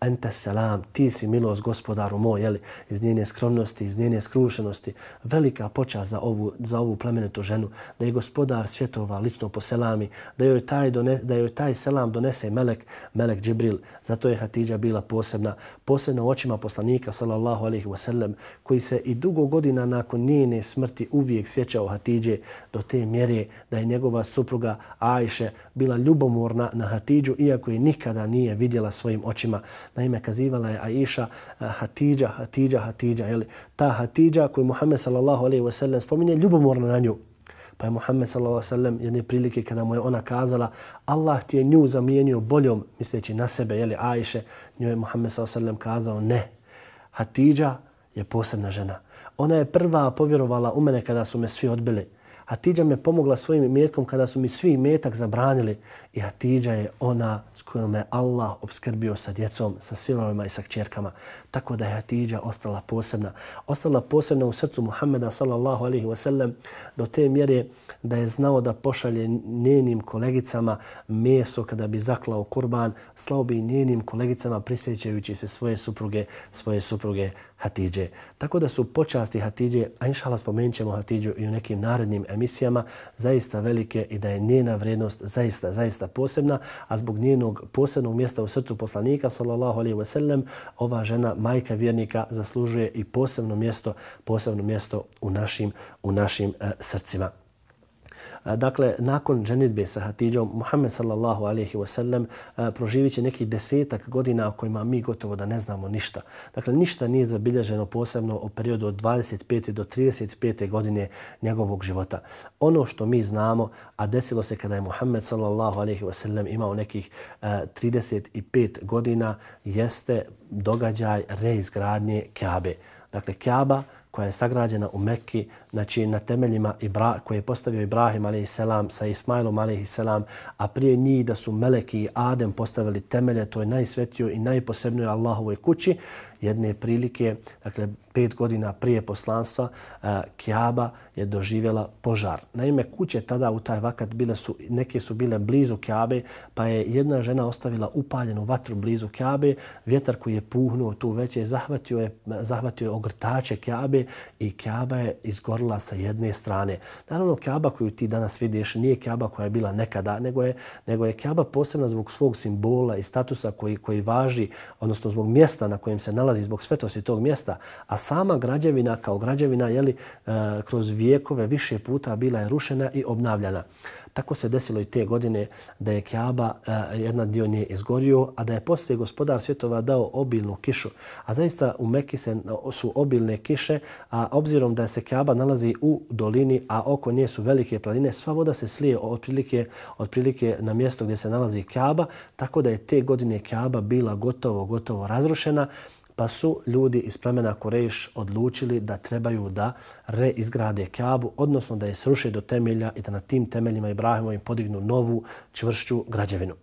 ente selam, ti si milost gospodaru moj, jeli, iz njene skromnosti, iz njene skrušenosti, velika počast za ovu, za ovu plemenitu ženu, da je gospodar svjetova lično po selami, da joj taj, done, da joj taj selam donese melek, melek Džibril. Zato je Hatidža bila posebna, posebna u očima poslanika, sallallahu alaihi wasallam, koji se i dugo godina nakon njene smrti uvijek sjećao Hatidže do te mjere da je njegova supruga Ajše bila ljubomorna na Hatidžu, iako je nikada nije vidjela svojim očima. Naime, kazivala je Aisha eh, Hatidža, Hatidža, Hatidža. Jeli? Ta Hatidža koju Muhammed sallallahu alaihi wa sallam spominje ljubomorno na nju. Pa je Muhammed sallallahu jedne prilike kada mu je ona kazala Allah ti je nju zamijenio boljom misleći na sebe, jeli Aisha, nju je Muhammed sallallahu kazao ne. Hatidža je posebna žena. Ona je prva povjerovala u mene kada su me svi odbili. Hatidža me pomogla svojim imetkom kada su mi svi imetak zabranili i Hatidža je ona s kojom je Allah obskrbio sa djecom, sa sinovima i sa kćerkama. Tako da je Hatidža ostala posebna. Ostala posebna u srcu Muhammeda sallallahu alaihi wasallam do te mjere da je znao da pošalje njenim kolegicama meso kada bi zaklao kurban, slao bi njenim kolegicama prisjećajući se svoje supruge, svoje supruge Hatidže. Tako da su počasti Hatidže, a inšala spomenut ćemo Hatidžu i u nekim narednim emisijama, zaista velike i da je njena vrednost zaista, zaista posebna, a zbog njenog posebnog mjesta u srcu poslanika, sallallahu alaihi wasallam, ova žena, majka vjernika, zaslužuje i posebno mjesto, posebno mjesto u našim, u našim e, srcima. Dakle, nakon ženitbe sa Hatidžom, Muhammed sallallahu alaihi wasallam proživit će nekih desetak godina o kojima mi gotovo da ne znamo ništa. Dakle, ništa nije zabilježeno posebno o periodu od 25. do 35. godine njegovog života. Ono što mi znamo, a desilo se kada je Muhammed sallallahu alaihi wasallam imao nekih 35 godina, jeste događaj reizgradnje Kaabe. Dakle, Kaaba koja je sagrađena u Mekki, znači na temeljima Ibra, koje je postavio Ibrahim a.s. sa Ismailom a.s. a prije njih da su Meleki i Adem postavili temelje, toj najsvetijoj najsvetio i najposebnoj Allahovoj kući jedne prilike, dakle pet godina prije poslanstva, e, Kjaba je doživjela požar. Naime, kuće tada u taj vakat bile su, neke su bile blizu Kjabe, pa je jedna žena ostavila upaljenu vatru blizu Kjabe. Vjetar koji je puhnuo tu već je zahvatio je, zahvatio je ogrtače Kjabe i Kjaba je izgorila sa jedne strane. Naravno, Kjaba koju ti danas vidiš nije Kjaba koja je bila nekada, nego je, nego je Kjaba posebna zbog svog simbola i statusa koji, koji važi, odnosno zbog mjesta na kojem se nalazi, zbog svetosti tog mjesta. A sama građevina kao građevina je li, e, kroz vijekove više puta bila je rušena i obnavljana. Tako se desilo i te godine da je Kaaba e, jedna dio nije izgorio, a da je poslije gospodar svjetova dao obilnu kišu. A zaista u Mekki se, su obilne kiše, a obzirom da se Kaaba nalazi u dolini, a oko nje su velike planine, sva voda se slije otprilike, otprilike na mjesto gdje se nalazi Kaaba, tako da je te godine Kaaba bila gotovo, gotovo razrušena pa su ljudi iz plemena Korejš odlučili da trebaju da reizgrade Kaabu, odnosno da je sruše do temelja i da na tim temeljima Ibrahimovim podignu novu, čvršću građevinu.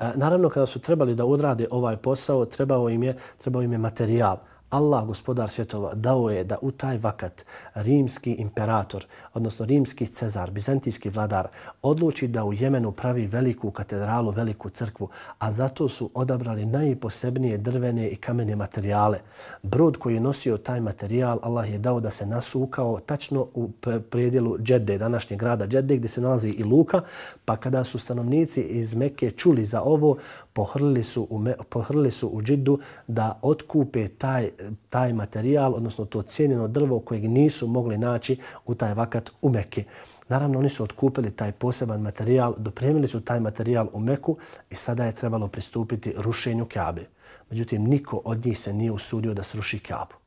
E, naravno, kada su trebali da odrade ovaj posao, trebao im je, trebao im je materijal. Allah, gospodar svjetova, dao je da u taj vakat rimski imperator, odnosno rimski cezar, bizantijski vladar, odluči da u Jemenu pravi veliku katedralu, veliku crkvu, a zato su odabrali najposebnije drvene i kamene materijale. Brod koji je nosio taj materijal, Allah je dao da se nasukao tačno u predjelu Džedde, današnjeg grada Džedde, gdje se nalazi i Luka, pa kada su stanovnici iz Mekke čuli za ovo, pohrlili su u, pohrlili su u džidu da otkupe taj, taj materijal, odnosno to cijenjeno drvo kojeg nisu mogli naći u taj vakat u Mekke. Naravno, oni su otkupili taj poseban materijal, dopremili su taj materijal u Meku i sada je trebalo pristupiti rušenju Kabe. Međutim, niko od njih se nije usudio da sruši Kabu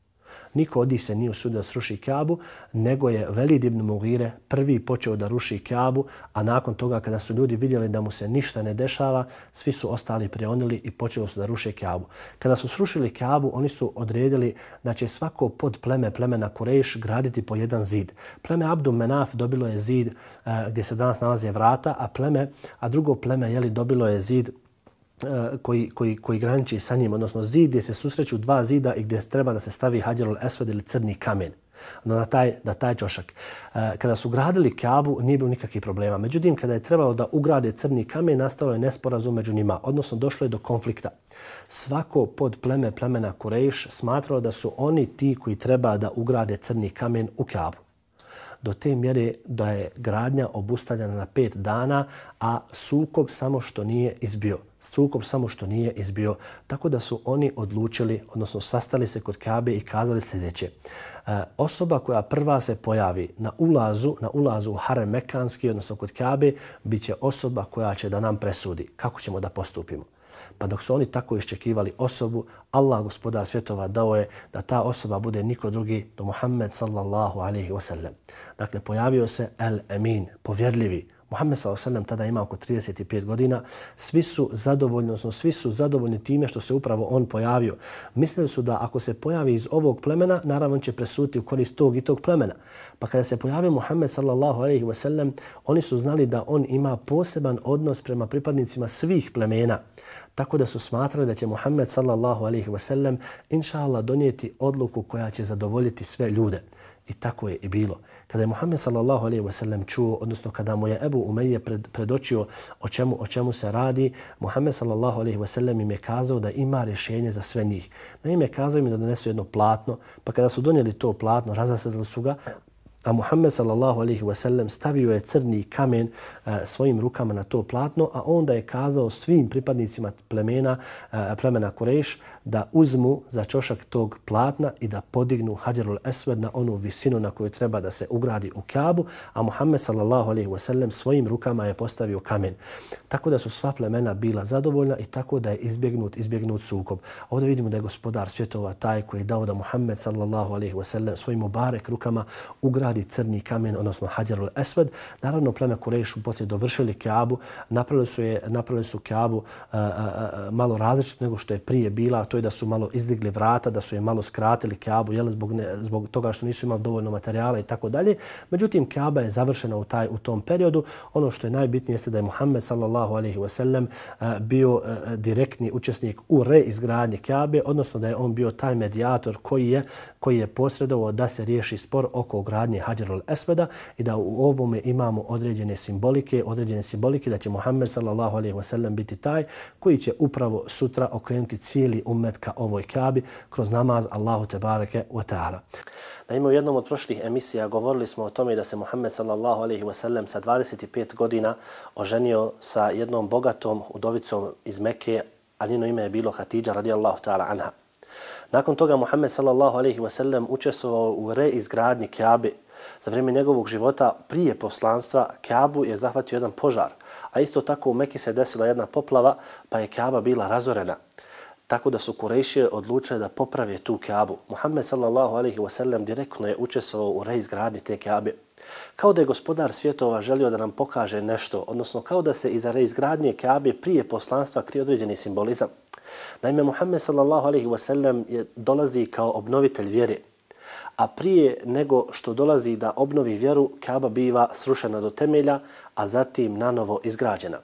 niko od njih se nije usudio da sruši Kabu, nego je Velid ibn Mugire prvi počeo da ruši Kabu, a nakon toga kada su ljudi vidjeli da mu se ništa ne dešava, svi su ostali prionili i počeli su da ruše Kabu. Kada su srušili Kabu, oni su odredili da će svako pod pleme plemena Kurejš graditi po jedan zid. Pleme Abdu Menaf dobilo je zid eh, gdje se danas nalaze vrata, a pleme, a drugo pleme jeli, dobilo je zid E, koji, koji, koji graniči sa njim, odnosno zid gdje se susreću dva zida i gdje treba da se stavi hađarul esved ili crni kamen na taj, na taj čošak. E, kada su gradili Kabu, nije bilo nikakvih problema. Međutim, kada je trebalo da ugrade crni kamen, nastalo je nesporazum među njima, odnosno došlo je do konflikta. Svako pod pleme plemena Kurejš smatralo da su oni ti koji treba da ugrade crni kamen u Kabu do te mjere da je gradnja obustavljena na pet dana, a sukob samo što nije izbio sukob samo što nije izbio. Tako da su oni odlučili, odnosno sastali se kod Kabe i kazali sljedeće. E, osoba koja prva se pojavi na ulazu, na ulazu u Harem Mekanski, odnosno kod Kabe, bit će osoba koja će da nam presudi kako ćemo da postupimo. Pa dok su oni tako iščekivali osobu, Allah, gospodar svjetova, dao je da ta osoba bude niko drugi do Muhammed sallallahu alaihi wasallam. Dakle, pojavio se El Emin, povjerljivi, Muhammed s.a.v. tada ima oko 35 godina. Svi su zadovoljni, odnosno svi su zadovoljni time što se upravo on pojavio. Mislili su da ako se pojavi iz ovog plemena, naravno će presuti u korist tog i tog plemena. Pa kada se pojavio Muhammed s.a.v. oni su znali da on ima poseban odnos prema pripadnicima svih plemena. Tako da su smatrali da će Muhammed sallallahu alaihi wa sallam inša Allah donijeti odluku koja će zadovoljiti sve ljude. I tako je i bilo. Kada je Muhammed sallallahu alejhi ve sellem čuo, odnosno kada mu je Ebu Umeje pred, predočio o čemu, o čemu se radi, Muhammed sallallahu alejhi ve sellem im je kazao da ima rješenje za sve njih. Naime, kazao im da donesu jedno platno, pa kada su donijeli to platno, razasadili su ga, A Muhammed sallallahu alejhi ve sellem stavio je crni kamen e, svojim rukama na to platno, a onda je kazao svim pripadnicima plemena, e, plemena Kureš da uzmu za čošak tog platna i da podignu Hadjarul Esved na onu visinu na koju treba da se ugradi u Kabu, a Muhammed sallallahu alejhi ve sellem svojim rukama je postavio kamen. Tako da su sva plemena bila zadovoljna i tako da je izbjegnut, izbjegnut sukob. Ovdje vidimo da je gospodar svjetova taj koji je dao da Muhammed sallallahu alejhi ve sellem svojim mubarek rukama ugradi crni kamen, odnosno Hadjarul Esved. Naravno, pleme Kurešu poslije dovršili Kjabu, napravili su, je, napravili su Kjabu a, a, a, malo različito nego što je prije bila, to je da su malo izdigli vrata, da su je malo skratili Kaabu, jel, zbog, ne, zbog toga što nisu imali dovoljno materijala i tako dalje. Međutim, Kaaba je završena u, taj, u tom periodu. Ono što je najbitnije jeste da je Muhammed sallallahu alaihi wa sallam eh, bio eh, direktni učesnik u reizgradnji Kaabe, odnosno da je on bio taj medijator koji je, koji je posredovao da se riješi spor oko gradnje Hadjarul Esveda i da u ovome imamo određene simbolike, određene simbolike da će Muhammed sallallahu alaihi ve sellem biti taj koji će upravo sutra okrenuti cijeli umet ka ovoj Kabi kroz namaz Allahu te bareke wa ta'ala. Naime, u jednom od prošlih emisija govorili smo o tome da se Muhammed sallallahu alaihi ve sellem sa 25 godina oženio sa jednom bogatom udovicom iz Mekke, a njeno ime je bilo Hatidža radijallahu ta'ala anha. Nakon toga Muhammed sallallahu alejhi ve sellem učestvovao u reizgradnji Kaabe. Za vrijeme njegovog života prije poslanstva Kaabu je zahvatio jedan požar, a isto tako u Mekki se desila jedna poplava pa je Kaaba bila razorena tako da su Kurejšije odlučili da poprave tu Kaabu. Muhammed sallallahu alejhi ve sellem direktno je učestvovao u reizgradnji te Kaabe. Kao da je gospodar svjetova želio da nam pokaže nešto, odnosno kao da se iza reizgradnje Kaabe prije poslanstva krije određeni simbolizam. Naime, Muhammed sallallahu alaihi wa sallam je dolazi kao obnovitelj vjere, a prije nego što dolazi da obnovi vjeru, Kaaba biva srušena do temelja, a zatim nanovo izgrađena.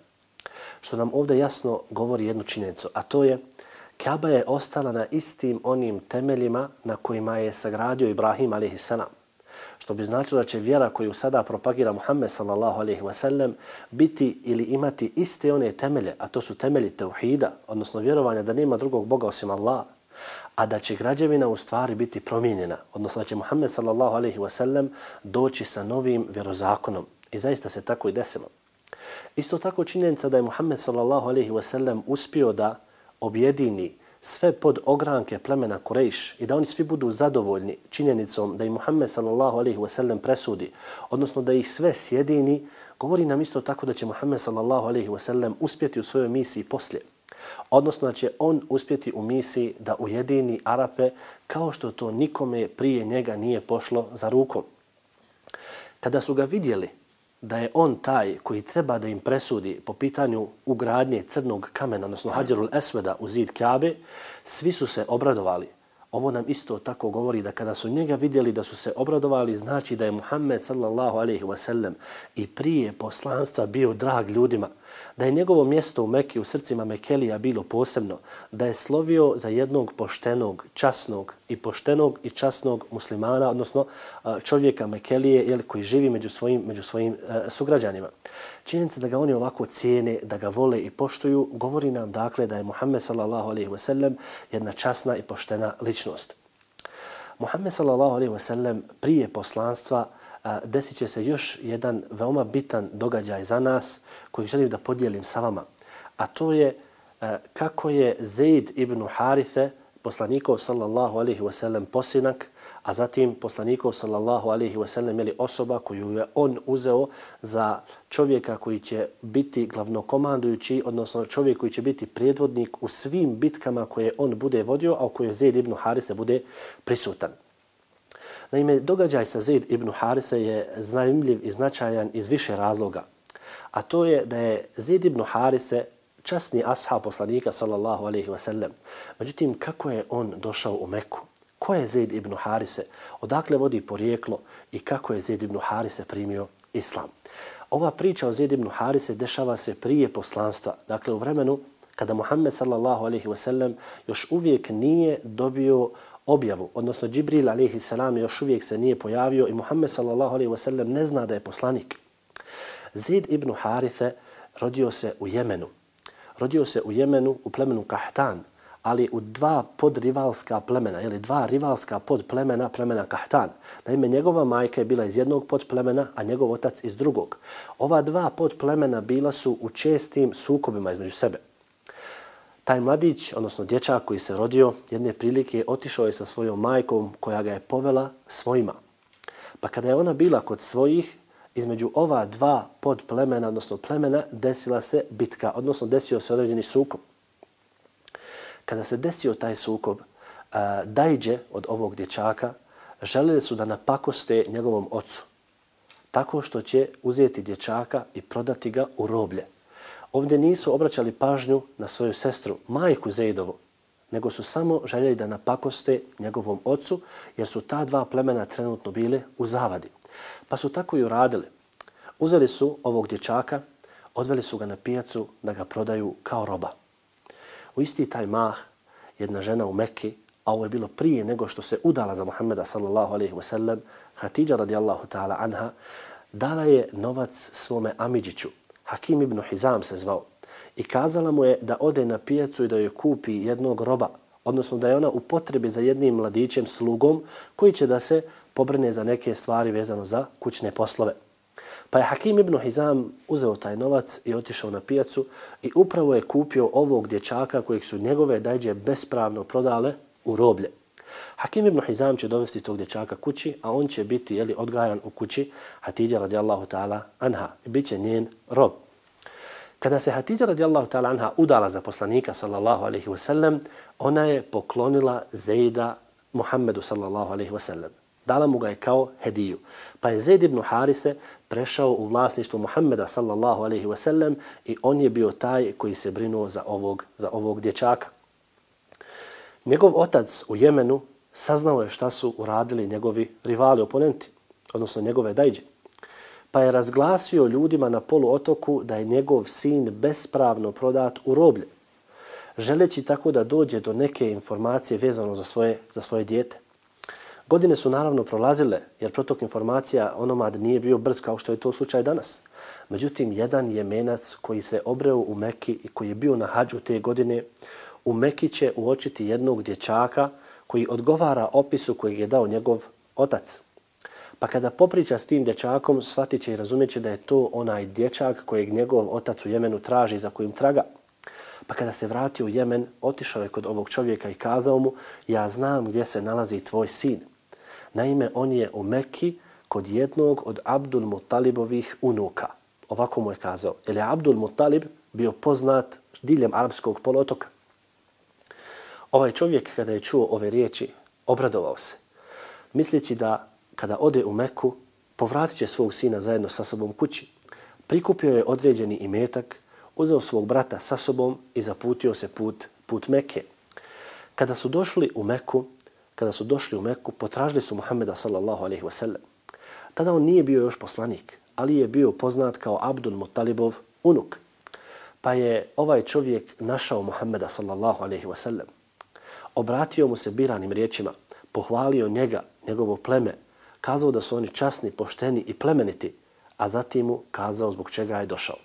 Što nam ovdje jasno govori jednu činjenicu, a to je Kaaba je ostala na istim onim temeljima na kojima je sagradio Ibrahim a.s. Što bi značilo da će vjera koju sada propagira Muhammed sallallahu alaihi ve sellem biti ili imati iste one temelje, a to su temelji teuhida, odnosno vjerovanja da nema drugog Boga osim Allaha, a da će građevina u stvari biti promijenjena, odnosno da će Muhammed sallallahu alaihi wasallam doći sa novim vjerozakonom. I zaista se tako i desilo. Isto tako činjenica da je Muhammed sallallahu alaihi wasallam uspio da objedini sve pod ogranke plemena Kurejš i da oni svi budu zadovoljni činjenicom da i Muhammed sallallahu alaihi wasallam presudi, odnosno da ih sve sjedini, govori nam isto tako da će Muhammed sallallahu alaihi wasallam uspjeti u svojoj misiji poslije. Odnosno da će on uspjeti u misiji da ujedini Arape kao što to nikome prije njega nije pošlo za rukom. Kada su ga vidjeli da je on taj koji treba da im presudi po pitanju ugradnje crnog kamena, odnosno Hadjarul Esveda u zid Kabe, svi su se obradovali. Ovo nam isto tako govori da kada su njega vidjeli da su se obradovali, znači da je Muhammed sallallahu alaihi wa sallam i prije poslanstva bio drag ljudima da je njegovo mjesto u Mekki u srcima Mekelija bilo posebno, da je slovio za jednog poštenog, časnog i poštenog i časnog muslimana, odnosno čovjeka Mekelije jel, koji živi među svojim, među svojim e, sugrađanima. Činjenica da ga oni ovako cijene, da ga vole i poštuju, govori nam dakle da je Muhammed sallallahu alaihi wasallam jedna časna i poštena ličnost. Muhammed sallallahu alaihi wasallam prije poslanstva desit će se još jedan veoma bitan događaj za nas koji želim da podijelim sa vama. A to je e, kako je Zaid ibn Harithe, poslanikov sallallahu alaihi wa sallam posinak, a zatim poslanikov sallallahu alaihi wa sallam ili osoba koju je on uzeo za čovjeka koji će biti glavnokomandujući, odnosno čovjek koji će biti predvodnik u svim bitkama koje on bude vodio, a u kojoj Zaid ibn Harithe bude prisutan. Naime, događaj sa Zaid ibn Harise je znajmljiv i značajan iz više razloga. A to je da je Zaid ibn Harise časni ashab poslanika sallallahu alaihi wasallam. Međutim, kako je on došao u Meku? Ko je Zaid ibn Harise? Odakle vodi porijeklo i kako je Zaid ibn Harise primio islam? Ova priča o Zaid ibn Harise dešava se prije poslanstva. Dakle, u vremenu kada Muhammed sallallahu alaihi wasallam još uvijek nije dobio objavu, odnosno Džibril alaihi salam još uvijek se nije pojavio i Muhammed sallallahu alaihi wasallam ne zna da je poslanik. Zid ibn Harithe rodio se u Jemenu. Rodio se u Jemenu u plemenu Kahtan, ali u dva podrivalska plemena, ili dva rivalska podplemena, plemena Kahtan. Naime, njegova majka je bila iz jednog podplemena, a njegov otac iz drugog. Ova dva podplemena bila su u čestim sukobima između sebe taj mladić, odnosno dječak koji se rodio, jedne prilike otišao je sa svojom majkom koja ga je povela svojima. Pa kada je ona bila kod svojih, između ova dva podplemena, odnosno plemena, desila se bitka, odnosno desio se određeni sukob. Kada se desio taj sukob, Dajđe od ovog dječaka želeli su da napakoste njegovom ocu tako što će uzeti dječaka i prodati ga u roblje. Ovdje nisu obraćali pažnju na svoju sestru, majku Zejdovu, nego su samo željeli da napakoste njegovom ocu, jer su ta dva plemena trenutno bile u zavadi. Pa su tako i uradili. Uzeli su ovog dječaka, odveli su ga na pijacu da ga prodaju kao roba. U isti taj mah jedna žena u Mekki, a ovo je bilo prije nego što se udala za Muhammeda sallallahu alaihi wa sallam, Hatidja radijallahu ta'ala anha, dala je novac svome Amidžiću, Hakim ibn Hizam se zvao, i kazala mu je da ode na pijacu i da joj kupi jednog roba, odnosno da je ona u potrebi za jednim mladićem slugom koji će da se pobrne za neke stvari vezano za kućne poslove. Pa je Hakim ibn Hizam uzeo taj novac i otišao na pijacu i upravo je kupio ovog dječaka kojeg su njegove dajđe bespravno prodale u roblje. Hakim ibn Hizam će dovesti tog dječaka kući, a on će biti jeli, odgajan u kući Hatidja radijallahu ta'ala anha i bit će njen rob. Kada se Hatidja radijallahu ta'ala anha udala za poslanika sallallahu alaihi wasallam, ona je poklonila Zejda Muhammedu sallallahu alaihi wasallam. Dala mu ga je kao hediju. Pa je Zaid ibn Harise prešao u vlasništvo Muhammeda sallallahu alaihi wasallam i on je bio taj koji se brinuo za ovog, za ovog dječaka. Njegov otac u Jemenu saznao je šta su uradili njegovi rivali, oponenti, odnosno njegove dajđe. Pa je razglasio ljudima na poluotoku da je njegov sin bespravno prodat u roblje, želeći tako da dođe do neke informacije vezano za svoje, za svoje dijete. Godine su naravno prolazile, jer protok informacija onomad nije bio brz kao što je to slučaj danas. Međutim, jedan jemenac koji se obreo u Meki i koji je bio na hađu te godine, u Meki će uočiti jednog dječaka koji odgovara opisu kojeg je dao njegov otac. Pa kada popriča s tim dječakom, shvatit će i razumjet će da je to onaj dječak kojeg njegov otac u Jemenu traži za kojim traga. Pa kada se vratio u Jemen, otišao je kod ovog čovjeka i kazao mu, ja znam gdje se nalazi tvoj sin. Naime, on je u Mekki kod jednog od Abdul Mutalibovih unuka. Ovako mu je kazao, jer je Abdul Mutalib bio poznat diljem arapskog polotoka. Ovaj čovjek kada je čuo ove riječi, obradovao se, misleći da kada ode u Meku, povratit će svog sina zajedno sa sobom kući. Prikupio je određeni imetak, uzeo svog brata sa sobom i zaputio se put, put Mekke. Kada su došli u Meku, kada su došli u Meku, potražili su Muhammeda sallallahu alaihi wa sallam. Tada on nije bio još poslanik, ali je bio poznat kao Abdul Muttalibov unuk. Pa je ovaj čovjek našao Muhammeda sallallahu alaihi wa sallam obratio mu se biranim riječima, pohvalio njega, njegovo pleme, kazao da su oni časni, pošteni i plemeniti, a zatim mu kazao zbog čega je došao.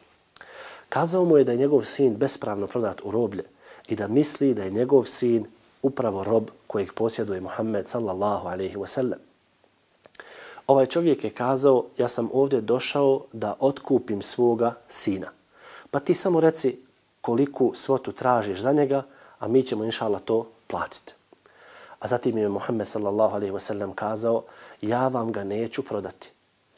Kazao mu je da je njegov sin bespravno prodat u roblje i da misli da je njegov sin upravo rob kojeg posjeduje Muhammed sallallahu alaihi wasallam. Ovaj čovjek je kazao, ja sam ovdje došao da otkupim svoga sina. Pa ti samo reci koliku svotu tražiš za njega, a mi ćemo inšala to platite. A zatim je Muhammed sallallahu alaihi wasallam kazao, ja vam ga neću prodati.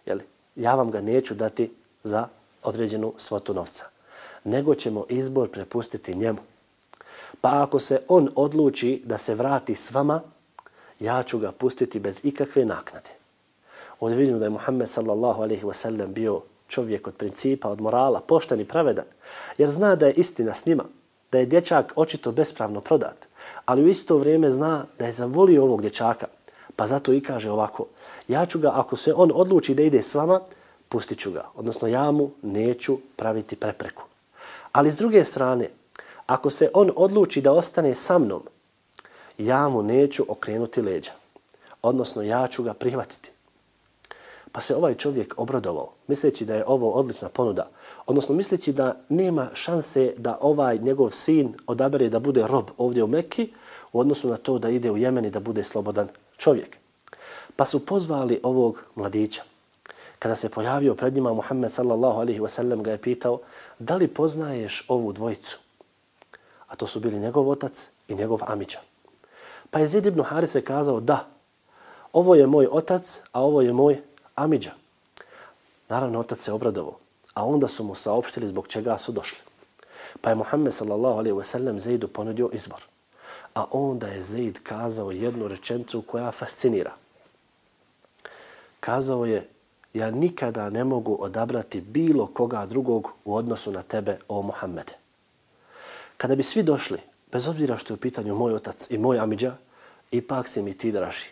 Jeli? Ja vam ga neću dati za određenu svotu novca. Nego ćemo izbor prepustiti njemu. Pa ako se on odluči da se vrati s vama, ja ću ga pustiti bez ikakve naknade. Ovdje vidimo da je Muhammed sallallahu alaihi wasallam bio čovjek od principa, od morala, pošten i pravedan, jer zna da je istina s njima, da je dječak očito bespravno prodat, ali u isto vrijeme zna da je zavolio ovog dječaka, pa zato i kaže ovako, ja ću ga, ako se on odluči da ide s vama, pustit ću ga, odnosno ja mu neću praviti prepreku. Ali s druge strane, ako se on odluči da ostane sa mnom, ja mu neću okrenuti leđa, odnosno ja ću ga prihvatiti. Pa se ovaj čovjek obradovao, misleći da je ovo odlična ponuda, odnosno misleći da nema šanse da ovaj njegov sin odabere da bude rob ovdje u Mekki, u odnosu na to da ide u Jemen i da bude slobodan čovjek. Pa su pozvali ovog mladića. Kada se pojavio pred njima Muhammed sallallahu alaihi wasallam ga je pitao da li poznaješ ovu dvojicu? A to su bili njegov otac i njegov amiđa. Pa je Zid ibn Harise kazao da, ovo je moj otac, a ovo je moj Amidža. Naravno, otac se obradovao, a onda su mu saopštili zbog čega su došli. Pa je Muhammed sallallahu alaihi wasallam Zaidu ponudio izbor. A onda je Zaid kazao jednu rečencu koja fascinira. kazao je ja nikada ne mogu odabrati bilo koga drugog u odnosu na tebe, o Muhammede. Kada bi svi došli, bez obzira što je u pitanju moj otac i moj amidža, ipak si mi ti draži.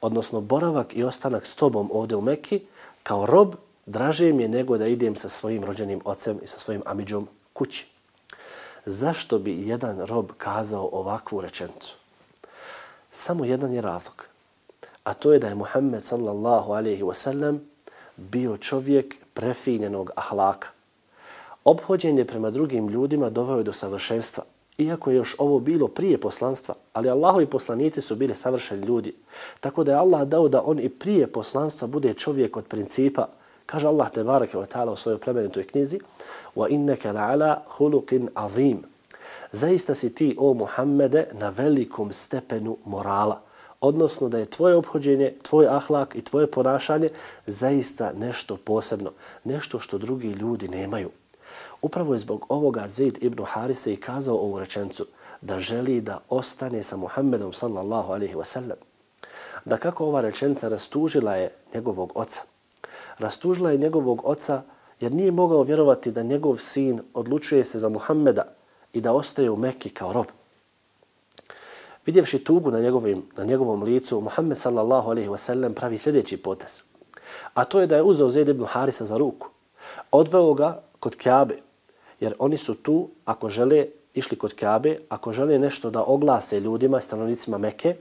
Odnosno, boravak i ostanak s tobom ovdje u Mekki, kao rob, draže mi je nego da idem sa svojim rođenim ocem i sa svojim amidžom kući. Zašto bi jedan rob kazao ovakvu rečenicu? Samo jedan je razlog. A to je da je Muhammed sallallahu alaihi wasallam bio čovjek prefinjenog ahlaka. Obhođenje prema drugim ljudima doveo do savršenstva. Iako je još ovo bilo prije poslanstva, ali Allahovi poslanici su bili savršeni ljudi. Tako da je Allah dao da on i prije poslanstva bude čovjek od principa. Kaže Allah te barake wa ta'ala u svojoj plemenitoj knjizi wa innaka la'ala khuluqin azim. Zaista si ti, o Muhammede, na velikom stepenu morala odnosno da je tvoje obhođenje, tvoj ahlak i tvoje ponašanje zaista nešto posebno, nešto što drugi ljudi nemaju. Upravo je zbog ovoga Zaid ibn Harise i kazao ovu rečencu da želi da ostane sa Muhammedom sallallahu alaihi wasallam. Da kako ova rečenca rastužila je njegovog oca. Rastužila je njegovog oca jer nije mogao vjerovati da njegov sin odlučuje se za Muhammeda i da ostaje u Mekki kao rob. Vidjevši tugu na, njegovim, na njegovom licu, Muhammed sallallahu alaihi wa sallam pravi sljedeći potez. A to je da je uzeo Zaid ibn Harisa za ruku. Odveo ga kod Kjabe, jer oni su tu ako žele išli kod Kjabe, ako žele nešto da oglase ljudima, i stanovnicima Meke,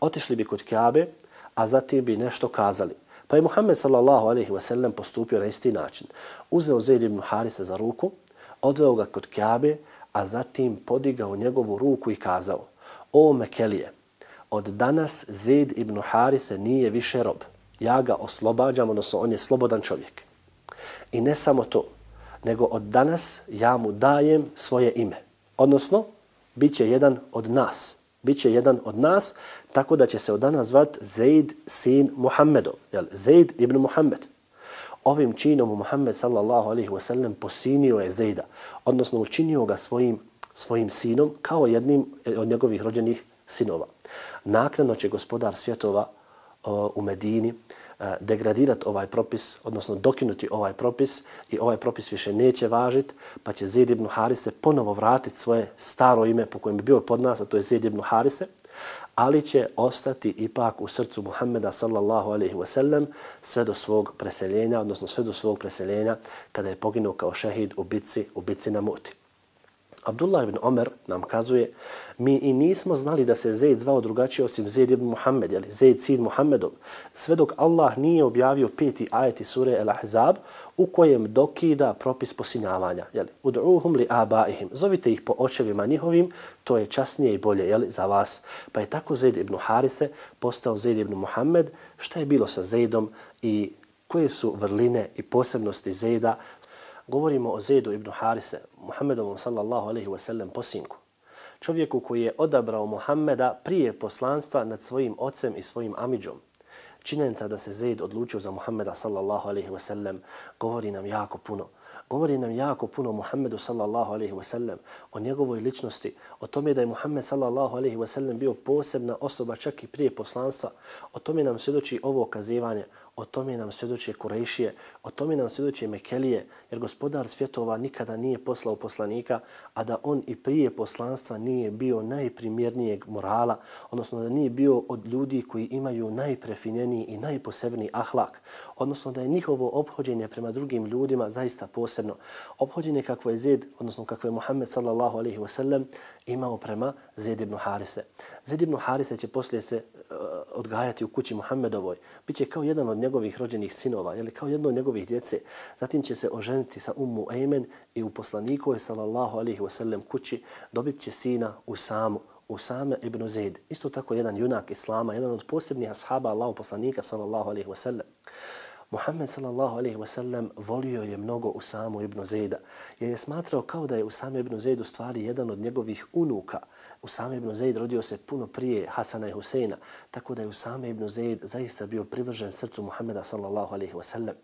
otišli bi kod Kjabe, a zatim bi nešto kazali. Pa je Muhammed sallallahu alaihi wa sallam postupio na isti način. Uzeo Zaid ibn Harisa za ruku, odveo ga kod Kjabe, a zatim podigao njegovu ruku i kazao – O Mekelije, od danas Zaid ibn Harise nije više rob. Ja ga oslobađam, odnosno on je slobodan čovjek. I ne samo to, nego od danas ja mu dajem svoje ime. Odnosno, bit će jedan od nas. Biće jedan od nas, tako da će se od danas zvat Zaid sin Muhammedov. Jel? Zaid ibn Muhammed. Ovim činom Muhammed sallallahu alaihi wa sallam posinio je Zaida, odnosno učinio ga svojim svojim sinom kao jednim e, od njegovih rođenih sinova. Naknadno će gospodar svjetova u Medini degradirati ovaj propis, odnosno dokinuti ovaj propis i ovaj propis više neće važiti, pa će Zaid ibn Harise ponovo vratiti svoje staro ime po kojem bi bio pod nas, a to je Zaid ibn Harise, ali će ostati ipak u srcu Muhammeda sallallahu alaihi wa sallam sve do svog preseljenja, odnosno sve do svog preseljenja kada je poginuo kao šehid u bitci, u bitci na Muti. Abdullah ibn Omer nam kazuje, mi i nismo znali da se Zaid zvao drugačije osim Zaid ibn Muhammed, jeli Zaid sin Muhammedov, sve dok Allah nije objavio peti ajeti sure El Ahzab u kojem dokida propis posinjavanja. Jeli, Ud'uhum li abaihim, zovite ih po očevima njihovim, to je časnije i bolje jeli, za vas. Pa je tako Zaid ibn Harise postao Zaid ibn Muhammed, šta je bilo sa Zaidom i koje su vrline i posebnosti Zaida Govorimo o Zedu ibn Harise, Muhammedovom sallallahu alaihi wa sallam posinku. Čovjeku koji je odabrao Muhammeda prije poslanstva nad svojim ocem i svojim amidžom. Činjenica da se Zaid odlučio za Muhammeda sallallahu alaihi wa sallam govori nam jako puno. Govori nam jako puno o Muhammedu sallallahu alaihi wa sallam, o njegovoj ličnosti, o tome da je Muhammed sallallahu alaihi wa sallam bio posebna osoba čak i prije poslanstva. O tome nam svjedoči ovo okazivanje, O tome nam svjedoče Kurejšije, o tome nam svjedoče Mekelije, jer gospodar svjetova nikada nije poslao poslanika, a da on i prije poslanstva nije bio najprimjernijeg morala, odnosno da nije bio od ljudi koji imaju najprefinjeniji i najposebniji ahlak, odnosno da je njihovo obhođenje prema drugim ljudima zaista posebno. Obhođenje kakvo je Zed, odnosno kakvo je Muhammed sallallahu alaihi wasallam, imao prema Zed ibn Harise. Zed ibn Harisa će poslije se uh, odgajati u kući Muhammedovoj. Biće kao jedan od njegovih rođenih sinova, ili kao jedno od njegovih djece. Zatim će se oženiti sa Ummu Ejmen i u poslanikove sallallahu alaihi wasallam kući dobit će sina Usamu, Usame ibn Zaid. Isto tako jedan junak Islama, jedan od posebnih ashaba Allahu poslanika sallallahu alaihi wasallam. Muhammed sallallahu alaihi wasallam volio je mnogo Usamu ibn Zaida, jer je smatrao kao da je Usame ibn Zaid u stvari jedan od njegovih unuka. Usame ibn Zaid rodio se puno prije Hasana i Huseina, tako da je Usame ibn Zaid zaista bio privržen srcu Muhammeda sallallahu alaihi wasallam.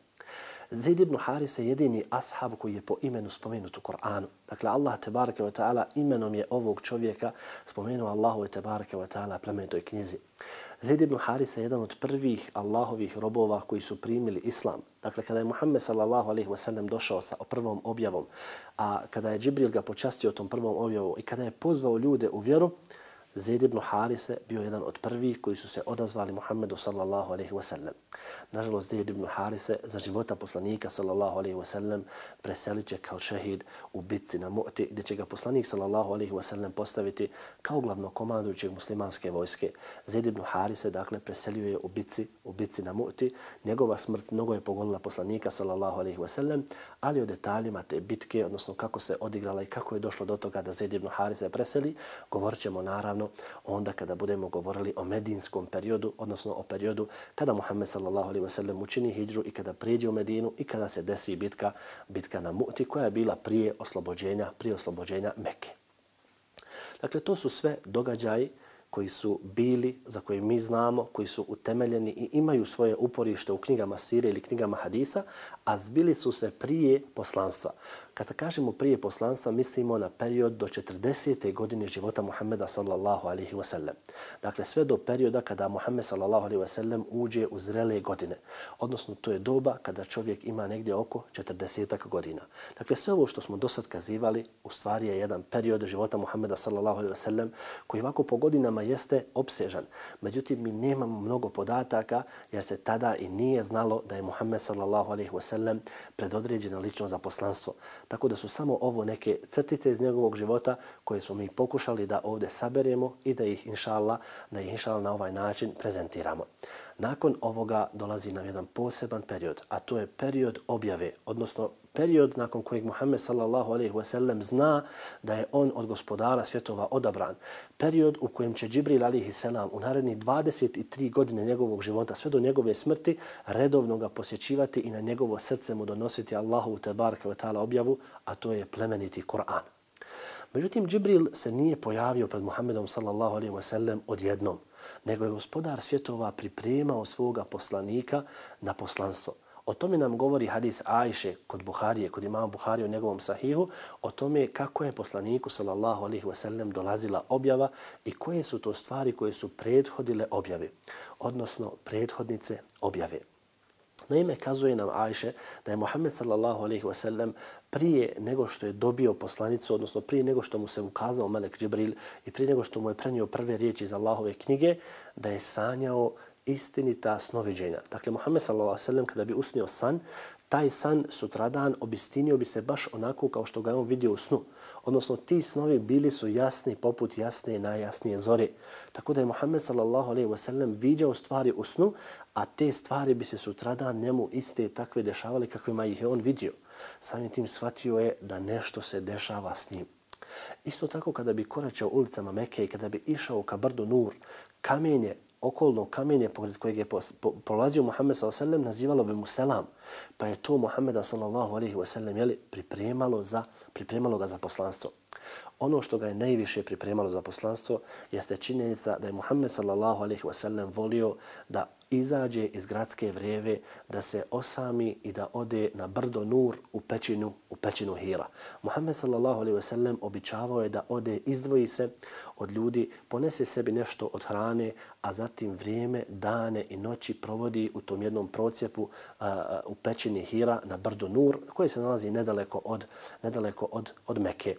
Zaid ibn Haris je jedini ashab koji je po imenu spomenut u Koranu. Dakle, Allah tebareke wa ta'ala imenom je ovog čovjeka spomenuo Allahu tebareke wa ta'ala plemenitoj knjizi. Zaid ibn Harisa je jedan od prvih Allahovih robova koji su primili islam. Dakle, kada je Muhammed sallallahu alaihi wa sallam došao sa prvom objavom, a kada je Džibril ga počastio tom prvom objavom i kada je pozvao ljude u vjeru, Zaid ibn Harise bio jedan od prvih koji su se odazvali Muhammedu sallallahu alaihi wasallam. Nažalost, Zaid ibn Harise za života poslanika sallallahu alaihi wasallam preselit će kao šehid u bitci na Mu'ti, gdje će ga poslanik sallallahu alaihi wasallam postaviti kao glavno komandujućeg muslimanske vojske. Zaid ibn Harise, dakle, preselio je u bitci, u bitci na Mu'ti. Njegova smrt mnogo je pogodila poslanika sallallahu alaihi wasallam, ali o detaljima te bitke, odnosno kako se odigrala i kako je došlo do toga da Zaid ibn Harise preseli, govorit ćemo naravno naravno onda kada budemo govorili o medinskom periodu, odnosno o periodu kada Muhammed sallallahu alaihi wasallam učini hijđu i kada prijeđe u Medinu i kada se desi bitka, bitka na Mu'ti koja je bila prije oslobođenja, prije oslobođenja Mekke. Dakle, to su sve događaji koji su bili, za koje mi znamo, koji su utemeljeni i imaju svoje uporište u knjigama Sire ili knjigama Hadisa, a zbili su se prije poslanstva. Kada kažemo prije poslanstva, mislimo na period do 40. godine života Muhammeda sallallahu alaihi wasallam. Dakle, sve do perioda kada Muhammed sallallahu alaihi wasallam uđe u zrele godine. Odnosno, to je doba kada čovjek ima negdje oko 40. godina. Dakle, sve ovo što smo do sad kazivali, u stvari je jedan period života Muhammeda sallallahu alaihi wasallam koji ovako po godinama jeste obsežan. Međutim, mi nemamo mnogo podataka jer se tada i nije znalo da je Muhammed sallallahu alaihi wasallam predodređena lično za poslanstvo. Tako da su samo ovo neke crtice iz njegovog života koje smo mi pokušali da ovdje saberemo i da ih inšallah, da ih inšallah na ovaj način prezentiramo. Nakon ovoga dolazi nam jedan poseban period, a to je period objave, odnosno period nakon kojeg Muhammed sallallahu alejhi ve sellem zna da je on od gospodara svjetova odabran. Period u kojem će Džibril alejhi selam u narednih 23 godine njegovog života sve do njegove smrti redovno ga posjećivati i na njegovo srce mu donositi Allahu tebareke ve ta'ala objavu, a to je plemeniti Kur'an. Međutim, Džibril se nije pojavio pred Muhammedom sallallahu alaihi wasallam odjednom, nego je gospodar svjetova pripremao svoga poslanika na poslanstvo. O tome nam govori hadis Ajše kod Buharije, kod imama Buharije u njegovom sahihu, o tome kako je poslaniku sallallahu alaihi wasallam dolazila objava i koje su to stvari koje su prethodile objave, odnosno prethodnice objave. Naime, kazuje nam Ajše da je Muhammed sallallahu alaihi wasallam prije nego što je dobio poslanicu, odnosno prije nego što mu se ukazao Melek Džibril i prije nego što mu je prenio prve riječi iz Allahove knjige, da je sanjao istinita snoviđenja. Dakle, Muhammed s.a.v. kada bi usnio san, taj san sutradan obistinio bi se baš onako kao što ga je on vidio u snu. Odnosno, ti snovi bili su jasni poput jasne i najjasnije zore. Tako da je Muhammed s.a.v. viđao stvari u snu, a te stvari bi se sutradan njemu iste takve dešavali kakvima ih je on vidio. Samim tim shvatio je da nešto se dešava s njim. Isto tako kada bi koračao ulicama Mekke i kada bi išao ka brdu Nur, kamenje okolno kamenje pored kojeg je prolazio Muhammed s.a.v. nazivalo bi mu selam. Pa je to Muhammeda s.a.v. pripremalo, za, pripremalo ga za poslanstvo. Ono što ga je najviše pripremalo za poslanstvo jeste činjenica da je Muhammed s.a.v. volio da izađe iz gradske vreve, da se osami i da ode na brdo Nur u pećinu, u pećinu Hira. Muhammed sallallahu alejhi ve sellem običavao je da ode, izdvoji se od ljudi, ponese sebi nešto od hrane, a zatim vrijeme, dane i noći provodi u tom jednom procjepu a, u pećini Hira na brdo Nur, koji se nalazi nedaleko od, nedaleko od, od Mekke.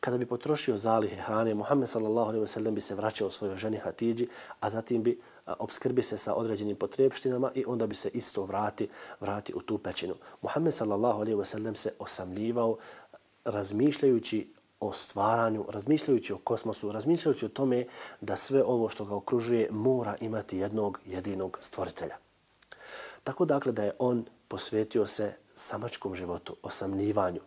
Kada bi potrošio zalihe hrane, Muhammed sallallahu alejhi ve sellem bi se vraćao svojoj ženi Hatidži, a zatim bi obskrbi se sa određenim potrebštinama i onda bi se isto vrati, vrati u tu pećinu. Muhammed sallallahu alejhi ve sellem se osamljivao razmišljajući o stvaranju, razmišljajući o kosmosu, razmišljajući o tome da sve ovo što ga okružuje mora imati jednog jedinog stvoritelja. Tako dakle da je on posvetio se samačkom životu, osamljivanju.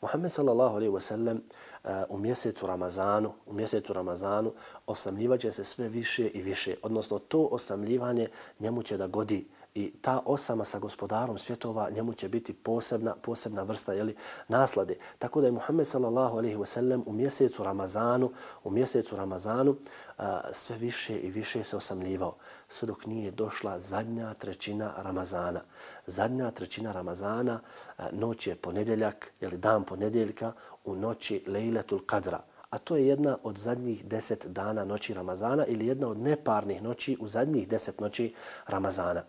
Muhammed sallallahu alejhi ve sellem Eh, u mjesecu Ramazanu, u mjesecu Ramazanu osamljivaće se sve više i više. Odnosno to osamljivanje njemu će da godi i ta osama sa gospodarom svjetova njemu će biti posebna posebna vrsta je li naslade. Tako da je Muhammed sallallahu alejhi ve sellem u mjesecu Ramazanu, u mjesecu Ramazanu a, sve više i više se osamljivao sve dok nije došla zadnja trećina Ramazana. Zadnja trećina Ramazana, e, noć je ponedjeljak, ili dan ponedjeljka, u noći Lejletul Kadra. a to je jedna od zadnjih deset dana noći Ramazana ili jedna od neparnih noći u zadnjih deset noći Ramazana.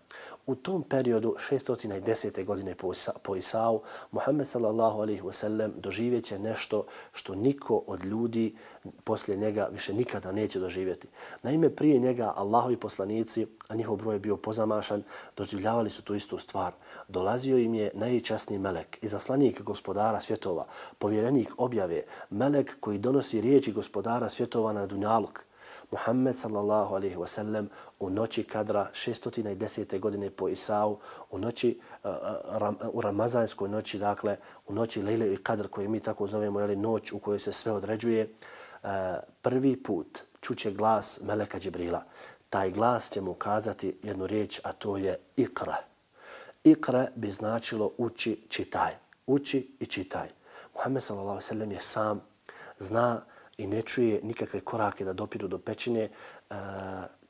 U tom periodu 610. godine po Isau, Muhammed sallallahu alaihi wa sallam doživjeće nešto što niko od ljudi poslije njega više nikada neće doživjeti. Naime, prije njega Allahovi poslanici, a njihov broj je bio pozamašan, doživljavali su tu istu stvar. Dolazio im je najčasniji melek, izaslanik gospodara svjetova, povjerenik objave, melek koji donosi riječi gospodara svjetova na Dunjaluk. Muhammed sallallahu alaihi wa sallam u noći kadra 610. godine po Isau, u noći, uh, uh, ram, u ramazanskoj noći, dakle, u noći Lejle i Kadr koju mi tako zovemo, jeli, noć u kojoj se sve određuje, uh, prvi put čuće glas Meleka Džibrila. Taj glas će mu kazati jednu riječ, a to je ikra. Ikra bi značilo uči, čitaj. Uči i čitaj. Muhammed sallallahu alaihi wa sallam je sam, zna i ne čuje nikakve korake da dopiru do pećine, uh,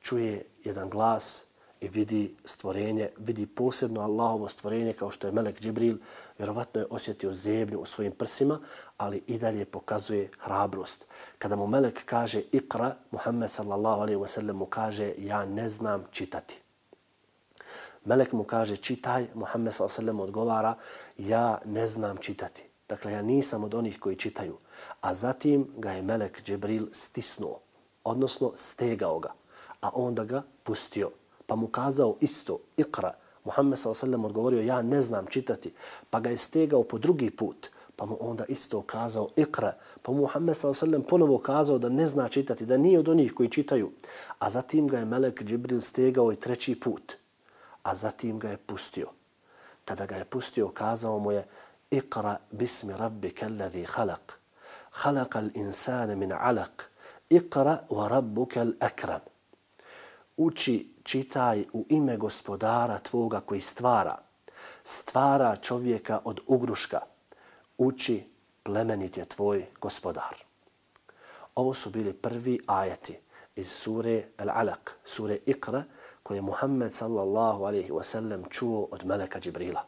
čuje jedan glas i vidi stvorenje, vidi posebno Allahovo stvorenje kao što je Melek Džibril, vjerovatno je osjetio zemlju u svojim prsima, ali i dalje pokazuje hrabrost. Kada mu Melek kaže ikra, Muhammed sallallahu alaihi wasallam mu kaže ja ne znam čitati. Melek mu kaže čitaj, Muhammed sallallahu alaihi wasallam odgovara ja ne znam čitati. Dakle, ja nisam od onih koji čitaju. A zatim ga je Melek Džibril stisnuo, odnosno stegao ga, a onda ga pustio. Pa mu kazao isto, ikra. Muhammed s.a.v. odgovorio, ja ne znam čitati. Pa ga je stegao po drugi put, pa mu onda isto kazao ikra. Pa mu Muhammed s.a.v. ponovo kazao da ne zna čitati, da nije od onih koji čitaju. A zatim ga je Melek Džibril stegao i treći put, a zatim ga je pustio. Kada ga je pustio, kazao mu je, اقرأ باسم ربك الذي خلق خلق الإنسان من علق اقرأ وربك الأكرم Uči, čitaj u ime gospodara tvoga koji stvara. Stvara čovjeka od ugruška. Uči, plemenit je tvoj gospodar. Ovo su bili prvi ajeti iz sure Al-Alaq, sure Iqra, koje je Muhammed sallallahu alaihi wasallam čuo od Meleka Džibrila.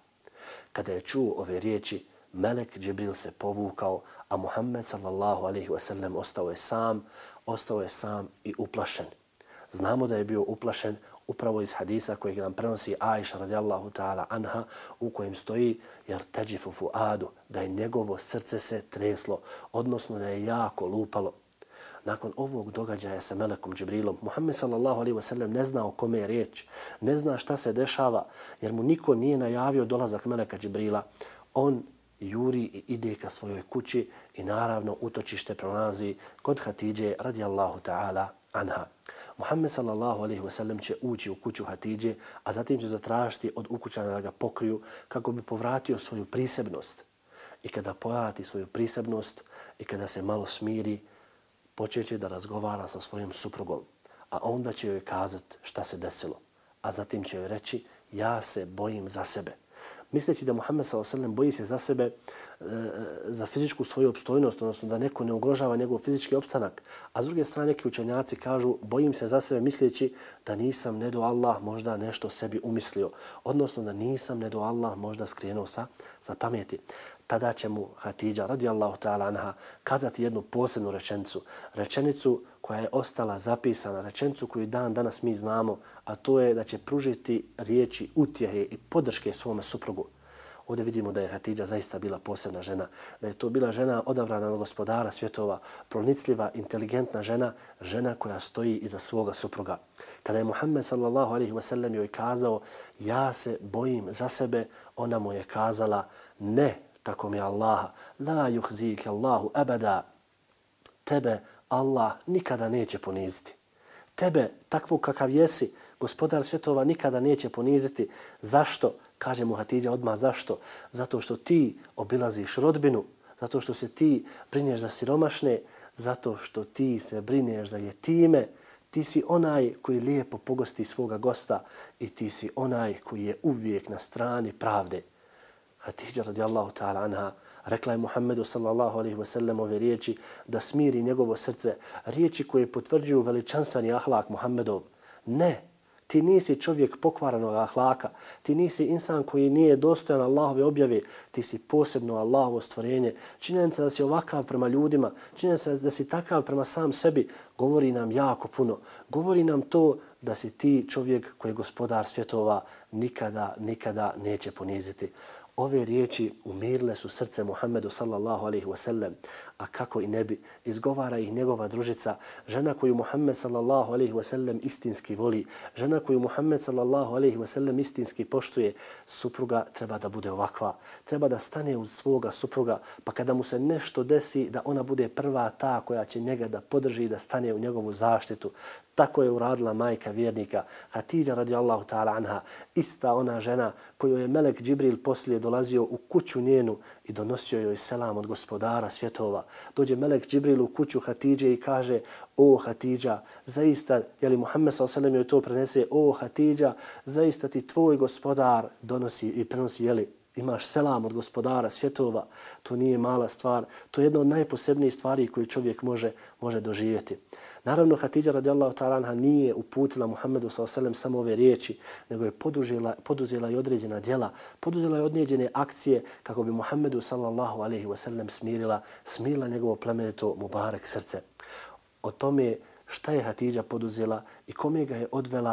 Kada je čuo ove riječi, Melek Džibril se povukao, a Muhammed sallallahu alaihi wasallam ostao je sam, ostao je sam i uplašen. Znamo da je bio uplašen upravo iz hadisa kojeg nam prenosi Aisha radijallahu ta'ala anha u kojem stoji jer teđifu fuadu, da je njegovo srce se treslo, odnosno da je jako lupalo nakon ovog događaja sa Melekom Džibrilom, Muhammed sallallahu alaihi wa ne zna o kome je riječ, ne zna šta se dešava, jer mu niko nije najavio dolazak Meleka Džibrila. On juri i ide ka svojoj kući i naravno utočište pronalazi kod Hatidje radijallahu ta'ala anha. Muhammed sallallahu alaihi wa će ući u kuću Hatidje, a zatim će zatražiti od ukućana da ga pokriju kako bi povratio svoju prisebnost. I kada povrati svoju prisebnost i kada se malo smiri, počeće da razgovara sa svojim suprugom, a onda će joj kazati šta se desilo, a zatim će joj reći ja se bojim za sebe. Misleći da Muhammed s.a.v. boji se za sebe, e, e, za fizičku svoju opstojnost, odnosno da neko ne ugrožava njegov fizički opstanak. A s druge strane neki učenjaci kažu bojim se za sebe misleći da nisam ne do Allah možda nešto sebi umislio, odnosno da nisam ne do Allah možda skrenuo sa, sa pameti tada će mu Hatidža radijallahu ta'ala anha kazati jednu posebnu rečenicu. Rečenicu koja je ostala zapisana, rečenicu koju dan danas mi znamo, a to je da će pružiti riječi utjehe i podrške svome suprugu. Ovdje vidimo da je Hatidža zaista bila posebna žena, da je to bila žena odabrana od gospodara svjetova, pronicljiva, inteligentna žena, žena koja stoji iza svoga supruga. Kada je Muhammed sallallahu alaihi wasallam joj kazao ja se bojim za sebe, ona mu je kazala ne, tako mi Allaha, la juhzike Allahu abada, tebe Allah nikada neće poniziti. Tebe, takvu kakav jesi, gospodar svjetova nikada neće poniziti. Zašto? Kaže mu Hatidja odmah zašto? Zato što ti obilaziš rodbinu, zato što se ti brinješ za siromašne, zato što ti se brinješ za jetime, ti si onaj koji lijepo pogosti svoga gosta i ti si onaj koji je uvijek na strani pravde. Hatidža radijallahu ta'ala anha rekla je Muhammedu sallallahu alaihi wa sallam ove riječi da smiri njegovo srce, riječi koje potvrđuju veličanstveni ahlak Muhammedov. Ne, Ti nisi čovjek pokvaranog ahlaka. Ti nisi insan koji nije dostojan Allahove objave. Ti si posebno Allahovo stvorenje. Činjenica da si ovakav prema ljudima, činjenica da si takav prema sam sebi, govori nam jako puno. Govori nam to da si ti čovjek koji je gospodar svjetova nikada, nikada neće poniziti. Ove riječi umirile su srce Muhammedu sallallahu alaihi wasallam, a kako i ne bi, izgovara ih njegova družica, žena koju Muhammed sallallahu alaihi wa sallam istinski voli, žena koju Muhammed sallallahu alaihi wa sallam istinski poštuje, supruga treba da bude ovakva, treba da stane uz svoga supruga, pa kada mu se nešto desi, da ona bude prva ta koja će njega da podrži i da stane u njegovu zaštitu. Tako je uradila majka vjernika, Hatidja radijallahu ta'ala anha, ista ona žena koju je Melek Džibril poslije dolazio u kuću njenu i donosio joj selam od gospodara svjetova. Dođe Melek Džibril u kuću Hatidje i kaže, o Hatidja, zaista, je li Muhammed s.a.v. joj to prenese, o Hatidja, zaista ti tvoj gospodar donosi i prenosi, je li, imaš selam od gospodara svjetova, to nije mala stvar, to je jedna od najposebnijih stvari koje čovjek može, može doživjeti. Naravno, Hatidja radijallahu ta'ala nije uputila Muhammedu s.a.v. samo ove riječi, nego je poduzela, poduzela i određena djela, poduzela je određene akcije kako bi Muhammedu sallallahu alaihi wa smirila, smirila njegovo plemenito Mubarek srce. O tome šta je Hatidja poduzela i kome ga je odvela,